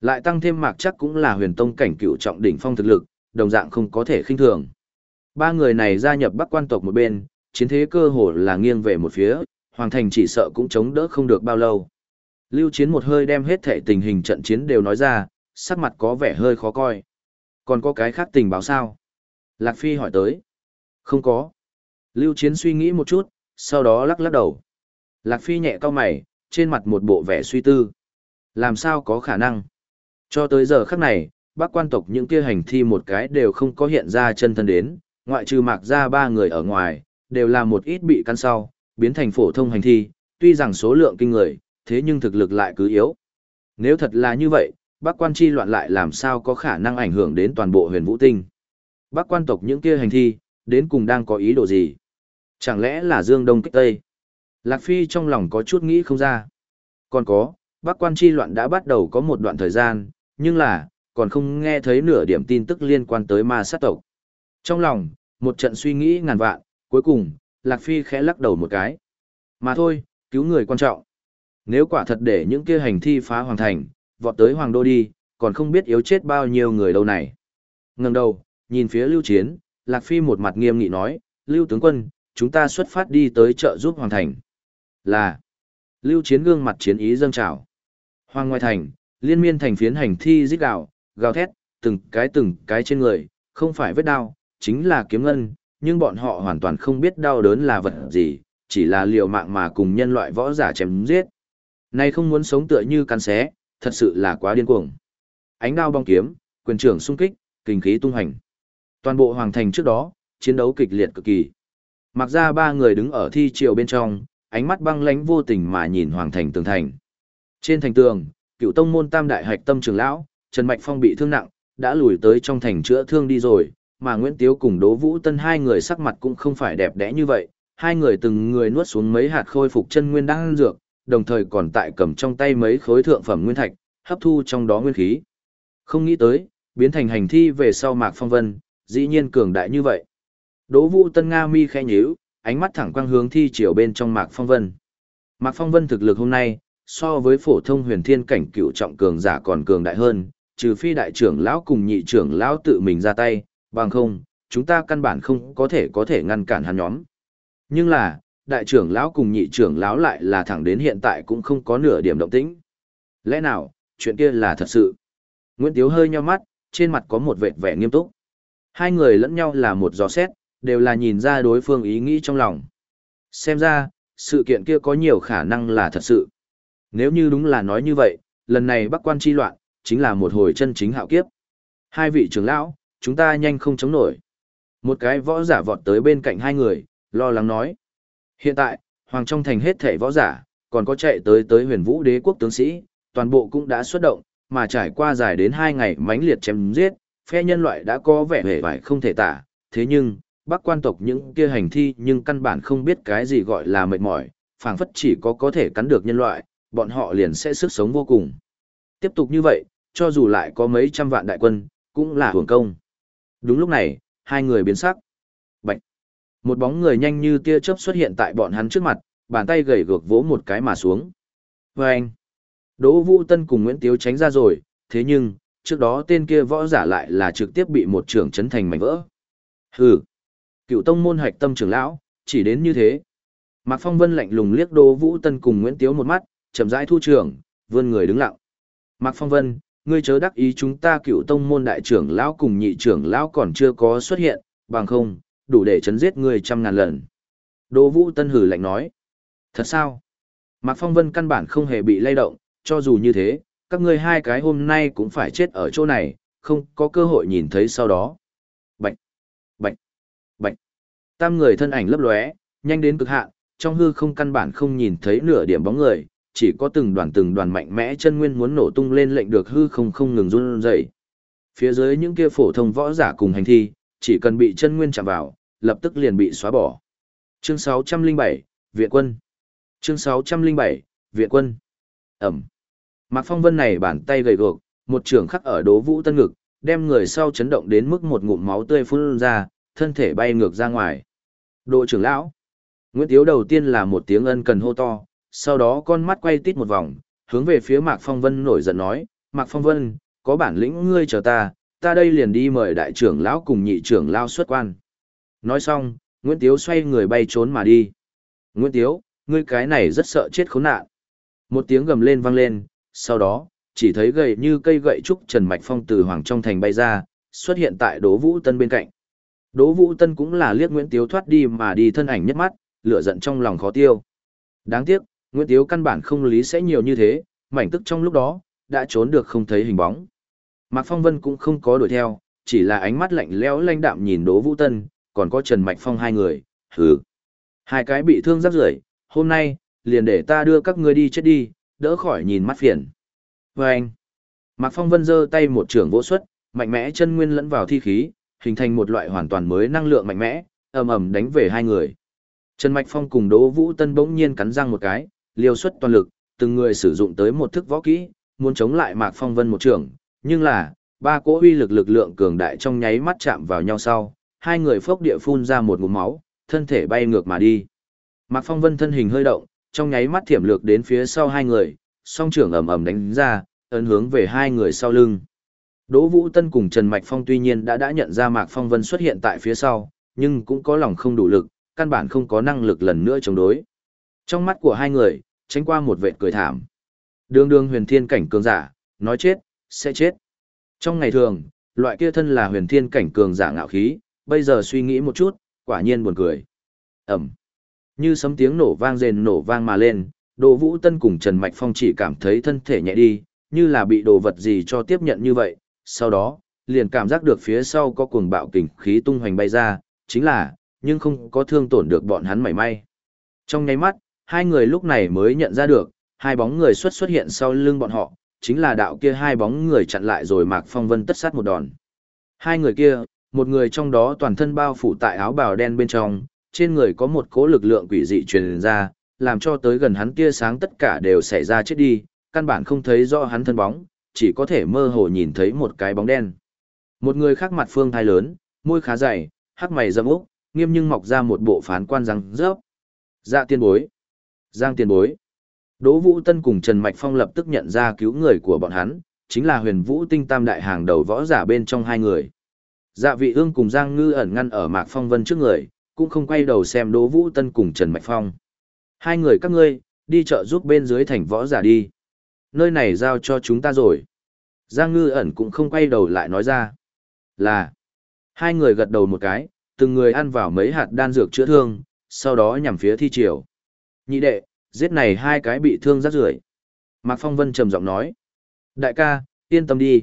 Lại tăng thêm Mạc chắc cũng là huyền tông cảnh cựu trọng đỉnh phong thực lực, đồng dạng không có thể khinh thường. Ba người này gia nhập Bắc quan tộc một bên, chiến thế cơ hồ là nghiêng về một phía, Hoàng Thành chỉ sợ cũng chống đỡ không được bao lâu. Lưu Chiến một hơi đem hết thể tình hình trận chiến đều nói ra, sắc mặt có vẻ hơi khó coi. Còn có cái khác tình báo sao? Lạc Phi hỏi tới. Không có. Lưu Chiến suy nghĩ một chút, sau đó lắc lắc đầu. Lạc Phi nhẹ cau mày, trên mặt một bộ vẻ suy tư. Làm sao có khả năng? Cho tới giờ khắc này, bác quan tộc những kia hành thi một cái đều không có hiện ra chân thân đến, ngoại trừ mạc ra ba người ở ngoài, đều là một ít bị căn sau, biến thành phổ thông hành thi, tuy rằng số lượng kinh người, thế nhưng thực lực lại cứ yếu. Nếu thật là như vậy, bác quan chi loạn lại làm sao có khả năng ảnh hưởng đến toàn bộ huyền vũ tinh. Bác quan tộc những kia hành thi, đến cùng đang có ý đồ gì? Chẳng lẽ là Dương Đông kích Tây? Lạc Phi trong lòng có chút nghĩ không ra. Còn có, bác quan chi loạn đã bắt đầu có một đoạn thời gian, nhưng là, còn không nghe thấy nửa điểm tin tức liên quan tới ma sát tộc. Trong lòng, một trận suy nghĩ ngàn vạn, cuối cùng, Lạc Phi khẽ lắc đầu một cái. Mà thôi, cứu người quan trọng. Nếu quả thật để những kia hành thi phá hoàng thành, vọt tới hoàng đô đi, còn không biết yếu chết bao nhiêu người đâu này. Ngừng đầu, nhìn phía lưu chiến, Lạc Phi một mặt nghiêm nghị nói, lưu tướng quân, chúng ta xuất phát đi tới chợ giúp hoàng thành. Là, lưu chiến gương mặt chiến ý dâng trào. Hoàng ngoài thành, liên miên thành phiến hành thi giết gạo, gào thét, từng cái từng cái trên người, không phải vết đau, chính là kiếm ngân, nhưng bọn họ hoàn toàn không biết đau đớn là vật gì, chỉ là liều mạng mà cùng nhân loại võ giả chém giết này không muốn sống tựa như cắn xé, thật sự là quá điên cuồng. Ánh đao bong kiếm, quyền trưởng xung kích, kinh khí tung hành. Toàn bộ hoàng thành trước đó, chiến đấu kịch liệt cực kỳ. Mặc ra ba người đứng ở thi triều bên trong, ánh mắt băng lãnh vô tình mà nhìn hoàng thành tường thành. Trên thành tường, cựu tông môn tam đại hạch tâm trường lão, Trần Mạch Phong bị thương nặng, đã lùi tới trong thành chữa thương đi rồi, mà Nguyễn Tiếu cùng Đỗ Vũ Tân hai người sắc mặt cũng không phải đẹp đẽ như vậy, hai người từng người nuốt xuống mấy hạt khôi phục chân nguyên đang dược, đồng thời còn tại cầm trong tay mấy khối thượng phẩm nguyên thạch, hấp thu trong đó nguyên khí. Không nghĩ tới, biến thành hành thi về sau Mạc Phong Vân, dĩ nhiên cường đại như vậy. Đỗ Vũ Tân Nga mi khẽ nhíu, ánh mắt thẳng quang hướng thi chiều bên trong Mạc Phong Vân. Mạc Phong Vân thực lực hôm nay, so với phổ thông huyền thiên cảnh cựu trọng cường giả còn cường đại hơn, trừ phi đại trưởng lão cùng nhị trưởng lão tự mình ra tay, bằng không, chúng ta căn bản không có thể có thể ngăn cản hắn nhóm. Nhưng là, đại trưởng lão cùng nhị trưởng lão lại là thẳng đến hiện tại cũng không có nửa điểm động tĩnh. Lẽ nào, chuyện kia là thật sự? Nguyễn Tiếu hơi nheo mắt, trên mặt có một vệt vẻ nghiêm túc. Hai người lẫn nhau là một giò xét, đều là nhìn ra đối phương ý nghĩ trong lòng. Xem ra, sự kiện kia có nhiều khả năng là thật sự. Nếu như đúng là nói như vậy, lần này bắc quan chi loạn, chính là một hồi chân chính hạo kiếp. Hai vị trưởng lão, chúng ta nhanh không chống nổi. Một cái võ giả vọt tới bên cạnh hai người, lo lắng nói. Hiện tại, hoàng trong thành hết thể võ giả, còn có chạy tới tới huyền vũ đế quốc tướng sĩ, toàn bộ cũng đã xuất động, mà trải qua dài đến hai ngày mãnh liệt chém giết, phe nhân loại đã có vẻ hề vải không thể tả, thế nhưng, Bắc quan tộc những kia hành thi nhưng căn bản không biết cái gì gọi là mệt mỏi, phảng phất chỉ có có thể cắn được nhân loại, bọn họ liền sẽ sức sống vô cùng. Tiếp tục như vậy, cho dù lại có mấy trăm vạn đại quân, cũng là hưởng công. Đúng lúc này, hai người biến sắc. Một bóng người nhanh như tia chớp xuất hiện tại bọn hắn trước mặt, bàn tay gầy gược vỗ một cái mà xuống. Và anh. Đỗ Vũ Tân cùng Nguyễn Tiếu tránh ra rồi, thế nhưng, trước đó tên kia võ giả lại là trực tiếp bị một trưởng chấn thành mảnh vỡ. Hừ. Cựu tông môn hạch tâm trưởng lão, chỉ đến như thế. Mạc Phong Vân lạnh lùng liếc Đỗ Vũ Tân cùng Nguyễn Tiếu một mắt, chậm rãi thu trưởng, vươn người đứng lặng. Mạc Phong Vân, ngươi chớ đắc ý chúng ta cựu tông môn đại trưởng lão cùng nhị trưởng lão còn chưa có xuất hiện, bằng không, đủ để chấn giết người trăm ngàn lần. Đỗ Vũ Tân hử lạnh nói. Thật sao? Mạc Phong Vân căn bản không hề bị lay động, cho dù như thế, các ngươi hai cái hôm nay cũng phải chết ở chỗ này, không có cơ hội nhìn thấy sau đó. Bạch, bạch, bạch. Tam người thân ảnh lấp lóe, nhanh đến cực hạn, trong hư không căn bản không nhìn thấy nửa điểm bóng người, chỉ có từng đoàn từng đoàn mạnh mẽ chân nguyên muốn nổ tung lên lệnh được hư không không ngừng run rẩy. Phía dưới những kia phổ thông võ giả cùng hành thi, chỉ cần bị chân nguyên chạm vào, lập tức liền bị xóa bỏ. Chương 607, Viện quân. Chương 607, Viện quân. Ẩm. Mạc Phong Vân này bàn tay gầy gộc, một trường khắc ở đố vũ tân ngực, đem người sau chấn động đến mức một ngụm máu tươi phun ra, thân thể bay ngược ra ngoài. đội trưởng lão. Nguyễn Tiếu đầu tiên là một tiếng ân cần hô to, sau đó con mắt quay tít một vòng, hướng về phía Mạc Phong Vân nổi giận nói, Mạc Phong Vân, có bản lĩnh ngươi chờ ta, ta đây liền đi mời đại trưởng lão cùng nhị trưởng lão xuất quan. Nói xong, Nguyễn Tiếu xoay người bay trốn mà đi. Nguyễn Tiếu, ngươi cái này rất sợ chết khốn nạn. Một tiếng gầm lên vang lên, sau đó, chỉ thấy gầy như cây gậy trúc Trần Mạch Phong từ Hoàng trong thành bay ra, xuất hiện tại Đỗ Vũ Tân bên cạnh. Đỗ Vũ Tân cũng là liếc Nguyễn Tiếu thoát đi mà đi thân ảnh nhất mắt, lửa giận trong lòng khó tiêu. Đáng tiếc, Nguyễn Tiếu căn bản không lý sẽ nhiều như thế, mảnh tức trong lúc đó, đã trốn được không thấy hình bóng. Mạc Phong Vân cũng không có đuổi theo, chỉ là ánh mắt lạnh lẽo lanh đạm nhìn Đỗ Vũ Tân, còn có Trần Mạch Phong hai người, hừ. Hai cái bị thương rắc rưởi, hôm nay, liền để ta đưa các ngươi đi chết đi, đỡ khỏi nhìn mắt phiền. Và anh, Mạc Phong Vân giơ tay một trường vỗ xuất, mạnh mẽ chân nguyên lẫn vào thi khí, hình thành một loại hoàn toàn mới năng lượng mạnh mẽ, ầm ầm đánh về hai người. Trần Mạch Phong cùng Đỗ Vũ Tân bỗng nhiên cắn răng một cái, liều xuất toàn lực, từng người sử dụng tới một thức võ kỹ, muốn chống lại Mạc Phong Vân một trường, nhưng là, ba cỗ uy lực lực lượng cường đại trong nháy mắt chạm vào nhau sau, hai người phốc địa phun ra một ngụm máu, thân thể bay ngược mà đi. Mạc Phong Vân thân hình hơi động, trong nháy mắt thiểm lược đến phía sau hai người, song trưởng ầm ầm đánh ra, ấn hướng về hai người sau lưng. Đỗ Vũ Tân cùng Trần Mạch Phong tuy nhiên đã đã nhận ra Mạc Phong Vân xuất hiện tại phía sau, nhưng cũng có lòng không đủ lực, căn bản không có năng lực lần nữa chống đối. Trong mắt của hai người, tránh qua một vệt cười thảm. Đường đường huyền thiên cảnh cường giả, nói chết, sẽ chết. Trong ngày thường, loại kia thân là huyền thiên cảnh cường giả ngạo khí, bây giờ suy nghĩ một chút, quả nhiên buồn cười. Ẩm. Như sấm tiếng nổ vang rền nổ vang mà lên, đồ Vũ Tân cùng Trần Mạch Phong chỉ cảm thấy thân thể nhẹ đi, như là bị đồ vật gì cho tiếp nhận như vậy. Sau đó, liền cảm giác được phía sau có cuồng bạo kình khí tung hoành bay ra, chính là, nhưng không có thương tổn được bọn hắn mảy may. Trong nháy mắt, hai người lúc này mới nhận ra được, hai bóng người xuất xuất hiện sau lưng bọn họ, chính là đạo kia hai bóng người chặn lại rồi Mạc Phong Vân tất sát một đòn. Hai người kia, một người trong đó toàn thân bao phủ tại áo bào đen bên trong, trên người có một cỗ lực lượng quỷ dị truyền ra, làm cho tới gần hắn tia sáng tất cả đều xảy ra chết đi, căn bản không thấy rõ hắn thân bóng, chỉ có thể mơ hồ nhìn thấy một cái bóng đen. Một người khác mặt phương thai lớn, môi khá dày, hắc mày rậm úc, nghiêm nhưng mọc ra một bộ phán quan răng rớp. Dạ tiên bối. Giang tiên bối. Đỗ Vũ Tân cùng Trần Mạch Phong lập tức nhận ra cứu người của bọn hắn, chính là huyền vũ tinh tam đại hàng đầu võ giả bên trong hai người. Dạ vị ương cùng Giang Ngư ẩn ngăn ở Mạc Phong Vân trước người, cũng không quay đầu xem Đỗ Vũ Tân cùng Trần Mạch Phong. Hai người các ngươi, đi chợ giúp bên dưới thành võ giả đi. Nơi này giao cho chúng ta rồi. Giang Ngư ẩn cũng không quay đầu lại nói ra. Là. Hai người gật đầu một cái, từng người ăn vào mấy hạt đan dược chữa thương, sau đó nhằm phía thi triều. Nhị đệ, giết này hai cái bị thương rắc rưởi. Mạc Phong Vân trầm giọng nói. Đại ca, yên tâm đi.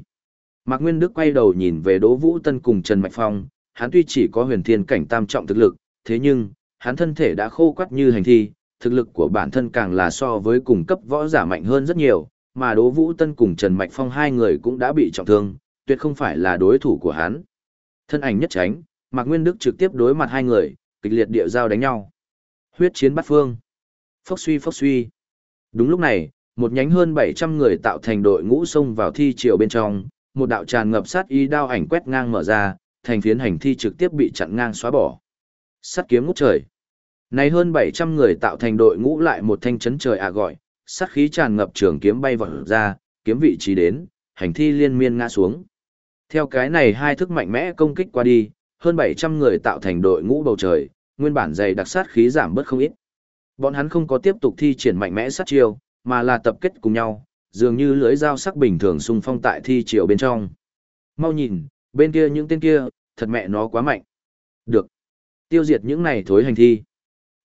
Mạc Nguyên Đức quay đầu nhìn về Đỗ Vũ Tân cùng Trần Mạch Phong, hắn tuy chỉ có huyền thiên cảnh tam trọng thực lực, thế nhưng, hắn thân thể đã khô quắt như hành thi, thực lực của bản thân càng là so với cùng cấp võ giả mạnh hơn rất nhiều, mà Đỗ Vũ Tân cùng Trần Mạch Phong hai người cũng đã bị trọng thương, tuyệt không phải là đối thủ của hắn. Thân ảnh nhất tránh, Mạc Nguyên Đức trực tiếp đối mặt hai người, kịch liệt địa giao đánh nhau. Huyết chiến bắt phương. Phốc suy phốc suy. Đúng lúc này, một nhánh hơn 700 người tạo thành đội ngũ xông vào thi triều bên trong, một đạo tràn ngập sát y đao ảnh quét ngang mở ra, thành phiến hành thi trực tiếp bị chặn ngang xóa bỏ. Sắt kiếm ngút trời. Này hơn 700 người tạo thành đội ngũ lại một thanh chấn trời à gọi, sát khí tràn ngập trường kiếm bay vọt ra, kiếm vị trí đến, hành thi liên miên ngã xuống. Theo cái này hai thức mạnh mẽ công kích qua đi, hơn 700 người tạo thành đội ngũ bầu trời, nguyên bản dày đặc sát khí giảm bớt không ít. Bọn hắn không có tiếp tục thi triển mạnh mẽ sát chiêu, mà là tập kết cùng nhau, dường như lưỡi dao sắc bình thường xung phong tại thi triều bên trong. Mau nhìn, bên kia những tên kia, thật mẹ nó quá mạnh. Được. Tiêu diệt những này thối hành thi.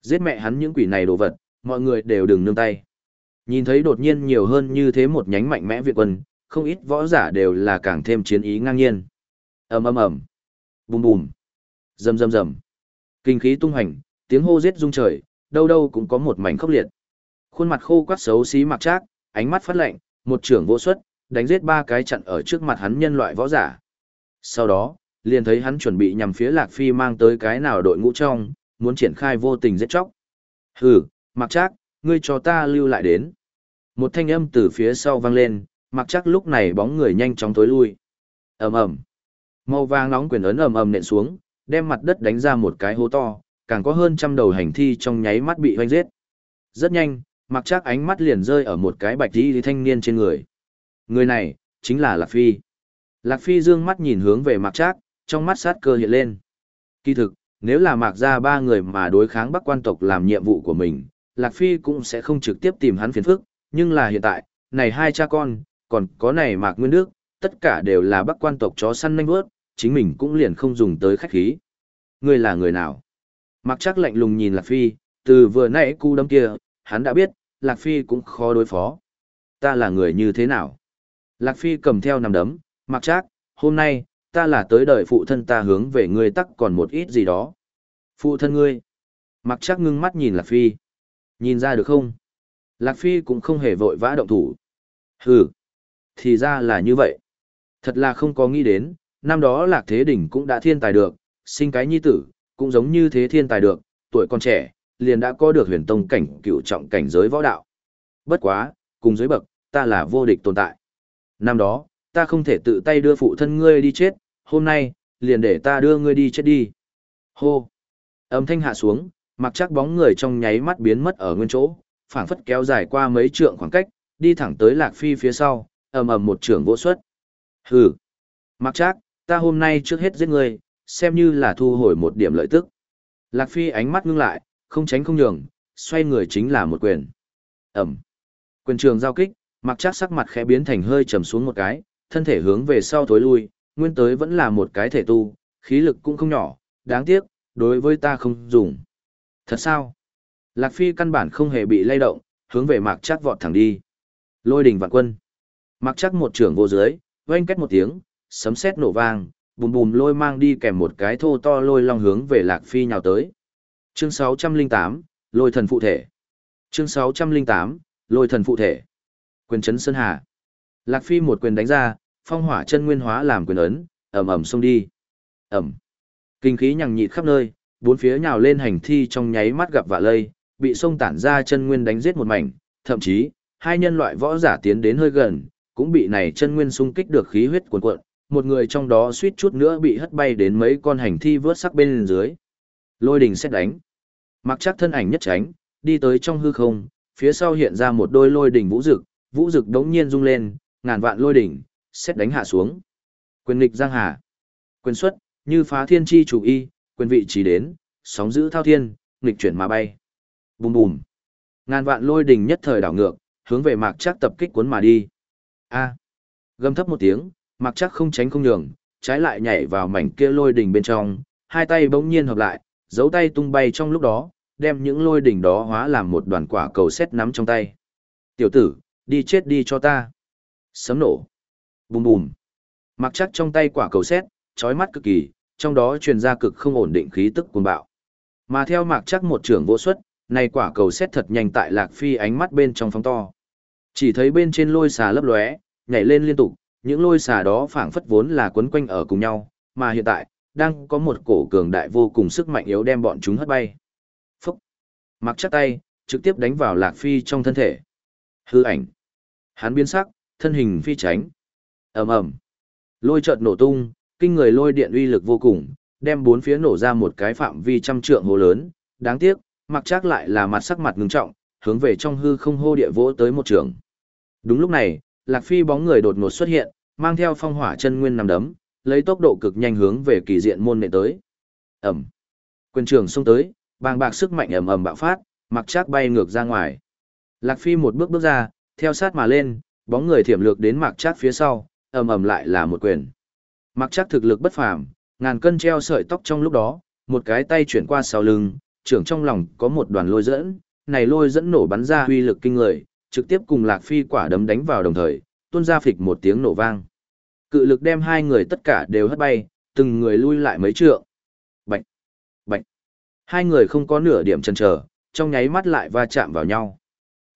Giết mẹ hắn những quỷ này đồ vật, mọi người đều đừng nương tay. Nhìn thấy đột nhiên nhiều hơn như thế một nhánh mạnh mẽ Việt quân, không ít võ giả đều là càng thêm chiến ý ngang nhiên. ầm ầm ầm, bùm bùm, rầm rầm rầm, kinh khí tung hành, tiếng hô giết rung trời, đâu đâu cũng có một mảnh khốc liệt. Khuôn mặt khô quắt xấu xí mặc trác, ánh mắt phát lệnh, một trưởng vô xuất, đánh giết ba cái chặn ở trước mặt hắn nhân loại võ giả. Sau đó, liền thấy hắn chuẩn bị nhằm phía Lạc Phi mang tới cái nào đội ngũ trong, muốn triển khai vô tình giết chóc. Hừ, mặc trác, ngươi cho ta lưu lại đến. Một thanh âm từ phía sau vang lên, mặc chắc lúc này bóng người nhanh chóng tối lui. ầm ầm, màu vàng nóng quyền ấn ầm ầm nện xuống, đem mặt đất đánh ra một cái hố to, càng có hơn trăm đầu hành thi trong nháy mắt bị hoanh giết. Rất nhanh, mặc chắc ánh mắt liền rơi ở một cái bạch y thanh niên trên người. Người này, chính là Lạc Phi. Lạc Phi dương mắt nhìn hướng về mặc chắc, trong mắt sát cơ hiện lên. Kỳ thực, nếu là mạc ra ba người mà đối kháng bắc quan tộc làm nhiệm vụ của mình, Lạc Phi cũng sẽ không trực tiếp tìm hắn phiền phức, nhưng là hiện tại, này hai cha con, còn có này Mạc Nguyên Đức, tất cả đều là bắc quan tộc chó săn nanh bước, chính mình cũng liền không dùng tới khách khí. Ngươi là người nào? Mạc chắc lạnh lùng nhìn Lạc Phi, từ vừa nãy cu đâm kia, hắn đã biết, Lạc Phi cũng khó đối phó. Ta là người như thế nào? Lạc Phi cầm theo nằm đấm, Mặc Trác, hôm nay, ta là tới đợi phụ thân ta hướng về ngươi tắc còn một ít gì đó. Phụ thân ngươi. Mặc Trác ngưng mắt nhìn Lạc Phi. Nhìn ra được không? Lạc Phi cũng không hề vội vã động thủ. Hừ, thì ra là như vậy. Thật là không có nghĩ đến, năm đó Lạc Thế Đỉnh cũng đã thiên tài được, sinh cái nhi tử, cũng giống như thế thiên tài được, tuổi còn trẻ, liền đã có được huyền tông cảnh cựu trọng cảnh giới võ đạo. Bất quá, cùng dưới bậc, ta là vô địch tồn tại. Năm đó, ta không thể tự tay đưa phụ thân ngươi đi chết, hôm nay, liền để ta đưa ngươi đi chết đi. Hô! Âm thanh hạ xuống, mặc chắc bóng người trong nháy mắt biến mất ở nguyên chỗ, phảng phất kéo dài qua mấy trượng khoảng cách, đi thẳng tới Lạc Phi phía sau, ầm ầm một trường vỗ suất. Hừ, mặc chắc, ta hôm nay trước hết giết ngươi, xem như là thu hồi một điểm lợi tức. Lạc Phi ánh mắt ngưng lại, không tránh không nhường, xoay người chính là một quyền. Ẩm. Quyền trường giao kích, mặc chắc sắc mặt khẽ biến thành hơi trầm xuống một cái, thân thể hướng về sau thối lui, nguyên tới vẫn là một cái thể tu, khí lực cũng không nhỏ, đáng tiếc, đối với ta không dùng. Thật sao? Lạc Phi căn bản không hề bị lay động, hướng về Mạc Chắc vọt thẳng đi. Lôi đỉnh vạn quân. Mạc Chắc một trưởng vô dưới, oanh kết một tiếng, sấm sét nổ vang, bùm bùm lôi mang đi kèm một cái thô to lôi long hướng về Lạc Phi nhào tới. Chương 608, Lôi thần phụ thể. Chương 608, Lôi thần phụ thể. Quyền Trấn sơn hà. Lạc Phi một quyền đánh ra, phong hỏa chân nguyên hóa làm quyền ấn, ầm ầm xông đi. Ầm. Kinh khí nhằng nhịt khắp nơi, bốn phía nhào lên hành thi trong nháy mắt gặp vạ lây, bị sông tản ra chân nguyên đánh giết một mảnh, thậm chí, hai nhân loại võ giả tiến đến hơi gần, cũng bị này chân nguyên xung kích được khí huyết cuồn cuộn, một người trong đó suýt chút nữa bị hất bay đến mấy con hành thi vớt sắc bên dưới. Lôi đình xét đánh. Mặc chắc thân ảnh nhất tránh, đi tới trong hư không, phía sau hiện ra một đôi lôi đỉnh vũ dực, vũ dực đống nhiên rung lên, ngàn vạn lôi đỉnh, xét đánh hạ xuống. Quyền nghịch giang hà. Quyền xuất, như phá thiên chi chủ y, quyền vị chỉ đến, sóng giữ thao thiên, nghịch chuyển mà bay. Bùm bùm. Ngàn vạn lôi đình nhất thời đảo ngược, hướng về mạc chắc tập kích cuốn mà đi. A. Gầm thấp một tiếng, mạc chắc không tránh không nhường, trái lại nhảy vào mảnh kia lôi đình bên trong, hai tay bỗng nhiên hợp lại, giấu tay tung bay trong lúc đó, đem những lôi đỉnh đó hóa làm một đoàn quả cầu xét nắm trong tay. Tiểu tử, đi chết đi cho ta. Sấm nổ. Bùm bùm. Mặc chắc trong tay quả cầu xét, chói mắt cực kỳ, trong đó truyền ra cực không ổn định khí tức cuồng bạo. Mà theo mạc chắc một trưởng vô xuất, này quả cầu xét thật nhanh tại Lạc Phi ánh mắt bên trong phóng to. Chỉ thấy bên trên lôi xà lấp lóe, nhảy lên liên tục, những lôi xà đó phảng phất vốn là quấn quanh ở cùng nhau, mà hiện tại, đang có một cổ cường đại vô cùng sức mạnh yếu đem bọn chúng hất bay. Phúc! Mặc chắc tay, trực tiếp đánh vào Lạc Phi trong thân thể. Hư ảnh. Hắn biến sắc, thân hình phi tránh. ầm ầm Lôi chợt nổ tung, kinh người lôi điện uy lực vô cùng, đem bốn phía nổ ra một cái phạm vi trăm trượng hồ lớn. Đáng tiếc, mặc chắc lại là mặt sắc mặt ngưng trọng, hướng về trong hư không hô địa vỗ tới một trường. Đúng lúc này, Lạc Phi bóng người đột ngột xuất hiện, mang theo phong hỏa chân nguyên nằm đấm, lấy tốc độ cực nhanh hướng về kỳ diện môn nệ tới. Ẩm. Quyền trường xông tới, bàng bạc sức mạnh ầm ầm bạo phát, mặc chắc bay ngược ra ngoài. Lạc Phi một bước bước ra, theo sát mà lên, bóng người thiểm lược đến mặc chắc phía sau, ầm ầm lại là một quyền. Mặc chắc thực lực bất phàm, ngàn cân treo sợi tóc trong lúc đó, một cái tay chuyển qua sau lưng, trưởng trong lòng có một đoàn lôi dẫn, này lôi dẫn nổ bắn ra uy lực kinh người, trực tiếp cùng Lạc Phi quả đấm đánh vào đồng thời, tuôn ra phịch một tiếng nổ vang. Cự lực đem hai người tất cả đều hất bay, từng người lui lại mấy trượng. Bạch! Bạch! Hai người không có nửa điểm chần chờ, trong nháy mắt lại va chạm vào nhau.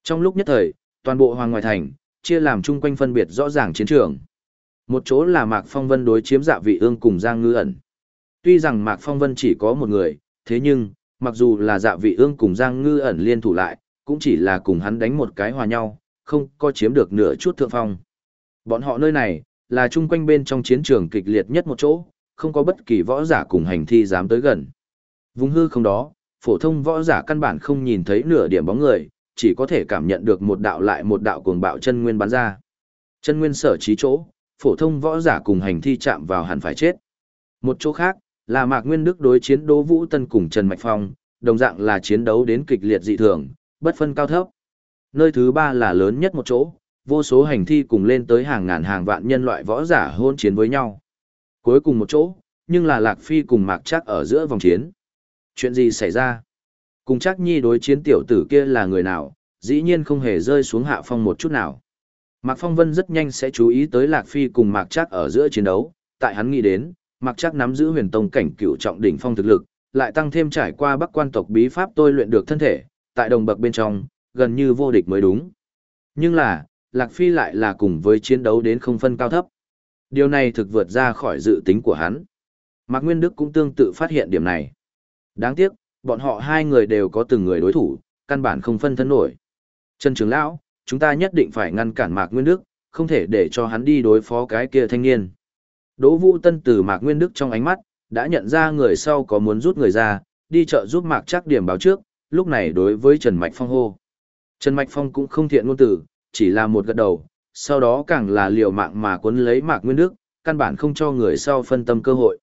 Trong lúc nhất thời, toàn bộ hoàng ngoại thành, chia làm chung quanh phân biệt rõ ràng chiến trường. Một chỗ là Mạc Phong Vân đối chiếm dạ vị ương cùng Giang Ngư ẩn. Tuy rằng Mạc Phong Vân chỉ có một người, thế nhưng, mặc dù là dạ vị ương cùng Giang Ngư ẩn liên thủ lại, cũng chỉ là cùng hắn đánh một cái hòa nhau, không có chiếm được nửa chút thượng phong. Bọn họ nơi này, là chung quanh bên trong chiến trường kịch liệt nhất một chỗ, không có bất kỳ võ giả cùng hành thi dám tới gần. Vùng hư không đó, phổ thông võ giả căn bản không nhìn thấy nửa điểm bóng người, chỉ có thể cảm nhận được một đạo lại một đạo cuồng bạo chân nguyên bắn ra. Chân nguyên sở trí chỗ, phổ thông võ giả cùng hành thi chạm vào hẳn phải chết. Một chỗ khác, là Mạc Nguyên Đức đối chiến Đỗ Vũ Tân cùng Trần Mạch Phong, đồng dạng là chiến đấu đến kịch liệt dị thường, bất phân cao thấp. Nơi thứ ba là lớn nhất một chỗ, vô số hành thi cùng lên tới hàng ngàn hàng vạn nhân loại võ giả hôn chiến với nhau. Cuối cùng một chỗ, nhưng là Lạc Phi cùng Mạc Trác ở giữa vòng chiến. Chuyện gì xảy ra? Cùng Trác Nhi đối chiến tiểu tử kia là người nào, dĩ nhiên không hề rơi xuống hạ phong một chút nào. Mạc Phong Vân rất nhanh sẽ chú ý tới Lạc Phi cùng Mạc Trác ở giữa chiến đấu, tại hắn nghĩ đến, Mạc Trác nắm giữ huyền tông cảnh cựu trọng đỉnh phong thực lực, lại tăng thêm trải qua Bắc quan tộc bí pháp tôi luyện được thân thể, tại đồng bậc bên trong, gần như vô địch mới đúng. Nhưng là, Lạc Phi lại là cùng với chiến đấu đến không phân cao thấp. Điều này thực vượt ra khỏi dự tính của hắn. Mạc Nguyên Đức cũng tương tự phát hiện điểm này. Đáng tiếc, bọn họ hai người đều có từng người đối thủ, căn bản không phân thân nổi. Trần Trường Lão, chúng ta nhất định phải ngăn cản Mạc Nguyên Đức, không thể để cho hắn đi đối phó cái kia thanh niên. Đỗ Vũ Tân từ Mạc Nguyên Đức trong ánh mắt, đã nhận ra người sau có muốn rút người ra, đi chợ giúp Mạc chắc điểm báo trước, lúc này đối với Trần Mạch Phong hô. Trần Mạch Phong cũng không thiện ngôn tử, chỉ là một gật đầu, sau đó càng là liều mạng mà cuốn lấy Mạc Nguyên Đức, căn bản không cho người sau phân tâm cơ hội.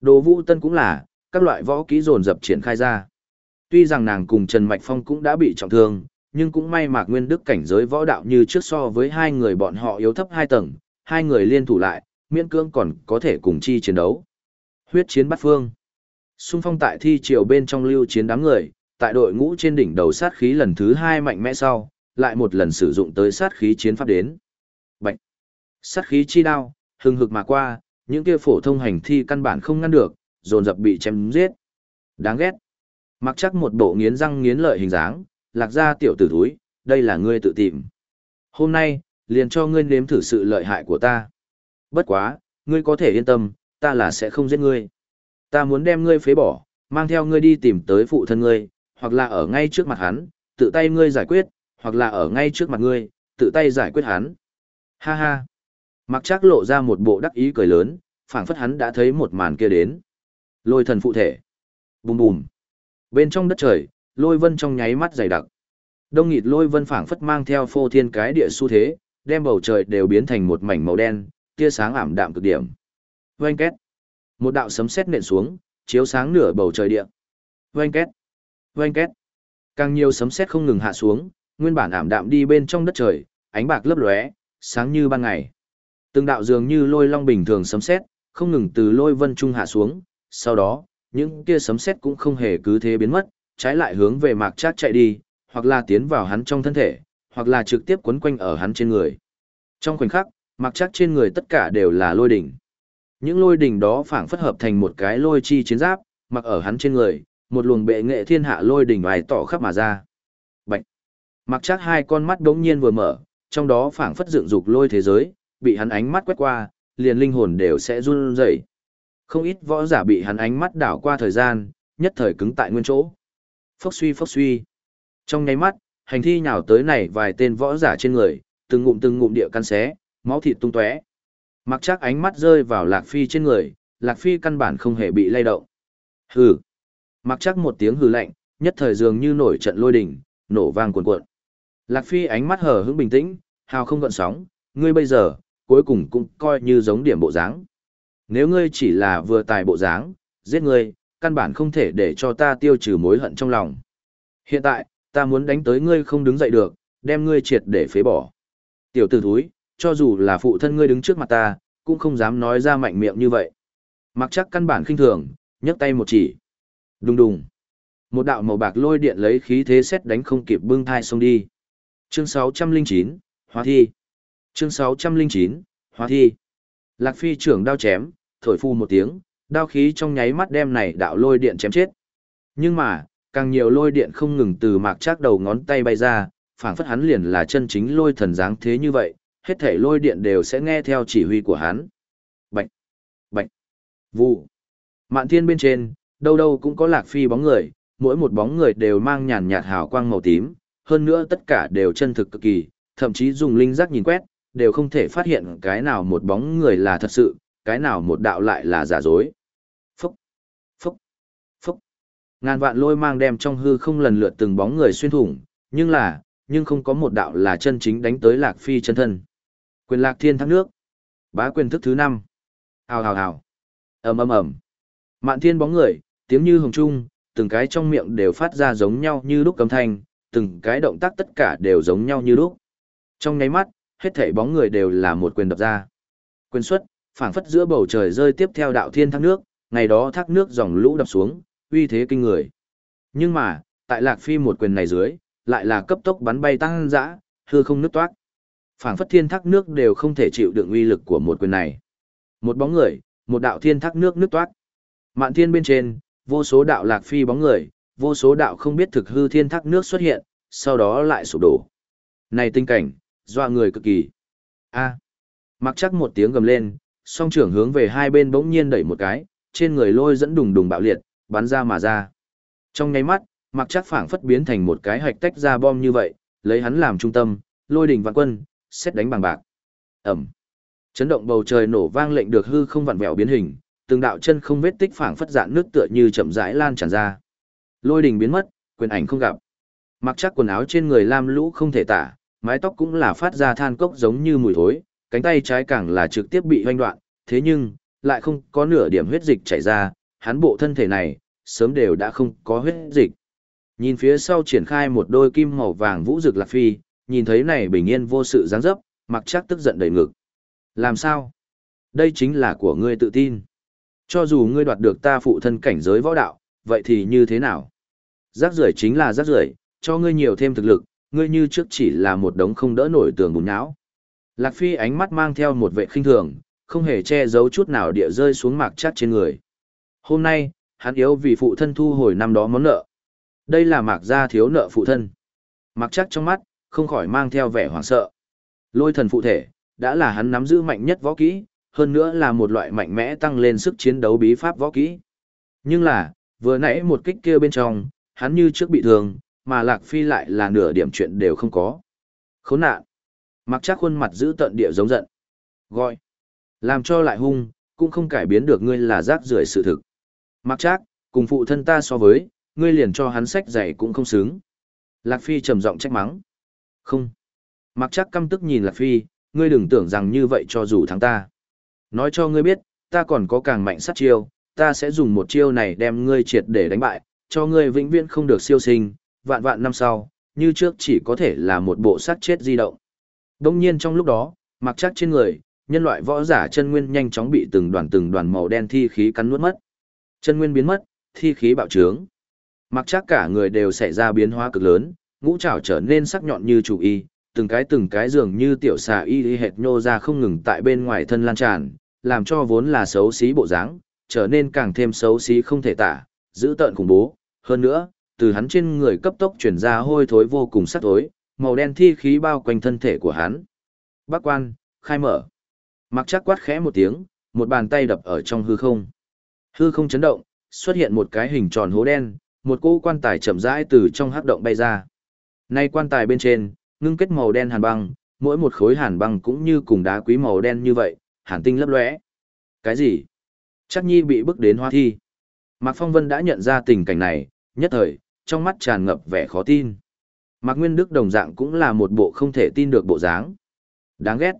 Đồ Vũ Tân cũng là, các loại võ kỹ dồn dập triển khai ra. Tuy rằng nàng cùng Trần Mạch Phong cũng đã bị trọng thương, nhưng cũng may Mạc Nguyên Đức cảnh giới võ đạo như trước so với hai người bọn họ yếu thấp hai tầng, hai người liên thủ lại, miễn cưỡng còn có thể cùng chi chiến đấu. Huyết chiến bắt phương. Xung phong tại thi triều bên trong lưu chiến đám người, tại đội ngũ trên đỉnh đầu sát khí lần thứ hai mạnh mẽ sau, lại một lần sử dụng tới sát khí chiến pháp đến. Bạch! Sát khí chi đao, hừng hực mà qua, những kia phổ thông hành thi căn bản không ngăn được, dồn dập bị chém giết. Đáng ghét! Mặc chắc một bộ nghiến răng nghiến lợi hình dáng, lạc ra tiểu tử thúi, đây là ngươi tự tìm. Hôm nay, liền cho ngươi nếm thử sự lợi hại của ta. Bất quá, ngươi có thể yên tâm, ta là sẽ không giết ngươi. Ta muốn đem ngươi phế bỏ, mang theo ngươi đi tìm tới phụ thân ngươi, hoặc là ở ngay trước mặt hắn, tự tay ngươi giải quyết, hoặc là ở ngay trước mặt ngươi, tự tay giải quyết hắn. Ha ha. Mặc chắc lộ ra một bộ đắc ý cười lớn, phảng phất hắn đã thấy một màn kia đến. Lôi thần phụ thể. Bùm bùm. Bên trong đất trời, lôi vân trong nháy mắt dày đặc. Đông nghịt lôi vân phảng phất mang theo phô thiên cái địa xu thế, đem bầu trời đều biến thành một mảnh màu đen, tia sáng ảm đạm cực điểm. Oanh két. Một đạo sấm sét nện xuống, chiếu sáng nửa bầu trời địa. Oanh két. Oanh két. Càng nhiều sấm sét không ngừng hạ xuống, nguyên bản ảm đạm đi bên trong đất trời, ánh bạc lấp lóe, sáng như ban ngày. Từng đạo dường như lôi long bình thường sấm sét, không ngừng từ lôi vân trung hạ xuống, sau đó, những kia sấm sét cũng không hề cứ thế biến mất, trái lại hướng về Mạc Trác chạy đi, hoặc là tiến vào hắn trong thân thể, hoặc là trực tiếp quấn quanh ở hắn trên người. Trong khoảnh khắc, Mạc Trác trên người tất cả đều là lôi đỉnh. Những lôi đỉnh đó phảng phất hợp thành một cái lôi chi chiến giáp, mặc ở hắn trên người, một luồng bệ nghệ thiên hạ lôi đỉnh vài tỏ khắp mà ra. Mặc chắc hai con mắt đống nhiên vừa mở, trong đó phảng phất dựng dục lôi thế giới, bị hắn ánh mắt quét qua, liền linh hồn đều sẽ run rẩy. Không ít võ giả bị hắn ánh mắt đảo qua thời gian, nhất thời cứng tại nguyên chỗ. Phốc suy phốc suy. Trong nháy mắt, hành thi nhào tới này vài tên võ giả trên người, từng ngụm từng ngụm địa căn xé, máu thịt tung tóe. Mặc chắc ánh mắt rơi vào Lạc Phi trên người, Lạc Phi căn bản không hề bị lay động. Hừ. Mặc chắc một tiếng hừ lạnh, nhất thời dường như nổi trận lôi đỉnh, nổ vang cuồn cuộn. Lạc Phi ánh mắt hờ hững bình tĩnh, hào không gợn sóng, ngươi bây giờ, cuối cùng cũng coi như giống điểm bộ dáng. Nếu ngươi chỉ là vừa tài bộ dáng, giết ngươi, căn bản không thể để cho ta tiêu trừ mối hận trong lòng. Hiện tại, ta muốn đánh tới ngươi không đứng dậy được, đem ngươi triệt để phế bỏ. Tiểu tử thúi, cho dù là phụ thân ngươi đứng trước mặt ta, cũng không dám nói ra mạnh miệng như vậy. Mặc chắc căn bản khinh thường, nhấc tay một chỉ. Đùng đùng. Một đạo màu bạc lôi điện lấy khí thế xét đánh không kịp bưng thai xông đi. Chương 609, Hóa thi. Chương 609, Hóa thi. Lạc Phi trưởng đao chém, thổi phu một tiếng, đao khí trong nháy mắt đem này đạo lôi điện chém chết. Nhưng mà, càng nhiều lôi điện không ngừng từ mạc trác đầu ngón tay bay ra, phảng phất hắn liền là chân chính lôi thần dáng thế như vậy, hết thảy lôi điện đều sẽ nghe theo chỉ huy của hắn. Bạch, bạch, vụ. Mạn thiên bên trên, đâu đâu cũng có lạc phi bóng người, mỗi một bóng người đều mang nhàn nhạt hào quang màu tím, hơn nữa tất cả đều chân thực cực kỳ, thậm chí dùng linh giác nhìn quét, đều không thể phát hiện cái nào một bóng người là thật sự, cái nào một đạo lại là giả dối. Phúc, phúc, phúc. Ngàn vạn lôi mang đem trong hư không lần lượt từng bóng người xuyên thủng, nhưng là, nhưng không có một đạo là chân chính đánh tới lạc phi chân thân. Quyền lạc thiên thác nước. Bá quyền thức thứ năm Hào hào hào. ầm ầm ầm. Mạn thiên bóng người, tiếng như hồng trung, từng cái trong miệng đều phát ra giống nhau như lúc cấm thanh, từng cái động tác tất cả đều giống nhau như lúc. Trong nháy mắt, hết thảy bóng người đều là một quyền đập ra. Quyền xuất, phảng phất giữa bầu trời rơi tiếp theo đạo thiên thác nước, ngày đó thác nước dòng lũ đập xuống, uy thế kinh người. Nhưng mà, tại Lạc Phi một quyền này dưới, lại là cấp tốc bắn bay tăng dã, hư không nứt toát. Phảng phất thiên thác nước đều không thể chịu đựng uy lực của một quyền này. Một bóng người, một đạo thiên thác nước nứt toát. Mạn thiên bên trên, vô số đạo Lạc Phi bóng người, vô số đạo không biết thực hư thiên thác nước xuất hiện, sau đó lại sụp đổ. Này tình cảnh, doa người cực kỳ. A. Mặc chắc một tiếng gầm lên, song trưởng hướng về hai bên bỗng nhiên đẩy một cái, trên người lôi dẫn đùng đùng bạo liệt, bắn ra mà ra. Trong nháy mắt, mặc chắc phảng phất biến thành một cái hạch tách ra bom như vậy, lấy hắn làm trung tâm, lôi đỉnh vạn quân, xét đánh bằng bạc. Ẩm. Chấn động bầu trời nổ vang lệnh được hư không vặn vẹo biến hình, từng đạo chân không vết tích phảng phất dạn nước tựa như chậm rãi lan tràn ra. Lôi đỉnh biến mất, quyền ảnh không gặp. Mặc chắc quần áo trên người lam lũ không thể tả, mái tóc cũng là phát ra than cốc giống như mùi thối, cánh tay trái càng là trực tiếp bị hoanh đoạn, thế nhưng, lại không có nửa điểm huyết dịch chảy ra, hắn bộ thân thể này, sớm đều đã không có huyết dịch. Nhìn phía sau triển khai một đôi kim màu vàng vũ rực lạc phi, nhìn thấy này bình yên vô sự dáng dấp, mặc chắc tức giận đầy ngực. Làm sao? Đây chính là của ngươi tự tin. Cho dù ngươi đoạt được ta phụ thân cảnh giới võ đạo, vậy thì như thế nào? Rác rưởi chính là rác rưởi, cho ngươi nhiều thêm thực lực, ngươi như trước chỉ là một đống không đỡ nổi tường bùn nhão. Lạc Phi ánh mắt mang theo một vệ khinh thường, không hề che giấu chút nào địa rơi xuống mạc chắc trên người. Hôm nay, hắn yếu vì phụ thân thu hồi năm đó món nợ. Đây là mạc gia thiếu nợ phụ thân. Mạc chắc trong mắt, không khỏi mang theo vẻ hoảng sợ. Lôi thần phụ thể, đã là hắn nắm giữ mạnh nhất võ kỹ, hơn nữa là một loại mạnh mẽ tăng lên sức chiến đấu bí pháp võ kỹ. Nhưng là, vừa nãy một kích kia bên trong, hắn như trước bị thương, mà Lạc Phi lại là nửa điểm chuyện đều không có. Khốn nạn. Mặc chắc khuôn mặt giữ tận địa giống giận. Gọi. Làm cho lại hung, cũng không cải biến được ngươi là rác rưởi sự thực. Mặc chắc, cùng phụ thân ta so với, ngươi liền cho hắn sách giày cũng không xứng. Lạc Phi trầm giọng trách mắng. Không. Mặc chắc căm tức nhìn Lạc Phi, ngươi đừng tưởng rằng như vậy cho dù thắng ta. Nói cho ngươi biết, ta còn có càng mạnh sát chiêu, ta sẽ dùng một chiêu này đem ngươi triệt để đánh bại, cho ngươi vĩnh viễn không được siêu sinh, vạn vạn năm sau, như trước chỉ có thể là một bộ sát chết di động. Đông nhiên trong lúc đó, mặc chắc trên người, nhân loại võ giả chân nguyên nhanh chóng bị từng đoàn từng đoàn màu đen thi khí cắn nuốt mất. Chân nguyên biến mất, thi khí bạo trướng. Mặc chắc cả người đều xảy ra biến hóa cực lớn, ngũ trảo trở nên sắc nhọn như chủ y, từng cái từng cái dường như tiểu xà y y hệt nhô ra không ngừng tại bên ngoài thân lan tràn, làm cho vốn là xấu xí bộ dáng, trở nên càng thêm xấu xí không thể tả, giữ tợn khủng bố. Hơn nữa, từ hắn trên người cấp tốc chuyển ra hôi thối vô cùng sắc thối, màu đen thi khí bao quanh thân thể của hắn. Bác quan, khai mở. Mặc chắc quát khẽ một tiếng, một bàn tay đập ở trong hư không. Hư không chấn động, xuất hiện một cái hình tròn hố đen, một cỗ quan tài chậm rãi từ trong hắc động bay ra. Nay quan tài bên trên, ngưng kết màu đen hàn băng, mỗi một khối hàn băng cũng như cùng đá quý màu đen như vậy, hàn tinh lấp lóe. Cái gì? Chắc nhi bị bức đến hoa thi. Mạc Phong Vân đã nhận ra tình cảnh này, nhất thời, trong mắt tràn ngập vẻ khó tin. Mạc Nguyên Đức đồng dạng cũng là một bộ không thể tin được bộ dáng. Đáng ghét.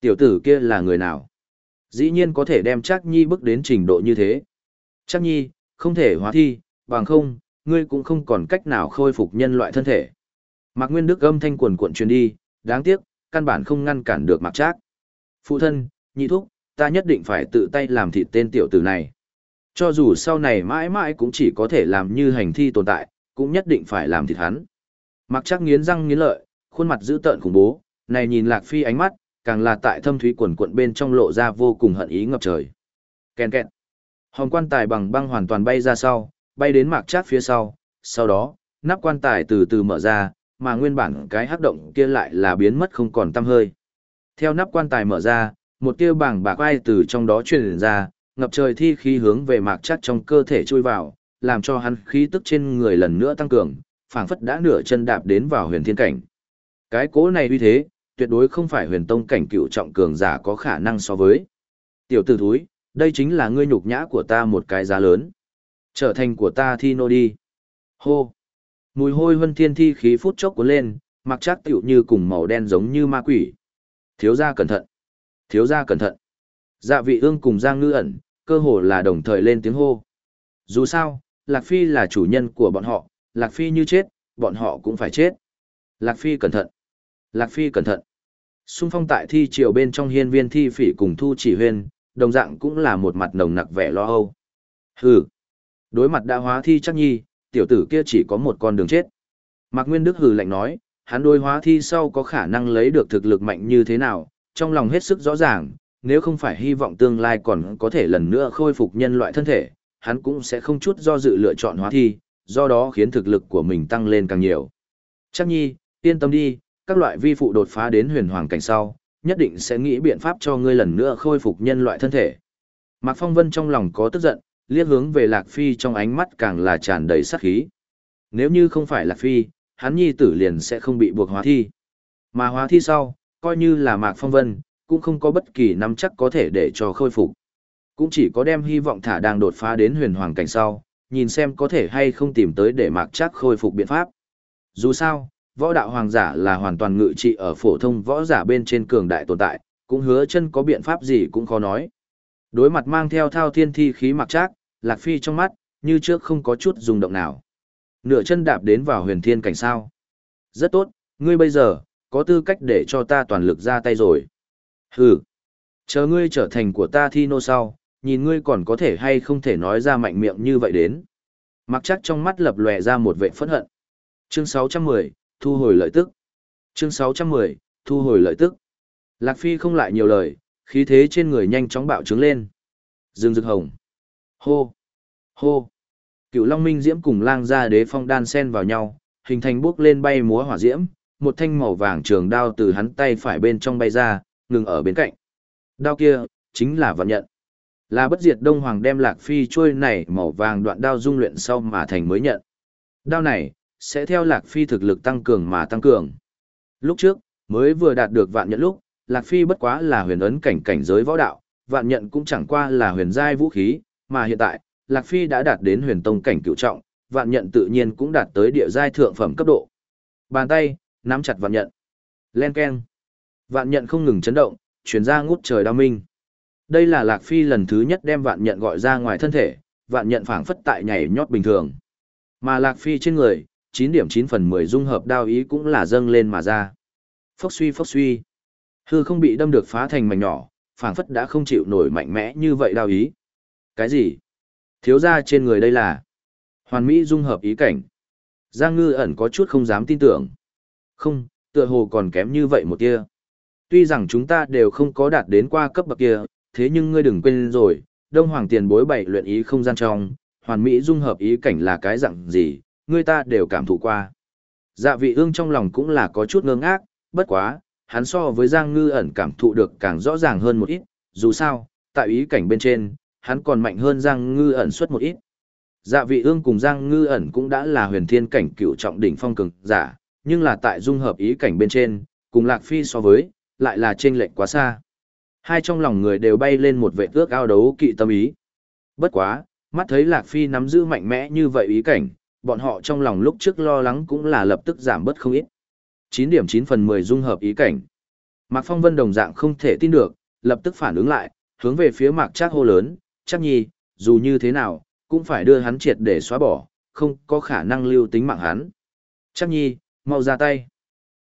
Tiểu tử kia là người nào? Dĩ nhiên có thể đem Trác Nhi bước đến trình độ như thế. Trác Nhi, không thể hóa thi, bằng không, ngươi cũng không còn cách nào khôi phục nhân loại thân thể. Mạc Nguyên Đức âm thanh quần cuộn truyền đi, đáng tiếc, căn bản không ngăn cản được Mạc Trác. Phụ thân, nhị thúc, ta nhất định phải tự tay làm thịt tên tiểu tử này. Cho dù sau này mãi mãi cũng chỉ có thể làm như hành thi tồn tại, cũng nhất định phải làm thịt hắn. Mặc Trác nghiến răng nghiến lợi, khuôn mặt dữ tợn khủng bố, này nhìn Lạc Phi ánh mắt, càng là tại thâm thúy quần cuộn bên trong lộ ra vô cùng hận ý ngập trời. Kèn kẹt. Hòm quan tài bằng băng hoàn toàn bay ra sau, bay đến Mạc Trác phía sau, sau đó, nắp quan tài từ từ mở ra, mà nguyên bản cái hắc động kia lại là biến mất không còn tăm hơi. Theo nắp quan tài mở ra, một tia bảng bạc ai từ trong đó truyền ra, ngập trời thi khí hướng về Mạc chắc trong cơ thể chui vào, làm cho hắn khí tức trên người lần nữa tăng cường, phảng phất đã nửa chân đạp đến vào huyền thiên cảnh. Cái cố này uy thế, tuyệt đối không phải huyền tông cảnh cựu trọng cường giả có khả năng so với. Tiểu tử thúi, đây chính là ngươi nhục nhã của ta một cái giá lớn. Trở thành của ta thi nô đi. Hô. Mùi hôi huân thiên thi khí phút chốc cuốn lên, mặc chắc tiểu như cùng màu đen giống như ma quỷ. Thiếu gia cẩn thận. Thiếu gia cẩn thận. Dạ vị ương cùng Giang ngư ẩn, cơ hồ là đồng thời lên tiếng hô. Dù sao, Lạc Phi là chủ nhân của bọn họ, Lạc Phi như chết, bọn họ cũng phải chết. Lạc Phi cẩn thận. Lạc Phi cẩn thận. Xung phong tại thi triều bên trong hiên viên thi phỉ cùng thu chỉ huyên, đồng dạng cũng là một mặt nồng nặc vẻ lo âu. Hừ. Đối mặt đã hóa thi chắc nhi, tiểu tử kia chỉ có một con đường chết. Mạc Nguyên Đức hừ lạnh nói, hắn đối hóa thi sau có khả năng lấy được thực lực mạnh như thế nào, trong lòng hết sức rõ ràng, nếu không phải hy vọng tương lai còn có thể lần nữa khôi phục nhân loại thân thể, hắn cũng sẽ không chút do dự lựa chọn hóa thi, do đó khiến thực lực của mình tăng lên càng nhiều. Chắc nhi, yên tâm đi, các loại vi phụ đột phá đến huyền hoàng cảnh sau, nhất định sẽ nghĩ biện pháp cho ngươi lần nữa khôi phục nhân loại thân thể. Mạc Phong Vân trong lòng có tức giận, liếc hướng về Lạc Phi trong ánh mắt càng là tràn đầy sát khí. Nếu như không phải Lạc Phi, hắn nhi tử liền sẽ không bị buộc hóa thi. Mà hóa thi sau, coi như là Mạc Phong Vân, cũng không có bất kỳ nắm chắc có thể để cho khôi phục. Cũng chỉ có đem hy vọng thả đang đột phá đến huyền hoàng cảnh sau, nhìn xem có thể hay không tìm tới để Mạc chắc khôi phục biện pháp. Dù sao, võ đạo hoàng giả là hoàn toàn ngự trị ở phổ thông võ giả bên trên cường đại tồn tại, cũng hứa chân có biện pháp gì cũng khó nói. Đối mặt mang theo thao thiên thi khí mặc trác, Lạc Phi trong mắt, như trước không có chút rung động nào. Nửa chân đạp đến vào huyền thiên cảnh sao. Rất tốt, ngươi bây giờ, có tư cách để cho ta toàn lực ra tay rồi. Hừ, chờ ngươi trở thành của ta thi nô sau, nhìn ngươi còn có thể hay không thể nói ra mạnh miệng như vậy đến. Mặc chắc trong mắt lập lòe ra một vệ phẫn hận. Chương 610, thu hồi lợi tức. Chương 610, thu hồi lợi tức. Lạc Phi không lại nhiều lời, khí thế trên người nhanh chóng bạo trướng lên. Dương rực hồng. Hô. Hô. Cựu Long Minh Diễm cùng lang gia đế phong đan sen vào nhau, hình thành bước lên bay múa hỏa diễm, một thanh màu vàng trường đao từ hắn tay phải bên trong bay ra, ngừng ở bên cạnh. Đao kia, chính là vận nhận. Là bất diệt Đông Hoàng đem Lạc Phi trôi này màu vàng đoạn đao dung luyện sau mà thành mới nhận. Đao này, sẽ theo Lạc Phi thực lực tăng cường mà tăng cường. Lúc trước, mới vừa đạt được vạn nhận lúc, Lạc Phi bất quá là huyền ấn cảnh cảnh giới võ đạo, vạn nhận cũng chẳng qua là huyền giai vũ khí, mà hiện tại, Lạc Phi đã đạt đến huyền tông cảnh cựu trọng, vạn nhận tự nhiên cũng đạt tới địa giai thượng phẩm cấp độ. Bàn tay, nắm chặt vạn nhận. Len keng. Vạn nhận không ngừng chấn động, chuyển ra ngút trời đao minh. Đây là Lạc Phi lần thứ nhất đem vạn nhận gọi ra ngoài thân thể, vạn nhận phảng phất tại nhảy nhót bình thường. Mà Lạc Phi trên người, 9 điểm 9 phần 10 dung hợp đao ý cũng là dâng lên mà ra. Phốc suy phốc suy. Hư không bị đâm được phá thành mảnh nhỏ, phảng phất đã không chịu nổi mạnh mẽ như vậy đao ý. Cái gì? Thiếu ra trên người đây là hoàn mỹ dung hợp ý cảnh. Giang ngư ẩn có chút không dám tin tưởng. Không, tựa hồ còn kém như vậy một tia. Tuy rằng chúng ta đều không có đạt đến qua cấp bậc kia, thế nhưng ngươi đừng quên rồi, Đông Hoàng tiền bối bảy luyện ý không gian trong, hoàn mỹ dung hợp ý cảnh là cái dạng gì, ngươi ta đều cảm thụ qua. Dạ vị ương trong lòng cũng là có chút ngơ ngác, bất quá, hắn so với Giang Ngư ẩn cảm thụ được càng rõ ràng hơn một ít, dù sao, tại ý cảnh bên trên, hắn còn mạnh hơn Giang Ngư ẩn suất một ít. Dạ vị ương cùng Giang Ngư ẩn cũng đã là huyền thiên cảnh cựu trọng đỉnh phong cường giả, nhưng là tại dung hợp ý cảnh bên trên, cùng Lạc Phi so với, lại là chênh lệch quá xa. Hai trong lòng người đều bay lên một vệ ước ao đấu kỵ tâm ý. Bất quá, mắt thấy Lạc Phi nắm giữ mạnh mẽ như vậy ý cảnh, bọn họ trong lòng lúc trước lo lắng cũng là lập tức giảm bớt không ít. 9 điểm 9 phần 10 dung hợp ý cảnh. Mạc Phong Vân đồng dạng không thể tin được, lập tức phản ứng lại, hướng về phía Mạc Trác hô lớn, "Trác Nhi, dù như thế nào, cũng phải đưa hắn triệt để xóa bỏ, không có khả năng lưu tính mạng hắn." "Trác Nhi, mau ra tay,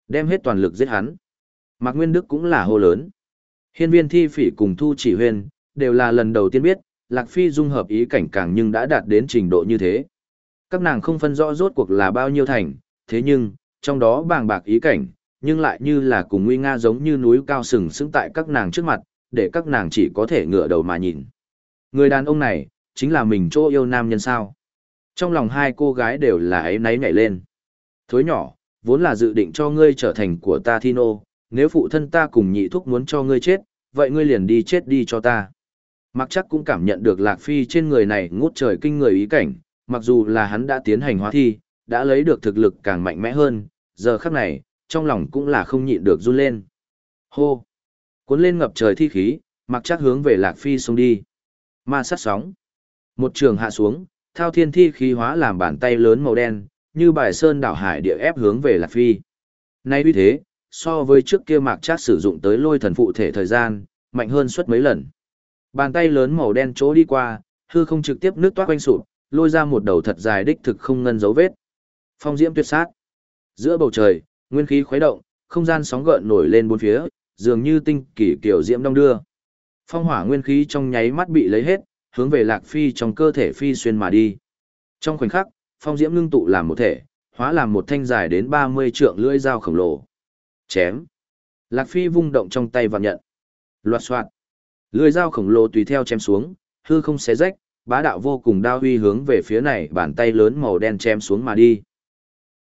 đem hết toàn lực giết hắn." Mạc Nguyên Đức cũng là hô lớn. Hiên viên thi phỉ cùng Thu Chỉ Huyền, đều là lần đầu tiên biết, Lạc Phi dung hợp ý cảnh càng nhưng đã đạt đến trình độ như thế. Các nàng không phân rõ rốt cuộc là bao nhiêu thành, thế nhưng, trong đó bàng bạc ý cảnh, nhưng lại như là cùng nguy nga giống như núi cao sừng sững tại các nàng trước mặt, để các nàng chỉ có thể ngửa đầu mà nhìn. Người đàn ông này, chính là mình chỗ yêu nam nhân sao. Trong lòng hai cô gái đều là ấy náy nhảy lên. Thối nhỏ, vốn là dự định cho ngươi trở thành của ta Thino, nếu phụ thân ta cùng nhị thúc muốn cho ngươi chết, vậy ngươi liền đi chết đi cho ta. Mặc chắc cũng cảm nhận được Lạc Phi trên người này ngút trời kinh người ý cảnh, mặc dù là hắn đã tiến hành hóa thi, đã lấy được thực lực càng mạnh mẽ hơn, giờ khắc này, trong lòng cũng là không nhịn được run lên. Hô! Cuốn lên ngập trời thi khí, mặc chắc hướng về Lạc Phi xông đi. Ma sát sóng. Một trường hạ xuống, thao thiên thi khí hóa làm bàn tay lớn màu đen, như bài sơn đảo hải địa ép hướng về Lạc Phi. Nay uy thế, so với trước kia mạc trác sử dụng tới lôi thần phụ thể thời gian, mạnh hơn suốt mấy lần. Bàn tay lớn màu đen chỗ đi qua, hư không trực tiếp nước toát quanh sụp, lôi ra một đầu thật dài đích thực không ngân dấu vết. Phong diễm tuyệt sát. Giữa bầu trời, nguyên khí khuấy động, không gian sóng gợn nổi lên bốn phía, dường như tinh kỳ kiểu diễm đông đưa. Phong hỏa nguyên khí trong nháy mắt bị lấy hết, hướng về Lạc Phi trong cơ thể phi xuyên mà đi. Trong khoảnh khắc, phong diễm ngưng tụ làm một thể, hóa làm một thanh dài đến 30 trượng lưỡi dao khổng lồ. Chém. Lạc Phi vung động trong tay và nhận. Loạt soạt. Lưỡi dao khổng lồ tùy theo chém xuống, hư không xé rách, bá đạo vô cùng đao huy hướng về phía này bàn tay lớn màu đen chém xuống mà đi.